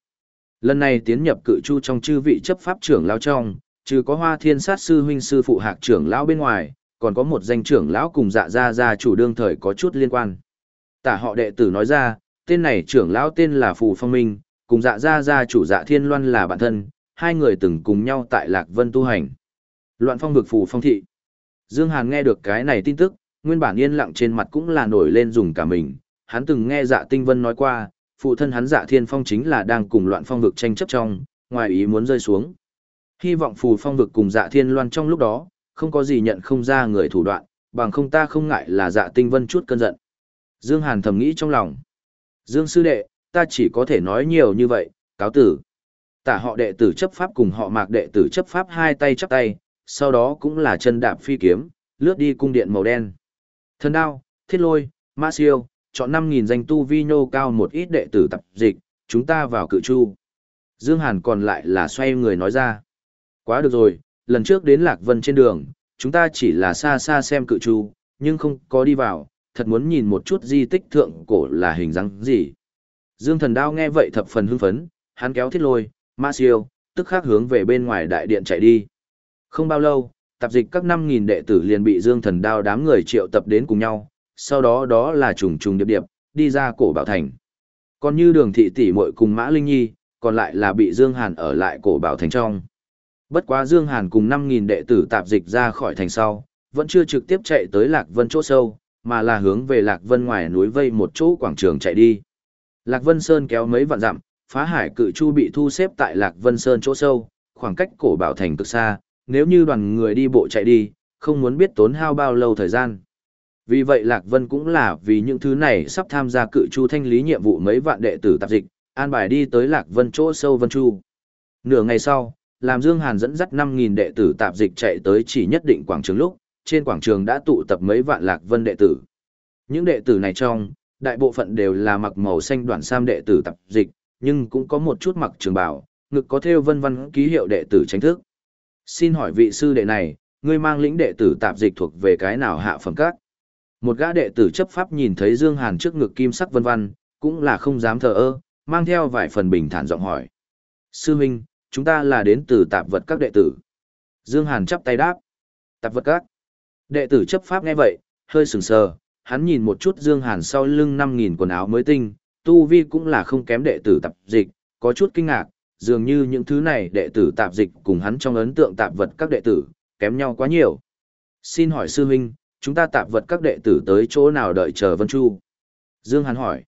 Lần này tiến nhập cự chu trong chư vị chấp pháp trưởng lão trong, trừ có hoa thiên sát sư huynh sư phụ hạc trưởng lão bên ngoài, còn có một danh trưởng lão cùng dạ gia gia chủ đương thời có chút liên quan. Tả họ đệ tử nói ra, tên này trưởng lão tên là Phù Phong Minh, cùng dạ gia gia chủ dạ thiên loan là bạn thân, hai người từng cùng nhau tại Lạc Vân tu hành. Loạn phong vực Phù Phong Thị. Dương Hàn nghe được cái này tin tức, nguyên bản yên lặng trên mặt cũng là nổi lên dùng cả mình, hắn từng nghe dạ tinh vân nói qua, phụ thân hắn dạ thiên phong chính là đang cùng loạn phong vực tranh chấp trong, ngoài ý muốn rơi xuống. Hy vọng phù phong vực cùng dạ thiên loan trong lúc đó, không có gì nhận không ra người thủ đoạn, bằng không ta không ngại là dạ tinh vân chút cơn giận. Dương Hàn thầm nghĩ trong lòng. Dương sư đệ, ta chỉ có thể nói nhiều như vậy, cáo tử. Tả họ đệ tử chấp pháp cùng họ mạc đệ tử chấp pháp hai tay chắp tay, sau đó cũng là chân đạp phi kiếm, lướt đi cung điện màu đen. Thần đao, thiết lôi, ma siêu, chọn 5.000 danh tu vi nhô cao một ít đệ tử tập dịch, chúng ta vào cự chu. Dương Hàn còn lại là xoay người nói ra. Quá được rồi, lần trước đến Lạc Vân trên đường, chúng ta chỉ là xa xa xem cự chu, nhưng không có đi vào, thật muốn nhìn một chút di tích thượng cổ là hình dáng gì. Dương thần đao nghe vậy thập phần hưng phấn, hắn kéo thiết lôi, ma siêu, tức khắc hướng về bên ngoài đại điện chạy đi. Không bao lâu, tạp dịch các 5.000 đệ tử liền bị Dương thần đao đám người triệu tập đến cùng nhau, sau đó đó là trùng trùng điệp điệp, đi ra cổ bảo thành. Còn như đường thị tỷ muội cùng Mã Linh Nhi, còn lại là bị Dương Hàn ở lại cổ bảo thành trong. Bất quá Dương Hàn cùng 5.000 đệ tử tạp dịch ra khỏi thành sau, vẫn chưa trực tiếp chạy tới Lạc Vân chỗ sâu, mà là hướng về Lạc Vân ngoài núi vây một chỗ quảng trường chạy đi. Lạc Vân Sơn kéo mấy vạn dặm, phá hải cự chu bị thu xếp tại Lạc Vân Sơn chỗ sâu, khoảng cách cổ bảo thành cực xa, nếu như đoàn người đi bộ chạy đi, không muốn biết tốn hao bao lâu thời gian. Vì vậy Lạc Vân cũng là vì những thứ này sắp tham gia cự chu thanh lý nhiệm vụ mấy vạn đệ tử tạp dịch, an bài đi tới Lạc Vân chỗ sâu Vân Chu. Nửa ngày sau, làm Dương Hàn dẫn dắt 5.000 đệ tử tạp dịch chạy tới chỉ nhất định quảng trường lúc, trên quảng trường đã tụ tập mấy vạn lạc vân đệ tử. Những đệ tử này trong, đại bộ phận đều là mặc màu xanh đoạn sam đệ tử tập dịch, nhưng cũng có một chút mặc trường bào, ngực có theo vân vân ký hiệu đệ tử tránh thức. Xin hỏi vị sư đệ này, ngươi mang lĩnh đệ tử tạp dịch thuộc về cái nào hạ phẩm các? Một gã đệ tử chấp pháp nhìn thấy Dương Hàn trước ngực kim sắc vân vân, cũng là không dám thờ ơ, mang theo vài phần bình thản giọng hỏi. Sư Minh, chúng ta là đến từ tạp vật các đệ tử. Dương Hàn chắp tay đáp. Tạp vật các. Đệ tử chấp pháp nghe vậy, hơi sừng sờ, hắn nhìn một chút Dương Hàn sau lưng 5.000 quần áo mới tinh, tu vi cũng là không kém đệ tử tạp dịch, có chút kinh ngạc, dường như những thứ này đệ tử tạp dịch cùng hắn trong ấn tượng tạp vật các đệ tử, kém nhau quá nhiều. Xin hỏi sư huynh, chúng ta tạp vật các đệ tử tới chỗ nào đợi chờ Vân Chu? Dương Hàn hỏi.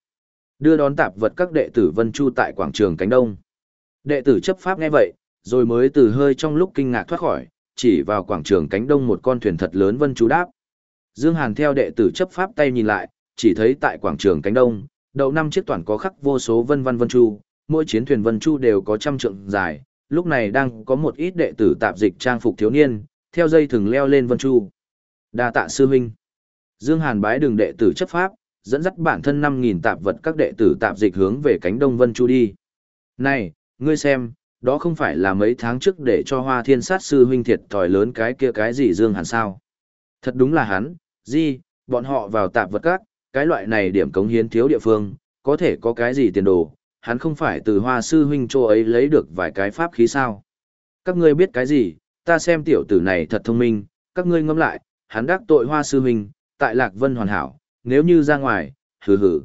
Đưa đón tạp vật các đệ tử Vân Chu tại quảng trường Cánh Đông. Đệ tử chấp pháp nghe vậy, rồi mới từ hơi trong lúc kinh ngạc thoát khỏi, chỉ vào quảng trường Cánh Đông một con thuyền thật lớn Vân Chu đáp. Dương Hàn theo đệ tử chấp pháp tay nhìn lại, chỉ thấy tại quảng trường Cánh Đông, đầu năm chiếc toàn có khắc vô số vân văn vân chu, mỗi chiến thuyền vân chu đều có trăm trượng dài, lúc này đang có một ít đệ tử tạp dịch trang phục thiếu niên, theo dây thừng leo lên vân chu. Đa tạ sư huynh. Dương Hàn bái đường đệ tử chấp pháp, dẫn dắt bản thân 5000 tạp vật các đệ tử tạp dịch hướng về cánh đông vân chu đi. Này, ngươi xem, đó không phải là mấy tháng trước để cho Hoa Thiên Sát sư huynh thiệt thòi lớn cái kia cái gì Dương Hàn sao? Thật đúng là hắn, gì, bọn họ vào tạp vật các, cái loại này điểm cống hiến thiếu địa phương, có thể có cái gì tiền đồ, hắn không phải từ hoa sư huynh chỗ ấy lấy được vài cái pháp khí sao. Các ngươi biết cái gì, ta xem tiểu tử này thật thông minh, các ngươi ngẫm lại, hắn đắc tội hoa sư huynh, tại Lạc Vân hoàn hảo, nếu như ra ngoài, hừ hừ.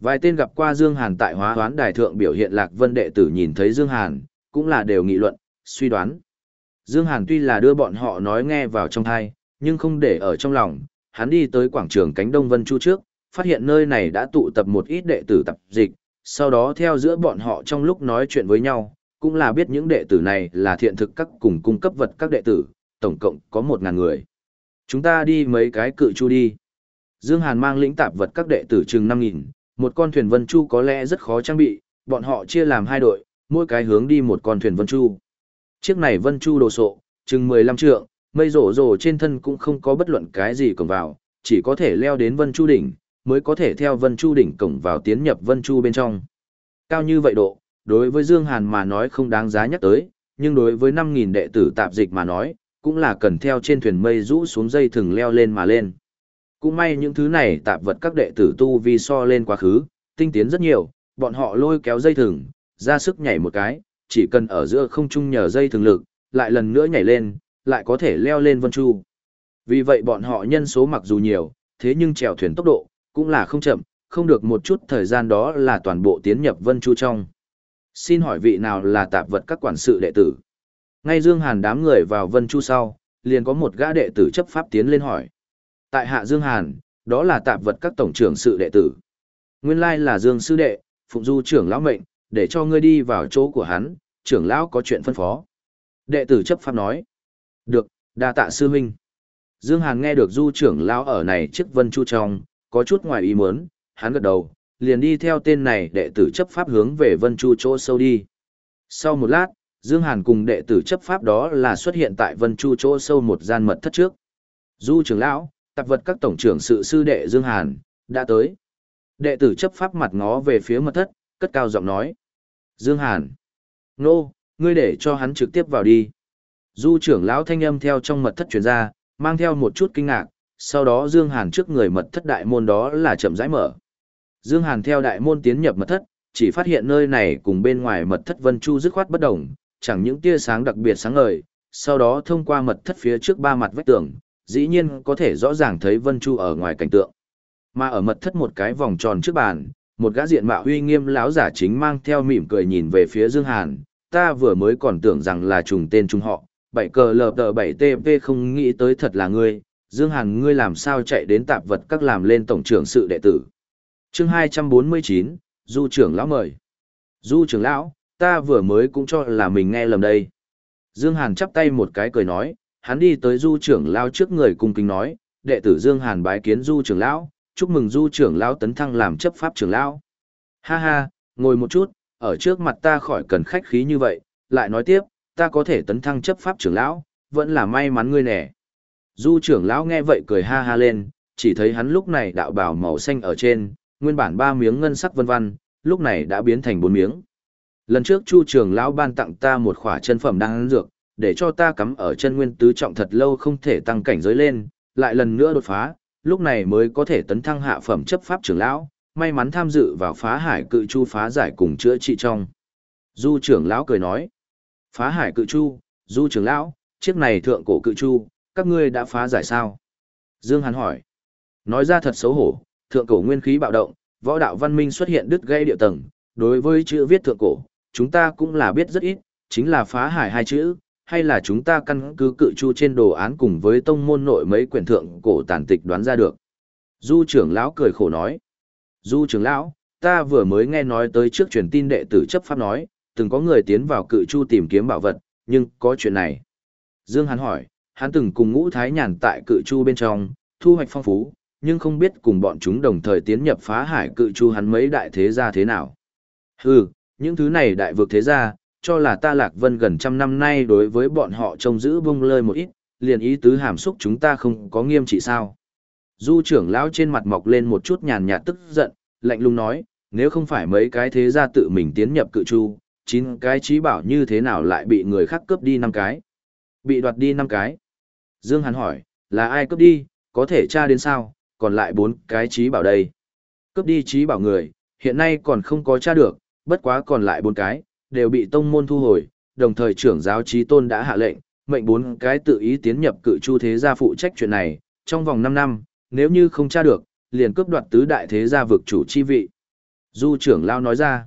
Vài tên gặp qua Dương Hàn tại hóa hoán đài thượng biểu hiện Lạc Vân đệ tử nhìn thấy Dương Hàn, cũng là đều nghị luận, suy đoán. Dương Hàn tuy là đưa bọn họ nói nghe vào trong thai, nhưng không để ở trong lòng, hắn đi tới quảng trường cánh Đông Vân Chu trước, phát hiện nơi này đã tụ tập một ít đệ tử tập dịch, sau đó theo giữa bọn họ trong lúc nói chuyện với nhau, cũng là biết những đệ tử này là thiện thực các cùng cung cấp vật các đệ tử, tổng cộng có một ngàn người. Chúng ta đi mấy cái cự chu đi. Dương Hàn mang lĩnh tạp vật các đệ tử chừng 5.000, một con thuyền vân chu có lẽ rất khó trang bị, bọn họ chia làm hai đội, mỗi cái hướng đi một con thuyền vân chu. Chiếc này vân chu đồ sộ, chừng 15 trượng, mây rổ rổ trên thân cũng không có bất luận cái gì cổng vào, chỉ có thể leo đến vân chu đỉnh, mới có thể theo Vân Chu đỉnh cổng vào tiến nhập Vân Chu bên trong. Cao như vậy độ, đối với Dương Hàn mà nói không đáng giá nhắc tới, nhưng đối với 5.000 đệ tử tạp dịch mà nói, cũng là cần theo trên thuyền mây rũ xuống dây thừng leo lên mà lên. Cũng may những thứ này tạp vật các đệ tử tu vi so lên quá khứ, tinh tiến rất nhiều, bọn họ lôi kéo dây thừng, ra sức nhảy một cái, chỉ cần ở giữa không trung nhờ dây thường lực, lại lần nữa nhảy lên, lại có thể leo lên Vân Chu. Vì vậy bọn họ nhân số mặc dù nhiều, thế nhưng chèo thuyền tốc độ, cũng là không chậm, không được một chút thời gian đó là toàn bộ tiến nhập Vân Chu trong. Xin hỏi vị nào là tạp vật các quản sự đệ tử? Ngay Dương Hàn đám người vào Vân Chu sau, liền có một gã đệ tử chấp pháp tiến lên hỏi. Tại hạ Dương Hàn, đó là tạp vật các tổng trưởng sự đệ tử. Nguyên lai là Dương sư đệ, phụng du trưởng lão mệnh, để cho ngươi đi vào chỗ của hắn, trưởng lão có chuyện phân phó. Đệ tử chấp pháp nói. Được, đa tạ sư huynh. Dương Hàn nghe được du trưởng lão ở này trước Vân Chu trong, có chút ngoài ý muốn, hắn gật đầu, liền đi theo tên này đệ tử chấp pháp hướng về Vân Chu chỗ sâu đi. Sau một lát, Dương Hàn cùng đệ tử chấp pháp đó là xuất hiện tại Vân Chu chỗ sâu một gian mật thất trước. Du trưởng lão, tạp vật các tổng trưởng sự sư đệ Dương Hàn, đã tới. Đệ tử chấp pháp mặt ngó về phía mật thất, cất cao giọng nói. Dương Hàn, nô, ngươi để cho hắn trực tiếp vào đi. Du trưởng lão thanh âm theo trong mật thất truyền ra, mang theo một chút kinh ngạc, sau đó Dương Hàn trước người mật thất đại môn đó là chậm rãi mở. Dương Hàn theo đại môn tiến nhập mật thất, chỉ phát hiện nơi này cùng bên ngoài mật thất Vân Chu dứt khoát bất động, chẳng những tia sáng đặc biệt sáng ngời, sau đó thông qua mật thất phía trước ba mặt vách tường, dĩ nhiên có thể rõ ràng thấy Vân Chu ở ngoài cảnh tượng. Mà ở mật thất một cái vòng tròn trước bàn, một gã diện mạo uy nghiêm lão giả chính mang theo mỉm cười nhìn về phía Dương Hàn, ta vừa mới còn tưởng rằng là trùng tên trùng họ, bảy cờ lờ tờ bảy TP không nghĩ tới thật là ngươi, Dương Hàn ngươi làm sao chạy đến tạp vật các làm lên tổng trưởng sự đệ tử. Chương 249, Du trưởng lão mời. Du trưởng lão, ta vừa mới cũng cho là mình nghe lầm đây. Dương Hàn chắp tay một cái cười nói, hắn đi tới Du trưởng lão trước người cung kính nói, đệ tử Dương Hàn bái kiến Du trưởng lão, chúc mừng Du trưởng lão tấn thăng làm chấp pháp trưởng lão. Ha ha, ngồi một chút, ở trước mặt ta khỏi cần khách khí như vậy, lại nói tiếp, ta có thể tấn thăng chấp pháp trưởng lão, vẫn là may mắn ngươi nè. Du trưởng lão nghe vậy cười ha ha lên, chỉ thấy hắn lúc này đạo bào màu xanh ở trên, nguyên bản ba miếng ngân sắc vân vân, lúc này đã biến thành bốn miếng. Lần trước Chu trưởng lão ban tặng ta một khỏa chân phẩm đang dược, để cho ta cắm ở chân nguyên tứ trọng thật lâu không thể tăng cảnh giới lên, lại lần nữa đột phá, lúc này mới có thể tấn thăng hạ phẩm chấp pháp trưởng lão, may mắn tham dự vào phá hải cự chu phá giải cùng chữa trị trong. Du trưởng lão cười nói, phá hải cự chu, du trưởng lão, chiếc này thượng cổ cự chu, các ngươi đã phá giải sao? Dương Hàn hỏi, nói ra thật xấu hổ, thượng cổ nguyên khí bạo động, võ đạo văn minh xuất hiện đứt gây địa tầng, đối với chữ viết thượng cổ, chúng ta cũng là biết rất ít, chính là phá hải hai chữ, hay là chúng ta căn cứ cự chu trên đồ án cùng với tông môn nội mấy quyển thượng cổ tàn tịch đoán ra được. Du trưởng lão cười khổ nói. Du trưởng lão, ta vừa mới nghe nói tới trước truyền tin đệ tử chấp pháp nói, từng có người tiến vào cự chu tìm kiếm bảo vật, nhưng có chuyện này. Dương hắn hỏi, hắn từng cùng ngũ thái nhàn tại cự chu bên trong, thu hoạch phong phú, nhưng không biết cùng bọn chúng đồng thời tiến nhập phá hải cự chu hắn mấy đại thế gia thế nào. Hừ, những thứ này đại vực thế gia, cho là ta lạc vân gần trăm năm nay đối với bọn họ trông giữ bung lơi một ít, liền ý tứ hàm xúc chúng ta không có nghiêm trị sao. Du trưởng lão trên mặt mọc lên một chút nhàn nhạt tức giận, lạnh lùng nói, nếu không phải mấy cái thế gia tự mình tiến nhập cự chu, chín cái trí bảo như thế nào lại bị người khác cướp đi năm cái. Bị đoạt đi năm cái. Dương Hàn hỏi, là ai cướp đi, có thể tra đến sao, còn lại bốn cái trí bảo đây. Cướp đi trí bảo người, hiện nay còn không có tra được, bất quá còn lại bốn cái, đều bị tông môn thu hồi, đồng thời trưởng giáo trí tôn đã hạ lệnh, mệnh bốn cái tự ý tiến nhập cự chu thế gia phụ trách chuyện này, trong vòng 5 năm, nếu như không tra được, liền cướp đoạt tứ đại thế gia vực chủ chi vị. Du trưởng lao nói ra,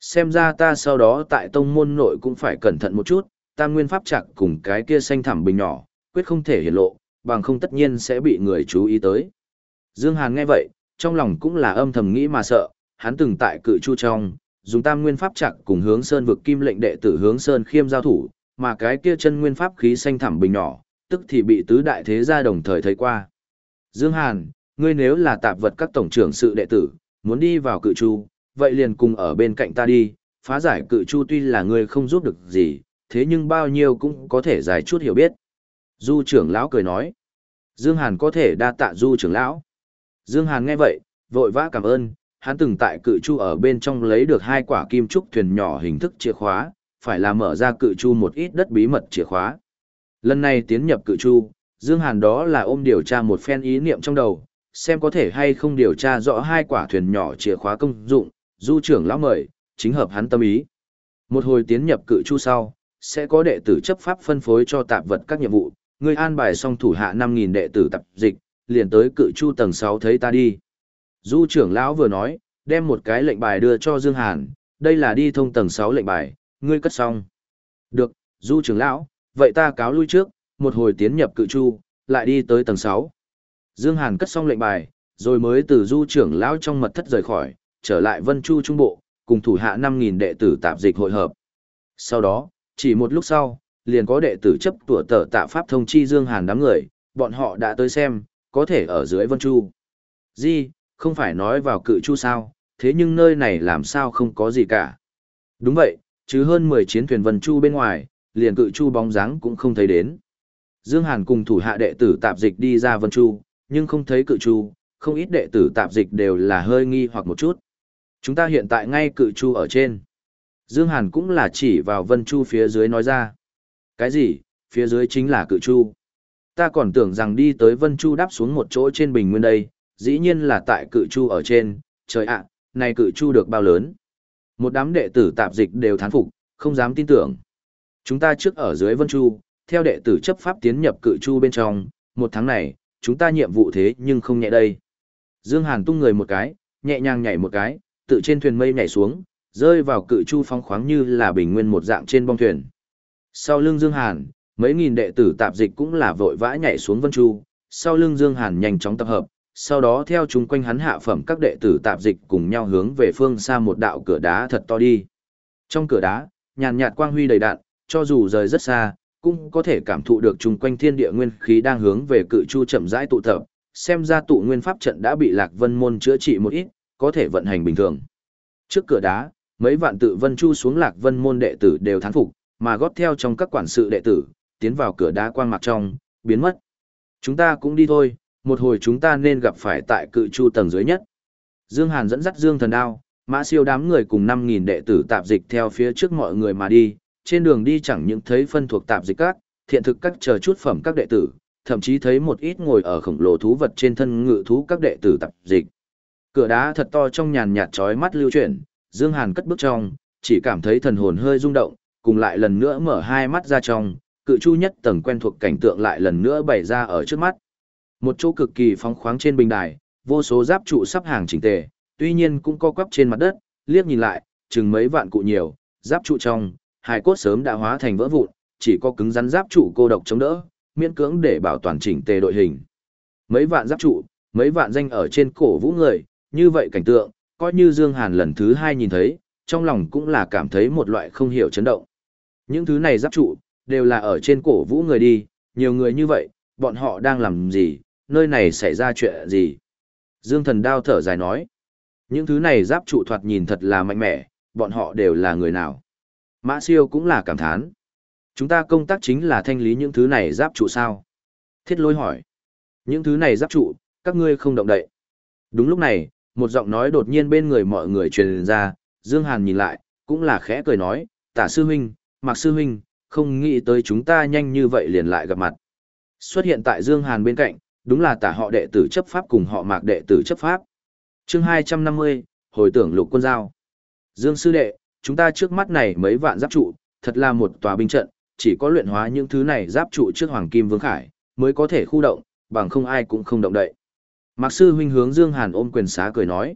xem ra ta sau đó tại tông môn nội cũng phải cẩn thận một chút, Ta nguyên pháp chặt cùng cái kia xanh thẳm bình nhỏ, quyết không thể hiển lộ, bằng không tất nhiên sẽ bị người chú ý tới. Dương Hàn nghe vậy, trong lòng cũng là âm thầm nghĩ mà sợ, hắn từng tại cự chu trong, dùng tam nguyên pháp chặt cùng hướng sơn vực kim lệnh đệ tử hướng sơn khiêm giao thủ, mà cái kia chân nguyên pháp khí xanh thẳm bình nhỏ, tức thì bị tứ đại thế gia đồng thời thấy qua. Dương Hàn, ngươi nếu là tạp vật các tổng trưởng sự đệ tử, muốn đi vào cự chu, vậy liền cùng ở bên cạnh ta đi, phá giải cự chu tuy là ngươi không giúp được gì, thế nhưng bao nhiêu cũng có thể giải chút hiểu biết. Du trưởng lão cười nói, Dương Hàn có thể đa tạ Du trưởng lão. Dương Hàn nghe vậy, vội vã cảm ơn, hắn từng tại cự chu ở bên trong lấy được hai quả kim trúc thuyền nhỏ hình thức chìa khóa, phải là mở ra cự chu một ít đất bí mật chìa khóa. Lần này tiến nhập cự chu, Dương Hàn đó là ôm điều tra một phen ý niệm trong đầu, xem có thể hay không điều tra rõ hai quả thuyền nhỏ chìa khóa công dụng, du trưởng lão mời, chính hợp hắn tâm ý. Một hồi tiến nhập cự chu sau, sẽ có đệ tử chấp pháp phân phối cho tạp vật các nhiệm vụ, người an bài xong thủ hạ 5.000 đệ tử tập dịch, liền tới cự chu tầng 6 thấy ta đi. Du trưởng lão vừa nói, đem một cái lệnh bài đưa cho Dương Hàn, đây là đi thông tầng 6 lệnh bài, ngươi cất xong. Được, Du trưởng lão, vậy ta cáo lui trước, một hồi tiến nhập cự chu, lại đi tới tầng 6. Dương Hàn cất xong lệnh bài, rồi mới từ Du trưởng lão trong mật thất rời khỏi, trở lại Vân Chu Trung Bộ, cùng thủ hạ 5.000 đệ tử tạp dịch hội hợp. Sau đó, chỉ một lúc sau, liền có đệ tử chấp tủa tờ tạ pháp thông chi Dương Hàn đám người, bọn họ đã tới xem, có thể ở dưới Vân Chu. Di, không phải nói vào cự chu sao, thế nhưng nơi này làm sao không có gì cả. Đúng vậy, chứ hơn 10 chiến thuyền Vân Chu bên ngoài, liền cự chu bóng dáng cũng không thấy đến. Dương Hàn cùng thủ hạ đệ tử tạp dịch đi ra Vân Chu, nhưng không thấy cự chu, không ít đệ tử tạp dịch đều là hơi nghi hoặc một chút. Chúng ta hiện tại ngay cự chu ở trên. Dương Hàn cũng là chỉ vào Vân Chu phía dưới nói ra. Cái gì, phía dưới chính là cự chu. Ta còn tưởng rằng đi tới Vân Chu đáp xuống một chỗ trên bình nguyên đây, dĩ nhiên là tại cự chu ở trên, trời ạ, này cự chu được bao lớn. Một đám đệ tử tạp dịch đều thán phục, không dám tin tưởng. Chúng ta trước ở dưới Vân Chu, theo đệ tử chấp pháp tiến nhập cự chu bên trong, một tháng này, chúng ta nhiệm vụ thế nhưng không nhẹ đây. Dương Hàn tung người một cái, nhẹ nhàng nhảy một cái, tự trên thuyền mây nhảy xuống, rơi vào cự chu phong khoáng như là bình nguyên một dạng trên bong thuyền. Sau lưng Dương Hàn, mấy nghìn đệ tử tạp dịch cũng là vội vã nhảy xuống Vân Chu, sau lưng Dương Hàn nhanh chóng tập hợp, sau đó theo chúng quanh hắn hạ phẩm các đệ tử tạp dịch cùng nhau hướng về phương xa một đạo cửa đá thật to đi. Trong cửa đá, nhàn nhạt quang huy đầy đạn, cho dù rời rất xa, cũng có thể cảm thụ được chung quanh thiên địa nguyên khí đang hướng về cự chu chậm rãi tụ tập, xem ra tụ nguyên pháp trận đã bị Lạc Vân môn chữa trị một ít, có thể vận hành bình thường. Trước cửa đá, mấy vạn tự vân chu xuống Lạc Vân môn đệ tử đều thán phục, mà góp theo trong các quản sự đệ tử, tiến vào cửa đá quang mạc trong, biến mất. Chúng ta cũng đi thôi, một hồi chúng ta nên gặp phải tại cự chu tầng dưới nhất. Dương Hàn dẫn dắt Dương Thần Đao, Mã Siêu đám người cùng 5.000 đệ tử tạp dịch theo phía trước mọi người mà đi, trên đường đi chẳng những thấy phân thuộc tạp dịch các, thiện thực các chờ chút phẩm các đệ tử, thậm chí thấy một ít ngồi ở khổng lồ thú vật trên thân ngự thú các đệ tử tạp dịch. Cửa đá thật to trong nhàn nhạt chói mắt lưu chuyển, Dương Hàn cất bước trong, chỉ cảm thấy thần hồn hơi rung động, cùng lại lần nữa mở hai mắt ra trong, cự chu nhất tầng quen thuộc cảnh tượng lại lần nữa bày ra ở trước mắt. Một chỗ cực kỳ phóng khoáng trên bình đài, vô số giáp trụ sắp hàng chỉnh tề, tuy nhiên cũng co quắp trên mặt đất, liếc nhìn lại, chừng mấy vạn cụ nhiều, giáp trụ trong, hài cốt sớm đã hóa thành vỡ vụn, chỉ có cứng rắn giáp trụ cô độc chống đỡ, miễn cưỡng để bảo toàn chỉnh tề đội hình. Mấy vạn giáp trụ, mấy vạn danh ở trên cổ vũ người, như vậy cảnh tượng, coi như Dương Hàn lần thứ hai nhìn thấy, trong lòng cũng là cảm thấy một loại không hiểu chấn động. Những thứ này giáp trụ, đều là ở trên cổ vũ người đi, nhiều người như vậy, bọn họ đang làm gì, nơi này xảy ra chuyện gì. Dương thần đao thở dài nói, những thứ này giáp trụ thoạt nhìn thật là mạnh mẽ, bọn họ đều là người nào. Mã siêu cũng là cảm thán. Chúng ta công tác chính là thanh lý những thứ này giáp trụ sao? Thiết lôi hỏi. Những thứ này giáp trụ, các ngươi không động đậy. Đúng lúc này, một giọng nói đột nhiên bên người mọi người truyền ra, Dương Hàn nhìn lại, cũng là khẽ cười nói, tả sư huynh, mạc sư huynh, không nghĩ tới chúng ta nhanh như vậy liền lại gặp mặt. Xuất hiện tại Dương Hàn bên cạnh, đúng là tả họ đệ tử chấp pháp cùng họ mạc đệ tử chấp pháp. Chương 250, hồi tưởng lục quân giao. Dương sư đệ, chúng ta trước mắt này mấy vạn giáp trụ, thật là một tòa binh trận, chỉ có luyện hóa những thứ này giáp trụ trước Hoàng Kim Vương Khải, mới có thể khu động, bằng không ai cũng không động đậy. Mạc sư huynh hướng Dương Hàn ôm quyền xá cười nói.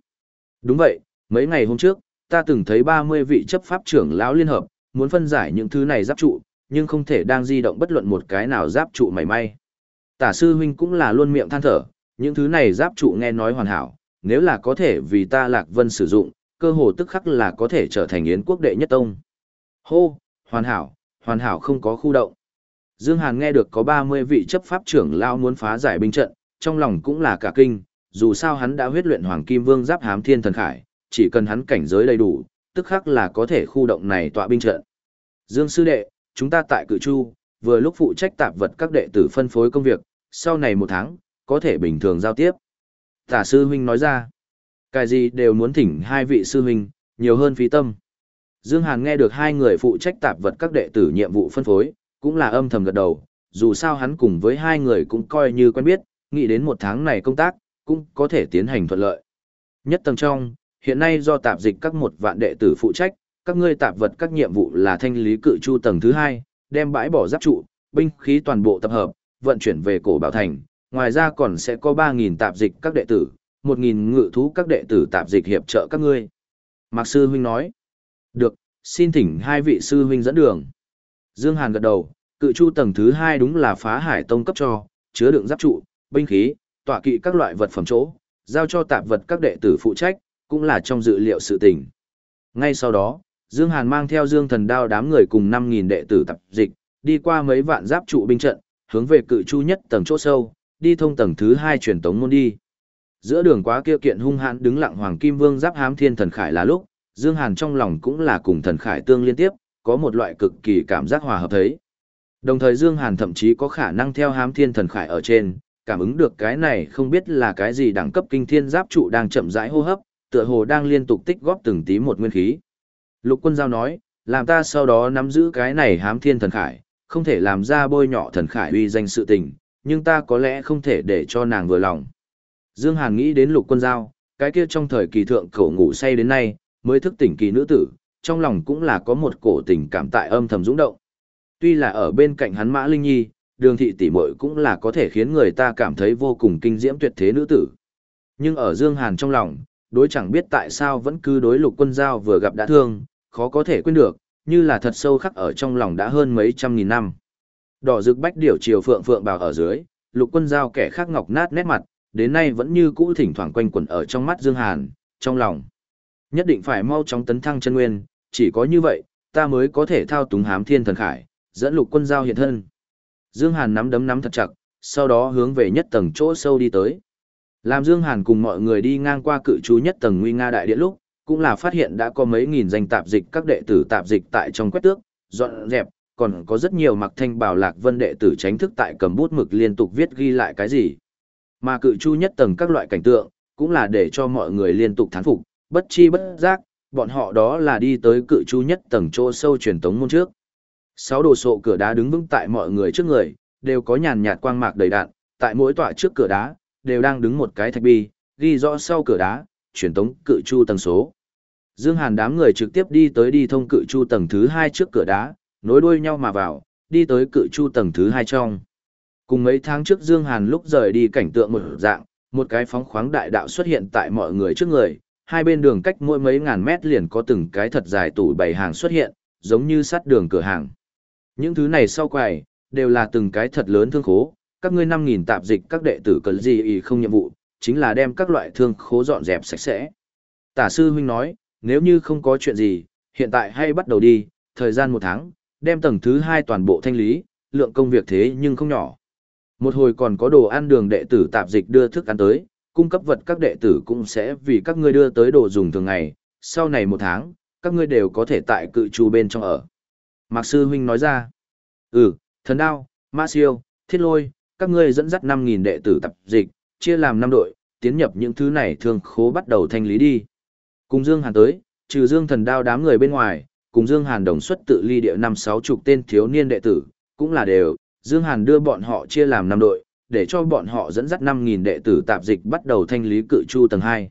Đúng vậy, mấy ngày hôm trước, ta từng thấy 30 vị chấp pháp trưởng lão liên hợp, muốn phân giải những thứ này giáp trụ, nhưng không thể đang di động bất luận một cái nào giáp trụ mảy may. Tả sư huynh cũng là luôn miệng than thở, những thứ này giáp trụ nghe nói hoàn hảo, nếu là có thể vì ta Lạc Vân sử dụng, cơ hồ tức khắc là có thể trở thành yến quốc đệ nhất tông. Hô, hoàn hảo, hoàn hảo không có khu động. Dương Hàn nghe được có 30 vị chấp pháp trưởng lão muốn phá giải binh trận, trong lòng cũng là cả kinh, dù sao hắn đã huyết luyện Hoàng Kim Vương giáp hám thiên thần khải, chỉ cần hắn cảnh giới đầy đủ, tức khắc là có thể khu động này tọa binh trận. Dương sư đệ, chúng ta tại cự chu, vừa lúc phụ trách tạp vật các đệ tử phân phối công việc, sau này một tháng, có thể bình thường giao tiếp. Tả sư huynh nói ra, cái gì đều muốn thỉnh hai vị sư huynh, nhiều hơn phí tâm. Dương Hàn nghe được hai người phụ trách tạp vật các đệ tử nhiệm vụ phân phối, cũng là âm thầm gật đầu, dù sao hắn cùng với hai người cũng coi như quen biết, nghĩ đến một tháng này công tác, cũng có thể tiến hành thuận lợi. Nhất tầng trong, hiện nay do tạp dịch các một vạn đệ tử phụ trách, các ngươi tạp vật các nhiệm vụ là thanh lý cự chu tầng thứ hai, đem bãi bỏ giáp trụ, binh khí toàn bộ tập hợp, vận chuyển về cổ bảo thành, ngoài ra còn sẽ có 3.000 tạp dịch các đệ tử, 1.000 ngự thú các đệ tử tạp dịch hiệp trợ các ngươi. Mạc Sư Huynh nói, được, xin thỉnh hai vị Sư Huynh dẫn đường. Dương Hàn gật đầu, cự chu tầng thứ hai đúng là phá hải tông cấp cho, chứa đựng giáp trụ, binh khí, tọa kỵ các loại vật phẩm chỗ, giao cho tạp vật các đệ tử phụ trách, cũng là trong dự liệu sự tình. Ngay sau đó, Dương Hàn mang theo Dương Thần Đao đám người cùng 5.000 đệ tử tập dịch, đi qua mấy vạn giáp trụ binh trận, hướng về cự chu nhất tầng chỗ sâu, đi thông tầng thứ hai truyền tống môn đi. Giữa đường quá kia kiện hung hãn đứng lặng Hoàng Kim Vương giáp hám thiên thần khải là lúc, Dương Hàn trong lòng cũng là cùng thần khải tương liên tiếp, có một loại cực kỳ cảm giác hòa hợp thấy. Đồng thời Dương Hàn thậm chí có khả năng theo hám thiên thần khải ở trên, cảm ứng được cái này không biết là cái gì đẳng cấp kinh thiên giáp trụ đang chậm rãi hô hấp, tựa hồ đang liên tục tích góp từng tí một nguyên khí. Lục quân giao nói, làm ta sau đó nắm giữ cái này hám thiên thần khải, không thể làm ra bôi nhọ thần khải uy danh sự tình, nhưng ta có lẽ không thể để cho nàng vừa lòng. Dương Hàn nghĩ đến lục quân giao, cái kia trong thời kỳ thượng cổ ngủ say đến nay, mới thức tỉnh kỳ nữ tử, trong lòng cũng là có một cổ tình cảm tại âm thầm dũng động. Tuy là ở bên cạnh hắn Mã Linh Nhi, đường thị tỷ muội cũng là có thể khiến người ta cảm thấy vô cùng kinh diễm tuyệt thế nữ tử. Nhưng ở Dương Hàn trong lòng, đối chẳng biết tại sao vẫn cứ đối lục quân giao vừa gặp đã thương, khó có thể quên được, như là thật sâu khắc ở trong lòng đã hơn mấy trăm nghìn năm. Đỏ rực bách điểu chiều phượng phượng bào ở dưới, lục quân giao kẻ khác ngọc nát nét mặt, đến nay vẫn như cũ thỉnh thoảng quanh quẩn ở trong mắt Dương Hàn, trong lòng. Nhất định phải mau chóng tấn thăng chân nguyên, chỉ có như vậy, ta mới có thể thao túng hám thiên thần khải, dẫn lục quân giao hiện thân. Dương Hàn nắm đấm nắm thật chặt, sau đó hướng về nhất tầng chỗ sâu đi tới. Làm Dương Hàn cùng mọi người đi ngang qua cự chú nhất tầng nguy nga đại điện lúc, cũng là phát hiện đã có mấy nghìn danh tạp dịch các đệ tử tạp dịch tại trong quét tước, dọn dẹp, còn có rất nhiều mặc thanh bảo lạc vân đệ tử tránh thức tại cầm bút mực liên tục viết ghi lại cái gì. Mà cự chu nhất tầng các loại cảnh tượng, cũng là để cho mọi người liên tục thán phục, bất chi bất giác, bọn họ đó là đi tới cự chu nhất tầng chỗ sâu truyền tống môn trước. Sáu đồ sộ cửa đá đứng vững tại mọi người trước người, đều có nhàn nhạt quang mạc đầy đạn, tại mỗi tọa trước cửa đá, đều đang đứng một cái thạch bi, ghi rõ sau cửa đá, truyền tống cự chu tầng số. Dương Hàn đám người trực tiếp đi tới đi thông cự chu tầng thứ hai trước cửa đá, nối đuôi nhau mà vào, đi tới cự chu tầng thứ hai trong. Cùng mấy tháng trước Dương Hàn lúc rời đi cảnh tượng một dạng, một cái phóng khoáng đại đạo xuất hiện tại mọi người trước người, hai bên đường cách mỗi mấy ngàn mét liền có từng cái thật dài tủ bày hàng xuất hiện, giống như sát đường cửa hàng. Những thứ này sau quầy, đều là từng cái thật lớn thương khố, các ngươi 5.000 tạp dịch các đệ tử cần gì ý không nhiệm vụ, chính là đem các loại thương khố dọn dẹp sạch sẽ. Tả sư huynh nói, nếu như không có chuyện gì, hiện tại hay bắt đầu đi, thời gian một tháng, đem tầng thứ hai toàn bộ thanh lý, lượng công việc thế nhưng không nhỏ. Một hồi còn có đồ ăn đường đệ tử tạp dịch đưa thức ăn tới, cung cấp vật các đệ tử cũng sẽ vì các ngươi đưa tới đồ dùng thường ngày, sau này một tháng, các ngươi đều có thể tại cự trù bên trong ở. Mạc Sư Huynh nói ra, ừ, thần đao, ma siêu, thiết lôi, các ngươi dẫn dắt 5.000 đệ tử tập dịch, chia làm 5 đội, tiến nhập những thứ này thường khố bắt đầu thanh lý đi. Cùng Dương Hàn tới, trừ Dương thần đao đám người bên ngoài, cùng Dương Hàn đồng xuất tự ly địa năm sáu chục tên thiếu niên đệ tử, cũng là đều, Dương Hàn đưa bọn họ chia làm năm đội, để cho bọn họ dẫn dắt 5.000 đệ tử tạp dịch bắt đầu thanh lý cự chu tầng 2.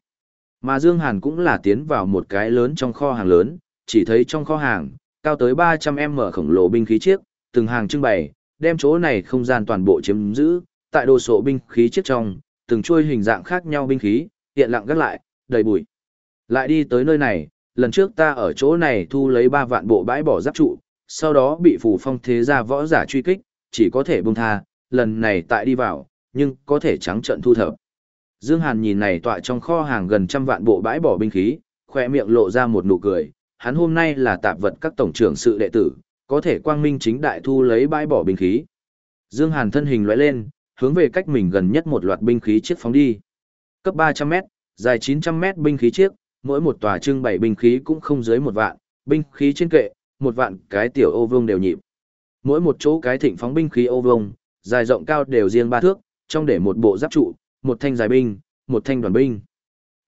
Mà Dương Hàn cũng là tiến vào một cái lớn trong kho hàng lớn, chỉ thấy trong kho hàng, cao tới 300m khổng lồ binh khí chiếc, từng hàng trưng bày, đem chỗ này không gian toàn bộ chiếm giữ, tại đồ sộ binh khí chiếc trong, từng chuôi hình dạng khác nhau binh khí, hiện lặng gắt lại, đầy bụi. Lại đi tới nơi này, lần trước ta ở chỗ này thu lấy ba vạn bộ bãi bỏ giáp trụ, sau đó bị phủ phong thế gia võ giả truy kích, chỉ có thể buông tha, lần này tại đi vào, nhưng có thể trắng trận thu thập. Dương Hàn nhìn này tọa trong kho hàng gần trăm vạn bộ bãi bỏ binh khí, khoe miệng lộ ra một nụ cười, hắn hôm nay là tạp vật các tổng trưởng sự đệ tử, có thể quang minh chính đại thu lấy bãi bỏ binh khí. Dương Hàn thân hình lóe lên, hướng về cách mình gần nhất một loạt binh khí chiếc phóng đi. Cấp 300m, dài 900m binh khí chiếc, mỗi một tòa trưng bày binh khí cũng không dưới một vạn, binh khí trên kệ, một vạn cái tiểu ô vương đều nhịp. Mỗi một chỗ cái thịnh phóng binh khí ô vương, dài rộng cao đều riêng ba thước, trong để một bộ giáp trụ, một thanh dài binh, một thanh đoàn binh.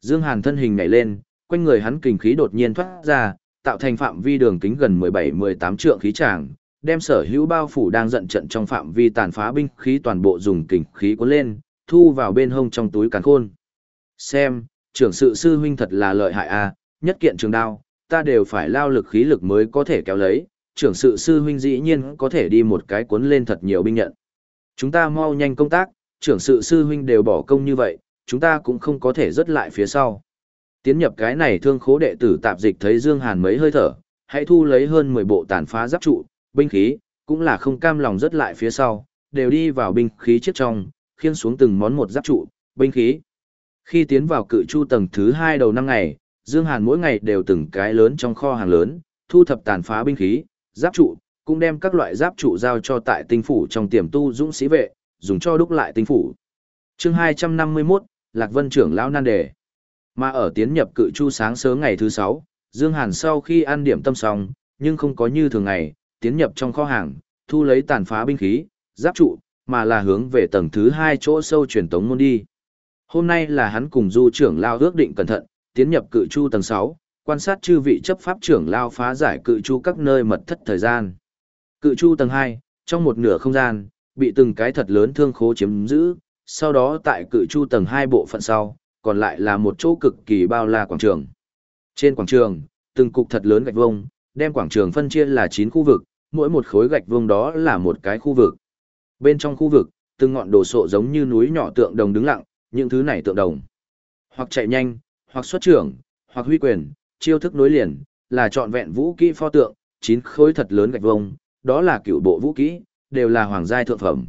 Dương Hàn thân hình nhảy lên, quanh người hắn kình khí đột nhiên thoát ra, tạo thành phạm vi đường kính gần 17-18 trượng khí tràng, đem sở hữu bao phủ đang giận trận trong phạm vi tàn phá binh khí toàn bộ dùng kình khí cuốn lên, thu vào bên hông trong túi càn khôn. Xem, trưởng sự sư huynh thật là lợi hại a, nhất kiện trường đao, ta đều phải lao lực khí lực mới có thể kéo lấy, trưởng sự sư huynh dĩ nhiên có thể đi một cái cuốn lên thật nhiều binh nhận. Chúng ta mau nhanh công tác, trưởng sự sư huynh đều bỏ công như vậy, chúng ta cũng không có thể rớt lại phía sau. Tiến nhập cái này thương khố đệ tử tạp dịch thấy Dương Hàn mấy hơi thở, hãy thu lấy hơn 10 bộ tàn phá giáp trụ, binh khí, cũng là không cam lòng rớt lại phía sau, đều đi vào binh khí trước trong, khiêng xuống từng món một giáp trụ, binh khí. Khi tiến vào cự chu tầng thứ 2 đầu năm ngày, Dương Hàn mỗi ngày đều từng cái lớn trong kho hàng lớn, thu thập tàn phá binh khí, giáp trụ, cũng đem các loại giáp trụ giao cho tại tinh phủ trong tiềm tu dũng sĩ vệ, dùng cho đúc lại tinh phủ. Chương 251, Lạc Vân trưởng lão nan đề. Mà ở tiến nhập cự chu sáng sớm ngày thứ 6, Dương Hàn sau khi ăn điểm tâm xong, nhưng không có như thường ngày, tiến nhập trong kho hàng, thu lấy tàn phá binh khí, giáp trụ, mà là hướng về tầng thứ 2 chỗ sâu truyền tống môn đi. Hôm nay là hắn cùng du trưởng lao ước định cẩn thận, tiến nhập cự chu tầng 6, quan sát chư vị chấp pháp trưởng lao phá giải cự chu các nơi mật thất thời gian. Cự chu tầng 2, trong một nửa không gian, bị từng cái thật lớn thương khố chiếm giữ, sau đó tại cự chu tầng 2 bộ phận sau, còn lại là một chỗ cực kỳ bao la quảng trường. Trên quảng trường, từng cục thật lớn gạch vông, đem quảng trường phân chia là 9 khu vực, mỗi một khối gạch vông đó là một cái khu vực. Bên trong khu vực, từng ngọn đồ sộ giống như núi nhỏ tượng đồng đứng lặng, những thứ này tượng đồng. Hoặc chạy nhanh, hoặc xuất trưởng, hoặc huy quyền, chiêu thức nối liền, là trọn vẹn vũ kỹ pho tượng, chín khối thật lớn gạch vông, đó là cựu bộ vũ kỹ, đều là hoàng giai thượng phẩm.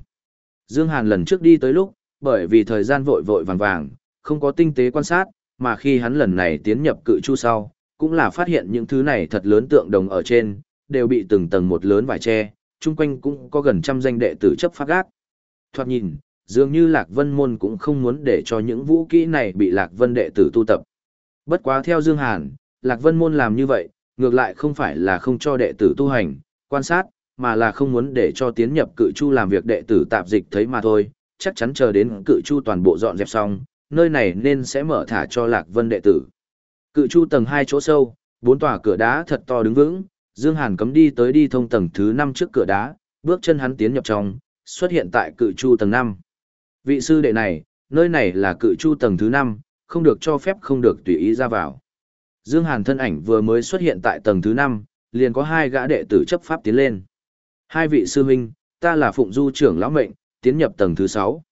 Dương Hàn lần trước đi tới lúc, bởi vì thời gian vội vội vàng vàng, không có tinh tế quan sát, mà khi hắn lần này tiến nhập cự chu sau, cũng là phát hiện những thứ này thật lớn tượng đồng ở trên, đều bị từng tầng một lớn vải che, chung quanh cũng có gần trăm danh đệ tử chấp phát gác. Thoạt nhìn, dường như Lạc Vân Môn cũng không muốn để cho những vũ kỹ này bị Lạc Vân đệ tử tu tập. Bất quá theo Dương Hàn, Lạc Vân Môn làm như vậy, ngược lại không phải là không cho đệ tử tu hành, quan sát, mà là không muốn để cho tiến nhập cự chu làm việc đệ tử tạp dịch thấy mà thôi, chắc chắn chờ đến cự chu toàn bộ dọn dẹp xong, nơi này nên sẽ mở thả cho Lạc Vân đệ tử. Cự chu tầng 2 chỗ sâu, bốn tòa cửa đá thật to đứng vững, Dương Hàn cấm đi tới đi thông tầng thứ 5 trước cửa đá, bước chân hắn tiến nhập trong, xuất hiện tại cự chu tầng 5. Vị sư đệ này, nơi này là cự chu tầng thứ 5, không được cho phép không được tùy ý ra vào. Dương Hàn thân ảnh vừa mới xuất hiện tại tầng thứ 5, liền có hai gã đệ tử chấp pháp tiến lên. Hai vị sư huynh, ta là Phụng Du trưởng lão mệnh, tiến nhập tầng thứ 6.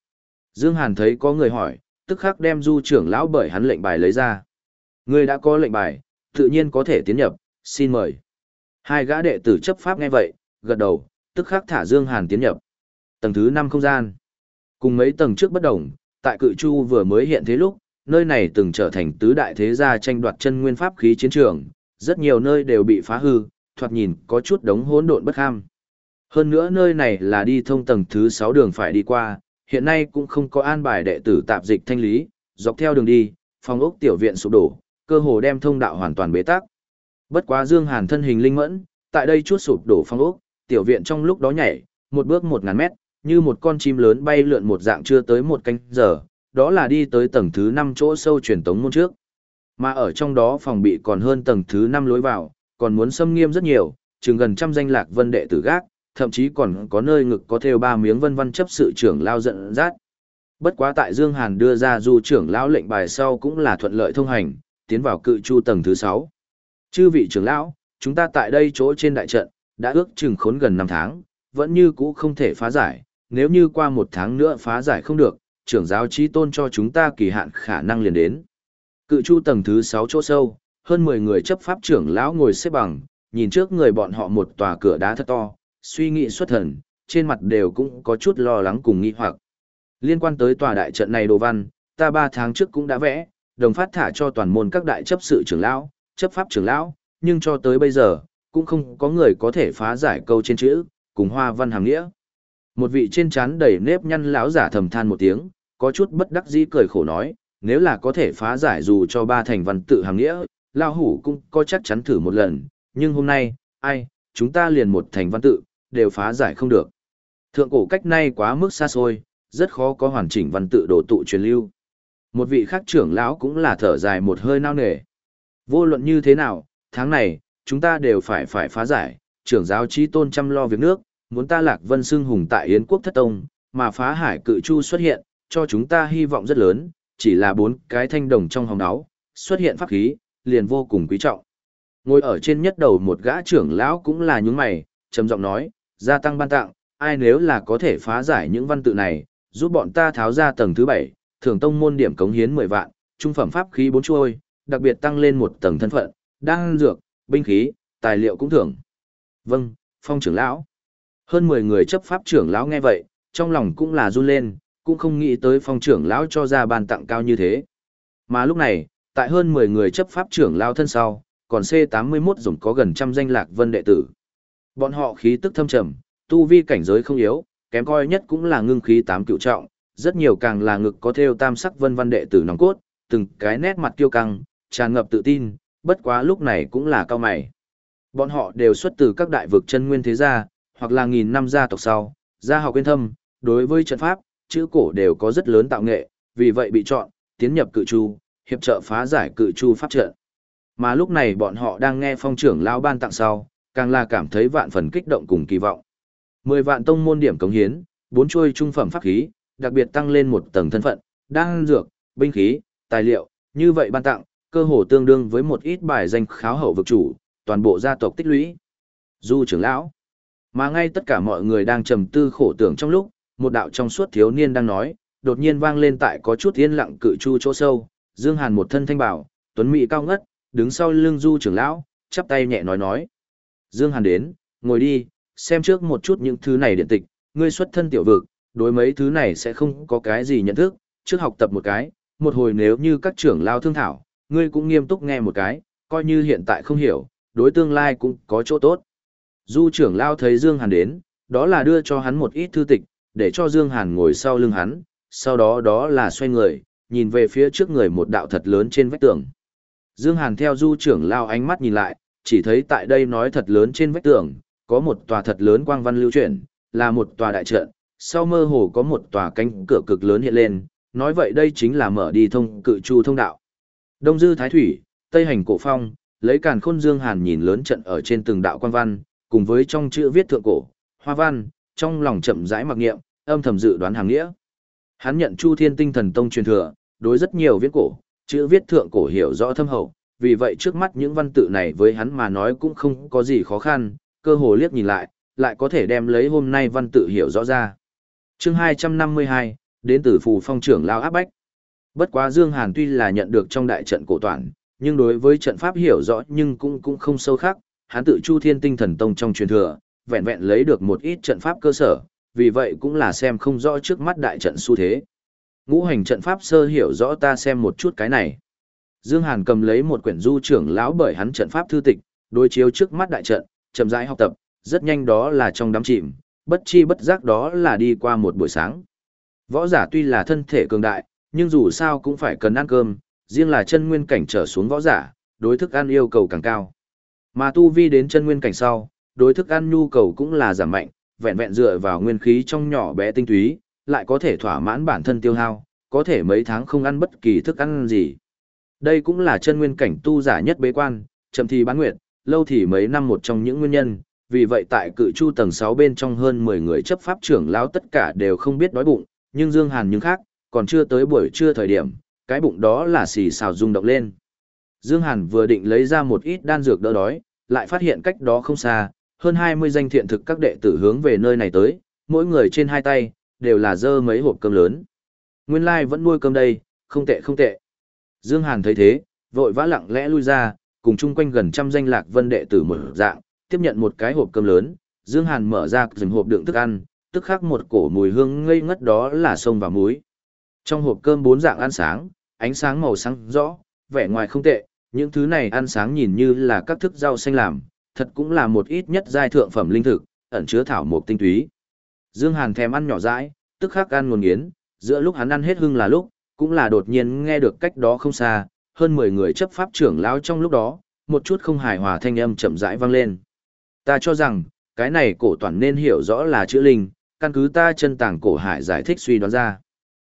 Dương Hàn thấy có người hỏi, tức khắc đem Du trưởng lão bởi hắn lệnh bài lấy ra. Ngươi đã có lệnh bài, tự nhiên có thể tiến nhập, xin mời. Hai gã đệ tử chấp pháp nghe vậy, gật đầu, tức khắc thả Dương Hàn tiến nhập. Tầng thứ 5 không gian. Cùng mấy tầng trước bất đồng, tại cự chu vừa mới hiện thế lúc, nơi này từng trở thành tứ đại thế gia tranh đoạt chân nguyên pháp khí chiến trường, rất nhiều nơi đều bị phá hư, thoạt nhìn có chút đống hỗn độn bất ham. Hơn nữa nơi này là đi thông tầng thứ 6 đường phải đi qua, hiện nay cũng không có an bài đệ tử tạp dịch thanh lý, dọc theo đường đi, phòng ốc tiểu viện sụp đổ, cơ hồ đem thông đạo hoàn toàn bế tắc. Bất quá Dương Hàn thân hình linh mẫn, tại đây chút sụp đổ phong ốc, tiểu viện trong lúc đó nhảy, một bước một ngàn mét, như một con chim lớn bay lượn một dạng chưa tới một canh giờ, đó là đi tới tầng thứ 5 chỗ sâu truyền tống môn trước. Mà ở trong đó phòng bị còn hơn tầng thứ 5 lối vào, còn muốn xâm nghiêm rất nhiều, chừng gần trăm danh lạc vân đệ tử gác, thậm chí còn có nơi ngực có theo ba miếng vân vân chấp sự trưởng lao giận dắt. Bất quá tại Dương Hàn đưa ra du trưởng lão lệnh bài sau cũng là thuận lợi thông hành, tiến vào cự chu tầng thứ 6. Chư vị trưởng lão, chúng ta tại đây chỗ trên đại trận, đã ước chừng khốn gần 5 tháng, vẫn như cũ không thể phá giải, nếu như qua một tháng nữa phá giải không được, trưởng giáo trí tôn cho chúng ta kỳ hạn khả năng liền đến. Cự chu tầng thứ 6 chỗ sâu, hơn 10 người chấp pháp trưởng lão ngồi xếp bằng, nhìn trước người bọn họ một tòa cửa đá thật to, suy nghĩ xuất thần, trên mặt đều cũng có chút lo lắng cùng nghi hoặc. Liên quan tới tòa đại trận này đồ văn, ta 3 tháng trước cũng đã vẽ, đồng phát thả cho toàn môn các đại chấp sự trưởng lão, chấp pháp trưởng lão, nhưng cho tới bây giờ, cũng không có người có thể phá giải câu trên chữ, cùng hoa văn hàng nghĩa. Một vị trên trán đầy nếp nhăn lão giả thầm than một tiếng, có chút bất đắc dĩ cười khổ nói, nếu là có thể phá giải dù cho ba thành văn tự hàm nghĩa, lão hủ cũng có chắc chắn thử một lần, nhưng hôm nay, ai, chúng ta liền một thành văn tự, đều phá giải không được. Thượng cổ cách nay quá mức xa xôi, rất khó có hoàn chỉnh văn tự đồ tụ truyền lưu. Một vị khác trưởng lão cũng là thở dài một hơi nao nề. Vô luận như thế nào, tháng này, chúng ta đều phải phải phá giải, trưởng giáo trí tôn chăm lo việc nước, muốn ta lạc vân xưng hùng tại Yến quốc thất tông, mà phá hải cự chu xuất hiện, cho chúng ta hy vọng rất lớn, chỉ là bốn cái thanh đồng trong hồng áo, xuất hiện pháp khí, liền vô cùng quý trọng. Ngồi ở trên nhất đầu một gã trưởng lão cũng là những mày, trầm giọng nói, gia tăng ban tặng, ai nếu là có thể phá giải những văn tự này, giúp bọn ta tháo ra tầng thứ bảy, thưởng tông môn điểm cống hiến 10 vạn, trung phẩm pháp khí bốn chuôi, đặc biệt tăng lên một tầng thân phận, đan dược, binh khí, tài liệu cũng thưởng. Vâng, phong trưởng lão. Hơn 10 người chấp pháp trưởng lão nghe vậy, trong lòng cũng là run lên, cũng không nghĩ tới phong trưởng lão cho ra ban tặng cao như thế. Mà lúc này, tại hơn 10 người chấp pháp trưởng lão thân sau, còn C81 dùng có gần trăm danh lạc vân đệ tử. Bọn họ khí tức thâm trầm, tu vi cảnh giới không yếu, kém coi nhất cũng là ngưng khí tám cựu trọng, rất nhiều càng là ngực có theo tam sắc vân văn đệ tử nòng cốt, từng cái nét mặt tiêu căng, tràn ngập tự tin, bất quá lúc này cũng là cao mày. Bọn họ đều xuất từ các đại vực chân nguyên thế gia, hoặc là nghìn năm gia tộc sau, gia học quyên thâm, đối với trận pháp, chữ cổ đều có rất lớn tạo nghệ, vì vậy bị chọn, tiến nhập cự chu, hiệp trợ phá giải cự chu pháp trận. Mà lúc này bọn họ đang nghe phong trưởng lão ban tặng sau, càng là cảm thấy vạn phần kích động cùng kỳ vọng. Mười vạn tông môn điểm cống hiến, bốn chuôi trung phẩm pháp khí, đặc biệt tăng lên một tầng thân phận, đan dược, binh khí, tài liệu, như vậy ban tặng, cơ hồ tương đương với một ít bài danh kháo hậu vực chủ, toàn bộ gia tộc tích lũy. Du trưởng lão, mà ngay tất cả mọi người đang trầm tư khổ tưởng trong lúc, một đạo trong suốt thiếu niên đang nói, đột nhiên vang lên tại có chút yên lặng cự chu chỗ sâu, Dương Hàn một thân thanh bảo, tuấn mỹ cao ngất, đứng sau lưng Du trưởng lão, chắp tay nhẹ nói nói. Dương Hàn đến, ngồi đi, xem trước một chút những thứ này điện tịch, ngươi xuất thân tiểu vực, đối mấy thứ này sẽ không có cái gì nhận thức, trước học tập một cái, một hồi nếu như các trưởng lao thương thảo, ngươi cũng nghiêm túc nghe một cái, coi như hiện tại không hiểu, đối tương lai cũng có chỗ tốt. Du trưởng lao thấy Dương Hàn đến, đó là đưa cho hắn một ít thư tịch, để cho Dương Hàn ngồi sau lưng hắn, sau đó đó là xoay người, nhìn về phía trước người một đạo thật lớn trên vách tường. Dương Hàn theo du trưởng lao ánh mắt nhìn lại, chỉ thấy tại đây nói thật lớn trên vách tường, có một tòa thật lớn quang văn lưu chuyển, là một tòa đại trận, sau mơ hồ có một tòa cánh cửa cực lớn hiện lên, nói vậy đây chính là mở đi thông cự chu thông đạo. Đông dư thái thủy, tây hành cổ phong, lấy càn khôn dương hàn nhìn lớn trận ở trên từng đạo quang văn, cùng với trong chữ viết thượng cổ, hoa văn, trong lòng chậm rãi mặc nghiệm, âm thầm dự đoán hàng nghĩa. Hắn nhận Chu Thiên Tinh Thần Tông truyền thừa, đối rất nhiều viết cổ, chữ viết thượng cổ hiểu rõ thâm hậu, vì vậy trước mắt những văn tự này với hắn mà nói cũng không có gì khó khăn, cơ hồ liếc nhìn lại, lại có thể đem lấy hôm nay văn tự hiểu rõ ra. Chương 252, đến từ phù phong trưởng lao áp bách. Bất quá Dương Hàn tuy là nhận được trong đại trận cổ toàn, nhưng đối với trận pháp hiểu rõ nhưng cũng cũng không sâu khác, hắn tự Chu Thiên Tinh Thần Tông trong truyền thừa, vẹn vẹn lấy được một ít trận pháp cơ sở, vì vậy cũng là xem không rõ trước mắt đại trận xu thế. Ngũ hành trận pháp sơ hiểu rõ ta xem một chút cái này. Dương Hàn cầm lấy một quyển du trưởng lão bởi hắn trận pháp thư tịch, đối chiếu trước mắt đại trận, chậm rãi học tập, rất nhanh đó là trong đám chìm, bất chi bất giác đó là đi qua một buổi sáng. Võ giả tuy là thân thể cường đại, nhưng dù sao cũng phải cần ăn cơm, riêng là chân nguyên cảnh trở xuống võ giả, đối thức ăn yêu cầu càng cao. Mà tu vi đến chân nguyên cảnh sau, đối thức ăn nhu cầu cũng là giảm mạnh, vẹn vẹn dựa vào nguyên khí trong nhỏ bé tinh túy, lại có thể thỏa mãn bản thân tiêu hao, có thể mấy tháng không ăn bất kỳ thức ăn gì. Đây cũng là chân nguyên cảnh tu giả nhất bế quan, chậm thì bán nguyệt, lâu thì mấy năm một trong những nguyên nhân, vì vậy tại cự chu tầng 6 bên trong hơn 10 người chấp pháp trưởng lão tất cả đều không biết đói bụng, nhưng Dương Hàn những khác, còn chưa tới buổi trưa thời điểm, cái bụng đó là xì xào rung động lên. Dương Hàn vừa định lấy ra một ít đan dược đỡ đói, lại phát hiện cách đó không xa, hơn 20 danh thiện thực các đệ tử hướng về nơi này tới, mỗi người trên hai tay, đều là dơ mấy hộp cơm lớn. Nguyên lai vẫn nuôi cơm đây, không tệ không tệ. Dương Hàn thấy thế, vội vã lặng lẽ lui ra, cùng chung quanh gần trăm danh lạc vân đệ tử mở dạng, tiếp nhận một cái hộp cơm lớn, Dương Hàn mở ra dừng hộp đựng thức ăn, tức khắc một cổ mùi hương ngây ngất đó là sông và muối. Trong hộp cơm bốn dạng ăn sáng, ánh sáng màu sáng rõ, vẻ ngoài không tệ, những thứ này ăn sáng nhìn như là các thức rau xanh làm, thật cũng là một ít nhất giai thượng phẩm linh thực, ẩn chứa thảo mộc tinh túy. Dương Hàn thèm ăn nhỏ dãi, tức khắc ăn nguồn nghiến, giữa lúc hắn ăn hết hưng là lúc, cũng là đột nhiên nghe được cách đó không xa, hơn 10 người chấp pháp trưởng lão trong lúc đó, một chút không hài hòa thanh âm chậm rãi vang lên. Ta cho rằng, cái này cổ toàn nên hiểu rõ là chữ linh, căn cứ ta chân tàng cổ hải giải thích suy đoán ra.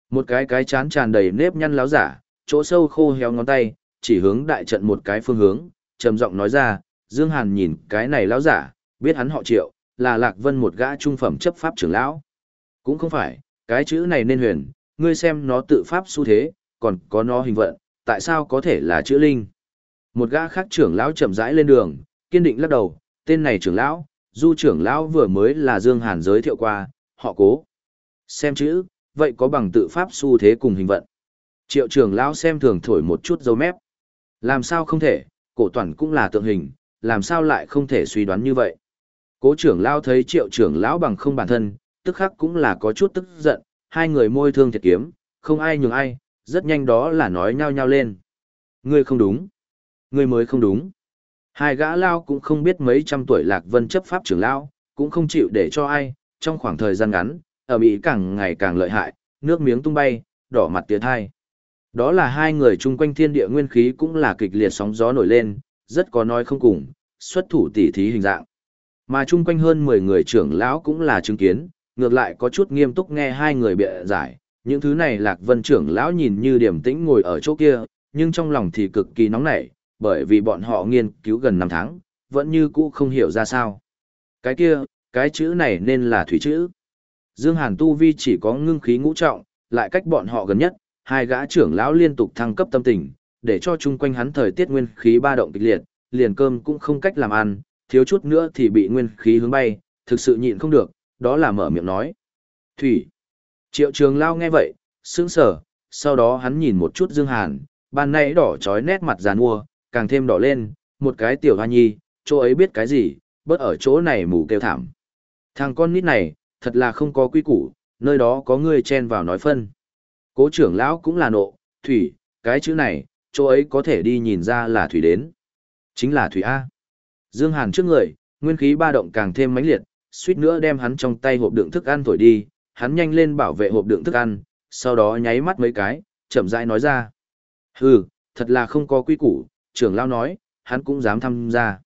Một cái cái chán tràn đầy nếp nhăn láo giả, chỗ sâu khô héo ngón tay, chỉ hướng đại trận một cái phương hướng, trầm giọng nói ra, Dương Hàn nhìn cái này lão giả, biết hắn họ triệu, là Lạc Vân một gã trung phẩm chấp pháp trưởng lão. Cũng không phải, cái chữ này nên huyền, ngươi xem nó tự pháp xu thế, còn có nó hình vận, tại sao có thể là chữ linh? Một gã khác trưởng lão chậm rãi lên đường, kiên định lắc đầu, tên này trưởng lão, du trưởng lão vừa mới là Dương Hàn giới thiệu qua, họ cố. Xem chữ, vậy có bằng tự pháp xu thế cùng hình vận. Triệu trưởng lão xem thường thổi một chút dấu mép. Làm sao không thể, cổ toàn cũng là tượng hình, làm sao lại không thể suy đoán như vậy. Cố trưởng lão thấy triệu trưởng lão bằng không bản thân, tức khắc cũng là có chút tức giận, hai người môi thương thiệt kiếm, không ai nhường ai, rất nhanh đó là nói nhau nhau lên. Ngươi không đúng. Ngươi mới không đúng. Hai gã lao cũng không biết mấy trăm tuổi lạc vân chấp pháp trưởng lão, cũng không chịu để cho ai, trong khoảng thời gian ngắn, ở Mỹ càng ngày càng lợi hại, nước miếng tung bay, đỏ mặt tiệt thai. Đó là hai người chung quanh thiên địa nguyên khí cũng là kịch liệt sóng gió nổi lên, rất có nói không cùng, xuất thủ tỉ thí hình dạng. Mà chung quanh hơn 10 người trưởng lão cũng là chứng kiến, ngược lại có chút nghiêm túc nghe hai người bịa giải, những thứ này lạc vân trưởng lão nhìn như điểm tĩnh ngồi ở chỗ kia, nhưng trong lòng thì cực kỳ nóng nảy, bởi vì bọn họ nghiên cứu gần 5 tháng, vẫn như cũ không hiểu ra sao. Cái kia, cái chữ này nên là thủy chữ. Dương Hàn Tu Vi chỉ có ngưng khí ngũ trọng, lại cách bọn họ gần nhất, hai gã trưởng lão liên tục thăng cấp tâm tình, để cho chung quanh hắn thời tiết nguyên khí ba động kịch liệt, liền cơm cũng không cách làm ăn, thiếu chút nữa thì bị nguyên khí hướng bay, thực sự nhịn không được, đó là mở miệng nói. Thủy. Triệu trường lao nghe vậy, sững sờ, sau đó hắn nhìn một chút Dương Hàn, ban nãy đỏ chói nét mặt giàn mua, càng thêm đỏ lên, một cái tiểu hoa nhi, chỗ ấy biết cái gì, bớt ở chỗ này mù kêu thảm. Thằng con nít này, thật là không có quy củ, nơi đó có người chen vào nói phân. Cố trưởng lão cũng là nộ, thủy, cái chữ này, chỗ ấy có thể đi nhìn ra là thủy đến. Chính là thủy A. Dương Hàn trước người, nguyên khí ba động càng thêm mãnh liệt, suýt nữa đem hắn trong tay hộp đựng thức ăn thổi đi, hắn nhanh lên bảo vệ hộp đựng thức ăn, sau đó nháy mắt mấy cái, chậm rãi nói ra. Hừ, thật là không có quy củ, trưởng lão nói, hắn cũng dám tham gia.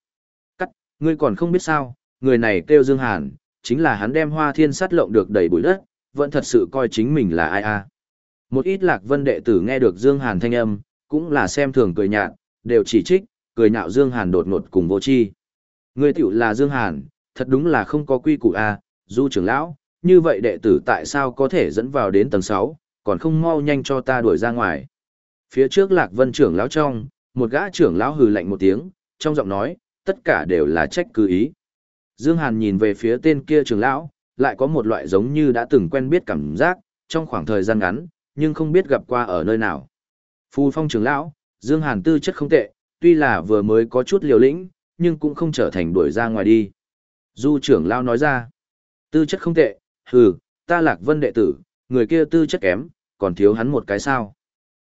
Cắt, ngươi còn không biết sao, người này kêu Dương Hàn, chính là hắn đem hoa thiên sát lộng được đầy bụi đất, vẫn thật sự coi chính mình là ai a. Một ít lạc vân đệ tử nghe được Dương Hàn thanh âm, cũng là xem thường cười nhạt, đều chỉ trích, cười nhạo Dương Hàn đột ngột cùng vô chi. Người tiểu là Dương Hàn, thật đúng là không có quy củ a, du trưởng lão, như vậy đệ tử tại sao có thể dẫn vào đến tầng 6, còn không mau nhanh cho ta đuổi ra ngoài. Phía trước lạc vân trưởng lão trong, một gã trưởng lão hừ lạnh một tiếng, trong giọng nói, tất cả đều là trách cứ ý. Dương Hàn nhìn về phía tên kia trưởng lão, lại có một loại giống như đã từng quen biết cảm giác, trong khoảng thời gian ngắn, nhưng không biết gặp qua ở nơi nào. Phù phong trưởng lão, Dương Hàn tư chất không tệ, tuy là vừa mới có chút liều lĩnh, nhưng cũng không trở thành đuổi ra ngoài đi. Du trưởng lão nói ra, tư chất không tệ, hừ, ta lạc vân đệ tử, người kia tư chất kém, còn thiếu hắn một cái sao.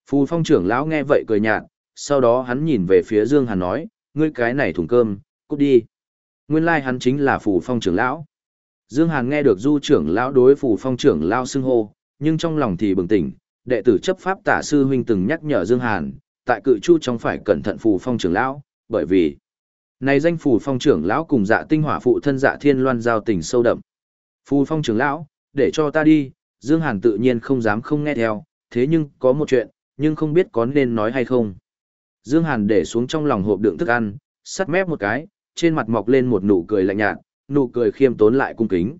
Phù phong trưởng lão nghe vậy cười nhạt, sau đó hắn nhìn về phía Dương Hàn nói, ngươi cái này thùng cơm, cút đi. Nguyên lai like hắn chính là phù phong trưởng lão. Dương Hàn nghe được du trưởng lão đối phù phong trưởng lão xưng hô, nhưng trong lòng thì bừng tỉnh, đệ tử chấp pháp tả sư huynh từng nhắc nhở Dương Hàn, tại cự chu trong phải cẩn thận phù phong trưởng lão, bởi vì này danh phù phong trưởng lão cùng dạ tinh hỏa phụ thân dạ thiên loan giao tình sâu đậm. Phù phong trưởng lão, để cho ta đi, Dương Hàn tự nhiên không dám không nghe theo, thế nhưng có một chuyện, nhưng không biết có nên nói hay không. Dương Hàn để xuống trong lòng hộp đựng thức ăn, sắt mép một cái, trên mặt mọc lên một nụ cười lạnh nhạt, nụ cười khiêm tốn lại cung kính.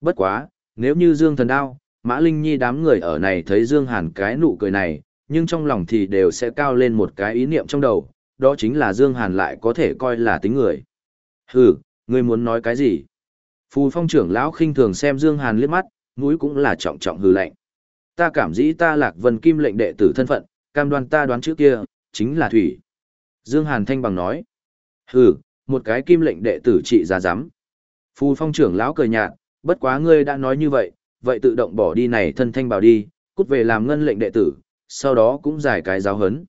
Bất quá, nếu như Dương Thần Đao, Mã Linh Nhi đám người ở này thấy Dương Hàn cái nụ cười này, nhưng trong lòng thì đều sẽ cao lên một cái ý niệm trong đầu, đó chính là Dương Hàn lại có thể coi là tính người. Hừ, ngươi muốn nói cái gì? Phù phong trưởng lão khinh thường xem Dương Hàn liếc mắt, mũi cũng là trọng trọng hừ lạnh. Ta cảm dĩ ta lạc vân kim lệnh đệ tử thân phận, cam đoan ta đoán trước kia, chính là thủy. Dương Hàn thanh bằng nói. Hừ, một cái kim lệnh đệ tử trị giá giám. Phù phong trưởng lão cười nhạt, bất quá ngươi đã nói như vậy, vậy tự động bỏ đi này thân thanh bảo đi, cút về làm ngân lệnh đệ tử, sau đó cũng giải cái giáo hấn.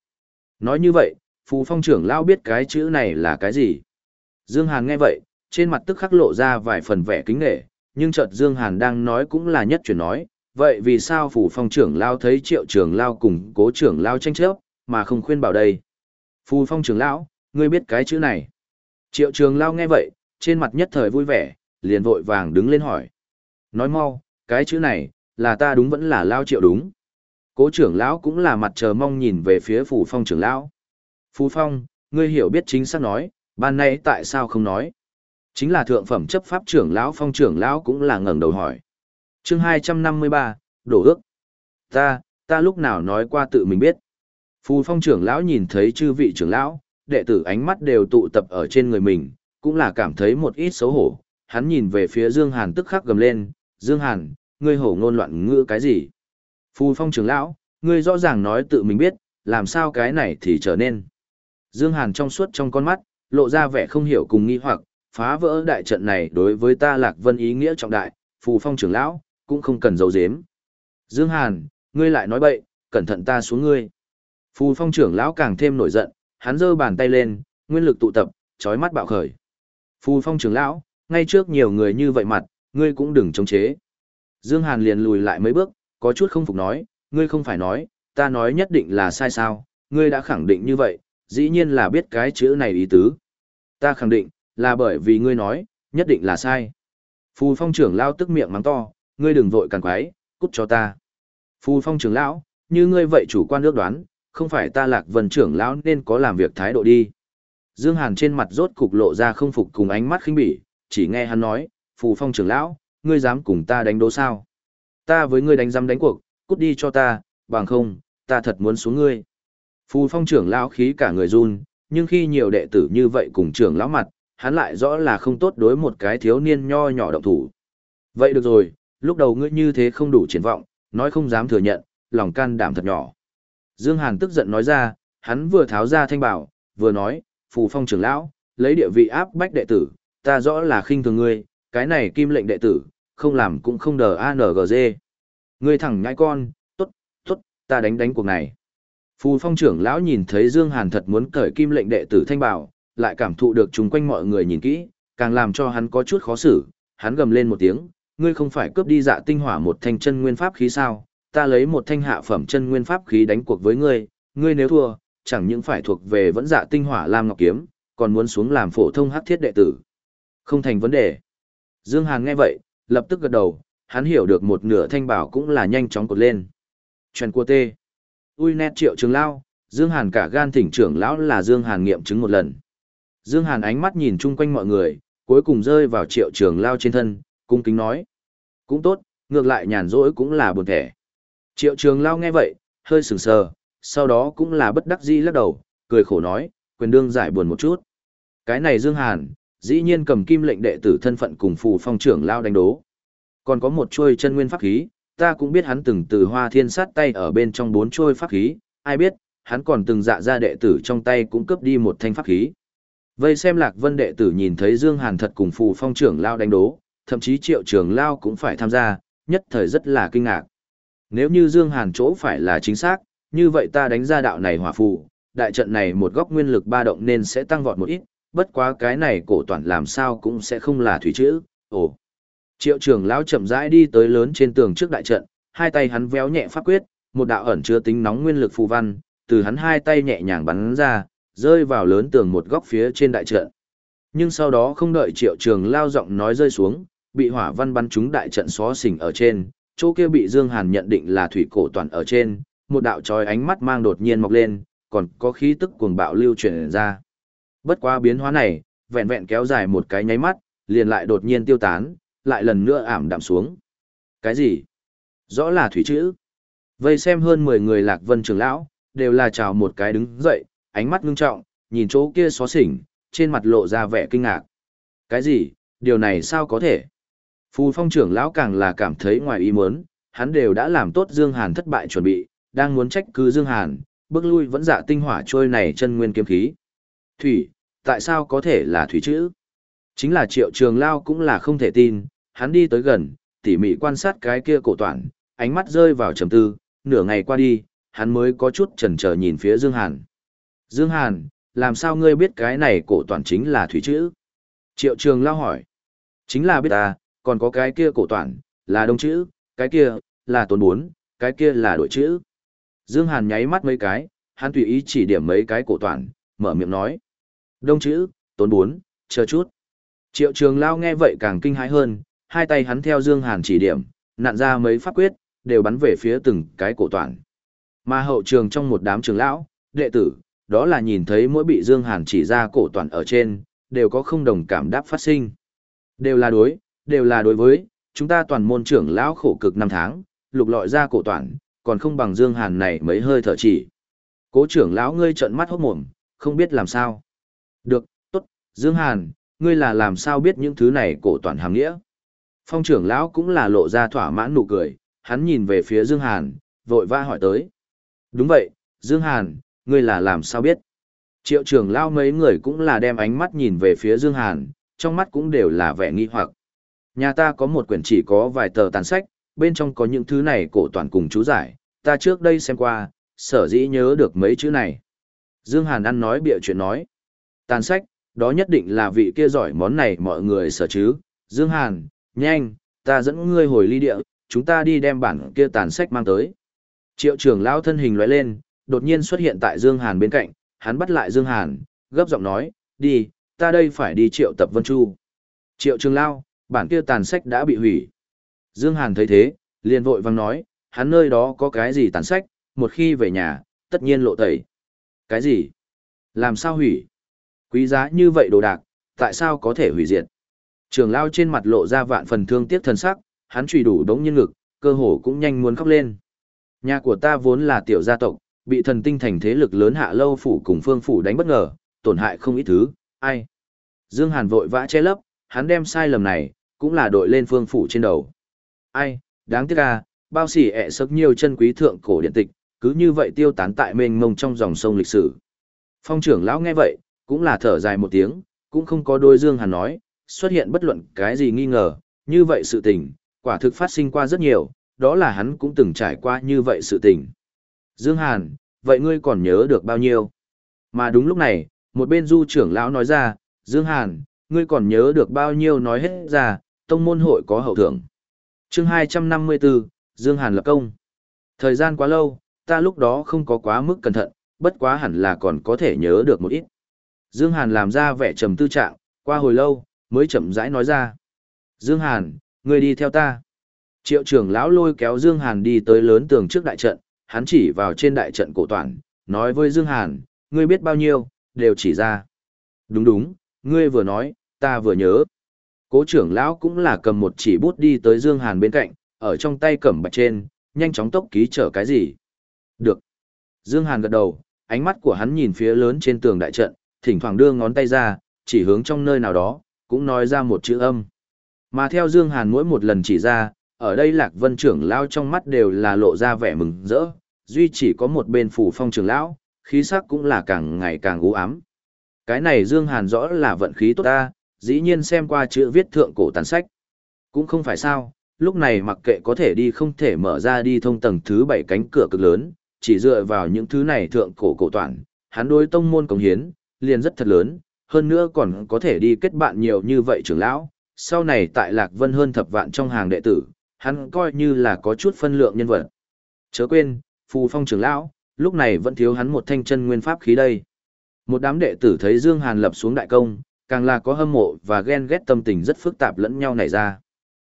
Nói như vậy, phù phong trưởng lão biết cái chữ này là cái gì. Dương Hàn nghe vậy, trên mặt tức khắc lộ ra vài phần vẻ kính nghệ, nhưng chợt Dương Hàn đang nói cũng là nhất chuyển nói, vậy vì sao phù phong trưởng lão thấy triệu trưởng lão cùng cố trưởng lão tranh chấp, mà không khuyên bảo đây. Phù phong trưởng lão, ngươi biết cái chữ này. Triệu trường lao nghe vậy, trên mặt nhất thời vui vẻ, liền vội vàng đứng lên hỏi. Nói mau, cái chữ này, là ta đúng vẫn là lao triệu đúng. Cố trưởng lão cũng là mặt chờ mong nhìn về phía phù phong trưởng lão. Phù phong, ngươi hiểu biết chính xác nói, ban nay tại sao không nói. Chính là thượng phẩm chấp pháp trưởng lão phong trưởng lão cũng là ngẩng đầu hỏi. chương 253, đổ ước. Ta, ta lúc nào nói qua tự mình biết. Phù phong trưởng lão nhìn thấy chư vị trưởng lão, đệ tử ánh mắt đều tụ tập ở trên người mình, cũng là cảm thấy một ít xấu hổ. Hắn nhìn về phía Dương Hàn tức khắc gầm lên, Dương Hàn, ngươi hổ ngôn loạn ngữ cái gì? Phù phong trưởng lão, ngươi rõ ràng nói tự mình biết, làm sao cái này thì trở nên. Dương Hàn trong suốt trong con mắt, lộ ra vẻ không hiểu cùng nghi hoặc, phá vỡ đại trận này đối với ta Lạc Vân ý nghĩa trọng đại, phù phong trưởng lão, cũng không cần giấu giếm. Dương Hàn, ngươi lại nói bậy, cẩn thận ta xuống ngươi. Phù phong trưởng lão càng thêm nổi giận, hắn giơ bàn tay lên, nguyên lực tụ tập, chói mắt bạo khởi. Phù phong trưởng lão, ngay trước nhiều người như vậy mặt, ngươi cũng đừng chống chế. Dương Hàn liền lùi lại mấy bước, có chút không phục nói, ngươi không phải nói, ta nói nhất định là sai sao, ngươi đã khẳng định như vậy, dĩ nhiên là biết cái chữ này ý tứ. Ta khẳng định, là bởi vì ngươi nói, nhất định là sai. Phù phong trưởng lão tức miệng mắng to, ngươi đừng vội càng quái, cút cho ta. Phù phong trưởng lão, như ngươi vậy chủ quan ước đoán, không phải ta lạc vân trưởng lão nên có làm việc thái độ đi. Dương Hàn trên mặt rốt cục lộ ra không phục cùng ánh mắt khinh bỉ, chỉ nghe hắn nói, phù phong trưởng lão, ngươi dám cùng ta đánh đố sao? Ta với ngươi đánh dám đánh cuộc, cút đi cho ta, bằng không, ta thật muốn xuống ngươi. Phù phong trưởng lão khí cả người run, nhưng khi nhiều đệ tử như vậy cùng trưởng lão mặt, hắn lại rõ là không tốt đối một cái thiếu niên nho nhỏ động thủ. Vậy được rồi, lúc đầu ngươi như thế không đủ triển vọng, nói không dám thừa nhận, lòng can đảm thật nhỏ. Dương Hàn tức giận nói ra, hắn vừa tháo ra thanh bảo, vừa nói, phù phong trưởng lão, lấy địa vị áp bách đệ tử, ta rõ là khinh thường ngươi, cái này kim lệnh đệ tử, không làm cũng không đờ ANGG. Ngươi thẳng nhãi con, tốt, tốt, ta đánh đánh cuộc này. Phù phong trưởng lão nhìn thấy Dương Hàn thật muốn cởi kim lệnh đệ tử thanh bảo, lại cảm thụ được chúng quanh mọi người nhìn kỹ, càng làm cho hắn có chút khó xử, hắn gầm lên một tiếng, ngươi không phải cướp đi dạ tinh hỏa một thanh chân nguyên pháp khí sao, ta lấy một thanh hạ phẩm chân nguyên pháp khí đánh cuộc với ngươi, ngươi nếu thua, chẳng những phải thuộc về vẫn dạ tinh hỏa lam ngọc kiếm, còn muốn xuống làm phổ thông hắc thiết đệ tử. Không thành vấn đề. Dương Hàn nghe vậy, lập tức gật đầu, hắn hiểu được một nửa thanh bảo cũng là nhanh chóng cột lên. Chuyện của tê. Ui nét triệu trường lao, Dương Hàn cả gan thỉnh trưởng lão là Dương Hàn nghiệm chứng một lần. Dương Hàn ánh mắt nhìn chung quanh mọi người, cuối cùng rơi vào triệu trường lao trên thân, cung kính nói. Cũng tốt, ngược lại nhàn rỗi cũng là buồn thẻ. Triệu trường lao nghe vậy, hơi sừng sờ, sau đó cũng là bất đắc dĩ lắc đầu, cười khổ nói, quyền đương giải buồn một chút. Cái này Dương Hàn, dĩ nhiên cầm kim lệnh đệ tử thân phận cùng phù phong trưởng lao đánh đố. Còn có một chuôi chân nguyên pháp khí, ta cũng biết hắn từng từ hoa thiên sát tay ở bên trong bốn chuôi pháp khí, ai biết, hắn còn từng dạ ra đệ tử trong tay cũng cướp đi một thanh pháp khí. Vây xem lạc vân đệ tử nhìn thấy Dương Hàn thật cùng phù phong trưởng lao đánh đố, thậm chí triệu trưởng lao cũng phải tham gia, nhất thời rất là kinh ngạc. Nếu như Dương Hàn chỗ phải là chính xác, như vậy ta đánh ra đạo này hỏa phù, đại trận này một góc nguyên lực ba động nên sẽ tăng vọt một ít, bất quá cái này cổ toàn làm sao cũng sẽ không là thủy chữ, ồ. Triệu trưởng lão chậm rãi đi tới lớn trên tường trước đại trận, hai tay hắn véo nhẹ pháp quyết, một đạo ẩn chứa tính nóng nguyên lực phù văn, từ hắn hai tay nhẹ nhàng bắn ra, rơi vào lớn tường một góc phía trên đại trận. Nhưng sau đó không đợi triệu trường lao giọng nói rơi xuống, bị hỏa văn bắn trúng đại trận xó xỉnh ở trên, chỗ kia bị Dương Hàn nhận định là thủy cổ toàn ở trên, một đạo chói ánh mắt mang đột nhiên mọc lên, còn có khí tức cuồng bạo lưu chuyển ra. Bất quá biến hóa này, vẹn vẹn kéo dài một cái nháy mắt, liền lại đột nhiên tiêu tán, lại lần nữa ảm đạm xuống. Cái gì? Rõ là thủy chữ. Vây xem hơn 10 người lạc vân trưởng lão, đều là chào một cái đứng dậy, ánh mắt ngưng trọng, nhìn chỗ kia xó xỉnh, trên mặt lộ ra vẻ kinh ngạc. Cái gì? Điều này sao có thể? Phù phong trưởng lão càng là cảm thấy ngoài ý muốn, hắn đều đã làm tốt Dương Hàn thất bại chuẩn bị, đang muốn trách cứ Dương Hàn, bước lui vẫn dạ tinh hỏa trôi này chân nguyên kiếm khí. Thủy, tại sao có thể là thủy chữ? Chính là triệu trường lao cũng là không thể tin, hắn đi tới gần, tỉ mỉ quan sát cái kia cổ toàn, ánh mắt rơi vào trầm tư, nửa ngày qua đi, hắn mới có chút chần chờ nhìn phía Dương Hàn. Dương Hàn, làm sao ngươi biết cái này cổ toàn chính là thủy chữ? Triệu trường lao hỏi. Chính là biết ta, còn có cái kia cổ toàn, là đông chữ, cái kia, là tốn bốn, cái kia là đội chữ. Dương Hàn nháy mắt mấy cái, hắn tùy ý chỉ điểm mấy cái cổ toàn, mở miệng nói. Đông chữ, tốn bốn, chờ chút. Triệu trường lao nghe vậy càng kinh hãi hơn, hai tay hắn theo Dương Hàn chỉ điểm, nặn ra mấy pháp quyết, đều bắn về phía từng cái cổ toàn. Mà hậu trường trong một đám trường lão, đệ tử, đó là nhìn thấy mỗi bị Dương Hàn chỉ ra cổ toàn ở trên, đều có không đồng cảm đáp phát sinh. Đều là đối, đều là đối với, chúng ta toàn môn trưởng lão khổ cực năm tháng, lục lọi ra cổ toàn, còn không bằng Dương Hàn này mấy hơi thở chỉ. Cố trưởng lão ngươi trợn mắt hốt mồm, không biết làm sao. Được, tốt, Dương Hàn, ngươi là làm sao biết những thứ này cổ toàn hàm nghĩa. Phong trưởng lão cũng là lộ ra thỏa mãn nụ cười, hắn nhìn về phía Dương Hàn, vội vã hỏi tới. Đúng vậy, Dương Hàn, ngươi là làm sao biết? Triệu trưởng lão mấy người cũng là đem ánh mắt nhìn về phía Dương Hàn, trong mắt cũng đều là vẻ nghi hoặc. Nhà ta có một quyển chỉ có vài tờ tàn sách, bên trong có những thứ này cổ toàn cùng chú giải, ta trước đây xem qua, sở dĩ nhớ được mấy chữ này. Dương Hàn ăn nói bịa chuyện nói. Tàn sách, đó nhất định là vị kia giỏi món này mọi người sở chứ. Dương Hàn, nhanh, ta dẫn ngươi hồi ly địa, chúng ta đi đem bản kia tàn sách mang tới. Triệu trưởng lão thân hình lóe lên, đột nhiên xuất hiện tại Dương Hàn bên cạnh, hắn bắt lại Dương Hàn, gấp giọng nói, đi, ta đây phải đi triệu tập Vân Chu. Triệu trường lão, bản kia tàn sách đã bị hủy. Dương Hàn thấy thế, liền vội vang nói, hắn nơi đó có cái gì tàn sách, một khi về nhà, tất nhiên lộ tẩy. Cái gì? Làm sao hủy? Quý giá như vậy đồ đạc, tại sao có thể hủy diệt? Trường lao trên mặt lộ ra vạn phần thương tiếc thần sắc, hắn trùy đủ đống nhân ngực, cơ hồ cũng nhanh muốn khóc lên. Nhà của ta vốn là tiểu gia tộc, bị thần tinh thành thế lực lớn hạ lâu phủ cùng phương phủ đánh bất ngờ, tổn hại không ít thứ, ai? Dương Hàn vội vã che lấp, hắn đem sai lầm này, cũng là đội lên phương phủ trên đầu. Ai, đáng tiếc à, bao xỉ ẹ sớt nhiều chân quý thượng cổ điện tịch, cứ như vậy tiêu tán tại mênh mông trong dòng sông lịch sử. Phong trưởng lão nghe vậy, cũng là thở dài một tiếng, cũng không có đôi Dương Hàn nói, xuất hiện bất luận cái gì nghi ngờ, như vậy sự tình, quả thực phát sinh qua rất nhiều, đó là hắn cũng từng trải qua như vậy sự tình. Dương Hàn, vậy ngươi còn nhớ được bao nhiêu? Mà đúng lúc này, một bên du trưởng lão nói ra, Dương Hàn, ngươi còn nhớ được bao nhiêu nói hết ra, tông môn hội có hậu thưởng. Chương 254, Dương Hàn lập công. Thời gian quá lâu, ta lúc đó không có quá mức cẩn thận, bất quá hẳn là còn có thể nhớ được một ít. Dương Hàn làm ra vẻ trầm tư trạng, qua hồi lâu, mới chậm rãi nói ra. Dương Hàn, ngươi đi theo ta. Triệu trưởng lão lôi kéo Dương Hàn đi tới lớn tường trước đại trận, hắn chỉ vào trên đại trận cổ toàn, nói với Dương Hàn, ngươi biết bao nhiêu, đều chỉ ra. Đúng đúng, ngươi vừa nói, ta vừa nhớ. Cố trưởng lão cũng là cầm một chỉ bút đi tới Dương Hàn bên cạnh, ở trong tay cầm bạch trên, nhanh chóng tốc ký trở cái gì. Được. Dương Hàn gật đầu, ánh mắt của hắn nhìn phía lớn trên tường đại trận, thỉnh thoảng đưa ngón tay ra, chỉ hướng trong nơi nào đó, cũng nói ra một chữ âm. Mà theo Dương Hàn mỗi một lần chỉ ra, ở đây Lạc Vân trưởng lão trong mắt đều là lộ ra vẻ mừng rỡ, duy chỉ có một bên phủ phong trưởng lão, khí sắc cũng là càng ngày càng u ám. Cái này Dương Hàn rõ là vận khí tốt ta, dĩ nhiên xem qua chữ viết thượng cổ tàn sách. Cũng không phải sao, lúc này mặc kệ có thể đi không thể mở ra đi thông tầng thứ bảy cánh cửa cực lớn, chỉ dựa vào những thứ này thượng cổ cổ toàn, hắn đối tông môn cống hiến, liền rất thật lớn, hơn nữa còn có thể đi kết bạn nhiều như vậy trưởng lão, sau này tại Lạc Vân hơn thập vạn trong hàng đệ tử, hắn coi như là có chút phân lượng nhân vật. Chớ quên, phù phong trưởng lão, lúc này vẫn thiếu hắn một thanh chân nguyên pháp khí đây. Một đám đệ tử thấy Dương Hàn lập xuống đại công, càng là có hâm mộ và ghen ghét tâm tình rất phức tạp lẫn nhau nảy ra.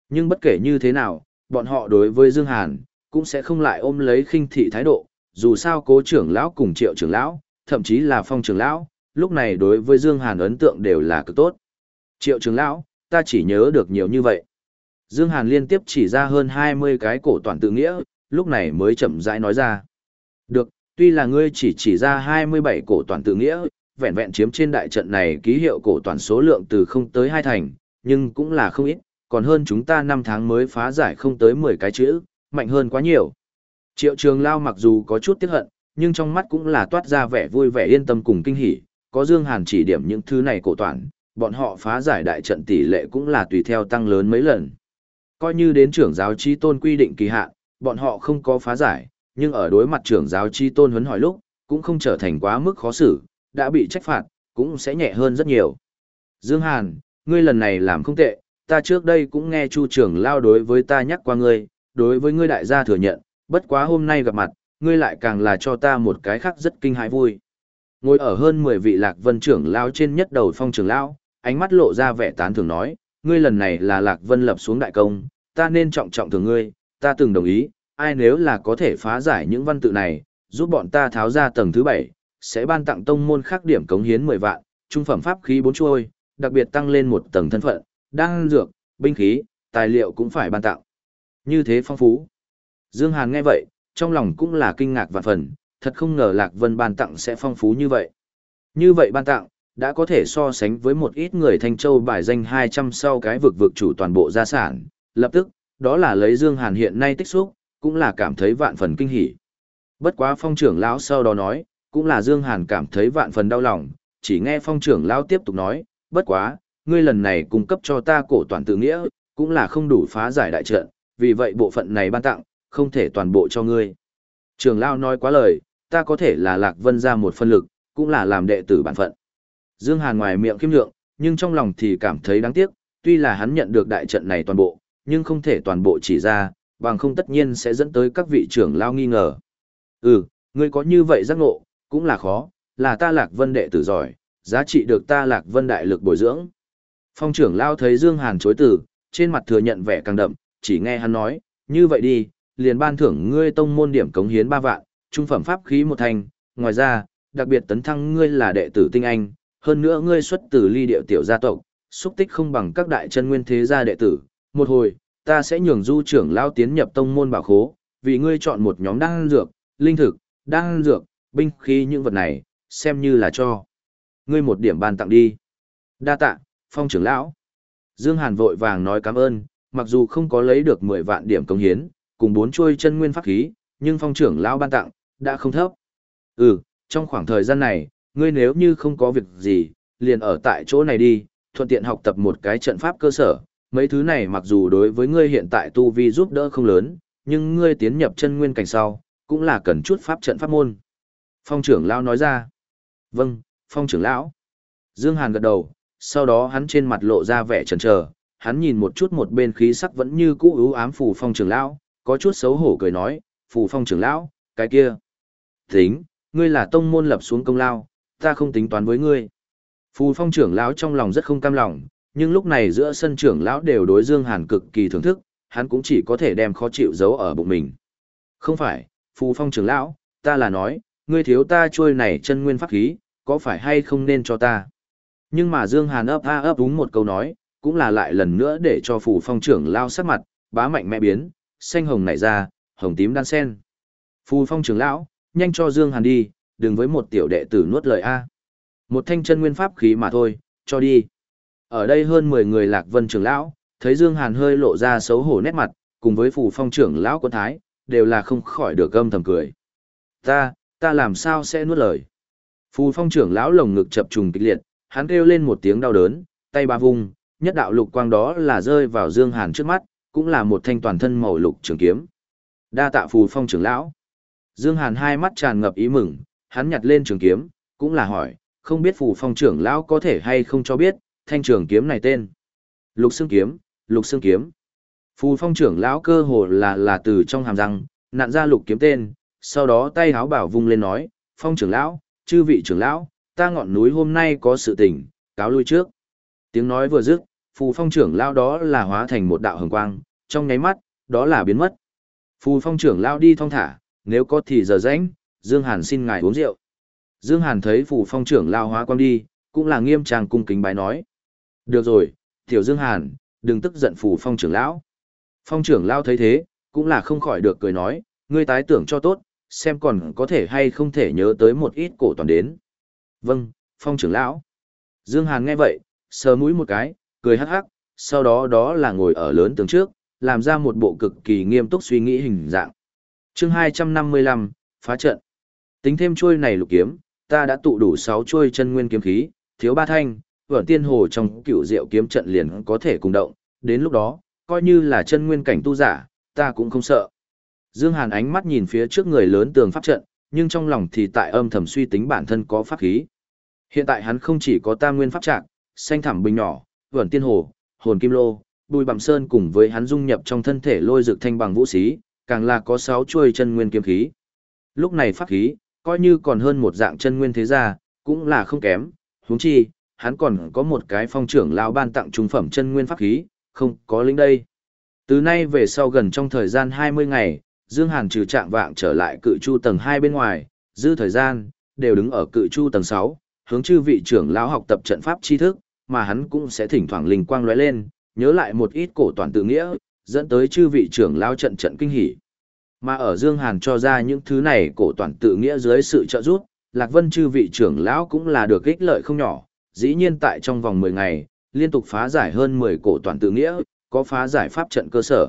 Nhưng bất kể như thế nào, bọn họ đối với Dương Hàn, cũng sẽ không lại ôm lấy khinh thị thái độ, dù sao cố trưởng lão cùng triệu trưởng lão, thậm chí là phong trưởng lão, lúc này đối với Dương Hàn ấn tượng đều là cực tốt. Triệu trưởng lão, ta chỉ nhớ được nhiều như vậy. Dương Hàn liên tiếp chỉ ra hơn 20 cái cổ toàn tự nghĩa, lúc này mới chậm rãi nói ra. Được, tuy là ngươi chỉ chỉ ra 27 cổ toàn tự nghĩa, vẹn vẹn chiếm trên đại trận này ký hiệu cổ toàn số lượng từ không tới hai thành, nhưng cũng là không ít, còn hơn chúng ta 5 tháng mới phá giải không tới 10 cái chữ, mạnh hơn quá nhiều. Triệu trường lao mặc dù có chút tiếc hận, nhưng trong mắt cũng là toát ra vẻ vui vẻ yên tâm cùng kinh hỉ, có Dương Hàn chỉ điểm những thứ này cổ toàn, bọn họ phá giải đại trận tỷ lệ cũng là tùy theo tăng lớn mấy lần. Coi như đến trưởng giáo chi tôn quy định kỳ hạn, bọn họ không có phá giải, nhưng ở đối mặt trưởng giáo chi tôn huấn hỏi lúc, cũng không trở thành quá mức khó xử, đã bị trách phạt, cũng sẽ nhẹ hơn rất nhiều. Dương Hàn, ngươi lần này làm không tệ, ta trước đây cũng nghe Chu trưởng lao đối với ta nhắc qua ngươi, đối với ngươi đại gia thừa nhận, bất quá hôm nay gặp mặt, ngươi lại càng là cho ta một cái khác rất kinh hãi vui. Ngồi ở hơn 10 vị lạc vân trưởng lao trên nhất đầu phong trưởng lao, ánh mắt lộ ra vẻ tán thưởng nói, ngươi lần này là lạc vân lập xuống đại công, ta nên trọng trọng thường ngươi, ta từng đồng ý, ai nếu là có thể phá giải những văn tự này, giúp bọn ta tháo ra tầng thứ 7, sẽ ban tặng tông môn khác điểm cống hiến 10 vạn, trung phẩm pháp khí 4 chuôi, đặc biệt tăng lên một tầng thân phận, đan dược, binh khí, tài liệu cũng phải ban tặng. Như thế phong phú. Dương Hàn nghe vậy, trong lòng cũng là kinh ngạc vạn phần, thật không ngờ Lạc Vân ban tặng sẽ phong phú như vậy. Như vậy ban tặng, đã có thể so sánh với một ít người Thanh Châu bài danh 200 sau cái vực vực chủ toàn bộ gia sản, lập tức, đó là lấy Dương Hàn hiện nay tích xúc, cũng là cảm thấy vạn phần kinh hỉ. Bất quá phong trưởng lão sau đó nói, cũng là Dương Hàn cảm thấy vạn phần đau lòng, chỉ nghe phong trưởng lão tiếp tục nói, bất quá, ngươi lần này cung cấp cho ta cổ toàn tự nghĩa, cũng là không đủ phá giải đại trận, vì vậy bộ phận này ban tặng, không thể toàn bộ cho ngươi. Trường lão nói quá lời, ta có thể là lạc vân ra một phân lực, cũng là làm đệ tử bản phận. Dương Hàn ngoài miệng kiêm lượng, nhưng trong lòng thì cảm thấy đáng tiếc, tuy là hắn nhận được đại trận này toàn bộ, nhưng không thể toàn bộ chỉ ra, bằng không tất nhiên sẽ dẫn tới các vị trưởng lao nghi ngờ. Ừ, ngươi có như vậy giác ngộ, cũng là khó, là ta lạc vân đệ tử giỏi, giá trị được ta lạc vân đại lực bồi dưỡng. Phong trưởng lao thấy Dương Hàn chối từ, trên mặt thừa nhận vẻ càng đậm, chỉ nghe hắn nói, như vậy đi, liền ban thưởng ngươi tông môn điểm cống hiến ba vạn, trung phẩm pháp khí một thành, ngoài ra, đặc biệt tấn thăng ngươi là đệ tử tinh anh, hơn nữa ngươi xuất từ ly điệu tiểu gia tộc, xúc tích không bằng các đại chân nguyên thế gia đệ tử, một hồi, ta sẽ nhường du trưởng lao tiến nhập tông môn bảo khố, vì ngươi chọn một nhóm đan dược, linh thực, đan dược, binh khí những vật này, xem như là cho. Ngươi một điểm ban tặng đi. Đa tạ, phong trưởng lão. Dương Hàn vội vàng nói cảm ơn, mặc dù không có lấy được 10 vạn điểm công hiến, cùng bốn chuôi chân nguyên pháp khí, nhưng phong trưởng lão ban tặng, đã không thấp. Ừ, trong khoảng thời gian này, ngươi nếu như không có việc gì, liền ở tại chỗ này đi, thuận tiện học tập một cái trận pháp cơ sở. Mấy thứ này mặc dù đối với ngươi hiện tại tu vi giúp đỡ không lớn, nhưng ngươi tiến nhập chân nguyên cảnh sau, cũng là cần chút pháp trận pháp môn. Phong trưởng lão nói ra. Vâng, phong trưởng lão. Dương Hàn gật đầu, sau đó hắn trên mặt lộ ra vẻ chần chờ, hắn nhìn một chút một bên khí sắc vẫn như cũ ưu ám phù phong trưởng lão, có chút xấu hổ cười nói, phù phong trưởng lão, cái kia. Tính, ngươi là tông môn lập xuống công lao, ta không tính toán với ngươi. Phù phong trưởng lão trong lòng rất không cam lòng, Nhưng lúc này giữa sân trưởng lão đều đối Dương Hàn cực kỳ thưởng thức, hắn cũng chỉ có thể đem khó chịu giấu ở bụng mình. Không phải, Phù Phong trưởng lão, ta là nói, ngươi thiếu ta trôi này chân nguyên pháp khí, có phải hay không nên cho ta? Nhưng mà Dương Hàn ấp a ấp đúng một câu nói, cũng là lại lần nữa để cho Phù Phong trưởng lão sắc mặt, bá mạnh mẽ biến, xanh hồng nảy ra, hồng tím đan sen. Phù Phong trưởng lão, nhanh cho Dương Hàn đi, đừng với một tiểu đệ tử nuốt lời a. Một thanh chân nguyên pháp khí mà thôi, cho đi. Ở đây hơn 10 người Lạc Vân trưởng lão, thấy Dương Hàn hơi lộ ra xấu hổ nét mặt, cùng với Phù Phong trưởng lão quân thái, đều là không khỏi được gâm thầm cười. Ta, ta làm sao sẽ nuốt lời? Phù Phong trưởng lão lồng ngực chập trùng kịch liệt, hắn kêu lên một tiếng đau đớn, tay ba vung, nhất đạo lục quang đó là rơi vào Dương Hàn trước mắt, cũng là một thanh toàn thân màu lục trường kiếm. Đa tạ Phù Phong trưởng lão. Dương Hàn hai mắt tràn ngập ý mừng, hắn nhặt lên trường kiếm, cũng là hỏi, không biết Phù Phong trưởng lão có thể hay không cho biết, thanh trường kiếm này tên. Lục xương kiếm, lục xương kiếm. Phù Phong trưởng lão cơ hồ là là từ trong hàm răng, nặn ra lục kiếm tên, sau đó tay háo bảo vung lên nói, Phong trưởng lão, chư vị trưởng lão, ta ngọn núi hôm nay có sự tình, cáo lui trước. Tiếng nói vừa dứt, Phù Phong trưởng lão đó là hóa thành một đạo hồng quang, trong nháy mắt, đó là biến mất. Phù Phong trưởng lão đi thong thả, nếu có thì giờ rảnh, Dương Hàn xin ngài uống rượu. Dương Hàn thấy Phù Phong trưởng lão hóa quang đi, cũng là nghiêm trang cung kính bái nói. Được rồi, Tiểu Dương Hàn, đừng tức giận Phù Phong trưởng lão. Phong trưởng lão thấy thế, cũng là không khỏi được cười nói, ngươi tái tưởng cho tốt, xem còn có thể hay không thể nhớ tới một ít cổ toàn đến. Vâng, Phong trưởng lão. Dương Hàn nghe vậy, sờ mũi một cái, cười hắc hắc, sau đó đó là ngồi ở lớn tường trước, làm ra một bộ cực kỳ nghiêm túc suy nghĩ hình dạng. Chương 255, phá trận. Tính thêm chuôi này lục kiếm, ta đã tụ đủ 6 chuôi chân nguyên kiếm khí, thiếu ba thanh, vẩn tiên hồ trong cựu diệu kiếm trận liền có thể cùng động, đến lúc đó, coi như là chân nguyên cảnh tu giả, ta cũng không sợ. Dương Hàn ánh mắt nhìn phía trước người lớn tường pháp trận, nhưng trong lòng thì tại âm thầm suy tính bản thân có pháp khí. Hiện tại hắn không chỉ có tam nguyên pháp trạng, xanh thẳm bình nhỏ, vẩn tiên hồ, hồn kim lô, bùi bẩm sơn cùng với hắn dung nhập trong thân thể lôi dược thanh bằng vũ khí, càng là có sáu chuôi chân nguyên kiếm khí. Lúc này pháp khí, coi như còn hơn một dạng chân nguyên thế gia, cũng là không kém, huống chi, hắn còn có một cái phong trưởng lão ban tặng trung phẩm chân nguyên pháp khí, không có lính đây. Từ nay về sau gần trong thời gian 20 ngày, Dương Hàn trừ trạng vạng trở lại cự chu tầng 2 bên ngoài, dư thời gian, đều đứng ở cự chu tầng 6, hướng chư vị trưởng lão học tập trận pháp tri thức, mà hắn cũng sẽ thỉnh thoảng linh quang lóe lên, nhớ lại một ít cổ toàn tự nghĩa, dẫn tới chư vị trưởng lão trận trận kinh hỉ. Mà ở Dương Hàn cho ra những thứ này cổ toàn tự nghĩa dưới sự trợ giúp, Lạc Vân chư vị trưởng lão cũng là được ích lợi không nhỏ, dĩ nhiên tại trong vòng 10 ngày, liên tục phá giải hơn 10 cổ toàn tự nghĩa, có phá giải pháp trận cơ sở.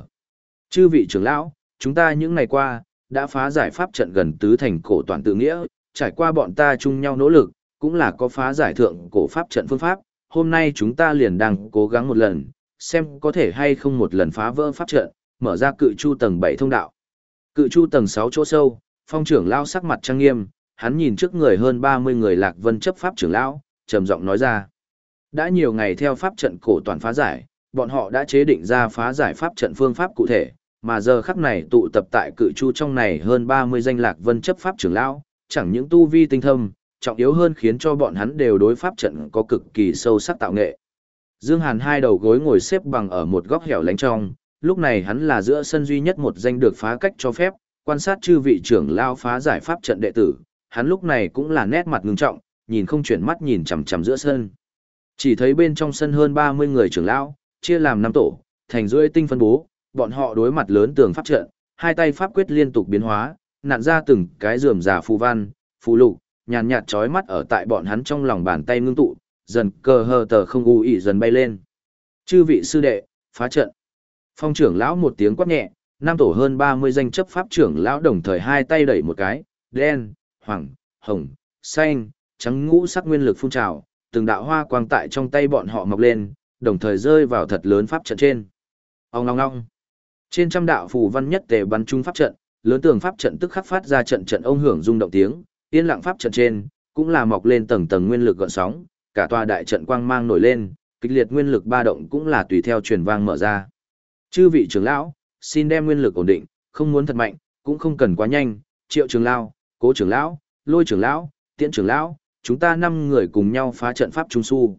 Chư vị trưởng lão, chúng ta những ngày qua, đã phá giải pháp trận gần tứ thành cổ toàn tự nghĩa, trải qua bọn ta chung nhau nỗ lực, cũng là có phá giải thượng cổ pháp trận phương pháp, hôm nay chúng ta liền đang cố gắng một lần, xem có thể hay không một lần phá vỡ pháp trận, mở ra cự chu tầng 7 thông đạo. Cự chu tầng 6 chỗ sâu, phong trưởng lão sắc mặt trang nghiêm, hắn nhìn trước người hơn 30 người lạc vân chấp pháp trưởng lão, trầm giọng nói ra. Đã nhiều ngày theo pháp trận cổ toàn phá giải, bọn họ đã chế định ra phá giải pháp trận phương pháp cụ thể, mà giờ khắc này tụ tập tại cự chu trong này hơn 30 danh lạc vân chấp pháp trưởng lão, chẳng những tu vi tinh thâm, trọng yếu hơn khiến cho bọn hắn đều đối pháp trận có cực kỳ sâu sắc tạo nghệ. Dương Hàn hai đầu gối ngồi xếp bằng ở một góc hẻo lánh trong, lúc này hắn là giữa sân duy nhất một danh được phá cách cho phép, quan sát chư vị trưởng lao phá giải pháp trận đệ tử, hắn lúc này cũng là nét mặt ngưng trọng, nhìn không chuyển mắt nhìn chằm chằm giữa sân. Chỉ thấy bên trong sân hơn 30 người trưởng lão, chia làm năm tổ, thành rưỡi tinh phân bố, bọn họ đối mặt lớn tường pháp trận, hai tay pháp quyết liên tục biến hóa, nặn ra từng cái rườm rà phù văn, phù lục, nhàn nhạt chói mắt ở tại bọn hắn trong lòng bàn tay ngưng tụ, dần cờ hờ tờ không u ỉ dần bay lên. Chư vị sư đệ, phá trận. Phong trưởng lão một tiếng quát nhẹ, năm tổ hơn 30 danh chấp pháp trưởng lão đồng thời hai tay đẩy một cái, đen, hoàng, hồng, xanh, trắng ngũ sắc nguyên lực phun trào, từng đạo hoa quang tại trong tay bọn họ mọc lên, đồng thời rơi vào thật lớn pháp trận trên. Ông ngong ngong. Trên trăm đạo phù văn nhất tề bắn trung pháp trận, lớn tường pháp trận tức khắc phát ra trận trận ông hưởng rung động tiếng, yên lặng pháp trận trên, cũng là mọc lên tầng tầng nguyên lực gợn sóng, cả tòa đại trận quang mang nổi lên, kịch liệt nguyên lực ba động cũng là tùy theo truyền vang mở ra. Chư vị trưởng lão, xin đem nguyên lực ổn định, không muốn thật mạnh, cũng không cần quá nhanh, Triệu trưởng lão, Cố trưởng lão, Lôi trưởng lão, Tiễn trưởng lão, chúng ta năm người cùng nhau phá trận pháp trung su.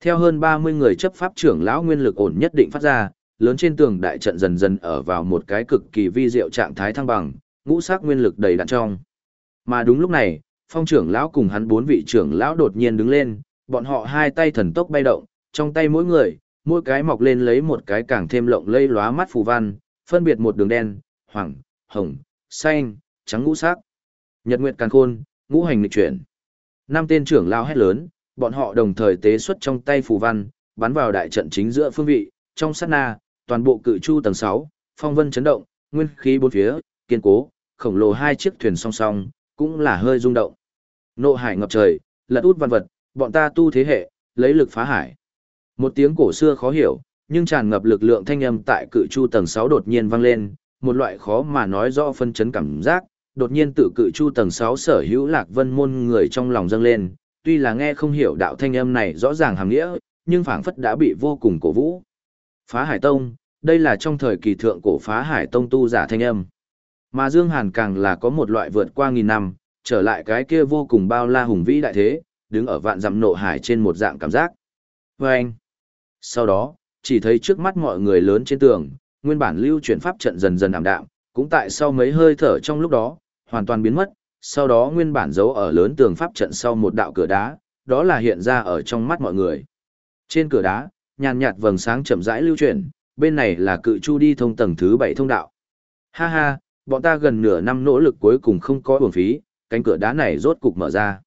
Theo hơn 30 người chấp pháp trưởng lão nguyên lực ổn nhất định phát ra, lớn trên tường đại trận dần dần ở vào một cái cực kỳ vi diệu trạng thái thăng bằng, ngũ sắc nguyên lực đầy đặn trong. Mà đúng lúc này, phong trưởng lão cùng hắn bốn vị trưởng lão đột nhiên đứng lên, bọn họ hai tay thần tốc bay động, trong tay mỗi người, mỗi cái mọc lên lấy một cái càng thêm lộng lây lóa mắt phù văn, phân biệt một đường đen, hoàng, hồng, xanh, trắng ngũ sắc. Nhật nguyệt càn khôn, ngũ hành lịch chuyển. Năm tên trưởng lao hét lớn, bọn họ đồng thời tế xuất trong tay phù văn, bắn vào đại trận chính giữa phương vị, trong sát na, toàn bộ cự chu tầng 6, phong vân chấn động, nguyên khí bốn phía, kiên cố, khổng lồ hai chiếc thuyền song song, cũng là hơi rung động. Nộ hải ngập trời, lật út văn vật, bọn ta tu thế hệ, lấy lực phá hải. Một tiếng cổ xưa khó hiểu, nhưng tràn ngập lực lượng thanh âm tại cự chu tầng 6 đột nhiên vang lên, một loại khó mà nói rõ phân chấn cảm giác, đột nhiên tự cự chu tầng 6 sở hữu lạc vân môn người trong lòng dâng lên, tuy là nghe không hiểu đạo thanh âm này rõ ràng hàm nghĩa, nhưng phảng phất đã bị vô cùng cổ vũ. Phá Hải Tông, đây là trong thời kỳ thượng cổ Phá Hải Tông tu giả thanh âm. Mà Dương Hàn càng là có một loại vượt qua nghìn năm, trở lại cái kia vô cùng bao la hùng vĩ đại thế, đứng ở vạn dặm nộ hải trên một dạng cảm giác. Và anh, sau đó, chỉ thấy trước mắt mọi người lớn trên tường, nguyên bản lưu chuyển pháp trận dần dần ảm đạm, cũng tại sau mấy hơi thở trong lúc đó, hoàn toàn biến mất, sau đó nguyên bản giấu ở lớn tường pháp trận sau một đạo cửa đá, đó là hiện ra ở trong mắt mọi người. Trên cửa đá, nhàn nhạt vầng sáng chậm rãi lưu chuyển, bên này là cự chu đi thông tầng thứ 7 thông đạo. Ha ha, bọn ta gần nửa năm nỗ lực cuối cùng không có uổng phí, cánh cửa đá này rốt cục mở ra.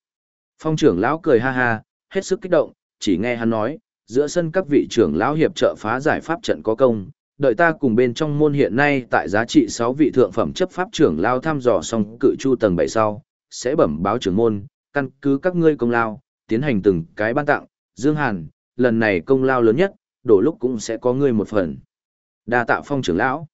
Phong trưởng lão cười ha ha, hết sức kích động, chỉ nghe hắn nói, giữa sân các vị trưởng lão hiệp trợ phá giải pháp trận có công, đợi ta cùng bên trong môn hiện nay tại giá trị 6 vị thượng phẩm chấp pháp trưởng lao thăm dò xong cự chu tầng 7 sau, sẽ bẩm báo trưởng môn, căn cứ các ngươi công lao, tiến hành từng cái ban tặng, Dương Hàn, lần này công lao lớn nhất, đổ lúc cũng sẽ có ngươi một phần. Đa tạ phong trưởng lão.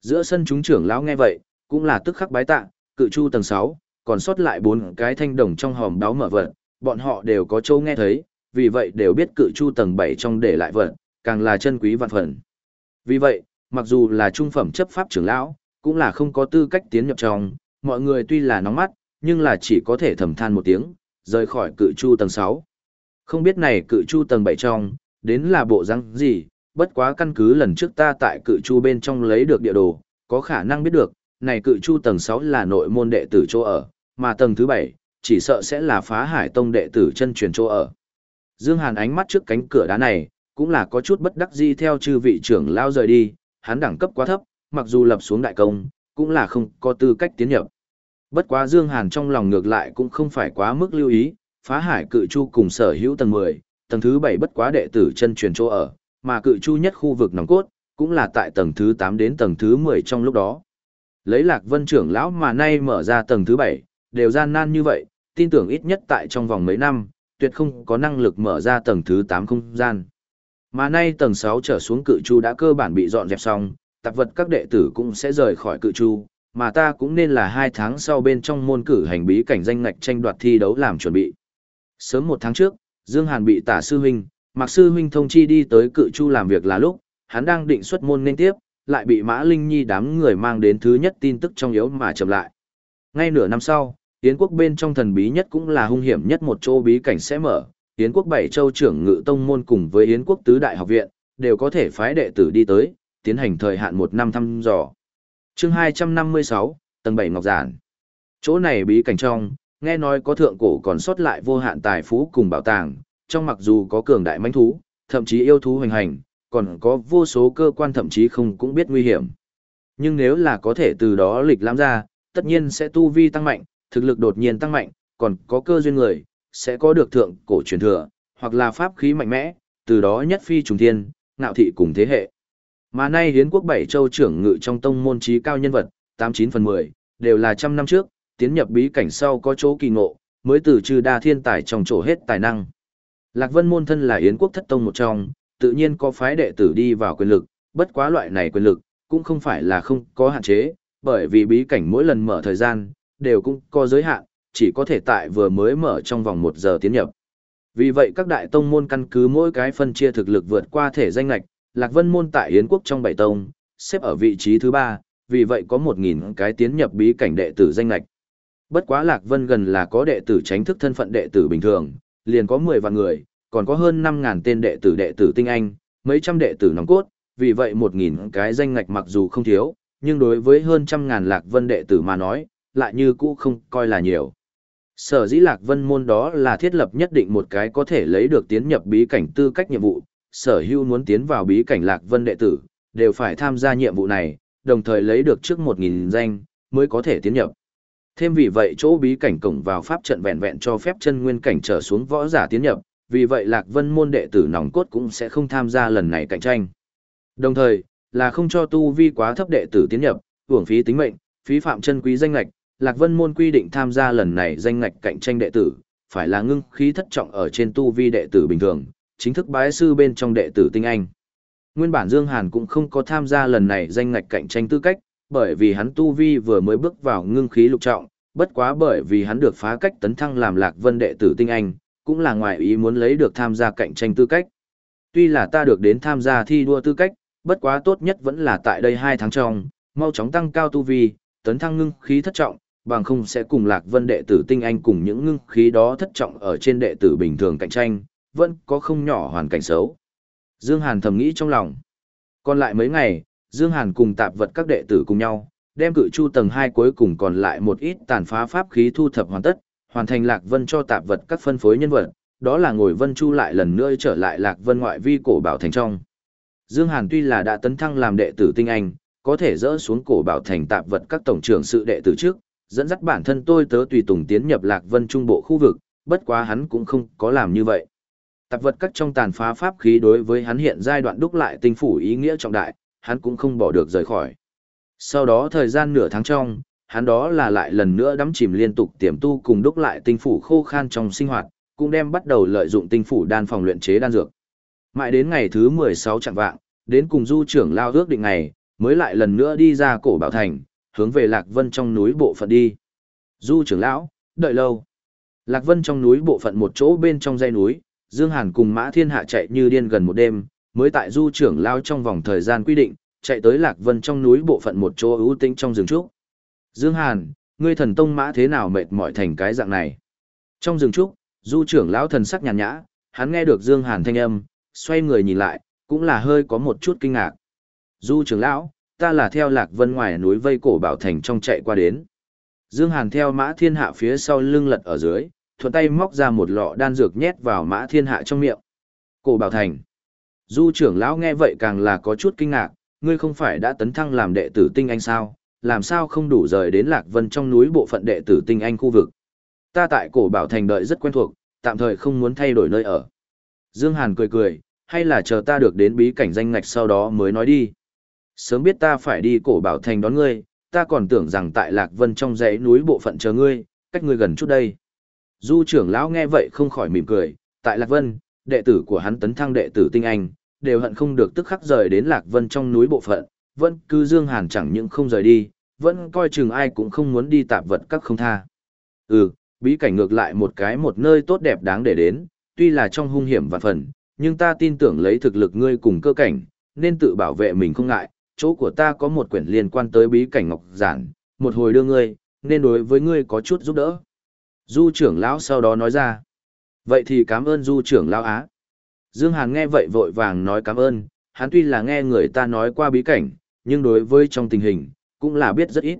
Giữa sân chúng trưởng lão nghe vậy, cũng là tức khắc bái tạ, cự chu tầng 6, còn sót lại bốn cái thanh đồng trong hòm đáo mở vật, bọn họ đều có châu nghe thấy, vì vậy đều biết cự chu tầng 7 trong để lại vật, càng là chân quý vạn phần. Vì vậy, mặc dù là trung phẩm chấp pháp trưởng lão, cũng là không có tư cách tiến nhập trong, mọi người tuy là nóng mắt, nhưng là chỉ có thể thầm than một tiếng, rời khỏi cự chu tầng 6. Không biết này cự chu tầng 7 trong, đến là bộ răng gì, bất quá căn cứ lần trước ta tại cự chu bên trong lấy được địa đồ, có khả năng biết được, này cự chu tầng 6 là nội môn đệ tử chỗ ở, mà tầng thứ 7, chỉ sợ sẽ là phá hải tông đệ tử chân truyền chỗ ở. Dương Hàn ánh mắt trước cánh cửa đá này, cũng là có chút bất đắc dĩ theo chư vị trưởng lao rời đi, hắn đẳng cấp quá thấp, mặc dù lập xuống đại công, cũng là không có tư cách tiến nhập. Bất quá Dương Hàn trong lòng ngược lại cũng không phải quá mức lưu ý, phá hải cự chu cùng sở hữu tầng 10, tầng thứ 7 bất quá đệ tử chân truyền chỗ ở, mà cự chu nhất khu vực nòng cốt, cũng là tại tầng thứ 8 đến tầng thứ 10 trong lúc đó. Lấy lạc vân trưởng lão mà nay mở ra tầng thứ bảy đều gian nan như vậy, tin tưởng ít nhất tại trong vòng mấy năm, tuyệt không có năng lực mở ra tầng thứ tám không gian. Mà nay tầng sáu trở xuống cự chu đã cơ bản bị dọn dẹp xong, tạp vật các đệ tử cũng sẽ rời khỏi cự chu, mà ta cũng nên là hai tháng sau bên trong môn cử hành bí cảnh danh ngạch tranh đoạt thi đấu làm chuẩn bị. Sớm một tháng trước, Dương Hàn bị tả sư huynh, Mạc sư huynh thông chi đi tới cự chu làm việc là lúc, hắn đang định xuất môn nên tiếp, lại bị Mã Linh Nhi đám người mang đến thứ nhất tin tức trong yếu mà chậm lại. Ngay nửa năm sau, Yến quốc bên trong thần bí nhất cũng là hung hiểm nhất một chỗ bí cảnh sẽ mở, Yến quốc bảy châu trưởng ngự tông môn cùng với Yến quốc tứ đại học viện, đều có thể phái đệ tử đi tới, tiến hành thời hạn một năm thăm dò. chương 256, tầng 7 Ngọc Giản. Chỗ này bí cảnh trong, nghe nói có thượng cổ còn sót lại vô hạn tài phú cùng bảo tàng, trong mặc dù có cường đại manh thú, thậm chí yêu thú hoành hành, còn có vô số cơ quan thậm chí không cũng biết nguy hiểm. Nhưng nếu là có thể từ đó lịch lãm ra, tất nhiên sẽ tu vi tăng mạnh, thực lực đột nhiên tăng mạnh, còn có cơ duyên người, sẽ có được thượng cổ truyền thừa, hoặc là pháp khí mạnh mẽ, từ đó nhất phi trùng thiên, ngạo thị cùng thế hệ. Mà nay hiến quốc bảy châu trưởng ngự trong tông môn trí cao nhân vật, 89 phần 10, đều là trăm năm trước, tiến nhập bí cảnh sau có chỗ kỳ ngộ, mới từ trừ đa thiên tài trong chỗ hết tài năng. Lạc Vân môn thân là Yến quốc thất tông một trong, tự nhiên có phái đệ tử đi vào quyền lực, bất quá loại này quyền lực, cũng không phải là không có hạn chế, bởi vì bí cảnh mỗi lần mở thời gian, đều cũng có giới hạn, chỉ có thể tại vừa mới mở trong vòng một giờ tiến nhập. Vì vậy các đại tông môn căn cứ mỗi cái phân chia thực lực vượt qua thể danh lạch, Lạc Vân môn tại Yến quốc trong bảy tông, xếp ở vị trí thứ ba, vì vậy có 1.000 cái tiến nhập bí cảnh đệ tử danh lạch. Bất quá Lạc Vân gần là có đệ tử tránh thức thân phận đệ tử bình thường, liền có 10 vạn người, còn có hơn 5.000 tên đệ tử đệ tử tinh anh, mấy trăm đệ tử nòng cốt, vì vậy 1.000 cái danh ngạch mặc dù không thiếu, nhưng đối với hơn trăm ngàn lạc vân đệ tử mà nói, lại như cũ không coi là nhiều. Sở dĩ lạc vân môn đó là thiết lập nhất định một cái có thể lấy được tiến nhập bí cảnh tư cách nhiệm vụ, sở hữu muốn tiến vào bí cảnh lạc vân đệ tử, đều phải tham gia nhiệm vụ này, đồng thời lấy được trước 1.000 danh, mới có thể tiến nhập. Thêm vì vậy chỗ bí cảnh cổng vào pháp trận vẹn vẹn cho phép chân nguyên cảnh trở xuống võ giả tiến nhập, vì vậy lạc vân môn đệ tử nòng cốt cũng sẽ không tham gia lần này cạnh tranh. Đồng thời, là không cho tu vi quá thấp đệ tử tiến nhập, hưởng phí tính mệnh, phí phạm chân quý danh ngạch, Lạc Vân môn quy định tham gia lần này danh ngạch cạnh tranh đệ tử, phải là ngưng khí thất trọng ở trên tu vi đệ tử bình thường, chính thức bái sư bên trong đệ tử tinh anh. Nguyên bản Dương Hàn cũng không có tham gia lần này danh ngạch cạnh tranh tư cách, bởi vì hắn tu vi vừa mới bước vào ngưng khí lục trọng, bất quá bởi vì hắn được phá cách tấn thăng làm Lạc Vân đệ tử tinh anh, cũng là ngoài ý muốn lấy được tham gia cạnh tranh tư cách. Tuy là ta được đến tham gia thi đua tư cách, bất quá tốt nhất vẫn là tại đây hai tháng trong, mau chóng tăng cao tu vi, tấn thăng ngưng khí thất trọng, bằng không sẽ cùng Lạc Vân đệ tử tinh anh cùng những ngưng khí đó thất trọng ở trên đệ tử bình thường cạnh tranh, vẫn có không nhỏ hoàn cảnh xấu. Dương Hàn thầm nghĩ trong lòng. Còn lại mấy ngày, Dương Hàn cùng tạp vật các đệ tử cùng nhau, đem cự chu tầng 2 cuối cùng còn lại một ít tàn phá pháp khí thu thập hoàn tất, hoàn thành Lạc Vân cho tạp vật các phân phối nhân vật, đó là ngồi Vân Chu lại lần nữa trở lại Lạc Vân ngoại vi cổ bảo thành trong. Dương Hàn tuy là đã tấn thăng làm đệ tử tinh anh, có thể dỡ xuống cổ bảo thành tạp vật các tổng trưởng sự đệ tử trước, dẫn dắt bản thân tôi tớ tùy tùng tiến nhập Lạc Vân trung bộ khu vực, bất quá hắn cũng không có làm như vậy. Tạp vật các trong tàn phá pháp khí đối với hắn hiện giai đoạn đúc lại tinh phủ ý nghĩa trọng đại, hắn cũng không bỏ được rời khỏi. Sau đó thời gian nửa tháng trong, hắn đó là lại lần nữa đắm chìm liên tục tiềm tu cùng đúc lại tinh phủ khô khan trong sinh hoạt, cũng đem bắt đầu lợi dụng tinh phủ đan phòng luyện chế đan dược. Mãi đến ngày thứ 16 chẳng vạng, đến cùng du trưởng lao ước định ngày, mới lại lần nữa đi ra cổ bảo thành, hướng về Lạc Vân trong núi bộ phận đi. Du trưởng lão, đợi lâu. Lạc Vân trong núi bộ phận một chỗ bên trong dãy núi, Dương Hàn cùng Mã Thiên Hạ chạy như điên gần một đêm, mới tại du trưởng lao trong vòng thời gian quy định, chạy tới Lạc Vân trong núi bộ phận một chỗ ưu tĩnh trong rừng trúc. Dương Hàn, ngươi thần tông mã thế nào mệt mỏi thành cái dạng này? Trong rừng trúc, du trưởng lão thần sắc nhàn nhã, hắn nghe được Dương Hàn thanh âm, xoay người nhìn lại, cũng là hơi có một chút kinh ngạc. Du trưởng lão, ta là theo lạc vân ngoài núi vây cổ bảo thành trong chạy qua đến. Dương Hàn theo mã thiên hạ phía sau lưng lật ở dưới, thuận tay móc ra một lọ đan dược nhét vào mã thiên hạ trong miệng. Cổ bảo thành. Du trưởng lão nghe vậy càng là có chút kinh ngạc, ngươi không phải đã tấn thăng làm đệ tử tinh anh sao, làm sao không đủ rời đến lạc vân trong núi bộ phận đệ tử tinh anh khu vực. Ta tại cổ bảo thành đợi rất quen thuộc, tạm thời không muốn thay đổi nơi ở. Dương Hàn cười cười, hay là chờ ta được đến bí cảnh danh ngạch sau đó mới nói đi. Sớm biết ta phải đi cổ bảo thành đón ngươi, ta còn tưởng rằng tại Lạc Vân trong dãy núi bộ phận chờ ngươi, cách ngươi gần chút đây. Du trưởng lão nghe vậy không khỏi mỉm cười, tại Lạc Vân, đệ tử của hắn tấn thăng đệ tử tinh anh, đều hận không được tức khắc rời đến Lạc Vân trong núi bộ phận, vẫn cứ Dương Hàn chẳng những không rời đi, vẫn coi chừng ai cũng không muốn đi tạp vật các không tha. Ừ, bí cảnh ngược lại một cái một nơi tốt đẹp đáng để đến, tuy là trong hung hiểm và phần, nhưng ta tin tưởng lấy thực lực ngươi cùng cơ cảnh, nên tự bảo vệ mình không ngại, chỗ của ta có một quyển liên quan tới bí cảnh ngọc giản, một hồi đưa ngươi, nên đối với ngươi có chút giúp đỡ. Du trưởng lão sau đó nói ra, vậy thì cảm ơn du trưởng lão á. Dương Hàn nghe vậy vội vàng nói cảm ơn, hắn tuy là nghe người ta nói qua bí cảnh, nhưng đối với trong tình hình, cũng là biết rất ít.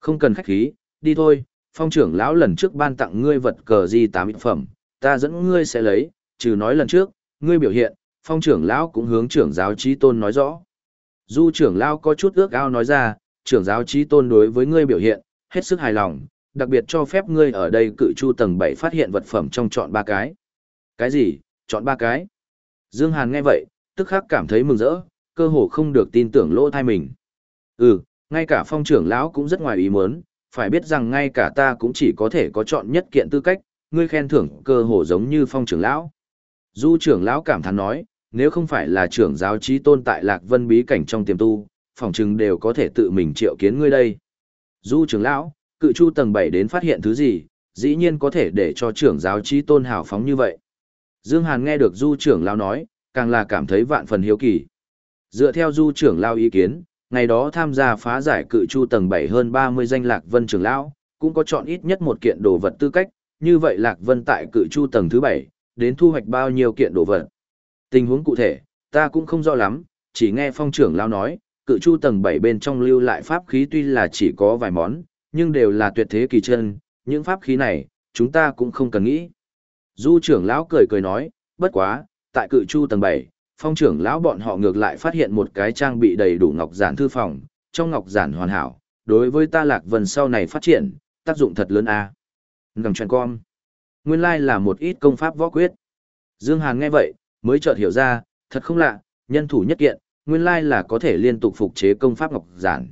Không cần khách khí, đi thôi, phong trưởng lão lần trước ban tặng ngươi vật cờ di tám ít phẩm, ta dẫn ngươi sẽ lấy, trừ nói lần trước, ngươi biểu hiện, phong trưởng lão cũng hướng trưởng giáo trí tôn nói rõ. Du trưởng lão có chút ước ao nói ra, trưởng giáo trí tôn đối với ngươi biểu hiện, hết sức hài lòng, đặc biệt cho phép ngươi ở đây cự chu tầng 7 phát hiện vật phẩm trong chọn ba cái. Cái gì, chọn ba cái? Dương Hàn nghe vậy, tức khắc cảm thấy mừng rỡ, cơ hồ không được tin tưởng lỗ thai mình. Ừ, ngay cả phong trưởng lão cũng rất ngoài ý muốn, phải biết rằng ngay cả ta cũng chỉ có thể có chọn nhất kiện tư cách, ngươi khen thưởng cơ hồ giống như phong trưởng lão. Du trưởng lão cảm thán nói, nếu không phải là trưởng giáo trí tôn tại Lạc Vân bí cảnh trong tiềm tu, phòng chừng đều có thể tự mình triệu kiến ngươi đây. Du trưởng lão, cự chu tầng 7 đến phát hiện thứ gì, dĩ nhiên có thể để cho trưởng giáo trí tôn hào phóng như vậy. Dương Hàn nghe được du trưởng lão nói, càng là cảm thấy vạn phần hiếu kỳ. Dựa theo du trưởng lão ý kiến, ngày đó tham gia phá giải cự chu tầng 7 hơn 30 danh Lạc Vân trưởng lão, cũng có chọn ít nhất một kiện đồ vật tư cách, như vậy Lạc Vân tại cự chu tầng thứ 7, đến thu hoạch bao nhiêu kiện đồ vật. Tình huống cụ thể, ta cũng không rõ lắm, chỉ nghe phong trưởng lao nói, cự chu tầng 7 bên trong lưu lại pháp khí tuy là chỉ có vài món, nhưng đều là tuyệt thế kỳ chân, những pháp khí này, chúng ta cũng không cần nghĩ. Du trưởng lão cười cười nói, bất quá, tại cự chu tầng 7, phong trưởng lão bọn họ ngược lại phát hiện một cái trang bị đầy đủ ngọc giản thư phòng, trong ngọc giản hoàn hảo, đối với ta lạc vân sau này phát triển, tác dụng thật lớn a. À. Ngầm truyền con. Nguyên lai là một ít công pháp võ quyết. Dương Hàn nghe vậy, mới chợt hiểu ra, thật không lạ, nhân thủ nhất kiện, nguyên lai là có thể liên tục phục chế công pháp ngọc giản.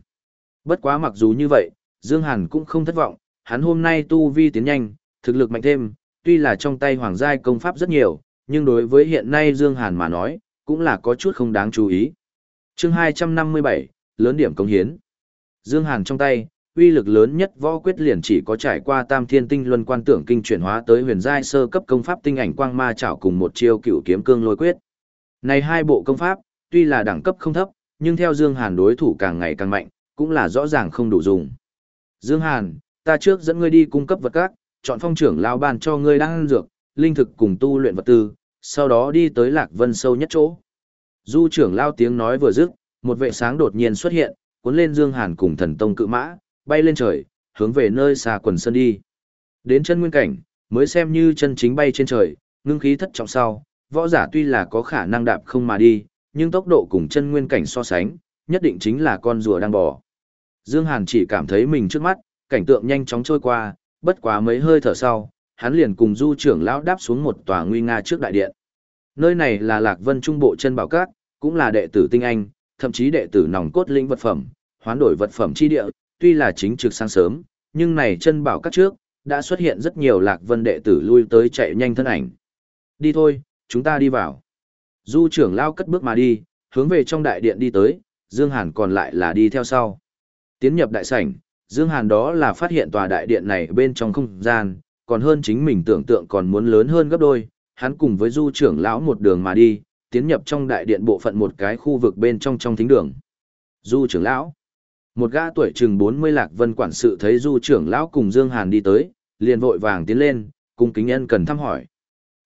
Bất quá mặc dù như vậy, Dương Hàn cũng không thất vọng, hắn hôm nay tu vi tiến nhanh, thực lực mạnh thêm, tuy là trong tay hoàng giai công pháp rất nhiều, nhưng đối với hiện nay Dương Hàn mà nói, cũng là có chút không đáng chú ý. Chương 257, lớn điểm công hiến. Dương Hàn trong tay, uy lực lớn nhất võ quyết liền chỉ có trải qua Tam Thiên Tinh Luân Quan Tưởng Kinh chuyển hóa tới huyền giai sơ cấp công pháp tinh ảnh quang ma chảo cùng một chiêu cửu kiếm cương lôi quyết. Này hai bộ công pháp, tuy là đẳng cấp không thấp, nhưng theo Dương Hàn đối thủ càng ngày càng mạnh, cũng là rõ ràng không đủ dùng. Dương Hàn, ta trước dẫn ngươi đi cung cấp vật các, chọn phong trưởng lao ban cho ngươi đang dược, linh thực cùng tu luyện vật tư, sau đó đi tới Lạc Vân sâu nhất chỗ. Du trưởng lao tiếng nói vừa dứt, một vệ sáng đột nhiên xuất hiện, cuốn lên Dương Hàn cùng thần tông cự mã, bay lên trời, hướng về nơi xa quần sơn đi. Đến chân nguyên cảnh, mới xem như chân chính bay trên trời, ngưng khí thất trọng sau, võ giả tuy là có khả năng đạp không mà đi, nhưng tốc độ cùng chân nguyên cảnh so sánh, nhất định chính là con rùa đang bò. Dương Hàn chỉ cảm thấy mình trước mắt, cảnh tượng nhanh chóng trôi qua, bất quá mấy hơi thở sau, hắn liền cùng du trưởng lão đáp xuống một tòa nguy nga trước đại điện. Nơi này là Lạc Vân Trung Bộ chân bảo cát, cũng là đệ tử tinh anh, thậm chí đệ tử nòng cốt lĩnh vật phẩm, hoán đổi vật phẩm chi địa, tuy là chính trực sáng sớm, nhưng này chân bảo cát trước, đã xuất hiện rất nhiều Lạc Vân đệ tử lui tới chạy nhanh thân ảnh. Đi thôi, chúng ta đi vào. Du trưởng lao cất bước mà đi, hướng về trong đại điện đi tới, Dương Hàn còn lại là đi theo sau. Tiến nhập đại sảnh, Dương Hàn đó là phát hiện tòa đại điện này bên trong không gian, còn hơn chính mình tưởng tượng còn muốn lớn hơn gấp đôi, hắn cùng với du trưởng lão một đường mà đi, tiến nhập trong đại điện bộ phận một cái khu vực bên trong trong thính đường. Du trưởng lão, một gã tuổi chừng 40 lạc vân quản sự thấy du trưởng lão cùng Dương Hàn đi tới, liền vội vàng tiến lên, cùng kính nhân cần thăm hỏi.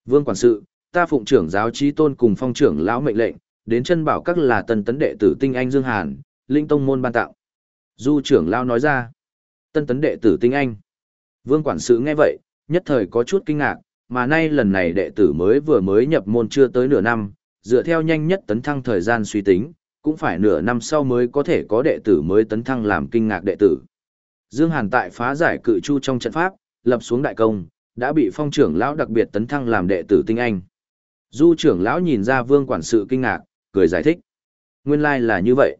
Vương quản sự, ta phụng trưởng giáo trí tôn cùng phong trưởng lão mệnh lệnh, đến chân bảo các là tân tấn đệ tử tinh anh Dương Hàn, linh tông môn ban tặng Du trưởng lão nói ra, tân tấn đệ tử tinh anh. Vương quản sự nghe vậy, nhất thời có chút kinh ngạc, mà nay lần này đệ tử mới vừa mới nhập môn chưa tới nửa năm, dựa theo nhanh nhất tấn thăng thời gian suy tính, cũng phải nửa năm sau mới có thể có đệ tử mới tấn thăng làm kinh ngạc đệ tử. Dương Hàn tại phá giải cự chu trong trận pháp, lập xuống đại công, đã bị phong trưởng lão đặc biệt tấn thăng làm đệ tử tinh anh. Du trưởng lão nhìn ra vương quản sự kinh ngạc, cười giải thích. Nguyên lai là như vậy.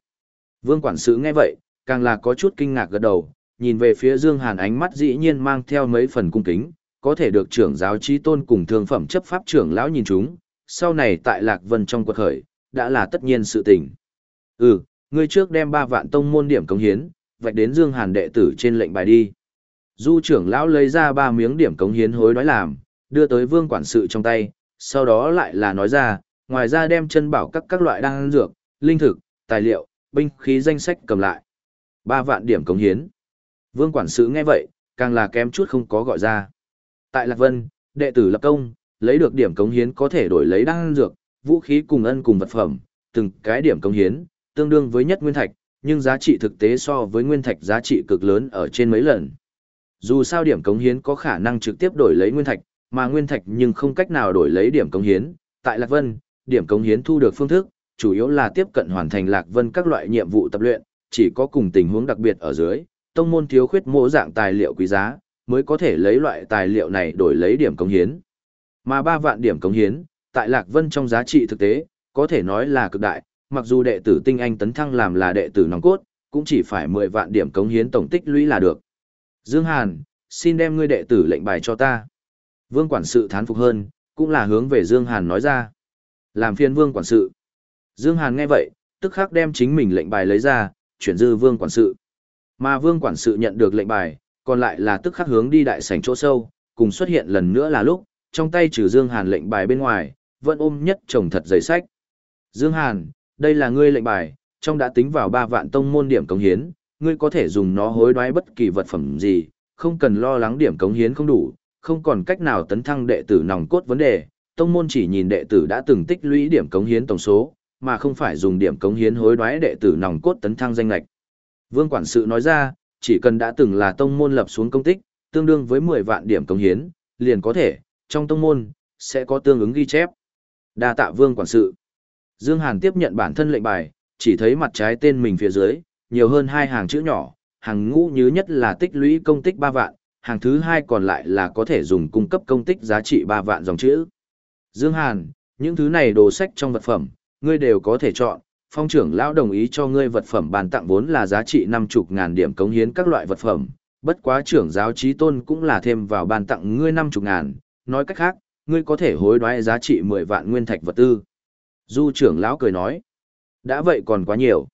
Vương quản sự nghe vậy, càng là có chút kinh ngạc gật đầu, nhìn về phía Dương Hàn ánh mắt dĩ nhiên mang theo mấy phần cung kính, có thể được trưởng giáo trí tôn cùng thương phẩm chấp pháp trưởng lão nhìn chúng, sau này tại Lạc Vân trong quật khởi, đã là tất nhiên sự tình. Ừ, ngươi trước đem ba vạn tông môn điểm cống hiến, vạch đến Dương Hàn đệ tử trên lệnh bài đi. Du trưởng lão lấy ra ba miếng điểm cống hiến hối đoái làm, đưa tới vương quản sự trong tay, sau đó lại là nói ra, ngoài ra đem chân bảo các các loại đan dược, linh thực, tài liệu, binh khí danh sách cầm lại. Ba vạn điểm cống hiến. Vương quản sự nghe vậy, càng là kém chút không có gọi ra. Tại Lạc Vân, đệ tử lập công, lấy được điểm cống hiến có thể đổi lấy đan dược, vũ khí cùng ân cùng vật phẩm, từng cái điểm cống hiến, tương đương với nhất nguyên thạch, nhưng giá trị thực tế so với nguyên thạch giá trị cực lớn ở trên mấy lần. Dù sao điểm cống hiến có khả năng trực tiếp đổi lấy nguyên thạch, mà nguyên thạch nhưng không cách nào đổi lấy điểm cống hiến. Tại Lạc Vân, điểm cống hiến thu được phương thức, chủ yếu là tiếp cận hoàn thành Lạc Vân các loại nhiệm vụ tập luyện, chỉ có cùng tình huống đặc biệt ở dưới, tông môn thiếu khuyết mô dạng tài liệu quý giá, mới có thể lấy loại tài liệu này đổi lấy điểm cống hiến. Mà 3 vạn điểm cống hiến, tại Lạc Vân trong giá trị thực tế, có thể nói là cực đại, mặc dù đệ tử tinh anh tấn thăng làm là đệ tử nòng cốt, cũng chỉ phải 10 vạn điểm cống hiến tổng tích lũy là được. Dương Hàn, xin đem ngươi đệ tử lệnh bài cho ta. Vương quản sự thán phục hơn, cũng là hướng về Dương Hàn nói ra. Làm phiên vương quản sự. Dương Hàn nghe vậy, tức khắc đem chính mình lệnh bài lấy ra, chuyển dư vương quản sự. Mà vương quản sự nhận được lệnh bài, còn lại là tức khắc hướng đi đại sảnh chỗ sâu, cùng xuất hiện lần nữa là lúc, trong tay trừ Dương Hàn lệnh bài bên ngoài, vẫn ôm nhất chồng thật giấy sách. Dương Hàn, đây là ngươi lệnh bài, trong đã tính vào 3 vạn tông môn điểm cống hiến, ngươi có thể dùng nó hối đoái bất kỳ vật phẩm gì, không cần lo lắng điểm cống hiến không đủ, không còn cách nào tấn thăng đệ tử nòng cốt vấn đề, tông môn chỉ nhìn đệ tử đã từng tích lũy điểm cống hiến tổng số, mà không phải dùng điểm cống hiến hối đoái đệ tử nòng cốt tấn thăng danh lệch. Vương quản sự nói ra, chỉ cần đã từng là tông môn lập xuống công tích, tương đương với 10 vạn điểm công hiến, liền có thể, trong tông môn, sẽ có tương ứng ghi chép. Đa tạ vương quản sự. Dương Hàn tiếp nhận bản thân lệnh bài, chỉ thấy mặt trái tên mình phía dưới, nhiều hơn hai hàng chữ nhỏ, hàng ngũ nhứ nhất là tích lũy công tích 3 vạn, hàng thứ hai còn lại là có thể dùng cung cấp công tích giá trị 3 vạn dòng chữ. Dương Hàn, những thứ này đồ sách trong vật phẩm, ngươi đều có thể chọn, phong trưởng lão đồng ý cho ngươi vật phẩm bàn tặng vốn là giá trị 50 ngàn điểm cống hiến các loại vật phẩm, bất quá trưởng giáo trí tôn cũng là thêm vào bàn tặng ngươi 50 ngàn, nói cách khác, ngươi có thể hối đoái giá trị 10 vạn nguyên thạch vật tư. Du trưởng lão cười nói, đã vậy còn quá nhiều.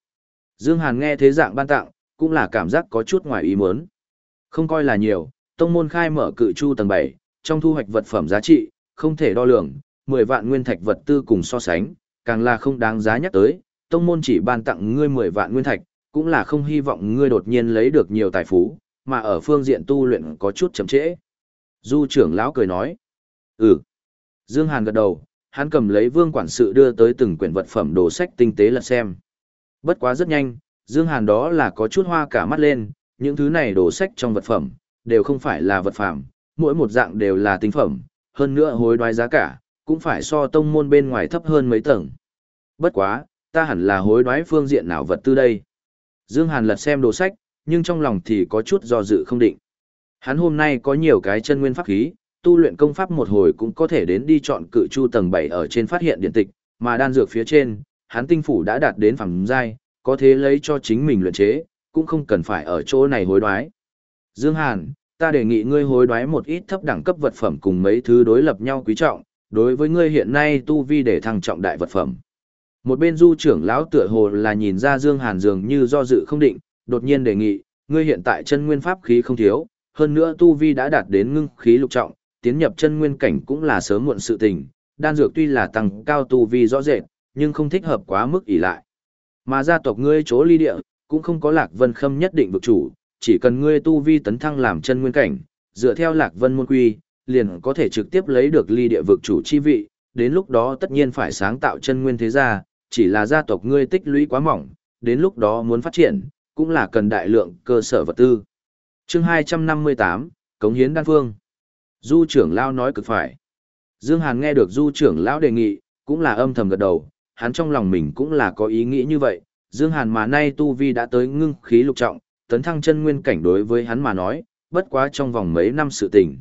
Dương Hàn nghe thế dạng ban tặng, cũng là cảm giác có chút ngoài ý muốn. Không coi là nhiều, tông môn khai mở cự chu tầng 7, trong thu hoạch vật phẩm giá trị, không thể đo lường, 10 vạn nguyên thạch vật tư cùng so sánh, càng là không đáng giá nhắc tới, tông môn chỉ ban tặng ngươi 10 vạn nguyên thạch, cũng là không hy vọng ngươi đột nhiên lấy được nhiều tài phú, mà ở phương diện tu luyện có chút chậm trễ. Du trưởng lão cười nói, ừ. Dương Hàn gật đầu, hắn cầm lấy vương quản sự đưa tới từng quyển vật phẩm đồ sách tinh tế lật xem. Bất quá rất nhanh, Dương Hàn đó là có chút hoa cả mắt lên, những thứ này đồ sách trong vật phẩm, đều không phải là vật phẩm, mỗi một dạng đều là tinh phẩm, hơn nữa hối đoái giá cả, cũng phải so tông môn bên ngoài thấp hơn mấy tầng. Bất quá, ta hẳn là hối đoái phương diện nào vật tư đây. Dương Hàn lật xem đồ sách, nhưng trong lòng thì có chút do dự không định. Hắn hôm nay có nhiều cái chân nguyên pháp khí, tu luyện công pháp một hồi cũng có thể đến đi chọn cự chu tầng 7 ở trên phát hiện điện tịch, mà đan dược phía trên, hắn tinh phủ đã đạt đến phẩm giai, có thể lấy cho chính mình luyện chế, cũng không cần phải ở chỗ này hối đoái. Dương Hàn, ta đề nghị ngươi hối đoái một ít thấp đẳng cấp vật phẩm cùng mấy thứ đối lập nhau quý trọng, đối với ngươi hiện nay tu vi để thăng trọng đại vật phẩm. Một bên du trưởng lão tựa hồ là nhìn ra Dương Hàn dường như do dự không định, đột nhiên đề nghị, ngươi hiện tại chân nguyên pháp khí không thiếu, hơn nữa tu vi đã đạt đến ngưng khí lục trọng, tiến nhập chân nguyên cảnh cũng là sớm muộn sự tình, đan dược tuy là tăng cao tu vi rõ rệt, nhưng không thích hợp quá mức ỷ lại. Mà gia tộc ngươi chỗ ly địa, cũng không có Lạc Vân Khâm nhất định vực chủ, chỉ cần ngươi tu vi tấn thăng làm chân nguyên cảnh, dựa theo Lạc Vân môn quy, liền có thể trực tiếp lấy được ly địa vực chủ chi vị, đến lúc đó tất nhiên phải sáng tạo chân nguyên thế gia, chỉ là gia tộc ngươi tích lũy quá mỏng, đến lúc đó muốn phát triển, cũng là cần đại lượng cơ sở vật tư. Chương 258, Cống hiến đan phương. Du trưởng lão nói cực phải. Dương Hàn nghe được Du trưởng lão đề nghị, cũng là âm thầm gật đầu, hắn trong lòng mình cũng là có ý nghĩ như vậy. Dương Hàn mà nay tu vi đã tới ngưng khí lục trọng, tấn thăng chân nguyên cảnh đối với hắn mà nói, bất quá trong vòng mấy năm sự tình.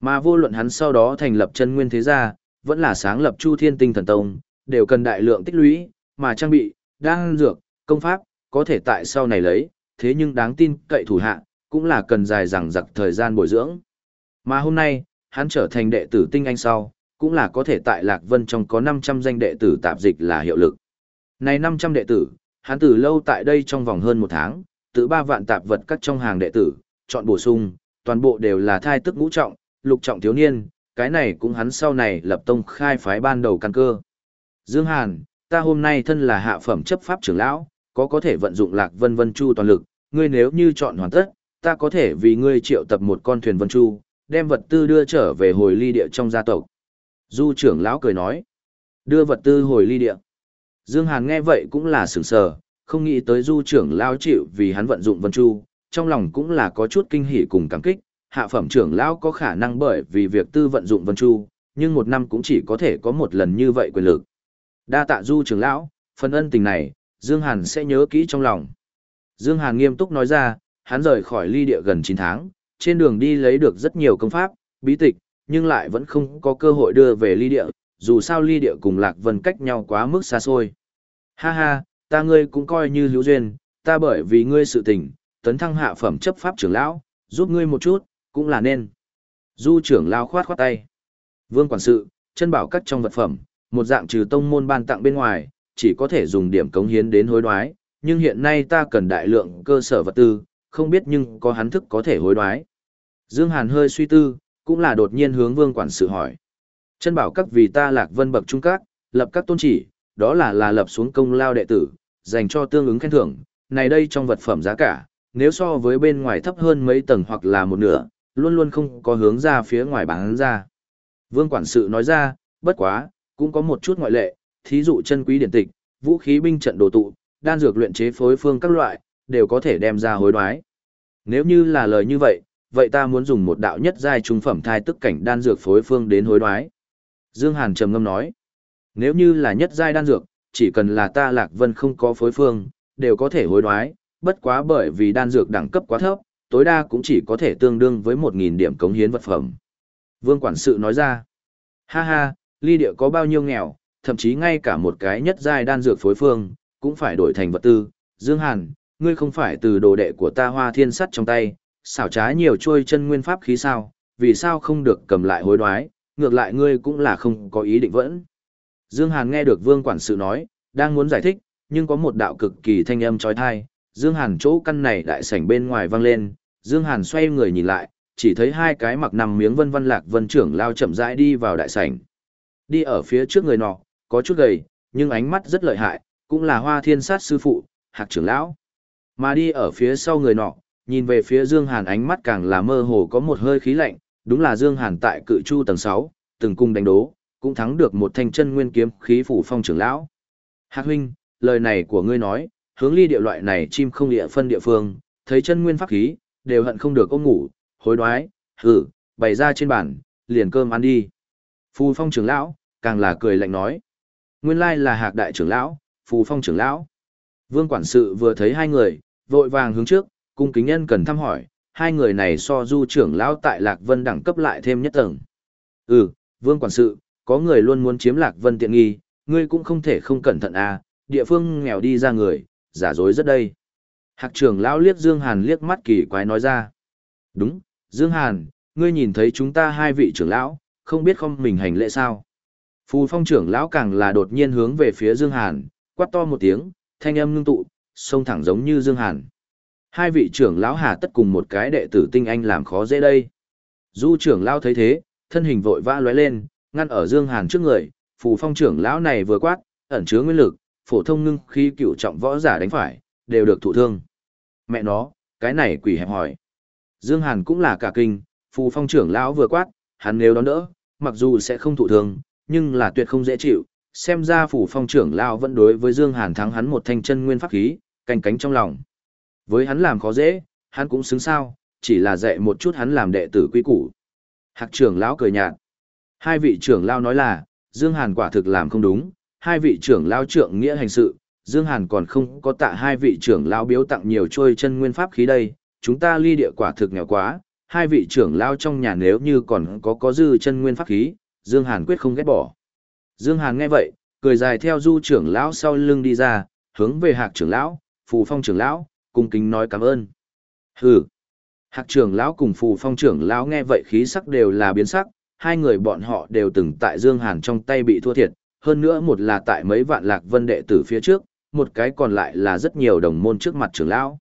Mà vô luận hắn sau đó thành lập chân nguyên thế gia, vẫn là sáng lập Chu Thiên Tinh Thần Tông, đều cần đại lượng tích lũy, mà trang bị, đan dược, công pháp, có thể tại sau này lấy, thế nhưng đáng tin cậy thủ hạ, cũng là cần dài dằng dặc thời gian bồi dưỡng. Mà hôm nay, hắn trở thành đệ tử tinh anh sau, cũng là có thể tại Lạc Vân trong có 500 danh đệ tử tạp dịch là hiệu lực. Này 500 đệ tử, hắn từ lâu tại đây trong vòng hơn một tháng, tự ba vạn tạp vật các trong hàng đệ tử, chọn bổ sung, toàn bộ đều là thai tức ngũ trọng, lục trọng thiếu niên, cái này cũng hắn sau này lập tông khai phái ban đầu căn cơ. Dương Hàn, ta hôm nay thân là hạ phẩm chấp pháp trưởng lão, có có thể vận dụng lạc vân vân chu toàn lực, ngươi nếu như chọn hoàn tất, ta có thể vì ngươi triệu tập một con thuyền vân chu, đem vật tư đưa trở về hồi ly địa trong gia tộc. Du trưởng lão cười nói, đưa vật tư hồi ly địa. Dương Hàn nghe vậy cũng là sửng sờ, không nghĩ tới du trưởng lão chịu vì hắn vận dụng vân chu, trong lòng cũng là có chút kinh hỉ cùng cảm kích, hạ phẩm trưởng lão có khả năng bởi vì việc tư vận dụng vân chu, nhưng một năm cũng chỉ có thể có một lần như vậy quyền lực. Đa tạ du trưởng lão, phần ân tình này, Dương Hàn sẽ nhớ kỹ trong lòng. Dương Hàn nghiêm túc nói ra, hắn rời khỏi ly địa gần 9 tháng, trên đường đi lấy được rất nhiều công pháp, bí tịch, nhưng lại vẫn không có cơ hội đưa về ly địa, dù sao ly địa cùng Lạc Vân cách nhau quá mức xa xôi. Ha ha, ta ngươi cũng coi như hữu duyên, ta bởi vì ngươi sự tình, tấn thăng hạ phẩm chấp pháp trưởng lão, giúp ngươi một chút, cũng là nên. Du trưởng lão khoát khoát tay. Vương quản sự, chân bảo cắt trong vật phẩm, một dạng trừ tông môn ban tặng bên ngoài, chỉ có thể dùng điểm cống hiến đến hối đoái, nhưng hiện nay ta cần đại lượng cơ sở vật tư, không biết nhưng có hắn thức có thể hối đoái. Dương Hàn hơi suy tư, cũng là đột nhiên hướng vương quản sự hỏi. Chân bảo các vì ta lạc vân bậc trung các, lập các tôn chỉ, đó là là lập xuống công lao đệ tử, dành cho tương ứng khen thưởng, này đây trong vật phẩm giá cả, nếu so với bên ngoài thấp hơn mấy tầng hoặc là một nửa, luôn luôn không có hướng ra phía ngoài bán ra. Vương quản sự nói ra, bất quá, cũng có một chút ngoại lệ, thí dụ chân quý điển tịch, vũ khí binh trận đồ tụ, đan dược luyện chế phối phương các loại, đều có thể đem ra hối đoái. Nếu như là lời như vậy, vậy ta muốn dùng một đạo nhất giai trung phẩm thai tức cảnh đan dược phối phương đến hối đoái. Dương Hàn trầm ngâm nói, nếu như là nhất giai đan dược, chỉ cần là ta Lạc Vân không có phối phương, đều có thể hối đoái, bất quá bởi vì đan dược đẳng cấp quá thấp, tối đa cũng chỉ có thể tương đương với 1.000 điểm cống hiến vật phẩm. Vương quản sự nói ra, ha ha, ly địa có bao nhiêu nghèo, thậm chí ngay cả một cái nhất giai đan dược phối phương, cũng phải đổi thành vật tư. Dương Hàn, ngươi không phải từ đồ đệ của ta hoa thiên sắt trong tay, xảo trá nhiều trôi chân nguyên pháp khí sao, vì sao không được cầm lại hối đoái, ngược lại ngươi cũng là không có ý định vẫn. Dương Hàn nghe được vương quản sự nói, đang muốn giải thích, nhưng có một đạo cực kỳ thanh âm chói tai. Dương Hàn chỗ căn này đại sảnh bên ngoài vang lên, Dương Hàn xoay người nhìn lại, chỉ thấy hai cái mặc nằm miếng vân vân lạc vân trưởng lao chậm rãi đi vào đại sảnh. Đi ở phía trước người nọ, có chút gầy, nhưng ánh mắt rất lợi hại, cũng là hoa thiên sát sư phụ, hạc trưởng lão. Mà đi ở phía sau người nọ, nhìn về phía Dương Hàn ánh mắt càng là mơ hồ có một hơi khí lạnh, đúng là Dương Hàn tại cự chu tầng 6, từng cung đánh đố, cũng thắng được một thanh chân nguyên kiếm khí phủ phong trưởng lão. Hạc huynh, lời này của ngươi nói, hướng ly địa loại này chim không địa phân địa phương, thấy chân nguyên pháp khí, đều hận không được ôm ngủ, hối đoái, hử, bày ra trên bàn, liền cơm ăn đi. Phù phong trưởng lão, càng là cười lạnh nói. Nguyên lai là hạc đại trưởng lão, phù phong trưởng lão. Vương quản sự vừa thấy hai người, vội vàng hướng trước, cung kính nhân cần thăm hỏi, hai người này so du trưởng lão tại Lạc Vân đẳng cấp lại thêm nhất tầng. Ừ, vương quản sự, có người luôn muốn chiếm Lạc Vân tiện nghi, ngươi cũng không thể không cẩn thận à, địa phương nghèo đi ra người, giả dối rất đây. Hạc trưởng lão liếc Dương Hàn liếc mắt kỳ quái nói ra. Đúng, Dương Hàn, ngươi nhìn thấy chúng ta hai vị trưởng lão, không biết không mình hành lễ sao. Phù phong trưởng lão càng là đột nhiên hướng về phía Dương Hàn, quát to một tiếng, thanh âm ngưng tụ, xông thẳng giống như Dương Hàn. Hai vị trưởng lão hà tất cùng một cái đệ tử tinh anh làm khó dễ đây. Du trưởng lão thấy thế, thân hình vội vã lóe lên, ngăn ở Dương Hàn trước người, phù phong trưởng lão này vừa quát, ẩn chứa nguyên lực, phổ thông ngưng khi cựu trọng võ giả đánh phải, đều được thụ thương. Mẹ nó, cái này quỷ hẹp hỏi. Dương Hàn cũng là cả kinh, phù phong trưởng lão vừa quát, hắn nếu đón đỡ, mặc dù sẽ không thụ thương, nhưng là tuyệt không dễ chịu. Xem ra phủ phong trưởng lão vẫn đối với Dương Hàn thắng hắn một thanh chân nguyên pháp khí, canh cánh trong lòng. Với hắn làm khó dễ, hắn cũng xứng sao, chỉ là dạy một chút hắn làm đệ tử quý củ. Hạc trưởng lão cười nhạt. Hai vị trưởng lão nói là, Dương Hàn quả thực làm không đúng, hai vị trưởng lão trưởng nghĩa hành sự, Dương Hàn còn không có tạ hai vị trưởng lão biếu tặng nhiều trôi chân nguyên pháp khí đây, chúng ta ly địa quả thực nghèo quá, hai vị trưởng lão trong nhà nếu như còn có có dư chân nguyên pháp khí, Dương Hàn quyết không ghét bỏ. Dương Hàn nghe vậy, cười dài theo du trưởng lão sau lưng đi ra, hướng về hạc trưởng lão, phù phong trưởng lão, cung kính nói cảm ơn. Hừ. Hạc trưởng lão cùng phù phong trưởng lão nghe vậy khí sắc đều là biến sắc, hai người bọn họ đều từng tại Dương Hàn trong tay bị thua thiệt, hơn nữa một là tại mấy vạn lạc vân đệ tử phía trước, một cái còn lại là rất nhiều đồng môn trước mặt trưởng lão.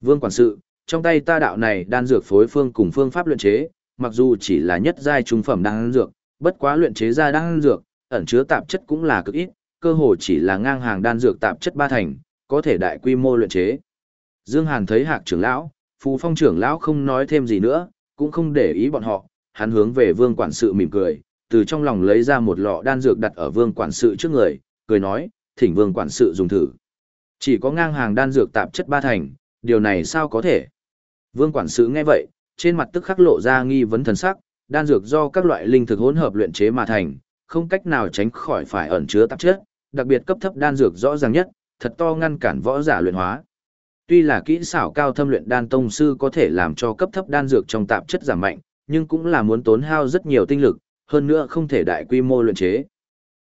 Vương quản sự, trong tay ta đạo này đan dược phối phương cùng phương pháp luyện chế, mặc dù chỉ là nhất giai trung phẩm đan dược, bất quá luyện chế ra đan dược, ẩn chứa tạp chất cũng là cực ít, cơ hồ chỉ là ngang hàng đan dược tạp chất ba thành, có thể đại quy mô luyện chế. Dương Hàn thấy Hạc trưởng lão, Phù Phong trưởng lão không nói thêm gì nữa, cũng không để ý bọn họ, hắn hướng về Vương quản sự mỉm cười, từ trong lòng lấy ra một lọ đan dược đặt ở Vương quản sự trước người, cười nói, thỉnh Vương quản sự dùng thử. Chỉ có ngang hàng đan dược tạp chất ba thành, điều này sao có thể? Vương quản sự nghe vậy, trên mặt tức khắc lộ ra nghi vấn thần sắc, đan dược do các loại linh thực hỗn hợp luyện chế mà thành, không cách nào tránh khỏi phải ẩn chứa tạp chất, đặc biệt cấp thấp đan dược rõ ràng nhất, thật to ngăn cản võ giả luyện hóa. Tuy là kỹ xảo cao thâm luyện đan tông sư có thể làm cho cấp thấp đan dược trong tạp chất giảm mạnh, nhưng cũng là muốn tốn hao rất nhiều tinh lực, hơn nữa không thể đại quy mô luyện chế.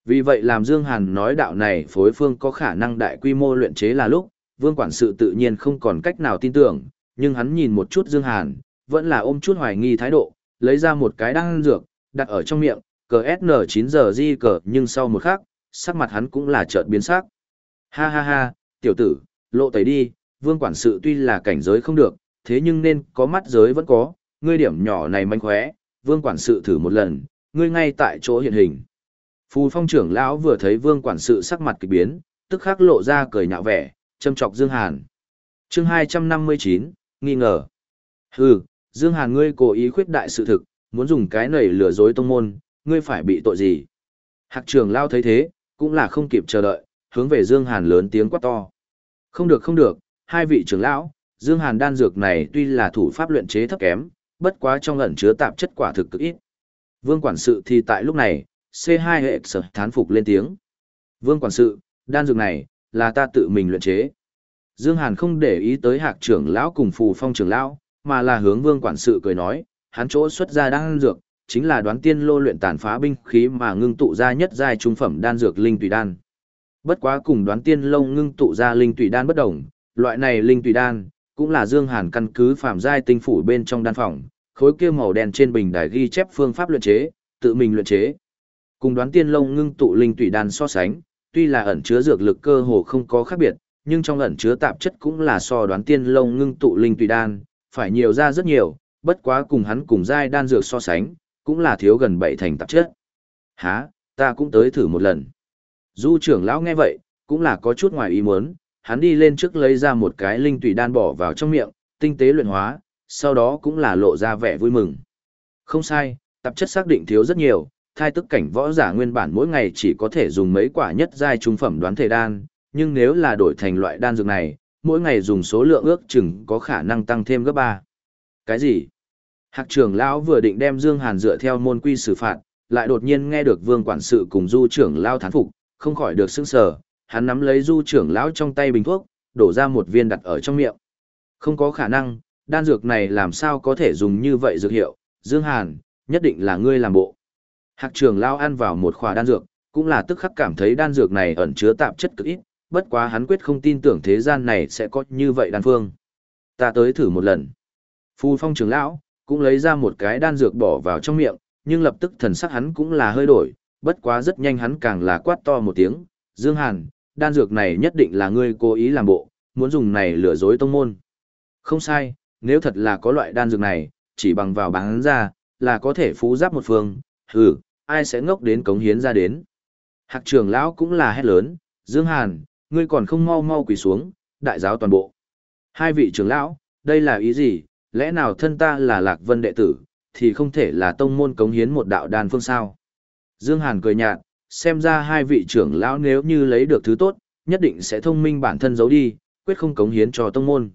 Vì vậy làm Dương Hàn nói đạo này phối phương có khả năng đại quy mô luyện chế là lúc, vương quản sự tự nhiên không còn cách nào tin tưởng, nhưng hắn nhìn một chút Dương Hàn, vẫn là ôm chút hoài nghi thái độ, lấy ra một cái đan dược, đặt ở trong miệng, cờ SN9 giờ di cờ nhưng sau một khắc, sắc mặt hắn cũng là chợt biến sắc. Ha ha ha, tiểu tử, lộ tẩy đi, vương quản sự tuy là cảnh giới không được, thế nhưng nên có mắt giới vẫn có, ngươi điểm nhỏ này manh khóe, vương quản sự thử một lần, ngươi ngay tại chỗ hiện hình. Phù phong trưởng lão vừa thấy vương quản sự sắc mặt kỳ biến, tức khắc lộ ra cười nhạo vẻ, châm chọc Dương Hàn. Chương 259, nghi ngờ. Hừ, Dương Hàn ngươi cố ý khuyết đại sự thực, muốn dùng cái này lừa dối tông môn, ngươi phải bị tội gì? Hạc trưởng lao thấy thế, cũng là không kịp chờ đợi, hướng về Dương Hàn lớn tiếng quát to. Không được không được, hai vị trưởng lão, Dương Hàn đan dược này tuy là thủ pháp luyện chế thấp kém, bất quá trong ẩn chứa tạp chất quả thực cực ít. Vương quản sự thì tại lúc này, C2 hệ sở thán phục lên tiếng. Vương quản sự, đan dược này, là ta tự mình luyện chế. Dương Hàn không để ý tới hạc trưởng lão cùng phù phong trưởng lão, mà là hướng vương quản sự cười nói, hắn chỗ xuất ra đan dược, chính là đoán tiên lô luyện tàn phá binh khí mà ngưng tụ ra nhất giai trung phẩm đan dược linh tùy đan. Bất quá cùng đoán tiên lông ngưng tụ ra linh tùy đan bất đồng, loại này linh tùy đan cũng là Dương Hàn căn cứ phạm giai tinh phủ bên trong đan phòng, khối kia màu đen trên bình đài ghi chép phương pháp luyện chế, tự mình luyện chế. Cùng đoán tiên lông ngưng tụ linh tùy đan so sánh, tuy là ẩn chứa dược lực cơ hồ không có khác biệt, nhưng trong ẩn chứa tạp chất cũng là so đoán tiên lông ngưng tụ linh tùy đan, phải nhiều ra rất nhiều, bất quá cùng hắn cùng giai đan dược so sánh, cũng là thiếu gần bảy thành tạp chất. Hả, ta cũng tới thử một lần. Du trưởng lão nghe vậy, cũng là có chút ngoài ý muốn, hắn đi lên trước lấy ra một cái linh tùy đan bỏ vào trong miệng, tinh tế luyện hóa, sau đó cũng là lộ ra vẻ vui mừng. Không sai, tạp chất xác định thiếu rất nhiều, thai tức cảnh võ giả nguyên bản mỗi ngày chỉ có thể dùng mấy quả nhất giai trung phẩm đoán thể đan, nhưng nếu là đổi thành loại đan dược này, mỗi ngày dùng số lượng ước chừng có khả năng tăng thêm gấp 3. Cái gì? Hạc trưởng lão vừa định đem Dương Hàn dựa theo môn quy xử phạt, lại đột nhiên nghe được Vương quản sự cùng Du trưởng lão thán phục, không khỏi được sững sờ, hắn nắm lấy Du trưởng lão trong tay bình thuốc, đổ ra một viên đặt ở trong miệng. Không có khả năng, đan dược này làm sao có thể dùng như vậy dược hiệu, Dương Hàn, nhất định là ngươi làm bộ. Hạc trưởng lão ăn vào một khỏa đan dược, cũng là tức khắc cảm thấy đan dược này ẩn chứa tạp chất cực ít, bất quá hắn quyết không tin tưởng thế gian này sẽ có như vậy đan phương. Ta tới thử một lần. Phu phong trưởng lão, cũng lấy ra một cái đan dược bỏ vào trong miệng, nhưng lập tức thần sắc hắn cũng là hơi đổi, bất quá rất nhanh hắn càng là quát to một tiếng, Dương Hàn, đan dược này nhất định là ngươi cố ý làm bộ, muốn dùng này lừa dối tông môn. Không sai, nếu thật là có loại đan dược này, chỉ bằng vào bán ra, là có thể phú giáp một phương, hừ, ai sẽ ngốc đến cống hiến ra đến. Hạc trưởng lão cũng là hét lớn, Dương Hàn, ngươi còn không mau mau quỳ xuống, đại giáo toàn bộ. Hai vị trưởng lão, đây là ý gì, lẽ nào thân ta là Lạc Vân đệ tử, thì không thể là tông môn cống hiến một đạo đàn phương sao? Dương Hàn cười nhạt, xem ra hai vị trưởng lão nếu như lấy được thứ tốt, nhất định sẽ thông minh bản thân giấu đi, quyết không cống hiến cho tông môn.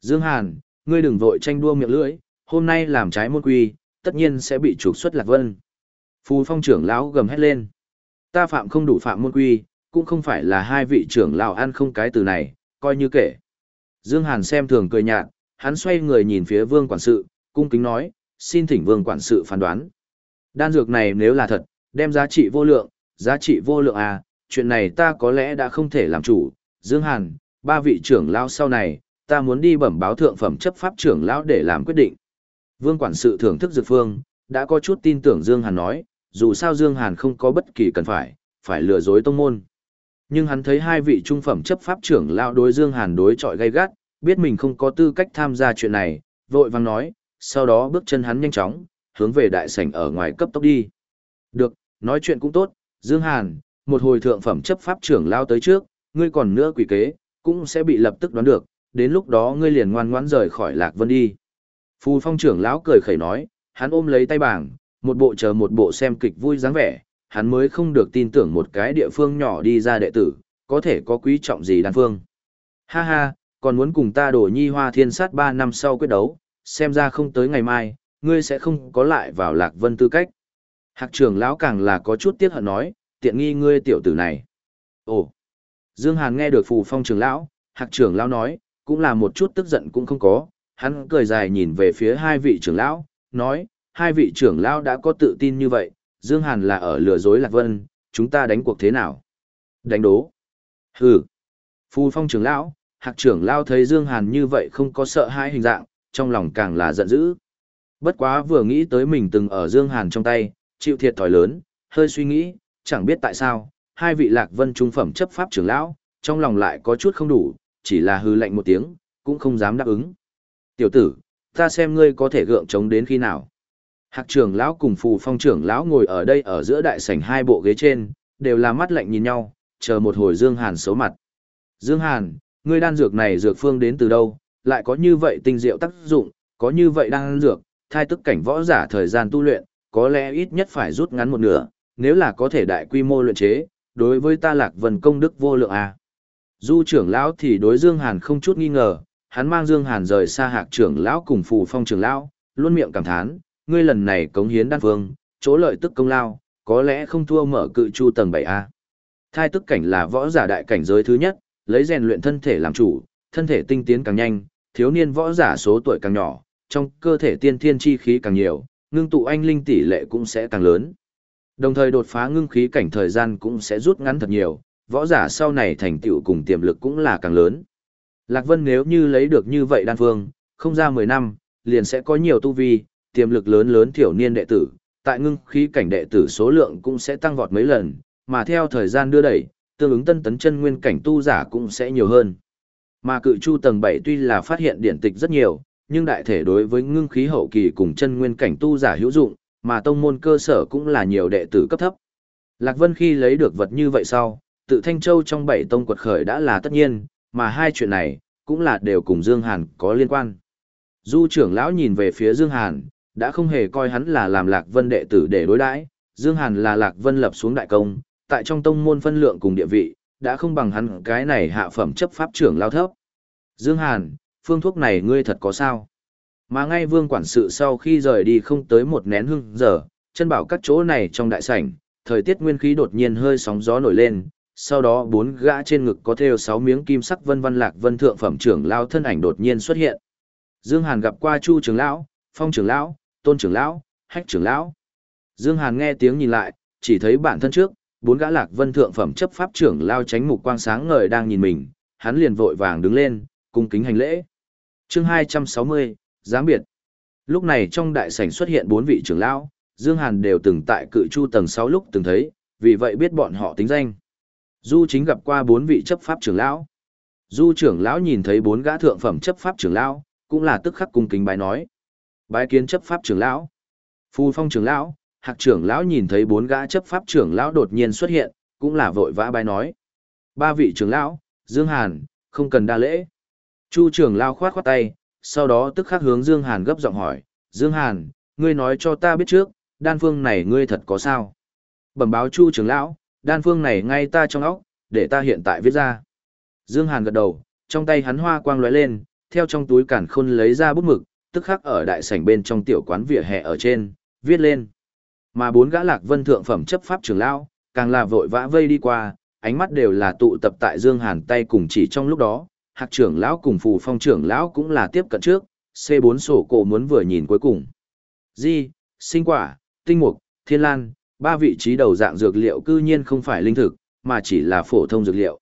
Dương Hàn, ngươi đừng vội tranh đua miệng lưỡi, hôm nay làm trái môn quy, tất nhiên sẽ bị trục xuất Lạc Vân. Phù phong trưởng lão gầm hét lên. Ta phạm không đủ phạm môn quy, cũng không phải là hai vị trưởng lão ăn không cái từ này, coi như kể. Dương Hàn xem thường cười nhạt, hắn xoay người nhìn phía vương quản sự, cung kính nói, xin thỉnh vương quản sự phán đoán. Đan dược này nếu là thật, đem giá trị vô lượng, giá trị vô lượng à, chuyện này ta có lẽ đã không thể làm chủ. Dương Hàn, ba vị trưởng lão sau này, ta muốn đi bẩm báo thượng phẩm chấp pháp trưởng lão để làm quyết định. Vương quản sự thưởng thức dược phương, đã có chút tin tưởng Dương Hàn nói, dù sao Dương Hàn không có bất kỳ cần phải, phải lừa dối tông môn. Nhưng hắn thấy hai vị trung phẩm chấp pháp trưởng lão đối Dương Hàn đối chọi gay gắt, biết mình không có tư cách tham gia chuyện này, vội vàng nói, sau đó bước chân hắn nhanh chóng, hướng về đại sảnh ở ngoài cấp tốc đi. Được, nói chuyện cũng tốt, Dương Hàn, một hồi thượng phẩm chấp pháp trưởng lao tới trước, ngươi còn nữa quỷ kế, cũng sẽ bị lập tức đoán được, đến lúc đó ngươi liền ngoan ngoãn rời khỏi Lạc Vân đi. Phù phong trưởng lão cười khẩy nói, hắn ôm lấy tay bảng, một bộ chờ một bộ xem kịch vui dáng vẻ, hắn mới không được tin tưởng một cái địa phương nhỏ đi ra đệ tử, có thể có quý trọng gì đan phương. Ha ha, còn muốn cùng ta đổ nhi hoa thiên sát ba năm sau quyết đấu, xem ra không tới ngày mai, ngươi sẽ không có lại vào lạc vân tư cách. Hạc trưởng lão càng là có chút tiếc hận nói, tiện nghi ngươi tiểu tử này. Ồ! Dương Hàn nghe được phù phong trưởng lão, hạc trưởng lão nói, cũng là một chút tức giận cũng không có, hắn cười dài nhìn về phía hai vị trưởng lão, nói, hai vị trưởng lão đã có tự tin như vậy, Dương Hàn là ở lừa dối Lạc Vân, chúng ta đánh cuộc thế nào? Đánh đố. Hừ. Phù phong trưởng lão, hạc trưởng lão thấy Dương Hàn như vậy không có sợ hãi hình dạng, trong lòng càng là giận dữ. Bất quá vừa nghĩ tới mình từng ở Dương Hàn trong tay, chịu thiệt thòi lớn, hơi suy nghĩ, chẳng biết tại sao, hai vị Lạc Vân trung phẩm chấp pháp trưởng lão, trong lòng lại có chút không đủ, chỉ là hừ lạnh một tiếng, cũng không dám đáp ứng. Tiểu tử, ta xem ngươi có thể gượng chống đến khi nào. Hạc trưởng lão cùng phù phong trưởng lão ngồi ở đây ở giữa đại sảnh hai bộ ghế trên, đều là mắt lạnh nhìn nhau, chờ một hồi Dương Hàn xấu mặt. Dương Hàn, ngươi đan dược này dược phương đến từ đâu, lại có như vậy tinh diệu tác dụng, có như vậy đan dược, thai tức cảnh võ giả thời gian tu luyện, có lẽ ít nhất phải rút ngắn một nửa, nếu là có thể đại quy mô luyện chế, đối với ta Lạc Vân công đức vô lượng à. Du trưởng lão thì đối Dương Hàn không chút nghi ngờ, hắn mang Dương Hàn rời xa hạc trưởng lão cùng phù phong trưởng lão, luôn miệng cảm thán, ngươi lần này cống hiến đan phương, chỗ lợi tức công lao, có lẽ không thua mở cự chu tầng 7A. Thai tức cảnh là võ giả đại cảnh giới thứ nhất, lấy rèn luyện thân thể làm chủ, thân thể tinh tiến càng nhanh, thiếu niên võ giả số tuổi càng nhỏ, trong cơ thể tiên thiên chi khí càng nhiều, ngưng tụ anh linh tỷ lệ cũng sẽ càng lớn. Đồng thời đột phá ngưng khí cảnh thời gian cũng sẽ rút ngắn thật nhiều, võ giả sau này thành tựu cùng tiềm lực cũng là càng lớn. Lạc Vân nếu như lấy được như vậy đan phương, không ra 10 năm, liền sẽ có nhiều tu vi, tiềm lực lớn lớn thiểu niên đệ tử, tại ngưng khí cảnh đệ tử số lượng cũng sẽ tăng vọt mấy lần, mà theo thời gian đưa đẩy, tương ứng tân tấn chân nguyên cảnh tu giả cũng sẽ nhiều hơn. Mà cự chu tầng 7 tuy là phát hiện điển tịch rất nhiều, nhưng đại thể đối với ngưng khí hậu kỳ cùng chân nguyên cảnh tu giả hữu dụng, mà tông môn cơ sở cũng là nhiều đệ tử cấp thấp. Lạc Vân khi lấy được vật như vậy sau, tự Thanh Châu trong bảy tông quật khởi đã là tất nhiên, mà hai chuyện này cũng là đều cùng Dương Hàn có liên quan. Du trưởng lão nhìn về phía Dương Hàn, đã không hề coi hắn là làm Lạc Vân đệ tử để đối đãi, Dương Hàn là Lạc Vân lập xuống đại công, tại trong tông môn phân lượng cùng địa vị, đã không bằng hắn cái này hạ phẩm chấp pháp trưởng lao thấp. Dương Hàn, phương thuốc này ngươi thật có sao? Mà ngay vương quản sự sau khi rời đi không tới một nén hương giờ, chân bảo các chỗ này trong đại sảnh, thời tiết nguyên khí đột nhiên hơi sóng gió nổi lên, sau đó bốn gã trên ngực có thêu sáu miếng kim sắc vân văn lạc vân thượng phẩm trưởng lao thân ảnh đột nhiên xuất hiện. Dương Hàn gặp qua Chu trưởng lão, Phong trưởng lão, Tôn trưởng lão, Hách trưởng lão. Dương Hàn nghe tiếng nhìn lại, chỉ thấy bản thân trước, bốn gã lạc vân thượng phẩm chấp pháp trưởng lao tránh mục quang sáng ngời đang nhìn mình, hắn liền vội vàng đứng lên, cung kính hành lễ. Chương 260, giáng biệt. Lúc này trong đại sảnh xuất hiện bốn vị trưởng lão, Dương Hàn đều từng tại cự chu tầng 6 lúc từng thấy, vì vậy biết bọn họ tính danh. Du chính gặp qua bốn vị chấp pháp trưởng lão. Du trưởng lão nhìn thấy bốn gã thượng phẩm chấp pháp trưởng lão, cũng là tức khắc cung kính bài nói. Bái kiến chấp pháp trưởng lão. Phu phong trưởng lão, hạc trưởng lão nhìn thấy bốn gã chấp pháp trưởng lão đột nhiên xuất hiện, cũng là vội vã bái nói. Ba vị trưởng lão, Dương Hàn, không cần đa lễ. Chu trưởng lão khoát khoát tay, sau đó tức khắc hướng Dương Hàn gấp giọng hỏi, Dương Hàn, ngươi nói cho ta biết trước, đan phương này ngươi thật có sao? Bẩm báo Chu trưởng lão, đan phương này ngay ta trong óc, để ta hiện tại viết ra. Dương Hàn gật đầu, trong tay hắn hoa quang lóe lên, theo trong túi cản khôn lấy ra bút mực, tức khắc ở đại sảnh bên trong tiểu quán vỉa hè ở trên, viết lên. Mà bốn gã lạc vân thượng phẩm chấp pháp trưởng lão, càng là vội vã vây đi qua, ánh mắt đều là tụ tập tại Dương Hàn tay cùng chỉ trong lúc đó, Hạc trưởng lão cùng Phù Phong trưởng lão cũng là tiếp cận trước, C4 sổ cổ muốn vừa nhìn cuối cùng. Di, sinh quả, tinh mục, thiên lan, ba vị trí đầu dạng dược liệu cư nhiên không phải linh thực, mà chỉ là phổ thông dược liệu.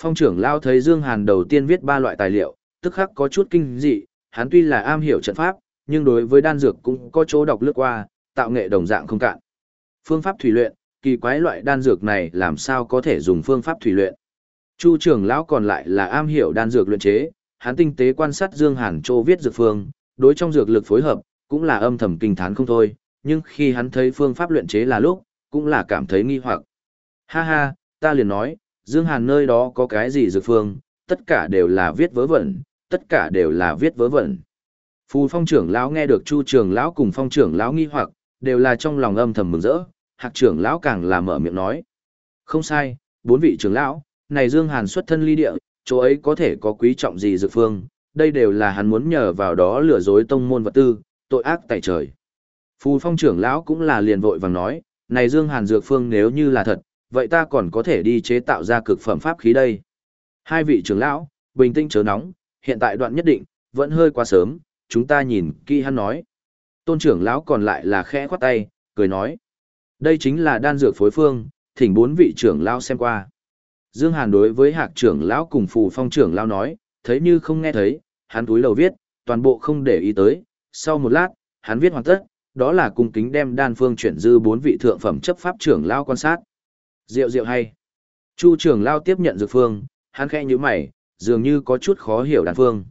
Phong trưởng lão thấy Dương Hàn đầu tiên viết ba loại tài liệu, tức khắc có chút kinh dị, hắn tuy là am hiểu trận pháp, nhưng đối với đan dược cũng có chỗ đọc lướt qua, tạo nghệ đồng dạng không cạn. Phương pháp thủy luyện, kỳ quái loại đan dược này làm sao có thể dùng phương pháp thủy luyện. Chu trưởng lão còn lại là am hiểu đan dược luyện chế, hắn tinh tế quan sát Dương Hàn Trô viết dược phương, đối trong dược lực phối hợp, cũng là âm thầm kinh thán không thôi, nhưng khi hắn thấy phương pháp luyện chế là lúc, cũng là cảm thấy nghi hoặc. Ha ha, ta liền nói, Dương Hàn nơi đó có cái gì dược phương, tất cả đều là viết vớ vẩn, tất cả đều là viết vớ vẩn. Phù phong trưởng lão nghe được chu trưởng lão cùng phong trưởng lão nghi hoặc, đều là trong lòng âm thầm mừng rỡ, hạc trưởng lão càng là mở miệng nói. Không sai, bốn vị trưởng lão, này Dương Hàn xuất thân ly địa, chỗ ấy có thể có quý trọng gì dược phương, đây đều là hắn muốn nhờ vào đó lừa dối tông môn vật tư, tội ác tại trời. Phù phong trưởng lão cũng là liền vội vàng nói, này Dương Hàn dược phương nếu như là thật, vậy ta còn có thể đi chế tạo ra cực phẩm pháp khí đây. Hai vị trưởng lão, bình tĩnh chớ nóng, hiện tại đoạn nhất định, vẫn hơi quá sớm, chúng ta nhìn kỹ hắn nói. Tôn trưởng lão còn lại là khẽ khoát tay, cười nói. Đây chính là đan dược phối phương, thỉnh bốn vị trưởng lão xem qua. Dương Hàn đối với hạc trưởng lão cùng phù phong trưởng lão nói, thấy như không nghe thấy, hắn túi lầu viết, toàn bộ không để ý tới. Sau một lát, hắn viết hoàn tất, đó là cung kính đem đan phương chuyển dư bốn vị thượng phẩm chấp pháp trưởng lão quan sát. Diệu diệu hay. Chu trưởng lão tiếp nhận dược phương, hắn khẽ như mày, dường như có chút khó hiểu đàn phương.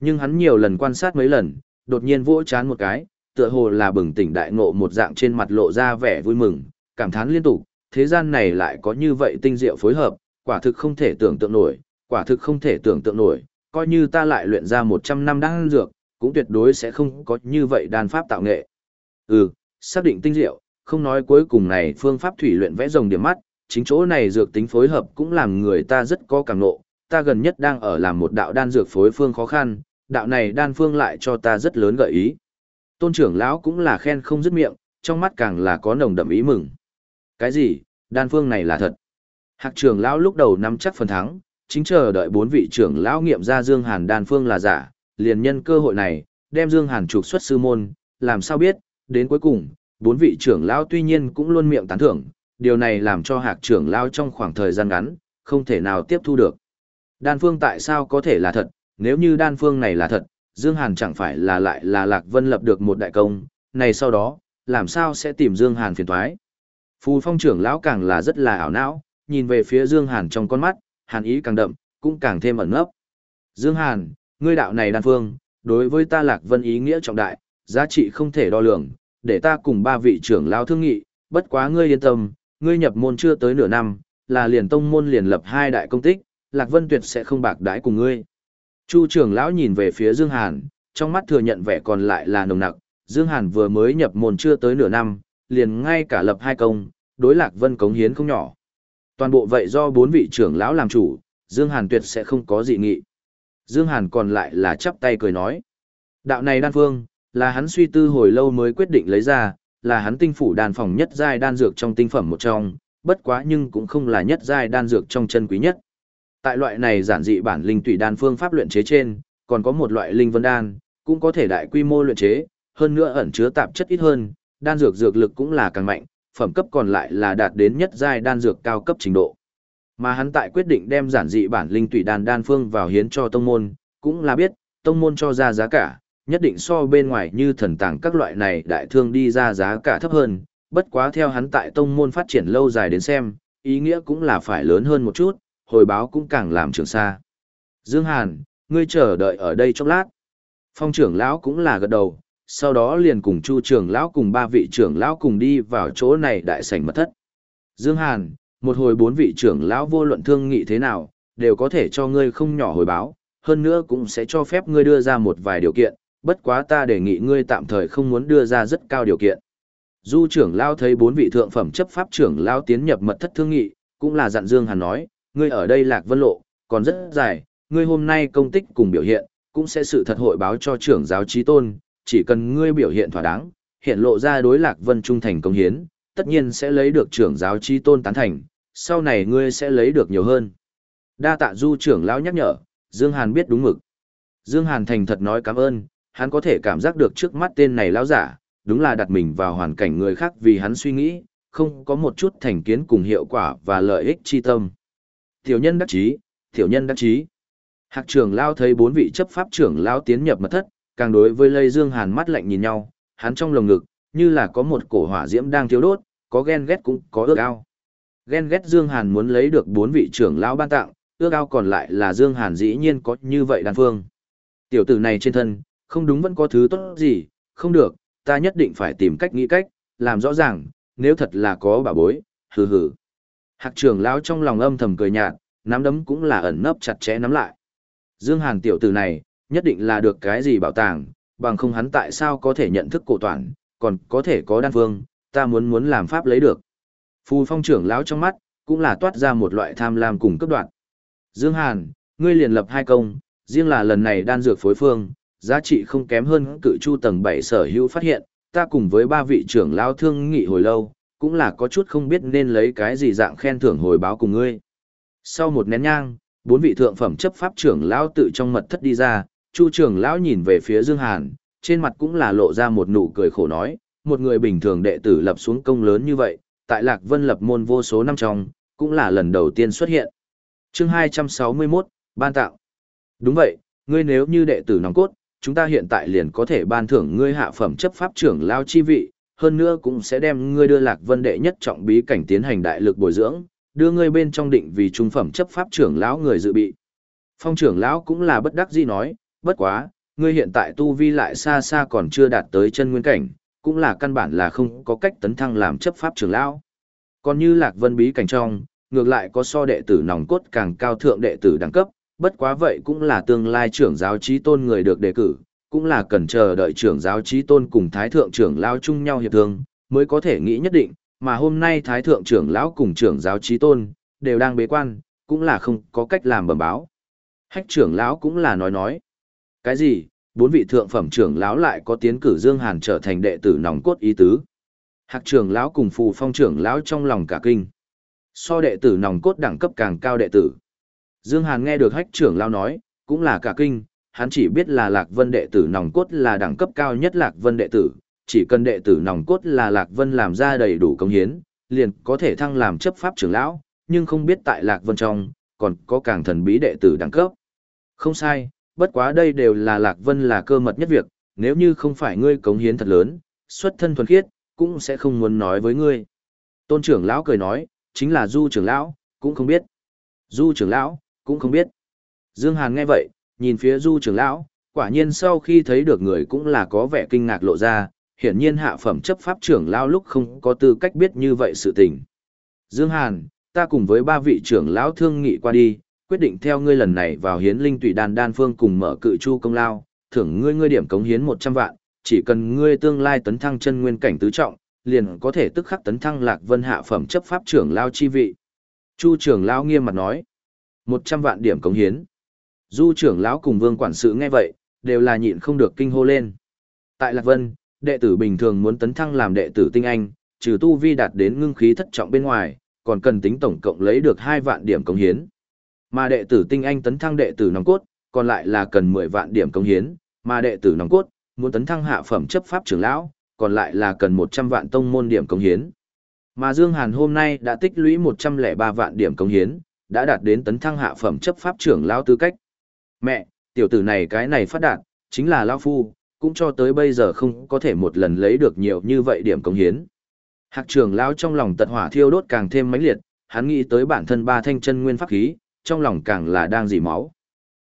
Nhưng hắn nhiều lần quan sát mấy lần, đột nhiên vỗ chán một cái, tựa hồ là bừng tỉnh đại ngộ một dạng trên mặt lộ ra vẻ vui mừng, cảm thán liên tục, thế gian này lại có như vậy tinh diệu phối hợp, quả thực không thể tưởng tượng nổi, quả thực không thể tưởng tượng nổi, coi như ta lại luyện ra 100 năm đan dược, cũng tuyệt đối sẽ không có như vậy đan pháp tạo nghệ. Ừ, xác định tinh diệu, không nói cuối cùng này phương pháp thủy luyện vẽ rồng điểm mắt, chính chỗ này dược tính phối hợp cũng làm người ta rất có cảm nộ, ta gần nhất đang ở làm một đạo đan dược phối phương khó khăn, đạo này đan phương lại cho ta rất lớn gợi ý. Tôn trưởng lão cũng là khen không dứt miệng, trong mắt càng là có nồng đậm ý mừng. Cái gì, đan phương này là thật. Hạc trưởng lão lúc đầu nắm chắc phần thắng, chính chờ đợi bốn vị trưởng lão nghiệm ra Dương Hàn đan phương là giả, liền nhân cơ hội này, đem Dương Hàn trục xuất sư môn, làm sao biết, đến cuối cùng, bốn vị trưởng lão tuy nhiên cũng luôn miệng tán thưởng, điều này làm cho Hạc trưởng lão trong khoảng thời gian ngắn, không thể nào tiếp thu được. Đan phương tại sao có thể là thật, nếu như đan phương này là thật, Dương Hàn chẳng phải là lại là Lạc Vân lập được một đại công, này sau đó, làm sao sẽ tìm Dương Hàn phiền toái. Phù phong trưởng lão càng là rất là ảo não, nhìn về phía Dương Hàn trong con mắt, hàn ý càng đậm, cũng càng thêm ẩn nấp. Dương Hàn, ngươi đạo này đan phương, đối với ta Lạc Vân ý nghĩa trọng đại, giá trị không thể đo lường, để ta cùng ba vị trưởng lão thương nghị, bất quá ngươi yên tâm, ngươi nhập môn chưa tới nửa năm, là liền tông môn liền lập hai đại công tích, Lạc Vân tuyệt sẽ không bạc đãi cùng ngươi. Chu trưởng lão nhìn về phía Dương Hàn, trong mắt thừa nhận vẻ còn lại là nồng nặc, Dương Hàn vừa mới nhập môn chưa tới nửa năm, liền ngay cả lập hai công, đối Lạc Vân cống hiến không nhỏ. Toàn bộ vậy do bốn vị trưởng lão làm chủ, Dương Hàn tuyệt sẽ không có dị nghị. Dương Hàn còn lại là chắp tay cười nói. Đạo này đan phương, là hắn suy tư hồi lâu mới quyết định lấy ra, là hắn tinh phủ đan phòng nhất giai đan dược trong tinh phẩm một trong, bất quá nhưng cũng không là nhất giai đan dược trong chân quý nhất. Tại loại này giản dị bản linh tủy đan phương pháp luyện chế trên, còn có một loại linh vân đan, cũng có thể đại quy mô luyện chế, hơn nữa ẩn chứa tạp chất ít hơn, đan dược dược lực cũng là càng mạnh, phẩm cấp còn lại là đạt đến nhất giai đan dược cao cấp trình độ. Mà hắn tại quyết định đem giản dị bản linh tủy đan đan phương vào hiến cho tông môn, cũng là biết, tông môn cho ra giá cả, nhất định so bên ngoài như thần tàng các loại này đại thương đi ra giá cả thấp hơn, bất quá theo hắn tại tông môn phát triển lâu dài đến xem, ý nghĩa cũng là phải lớn hơn một chút, hồi báo cũng càng làm trường xa. Dương Hàn, ngươi chờ đợi ở đây chốc lát. Phong trưởng lão cũng là gật đầu, sau đó liền cùng Chu trưởng lão cùng ba vị trưởng lão cùng đi vào chỗ này đại sảnh mật thất. Dương Hàn, một hồi bốn vị trưởng lão vô luận thương nghị thế nào, đều có thể cho ngươi không nhỏ hồi báo, hơn nữa cũng sẽ cho phép ngươi đưa ra một vài điều kiện, bất quá ta đề nghị ngươi tạm thời không muốn đưa ra rất cao điều kiện. Du trưởng lão thấy bốn vị thượng phẩm chấp pháp trưởng lão tiến nhập mật thất thương nghị, cũng là dặn Dương Hàn nói, ngươi ở đây lạc vân lộ, còn rất dài, ngươi hôm nay công tích cùng biểu hiện, cũng sẽ sự thật hội báo cho trưởng giáo trí tôn, chỉ cần ngươi biểu hiện thỏa đáng, hiện lộ ra đối lạc vân trung thành công hiến, tất nhiên sẽ lấy được trưởng giáo trí tôn tán thành, sau này ngươi sẽ lấy được nhiều hơn. Đa tạ du trưởng lão nhắc nhở, Dương Hàn biết đúng mực. Dương Hàn thành thật nói cảm ơn, hắn có thể cảm giác được trước mắt tên này lão giả, đúng là đặt mình vào hoàn cảnh người khác vì hắn suy nghĩ, không có một chút thành kiến cùng hiệu quả và lợi ích chi tâm. Tiểu nhân đắc chí, tiểu nhân đắc chí. Hạc trưởng lao thấy bốn vị chấp pháp trưởng lao tiến nhập mật thất, càng đối với Lây Dương Hàn mắt lạnh nhìn nhau, hắn trong lồng ngực, như là có một cổ hỏa diễm đang thiếu đốt, có ghen ghét cũng có ước ao. Ghen ghét Dương Hàn muốn lấy được bốn vị trưởng lao ban tặng, ước ao còn lại là Dương Hàn dĩ nhiên có như vậy đàn phương. Tiểu tử này trên thân, không đúng vẫn có thứ tốt gì, không được, ta nhất định phải tìm cách nghĩ cách, làm rõ ràng, nếu thật là có bà bối, hừ hừ. Hạc trưởng lão trong lòng âm thầm cười nhạt, nắm đấm cũng là ẩn nấp chặt chẽ nắm lại. Dương Hàn tiểu tử này, nhất định là được cái gì bảo tàng, bằng không hắn tại sao có thể nhận thức cổ toàn, còn có thể có đan vương, ta muốn muốn làm pháp lấy được. Phù phong trưởng lão trong mắt, cũng là toát ra một loại tham lam cùng cấp đoạn. Dương Hàn, ngươi liền lập hai công, riêng là lần này đan dược phối phương, giá trị không kém hơn cự chu tầng 7 sở hữu phát hiện, ta cùng với ba vị trưởng lão thương nghị hồi lâu, cũng là có chút không biết nên lấy cái gì dạng khen thưởng hồi báo cùng ngươi. Sau một nén nhang, bốn vị thượng phẩm chấp pháp trưởng lão tự trong mật thất đi ra, Chu trưởng lão nhìn về phía Dương Hàn, trên mặt cũng là lộ ra một nụ cười khổ nói, một người bình thường đệ tử lập xuống công lớn như vậy, tại Lạc Vân lập môn vô số năm trong, cũng là lần đầu tiên xuất hiện. Chương 261, ban tạo. Đúng vậy, ngươi nếu như đệ tử nòng cốt, chúng ta hiện tại liền có thể ban thưởng ngươi hạ phẩm chấp pháp trưởng lão chi vị, hơn nữa cũng sẽ đem ngươi đưa Lạc Vân đệ nhất trọng bí cảnh tiến hành đại lực bồi dưỡng, đưa ngươi bên trong định vì trung phẩm chấp pháp trưởng lão người dự bị. Phong trưởng lão cũng là bất đắc dĩ nói, bất quá, ngươi hiện tại tu vi lại xa xa còn chưa đạt tới chân nguyên cảnh, cũng là căn bản là không có cách tấn thăng làm chấp pháp trưởng lão. Còn như Lạc Vân bí cảnh trong, ngược lại có so đệ tử nòng cốt càng cao thượng đệ tử đẳng cấp, bất quá vậy cũng là tương lai trưởng giáo trí tôn người được đề cử, cũng là cần chờ đợi trưởng giáo trí tôn cùng thái thượng trưởng lao chung nhau hiệp thương, mới có thể nghĩ nhất định, mà hôm nay Thái Thượng trưởng lão cùng trưởng giáo trí tôn, đều đang bế quan, cũng là không có cách làm bẩm báo. Hách trưởng lão cũng là nói nói. Cái gì, bốn vị thượng phẩm trưởng lão lại có tiến cử Dương Hàn trở thành đệ tử nòng cốt ý tứ. Hạc trưởng lão cùng phù phong trưởng lão trong lòng cả kinh. So đệ tử nòng cốt đẳng cấp càng cao đệ tử. Dương Hàn nghe được hách trưởng lão nói, cũng là cả kinh, hắn chỉ biết là Lạc Vân đệ tử nòng cốt là đẳng cấp cao nhất Lạc Vân đệ tử, chỉ cần đệ tử nòng cốt là Lạc Vân làm ra đầy đủ công hiến, liền có thể thăng làm chấp pháp trưởng lão, nhưng không biết tại Lạc Vân trong, còn có càng thần bí đệ tử đẳng cấp. Không sai, bất quá đây đều là Lạc Vân là cơ mật nhất việc, nếu như không phải ngươi cống hiến thật lớn, xuất thân thuần khiết, cũng sẽ không muốn nói với ngươi. Tôn trưởng lão cười nói, chính là Du trưởng lão, cũng không biết. Du trưởng lão, cũng không biết. Dương Hàn nghe vậy, nhìn phía Du trưởng lão, quả nhiên sau khi thấy được người cũng là có vẻ kinh ngạc lộ ra, hiển nhiên hạ phẩm chấp pháp trưởng lão lúc không có tư cách biết như vậy sự tình. Dương Hàn, ta cùng với ba vị trưởng lão thương nghị qua đi, quyết định theo ngươi lần này vào hiến linh tùy đan đan phương cùng mở cự chu công lao, thưởng ngươi ngươi điểm cống hiến 100 vạn, chỉ cần ngươi tương lai tấn thăng chân nguyên cảnh tứ trọng, liền có thể tức khắc tấn thăng lạc vân hạ phẩm chấp pháp trưởng lao chi vị. Chu trưởng lão nghiêm mặt nói, 100 vạn điểm cống hiến. Du trưởng lão cùng vương quản sự nghe vậy, đều là nhịn không được kinh hô lên. Tại Lạc Vân, đệ tử bình thường muốn tấn thăng làm đệ tử tinh anh, trừ tu vi đạt đến ngưng khí thất trọng bên ngoài, còn cần tính tổng cộng lấy được 2 vạn điểm công hiến. Mà đệ tử tinh anh tấn thăng đệ tử nòng cốt, còn lại là cần 10 vạn điểm công hiến, mà đệ tử nòng cốt, muốn tấn thăng hạ phẩm chấp pháp trưởng lão, còn lại là cần 100 vạn tông môn điểm công hiến. Mà Dương Hàn hôm nay đã tích lũy 103 vạn điểm công hiến, đã đạt đến tấn thăng hạ phẩm chấp pháp trưởng lão tư cách. Mẹ, tiểu tử này cái này phát đạt, chính là lão phu, cũng cho tới bây giờ không có thể một lần lấy được nhiều như vậy điểm công hiến. Hạc trưởng lão trong lòng tật hỏa thiêu đốt càng thêm mãnh liệt, hắn nghĩ tới bản thân ba thanh chân nguyên pháp khí, trong lòng càng là đang dỉ máu.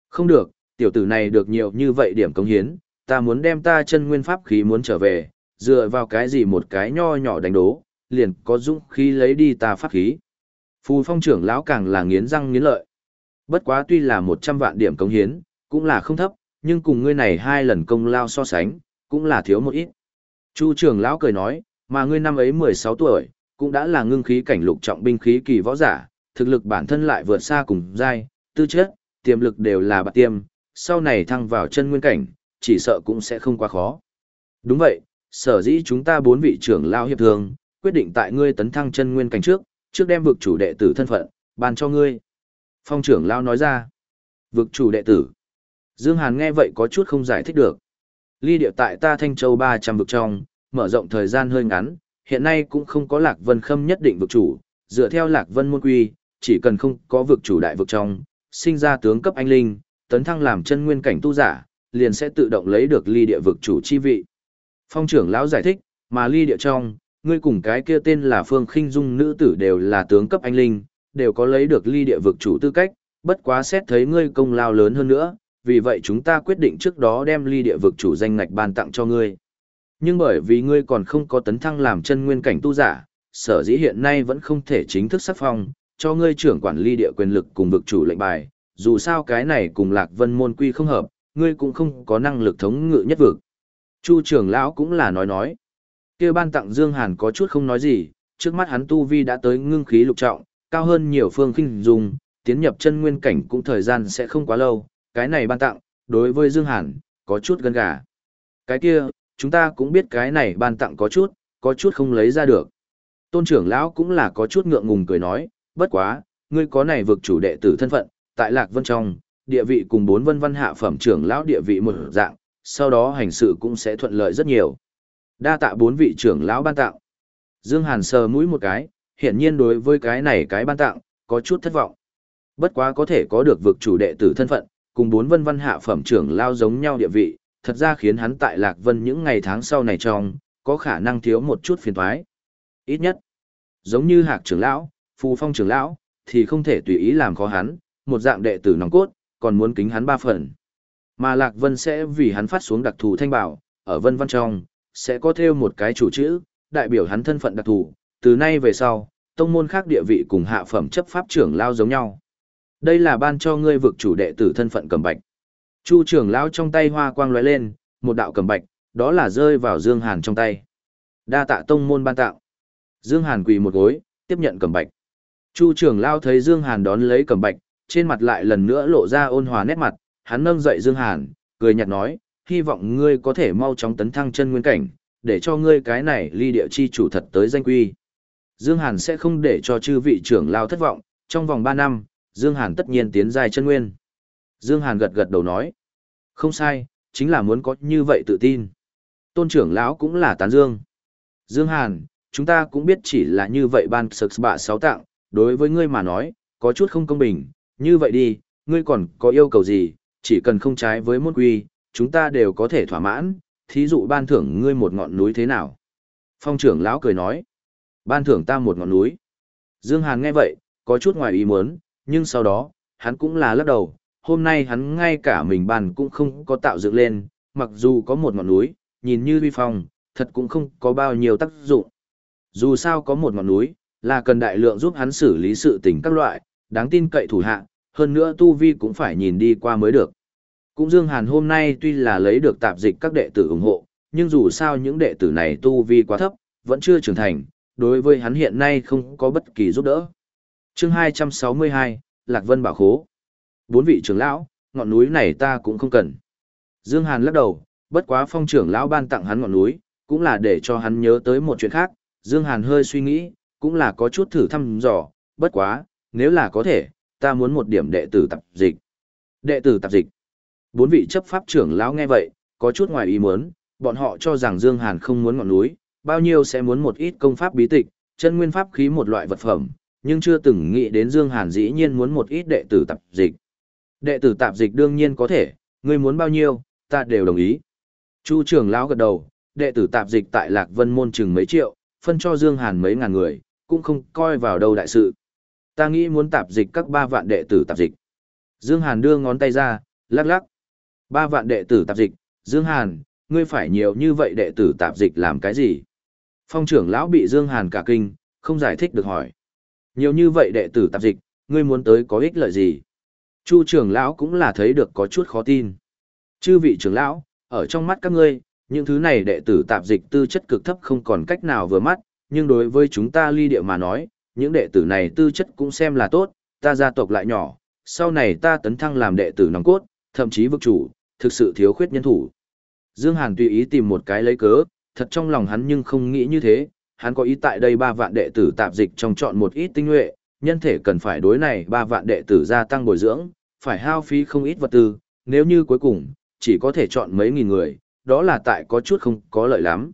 Không được, tiểu tử này được nhiều như vậy điểm công hiến, ta muốn đem ta chân nguyên pháp khí muốn trở về, dựa vào cái gì một cái nho nhỏ đánh đố, liền có dũng khí lấy đi ta pháp khí. Phù phong trưởng lão càng là nghiến răng nghiến lợi. Bất quá tuy là 100 vạn điểm cống hiến, cũng là không thấp, nhưng cùng ngươi này hai lần công lao so sánh, cũng là thiếu một ít. Chu trưởng lão cười nói, mà ngươi năm ấy 16 tuổi, cũng đã là ngưng khí cảnh lục trọng binh khí kỳ võ giả, thực lực bản thân lại vượt xa cùng giai, tư chất, tiềm lực đều là bạc tiêm, sau này thăng vào chân nguyên cảnh, chỉ sợ cũng sẽ không quá khó. Đúng vậy, sở dĩ chúng ta bốn vị trưởng lao hiệp thương, quyết định tại ngươi tấn thăng chân nguyên cảnh trước, trước đem vực chủ đệ tử thân phận, ban cho ngươi. Phong trưởng lao nói ra, vực chủ đệ tử. Dương Hàn nghe vậy có chút không giải thích được. Ly địa tại ta Thanh Châu 300 vực trong, mở rộng thời gian hơi ngắn, hiện nay cũng không có Lạc Vân Khâm nhất định vực chủ, dựa theo Lạc Vân môn quy, chỉ cần không có vực chủ đại vực trong, sinh ra tướng cấp anh linh, tấn thăng làm chân nguyên cảnh tu giả, liền sẽ tự động lấy được ly địa vực chủ chi vị. Phong trưởng lão giải thích, mà ly địa trong, ngươi cùng cái kia tên là Phương Khinh Dung nữ tử đều là tướng cấp anh linh, đều có lấy được ly địa vực chủ tư cách, bất quá xét thấy ngươi công lao lớn hơn nữa, vì vậy chúng ta quyết định trước đó đem ly địa vực chủ danh ngạch ban tặng cho ngươi. Nhưng bởi vì ngươi còn không có tấn thăng làm chân nguyên cảnh tu giả, sở dĩ hiện nay vẫn không thể chính thức sắc phong, cho ngươi trưởng quản ly địa quyền lực cùng vực chủ lệnh bài, dù sao cái này cùng Lạc Vân môn quy không hợp, ngươi cũng không có năng lực thống ngự nhất vực. Chu trưởng lão cũng là nói nói. kia ban tặng Dương Hàn có chút không nói gì, trước mắt hắn tu vi đã tới ngưng khí lục trọng, cao hơn nhiều phương khinh dùng, tiến nhập chân nguyên cảnh cũng thời gian sẽ không quá lâu, cái này ban tặng, đối với Dương Hàn, có chút gân gà. Cái kia, chúng ta cũng biết cái này ban tặng có chút, có chút không lấy ra được. Tôn trưởng lão cũng là có chút ngượng ngùng cười nói, bất quá, ngươi có này vực chủ đệ tử thân phận, tại Lạc Vân trong, địa vị cùng bốn vân văn hạ phẩm trưởng lão địa vị một dạng, sau đó hành sự cũng sẽ thuận lợi rất nhiều. Đa tạ bốn vị trưởng lão ban tặng. Dương Hàn sờ mũi một cái, hiển nhiên đối với cái này cái ban tặng, có chút thất vọng. Bất quá có thể có được vực chủ đệ tử thân phận, cùng bốn vân văn hạ phẩm trưởng lao giống nhau địa vị, thật ra khiến hắn tại Lạc Vân những ngày tháng sau này trong, có khả năng thiếu một chút phiền toái. Ít nhất, giống như hạc trưởng lão, phù phong trưởng lão, thì không thể tùy ý làm khó hắn, một dạng đệ tử nòng cốt, còn muốn kính hắn ba phần. Mà Lạc Vân sẽ vì hắn phát xuống đặc thù thanh bảo, ở vân văn trong, sẽ có theo một cái chủ chữ, đại biểu hắn thân phận đặc thù, từ nay về sau, tông môn khác địa vị cùng hạ phẩm chấp pháp trưởng lao giống nhau. Đây là ban cho ngươi vực chủ đệ tử thân phận cầm bạch. Chu trưởng lão trong tay hoa quang lóe lên, một đạo cầm bạch, đó là rơi vào Dương Hàn trong tay. Đa tạ tông môn ban tạo. Dương Hàn quỳ một gối, tiếp nhận cầm bạch. Chu trưởng lao thấy Dương Hàn đón lấy cầm bạch, trên mặt lại lần nữa lộ ra ôn hòa nét mặt, hắn nâng dậy Dương Hàn, cười nhạt nói, hy vọng ngươi có thể mau chóng tấn thăng chân nguyên cảnh, để cho ngươi cái này ly địa chi chủ thật tới danh quy. Dương Hàn sẽ không để cho chư vị trưởng lao thất vọng, trong vòng 3 năm, Dương Hàn tất nhiên tiến giai chân nguyên. Dương Hàn gật gật đầu nói, không sai, chính là muốn có như vậy tự tin. Tôn trưởng lão cũng là tán dương. Dương Hàn, chúng ta cũng biết chỉ là như vậy ban sực bạ sáu tặng, đối với ngươi mà nói, có chút không công bình, như vậy đi, ngươi còn có yêu cầu gì, chỉ cần không trái với môn quy, chúng ta đều có thể thỏa mãn, thí dụ ban thưởng ngươi một ngọn núi thế nào. Phong trưởng lão cười nói, ban thưởng ta một ngọn núi. Dương Hàn nghe vậy, có chút ngoài ý muốn, nhưng sau đó, hắn cũng là lắc đầu, hôm nay hắn ngay cả mình bàn cũng không có tạo dựng lên, mặc dù có một ngọn núi, nhìn như vi phong, thật cũng không có bao nhiêu tác dụng. Dù sao có một ngọn núi, là cần đại lượng giúp hắn xử lý sự tình các loại, đáng tin cậy thủ hạ, hơn nữa tu vi cũng phải nhìn đi qua mới được. Cũng Dương Hàn hôm nay tuy là lấy được tạp dịch các đệ tử ủng hộ, nhưng dù sao những đệ tử này tu vi quá thấp, vẫn chưa trưởng thành, đối với hắn hiện nay không có bất kỳ giúp đỡ. Chương 262, Lạc Vân Bảo Khố. Bốn vị trưởng lão, ngọn núi này ta cũng không cần. Dương Hàn lắc đầu, bất quá phong trưởng lão ban tặng hắn ngọn núi, cũng là để cho hắn nhớ tới một chuyện khác. Dương Hàn hơi suy nghĩ, cũng là có chút thử thăm dò, bất quá, nếu là có thể, ta muốn một điểm đệ tử tập dịch. Đệ tử tập dịch. Bốn vị chấp pháp trưởng lão nghe vậy, có chút ngoài ý muốn, bọn họ cho rằng Dương Hàn không muốn ngọn núi, bao nhiêu sẽ muốn một ít công pháp bí tịch, chân nguyên pháp khí một loại vật phẩm, nhưng chưa từng nghĩ đến Dương Hàn dĩ nhiên muốn một ít đệ tử tạp dịch. Đệ tử tạp dịch đương nhiên có thể, ngươi muốn bao nhiêu, ta đều đồng ý. Chu trưởng lão gật đầu, đệ tử tạp dịch tại Lạc Vân môn chừng mấy triệu, phân cho Dương Hàn mấy ngàn người, cũng không coi vào đâu đại sự. Ta nghĩ muốn tạp dịch các ba vạn đệ tử tạp dịch. Dương Hàn đưa ngón tay ra, lắc lắc. Ba vạn đệ tử tạp dịch, Dương Hàn, ngươi phải nhiều như vậy đệ tử tạp dịch làm cái gì? Phong trưởng lão bị Dương Hàn cả kinh, không giải thích được hỏi. Nhiều như vậy đệ tử tạp dịch, ngươi muốn tới có ích lợi gì? Chu trưởng lão cũng là thấy được có chút khó tin. Chư vị trưởng lão, ở trong mắt các ngươi, những thứ này đệ tử tạp dịch tư chất cực thấp không còn cách nào vừa mắt, nhưng đối với chúng ta ly địa mà nói, những đệ tử này tư chất cũng xem là tốt, ta gia tộc lại nhỏ, sau này ta tấn thăng làm đệ tử nòng cốt, thậm chí vực chủ, thực sự thiếu khuyết nhân thủ. Dương Hàn tùy ý tìm một cái lấy cớ, thật trong lòng hắn nhưng không nghĩ như thế, hắn có ý tại đây ba vạn đệ tử tạp dịch trong chọn một ít tinh nhuệ, nhân thể cần phải đối này ba vạn đệ tử gia tăng bồi dưỡng, phải hao phí không ít vật tư, nếu như cuối cùng, chỉ có thể chọn mấy nghìn người, đó là tại có chút không có lợi lắm.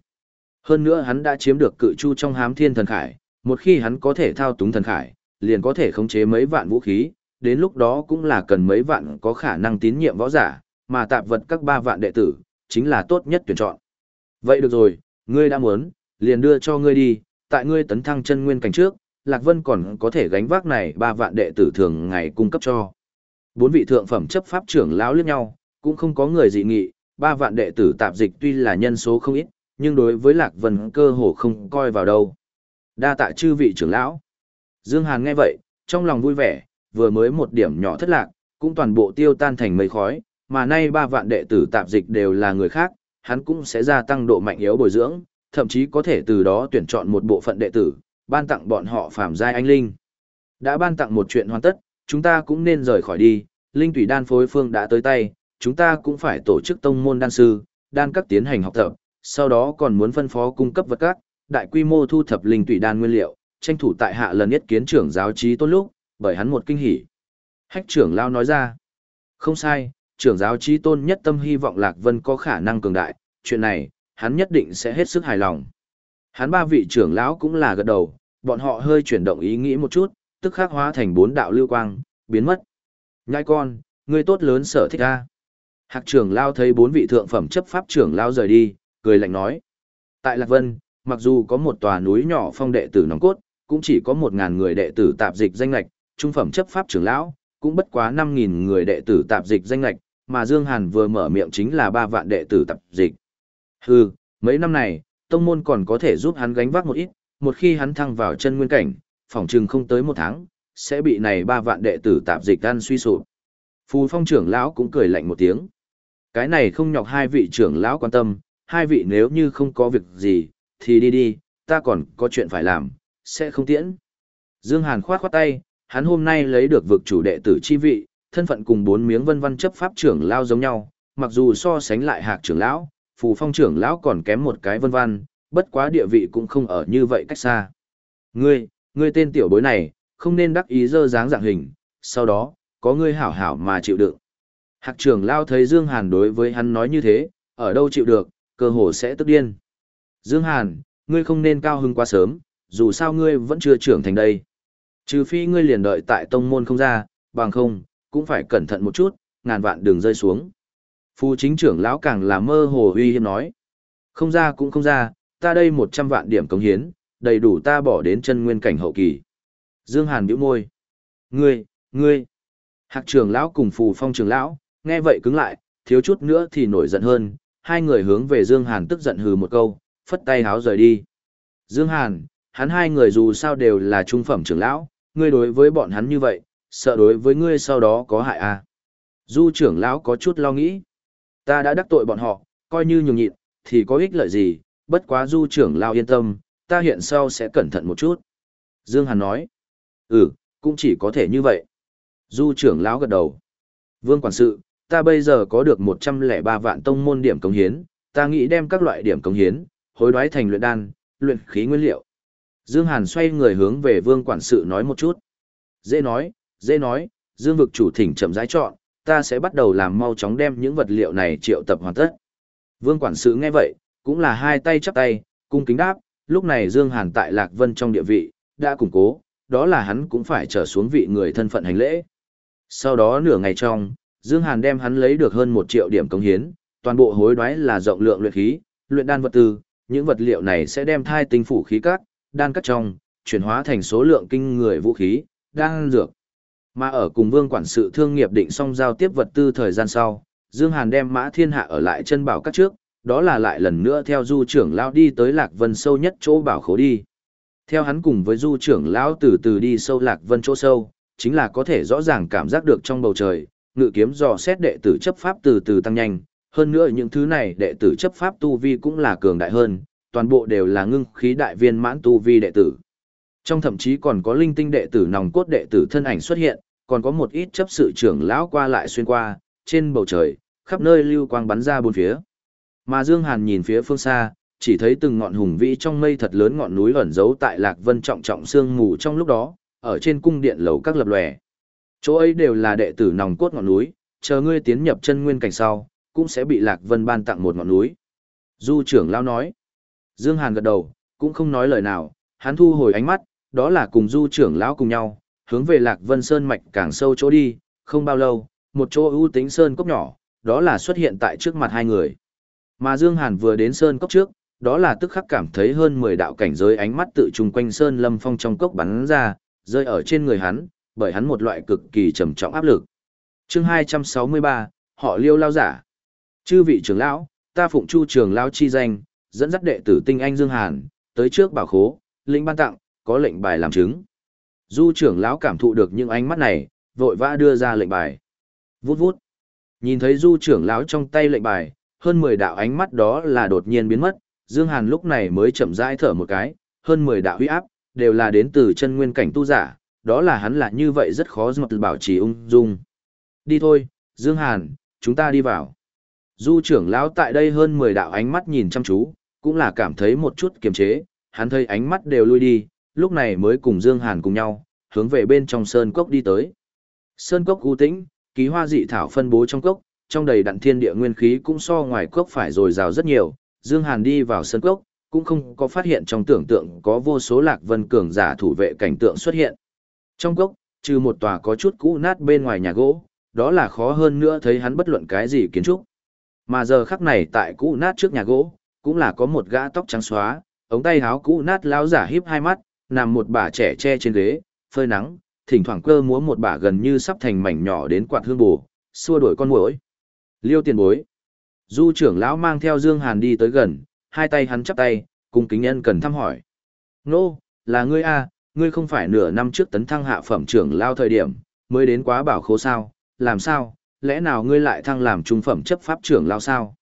Hơn nữa hắn đã chiếm được cự chu trong hám thiên thần khải, một khi hắn có thể thao túng thần khải, liền có thể khống chế mấy vạn vũ khí, đến lúc đó cũng là cần mấy vạn có khả năng tín nhiệm võ giả, mà tạp vật các ba vạn đệ tử, chính là tốt nhất tuyển chọn. Vậy được rồi, ngươi đã muốn, liền đưa cho ngươi đi, tại ngươi tấn thăng chân nguyên cảnh trước, Lạc Vân còn có thể gánh vác này ba vạn đệ tử thường ngày cung cấp cho. Bốn vị thượng phẩm chấp pháp trưởng lão liếc nhau, cũng không có người dị nghị, ba vạn đệ tử tạp dịch tuy là nhân số không ít, nhưng đối với Lạc Vân cơ hồ không coi vào đâu. Đa tạ chư vị trưởng lão. Dương Hàn nghe vậy, trong lòng vui vẻ, vừa mới một điểm nhỏ thất lạc, cũng toàn bộ tiêu tan thành mây khói, mà nay ba vạn đệ tử tạp dịch đều là người khác, hắn cũng sẽ gia tăng độ mạnh yếu bồi dưỡng, thậm chí có thể từ đó tuyển chọn một bộ phận đệ tử, ban tặng bọn họ phàm giai anh linh. Đã ban tặng một chuyện hoàn tất, chúng ta cũng nên rời khỏi đi, linh tùy đan phối phương đã tới tay, chúng ta cũng phải tổ chức tông môn đan sư, đan các tiến hành học tập, sau đó còn muốn phân phó cung cấp vật các, đại quy mô thu thập linh tùy đan nguyên liệu, tranh thủ tại hạ lần nhất kiến trưởng giáo trí tốt lúc, bởi hắn một kinh hỉ. Hách trưởng lao nói ra, không sai, trưởng giáo trí tôn nhất tâm hy vọng Lạc Vân có khả năng cường đại, chuyện này, hắn nhất định sẽ hết sức hài lòng. Hắn ba vị trưởng lão cũng là gật đầu, bọn họ hơi chuyển động ý nghĩ một chút, tức khắc hóa thành bốn đạo lưu quang, biến mất. Nhai con, ngươi tốt lớn sở thích a. Hạc trưởng lao thấy bốn vị thượng phẩm chấp pháp trưởng lao rời đi, cười lạnh nói. Tại Lạc Vân, mặc dù có một tòa núi nhỏ phong đệ tử nòng cốt, cũng chỉ có một ngàn người đệ tử tạp dịch danh lạch, trung phẩm chấp pháp trưởng lão, cũng bất quá năm nghìn người đệ tử tạp dịch danh lạch, mà Dương Hàn vừa mở miệng chính là ba vạn đệ tử tập dịch. Hừ, mấy năm này, tông môn còn có thể giúp hắn gánh vác một ít, một khi hắn thăng vào chân nguyên cảnh, phỏng chừng không tới một tháng, sẽ bị này ba vạn đệ tử tạp dịch ăn suy sụp. Phù phong trưởng lão cũng cười lạnh một tiếng. Cái này không nhọc hai vị trưởng lão quan tâm, hai vị nếu như không có việc gì, thì đi đi, ta còn có chuyện phải làm, sẽ không tiễn. Dương Hàn khoát khoát tay, hắn hôm nay lấy được vực chủ đệ tử chi vị, thân phận cùng bốn miếng vân vân chấp pháp trưởng lao giống nhau, mặc dù so sánh lại hạc trưởng lão, phù phong trưởng lão còn kém một cái vân vân, bất quá địa vị cũng không ở như vậy cách xa. Ngươi, ngươi tên tiểu bối này, không nên đắc ý dơ dáng dạng hình, sau đó, có ngươi hảo hảo mà chịu đựng. Hạc trưởng lao thấy Dương Hàn đối với hắn nói như thế, ở đâu chịu được, cơ hồ sẽ tức điên. Dương Hàn, ngươi không nên cao hứng quá sớm, dù sao ngươi vẫn chưa trưởng thành đây. Trừ phi ngươi liền đợi tại tông môn không ra, bằng không, cũng phải cẩn thận một chút, ngàn vạn đường rơi xuống. Phu chính trưởng lão càng là mơ hồ uy hiếp nói. Không ra cũng không ra, ta đây 100 vạn điểm cống hiến, đầy đủ ta bỏ đến chân nguyên cảnh hậu kỳ. Dương Hàn bĩu môi. Ngươi, ngươi. Hạc trưởng lão cùng phù phong trưởng lão, nghe vậy cứng lại, thiếu chút nữa thì nổi giận hơn. Hai người hướng về Dương Hàn tức giận hừ một câu, phất tay háo rời đi. Dương Hàn, hắn hai người dù sao đều là trung phẩm trưởng lão, ngươi đối với bọn hắn như vậy, sợ đối với ngươi sau đó có hại à. Du trưởng lão có chút lo nghĩ. Ta đã đắc tội bọn họ, coi như nhường nhịn, thì có ích lợi gì, bất quá du trưởng lão yên tâm, ta hiện sau sẽ cẩn thận một chút. Dương Hàn nói. Ừ, cũng chỉ có thể như vậy. Du trưởng lão gật đầu. Vương quản sự, ta bây giờ có được 103 vạn tông môn điểm công hiến, ta nghĩ đem các loại điểm công hiến, hối đoái thành luyện đan, luyện khí nguyên liệu. Dương Hàn xoay người hướng về vương quản sự nói một chút. Dễ nói, dễ nói, Dương vực chủ thỉnh chậm rãi chọn, ta sẽ bắt đầu làm mau chóng đem những vật liệu này triệu tập hoàn tất. Vương quản sự nghe vậy, cũng là hai tay chắp tay, cung kính đáp, lúc này Dương Hàn tại Lạc Vân trong địa vị, đã củng cố, đó là hắn cũng phải trở xuống vị người thân phận hành lễ. Sau đó nửa ngày trong, Dương Hàn đem hắn lấy được hơn một triệu điểm công hiến, toàn bộ hối đoái là rộng lượng luyện khí, luyện đan vật tư, những vật liệu này sẽ đem thai tinh phủ khí cát, đan cắt trong, chuyển hóa thành số lượng kinh người vũ khí, đan dược. Mà ở cùng vương quản sự thương nghiệp định xong giao tiếp vật tư thời gian sau, Dương Hàn đem mã thiên hạ ở lại chân bảo các trước, đó là lại lần nữa theo du trưởng lão đi tới Lạc Vân sâu nhất chỗ bảo khố đi. Theo hắn cùng với du trưởng lão từ từ đi sâu Lạc Vân chỗ sâu, chính là có thể rõ ràng cảm giác được trong bầu trời, ngự kiếm dò xét đệ tử chấp pháp từ từ tăng nhanh, hơn nữa những thứ này đệ tử chấp pháp tu vi cũng là cường đại hơn, toàn bộ đều là ngưng khí đại viên mãn tu vi đệ tử. Trong thậm chí còn có linh tinh đệ tử nòng cốt đệ tử thân ảnh xuất hiện, còn có một ít chấp sự trưởng lão qua lại xuyên qua, trên bầu trời, khắp nơi lưu quang bắn ra bốn phía. Mà Dương Hàn nhìn phía phương xa, chỉ thấy từng ngọn hùng vĩ trong mây thật lớn ngọn núi ẩn giấu tại Lạc Vân trọng trọng sương mù trong lúc đó, ở trên cung điện lầu các lập lòe. Chỗ ấy đều là đệ tử nòng cốt ngọn núi, chờ ngươi tiến nhập chân nguyên cảnh sau, cũng sẽ bị Lạc Vân ban tặng một ngọn núi. Du trưởng lão nói. Dương Hàn gật đầu, cũng không nói lời nào, hắn thu hồi ánh mắt, đó là cùng Du trưởng lão cùng nhau, hướng về Lạc Vân Sơn mạch càng sâu chỗ đi, không bao lâu, một chỗ ưu tính sơn cốc nhỏ, đó là xuất hiện tại trước mặt hai người. Mà Dương Hàn vừa đến sơn cốc trước, đó là tức khắc cảm thấy hơn 10 đạo cảnh giới ánh mắt tự trùng quanh sơn lâm phong trong cốc bắn ra, rơi ở trên người hắn, bởi hắn một loại cực kỳ trầm trọng áp lực. Chương 263, họ Liêu lao giả. Chư vị trưởng lão, ta phụng Chu trưởng lão chi danh, dẫn dắt đệ tử Tinh Anh Dương Hàn, tới trước bảo khố, lĩnh ban tặng, có lệnh bài làm chứng. Du trưởng lão cảm thụ được những ánh mắt này, vội vã đưa ra lệnh bài. Vút vút. Nhìn thấy Du trưởng lão trong tay lệnh bài, hơn 10 đạo ánh mắt đó là đột nhiên biến mất, Dương Hàn lúc này mới chậm rãi thở một cái, hơn 10 đạo huy áp, đều là đến từ chân nguyên cảnh tu giả, đó là hắn là như vậy rất khó mật bảo trì ung dung. Đi thôi, Dương Hàn, chúng ta đi vào. Du trưởng lão tại đây hơn 10 đạo ánh mắt nhìn chăm chú, cũng là cảm thấy một chút kiềm chế, hắn thấy ánh mắt đều lui đi, lúc này mới cùng Dương Hàn cùng nhau, hướng về bên trong sơn cốc đi tới. Sơn cốc u tĩnh, ký hoa dị thảo phân bố trong cốc, trong đầy đặn thiên địa nguyên khí cũng so ngoài cốc phải dồi dào rất nhiều. Dương Hàn đi vào sơn cốc, cũng không có phát hiện trong tưởng tượng có vô số lạc vân cường giả thủ vệ cảnh tượng xuất hiện. Trong cốc, trừ một tòa có chút cũ nát bên ngoài nhà gỗ, đó là khó hơn nữa thấy hắn bất luận cái gì kiến trúc. Mà giờ khắc này tại cũ nát trước nhà gỗ, cũng là có một gã tóc trắng xóa, ống tay áo cũ nát lão giả híp hai mắt, nằm một bà trẻ che trên ghế, phơi nắng, thỉnh thoảng cơ múa một bà gần như sắp thành mảnh nhỏ đến quạt hương bù, xua đuổi con muỗi. Liêu tiền bối. Du trưởng lão mang theo Dương Hàn đi tới gần, hai tay hắn chắp tay, cùng kính nhân cần thăm hỏi. Nô, là ngươi a, ngươi không phải nửa năm trước tấn thăng hạ phẩm trưởng lao thời điểm, mới đến quá bảo khố sao, làm sao, lẽ nào ngươi lại thăng làm trung phẩm chấp pháp trưởng lao sao?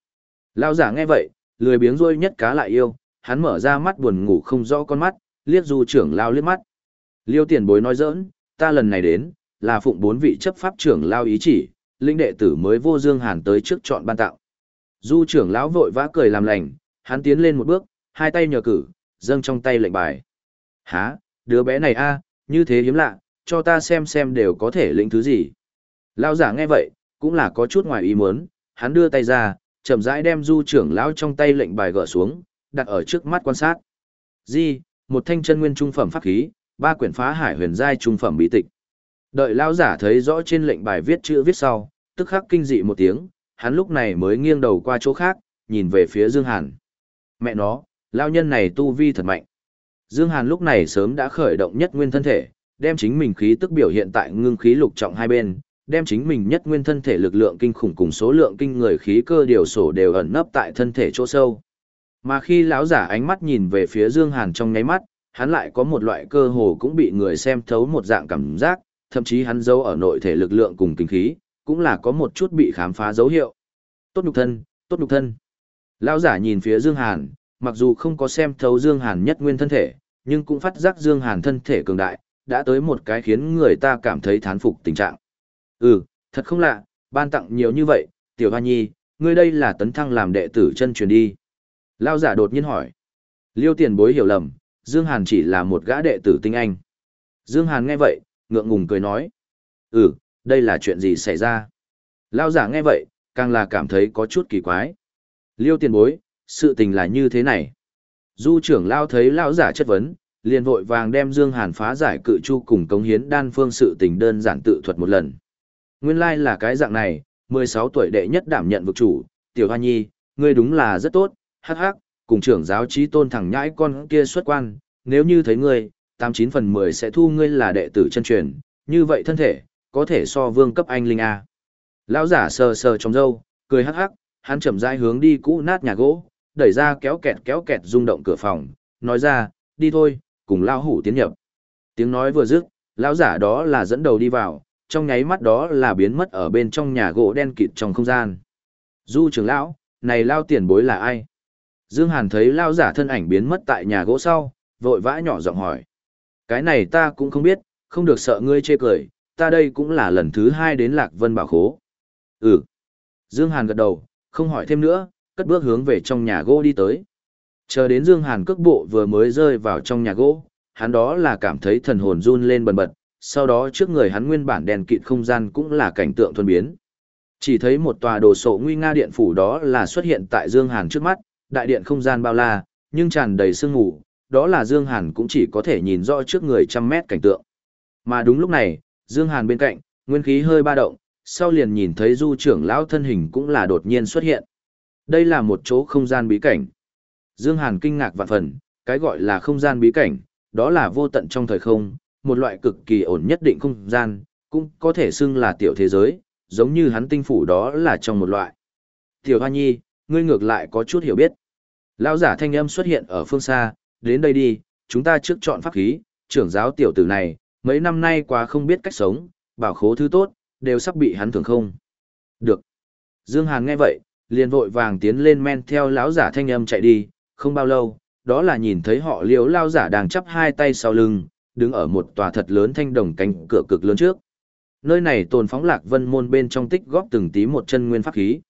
Lao giả nghe vậy, lười biếng rôi nhất cá lại yêu, hắn mở ra mắt buồn ngủ không rõ con mắt, liếc du trưởng lao liếc mắt. Liêu tiền bối nói giỡn, ta lần này đến, là phụng bốn vị chấp pháp trưởng lao ý chỉ, linh đệ tử mới vô dương hàn tới trước chọn ban tạo. Du trưởng lão vội vã cười làm lành, hắn tiến lên một bước, hai tay nhờ cử, dâng trong tay lệnh bài. Hả, đứa bé này a, như thế hiếm lạ, cho ta xem xem đều có thể lĩnh thứ gì. Lão giả nghe vậy, cũng là có chút ngoài ý muốn, hắn đưa tay ra, chậm rãi đem du trưởng lão trong tay lệnh bài gỡ xuống, đặt ở trước mắt quan sát. Di, một thanh chân nguyên trung phẩm pháp khí, ba quyển phá hải huyền giai trung phẩm bí tịch. Đợi lão giả thấy rõ trên lệnh bài viết chữ viết sau, tức khắc kinh dị một tiếng, hắn lúc này mới nghiêng đầu qua chỗ khác, nhìn về phía Dương Hàn. Mẹ nó, lão nhân này tu vi thật mạnh. Dương Hàn lúc này sớm đã khởi động nhất nguyên thân thể, đem chính mình khí tức biểu hiện tại ngưng khí lục trọng hai bên, đem chính mình nhất nguyên thân thể lực lượng kinh khủng cùng số lượng kinh người khí cơ điều sổ đều ẩn nấp tại thân thể chỗ sâu. Mà khi lão giả ánh mắt nhìn về phía Dương Hàn trong nháy mắt, hắn lại có một loại cơ hồ cũng bị người xem thấu một dạng cảm giác, thậm chí hắn giấu ở nội thể lực lượng cùng kinh khí, cũng là có một chút bị khám phá dấu hiệu. Tốt nhục thân, tốt nhục thân. Lão giả nhìn phía Dương Hàn, mặc dù không có xem thấu Dương Hàn nhất nguyên thân thể, nhưng cũng phát giác Dương Hàn thân thể cường đại, đã tới một cái khiến người ta cảm thấy thán phục tình trạng. Ừ, thật không lạ, ban tặng nhiều như vậy, tiểu hoa nhi, ngươi đây là tấn thăng làm đệ tử chân truyền đi. Lao giả đột nhiên hỏi. Liêu tiền bối hiểu lầm, Dương Hàn chỉ là một gã đệ tử tinh anh. Dương Hàn nghe vậy, ngượng ngùng cười nói. Ừ, đây là chuyện gì xảy ra? Lao giả nghe vậy, càng là cảm thấy có chút kỳ quái. Liêu tiền bối, sự tình là như thế này. Du trưởng Lao thấy Lao giả chất vấn, liền vội vàng đem Dương Hàn phá giải cự chu cùng cống hiến đan phương sự tình đơn giản tự thuật một lần. Nguyên lai like là cái dạng này, 16 tuổi đệ nhất đảm nhận vực chủ, tiểu hoa nhi, ngươi đúng là rất tốt, hắc hắc, cùng trưởng giáo trí tôn thẳng nhãi con kia xuất quan, nếu như thấy ngươi, 89 phần 10 sẽ thu ngươi là đệ tử chân truyền, như vậy thân thể, có thể so vương cấp anh linh A. Lão giả sờ sờ trong râu, cười hắc hắc, hắn chậm rãi hướng đi cũ nát nhà gỗ, đẩy ra kéo kẹt kéo kẹt rung động cửa phòng, nói ra, đi thôi, cùng lão hủ tiến nhập. Tiếng nói vừa dứt, lão giả đó là dẫn đầu đi vào, trong nháy mắt đó là biến mất ở bên trong nhà gỗ đen kịt trong không gian. Du trưởng lão, này lao tiền bối là ai? Dương Hàn thấy lao giả thân ảnh biến mất tại nhà gỗ sau, vội vã nhỏ giọng hỏi. Cái này ta cũng không biết, không được sợ ngươi chê cười, ta đây cũng là lần thứ hai đến Lạc Vân Bảo Khố. Ừ. Dương Hàn gật đầu, không hỏi thêm nữa, cất bước hướng về trong nhà gỗ đi tới. Chờ đến Dương Hàn cước bộ vừa mới rơi vào trong nhà gỗ, hắn đó là cảm thấy thần hồn run lên bần bật, sau đó trước người hắn nguyên bản đèn kịt không gian cũng là cảnh tượng thuần biến. Chỉ thấy một tòa đồ sộ nguy nga điện phủ đó là xuất hiện tại Dương Hàn trước mắt, đại điện không gian bao la, nhưng tràn đầy sương mù, đó là Dương Hàn cũng chỉ có thể nhìn rõ trước người trăm mét cảnh tượng. Mà đúng lúc này, Dương Hàn bên cạnh, nguyên khí hơi ba động, sau liền nhìn thấy du trưởng lão thân hình cũng là đột nhiên xuất hiện. Đây là một chỗ không gian bí cảnh. Dương Hàn kinh ngạc vạn phần, cái gọi là không gian bí cảnh, đó là vô tận trong thời không, một loại cực kỳ ổn nhất định không gian, cũng có thể xưng là tiểu thế giới, giống như hắn tinh phủ đó là trong một loại. Tiểu Hoa Nhi, ngươi ngược lại có chút hiểu biết. Lão giả thanh âm xuất hiện ở phương xa, đến đây đi, chúng ta trước chọn pháp khí, trưởng giáo tiểu tử này, mấy năm nay quá không biết cách sống, bảo khố thứ tốt, đều sắp bị hắn thường không. Được. Dương Hàn nghe vậy, liền vội vàng tiến lên men theo lão giả thanh âm chạy đi, không bao lâu, đó là nhìn thấy họ liếu lao giả đang chắp hai tay sau lưng, đứng ở một tòa thật lớn thanh đồng cánh cửa cực lớn trước. Nơi này tồn phóng lạc vân môn bên trong tích góp từng tí một chân nguyên pháp khí.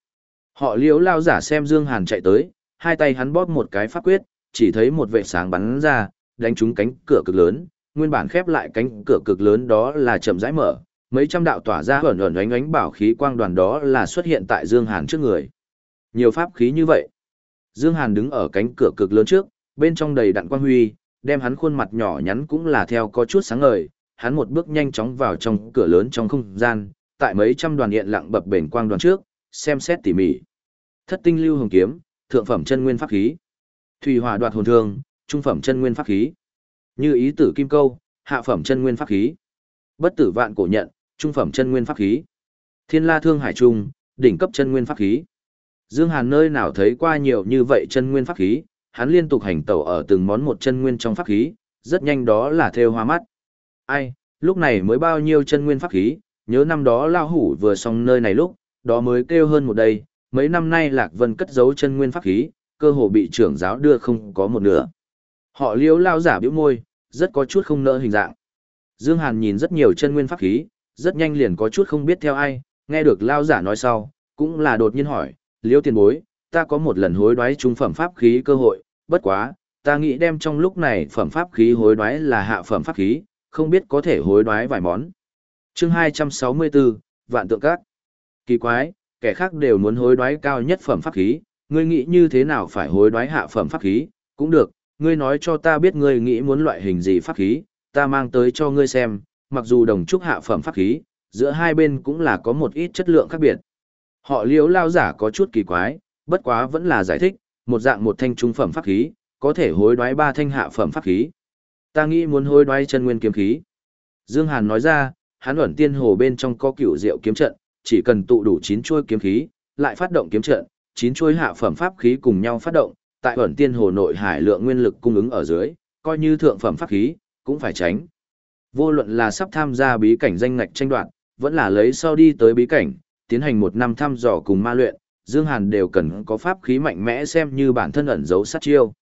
Họ liếu lao giả xem Dương Hàn chạy tới, hai tay hắn bóp một cái pháp quyết, chỉ thấy một vệ sáng bắn ra, đánh trúng cánh cửa cực lớn, nguyên bản khép lại cánh cửa cực lớn đó là chậm rãi mở, mấy trăm đạo tỏa ra ẩn ẩn ánh ánh bảo khí quang đoàn đó là xuất hiện tại Dương Hàn trước người. Nhiều pháp khí như vậy. Dương Hàn đứng ở cánh cửa cực lớn trước, bên trong đầy đặn quang huy, đem hắn khuôn mặt nhỏ nhắn cũng là theo có chút sáng ngời, hắn một bước nhanh chóng vào trong cửa lớn trong không gian, tại mấy trăm đoàn điện lặng bập bềnh quang đoàn trước, xem xét tỉ mỉ. Thất tinh lưu hồng kiếm, thượng phẩm chân nguyên pháp khí. Thủy hỏa đoạt hồn thương, trung phẩm chân nguyên pháp khí. Như ý tử kim câu, hạ phẩm chân nguyên pháp khí. Bất tử vạn cổ nhận, trung phẩm chân nguyên pháp khí. Thiên la thương hải trung, đỉnh cấp chân nguyên pháp khí. Dương Hàn nơi nào thấy qua nhiều như vậy chân nguyên pháp khí, hắn liên tục hành tẩu ở từng món một chân nguyên trong pháp khí, rất nhanh đó là theo hoa mắt. Ai, lúc này mới bao nhiêu chân nguyên pháp khí, nhớ năm đó lao hủ vừa xong nơi này lúc, đó mới kêu hơn một đây, mấy năm nay Lạc Vân cất giấu chân nguyên pháp khí, cơ hồ bị trưởng giáo đưa không có một nửa. Họ liếu lao giả biểu môi, rất có chút không nỡ hình dạng. Dương Hàn nhìn rất nhiều chân nguyên pháp khí, rất nhanh liền có chút không biết theo ai, nghe được lao giả nói sau, cũng là đột nhiên hỏi, liêu tiền bối, ta có một lần hối đoái trung phẩm pháp khí cơ hội, bất quá, ta nghĩ đem trong lúc này phẩm pháp khí hối đoái là hạ phẩm pháp khí, không biết có thể hối đoái vài món. Chương 264, Vạn tượng các. Kỳ quái, kẻ khác đều muốn hối đoái cao nhất phẩm pháp khí, ngươi nghĩ như thế nào phải hối đoái hạ phẩm pháp khí, cũng được, ngươi nói cho ta biết ngươi nghĩ muốn loại hình gì pháp khí, ta mang tới cho ngươi xem, mặc dù đồng trúc hạ phẩm pháp khí, giữa hai bên cũng là có một ít chất lượng khác biệt. Họ liếu lao giả có chút kỳ quái, bất quá vẫn là giải thích, một dạng một thanh trung phẩm pháp khí, có thể hối đoái ba thanh hạ phẩm pháp khí. Ta nghĩ muốn hối đoái chân nguyên kiếm khí. Dương Hàn nói ra, hắn ẩn tiên hồ bên trong có cửu diệu kiếm trận, chỉ cần tụ đủ 9 chuôi kiếm khí, lại phát động kiếm trận, 9 chuôi hạ phẩm pháp khí cùng nhau phát động, tại ẩn tiên hồ nội hải lượng nguyên lực cung ứng ở dưới, coi như thượng phẩm pháp khí, cũng phải tránh. Vô luận là sắp tham gia bí cảnh danh ngạch tranh đoạt, vẫn là lấy sau đi tới bí cảnh, tiến hành một năm thăm dò cùng ma luyện, Dương Hàn đều cần có pháp khí mạnh mẽ xem như bản thân ẩn giấu sát chiêu.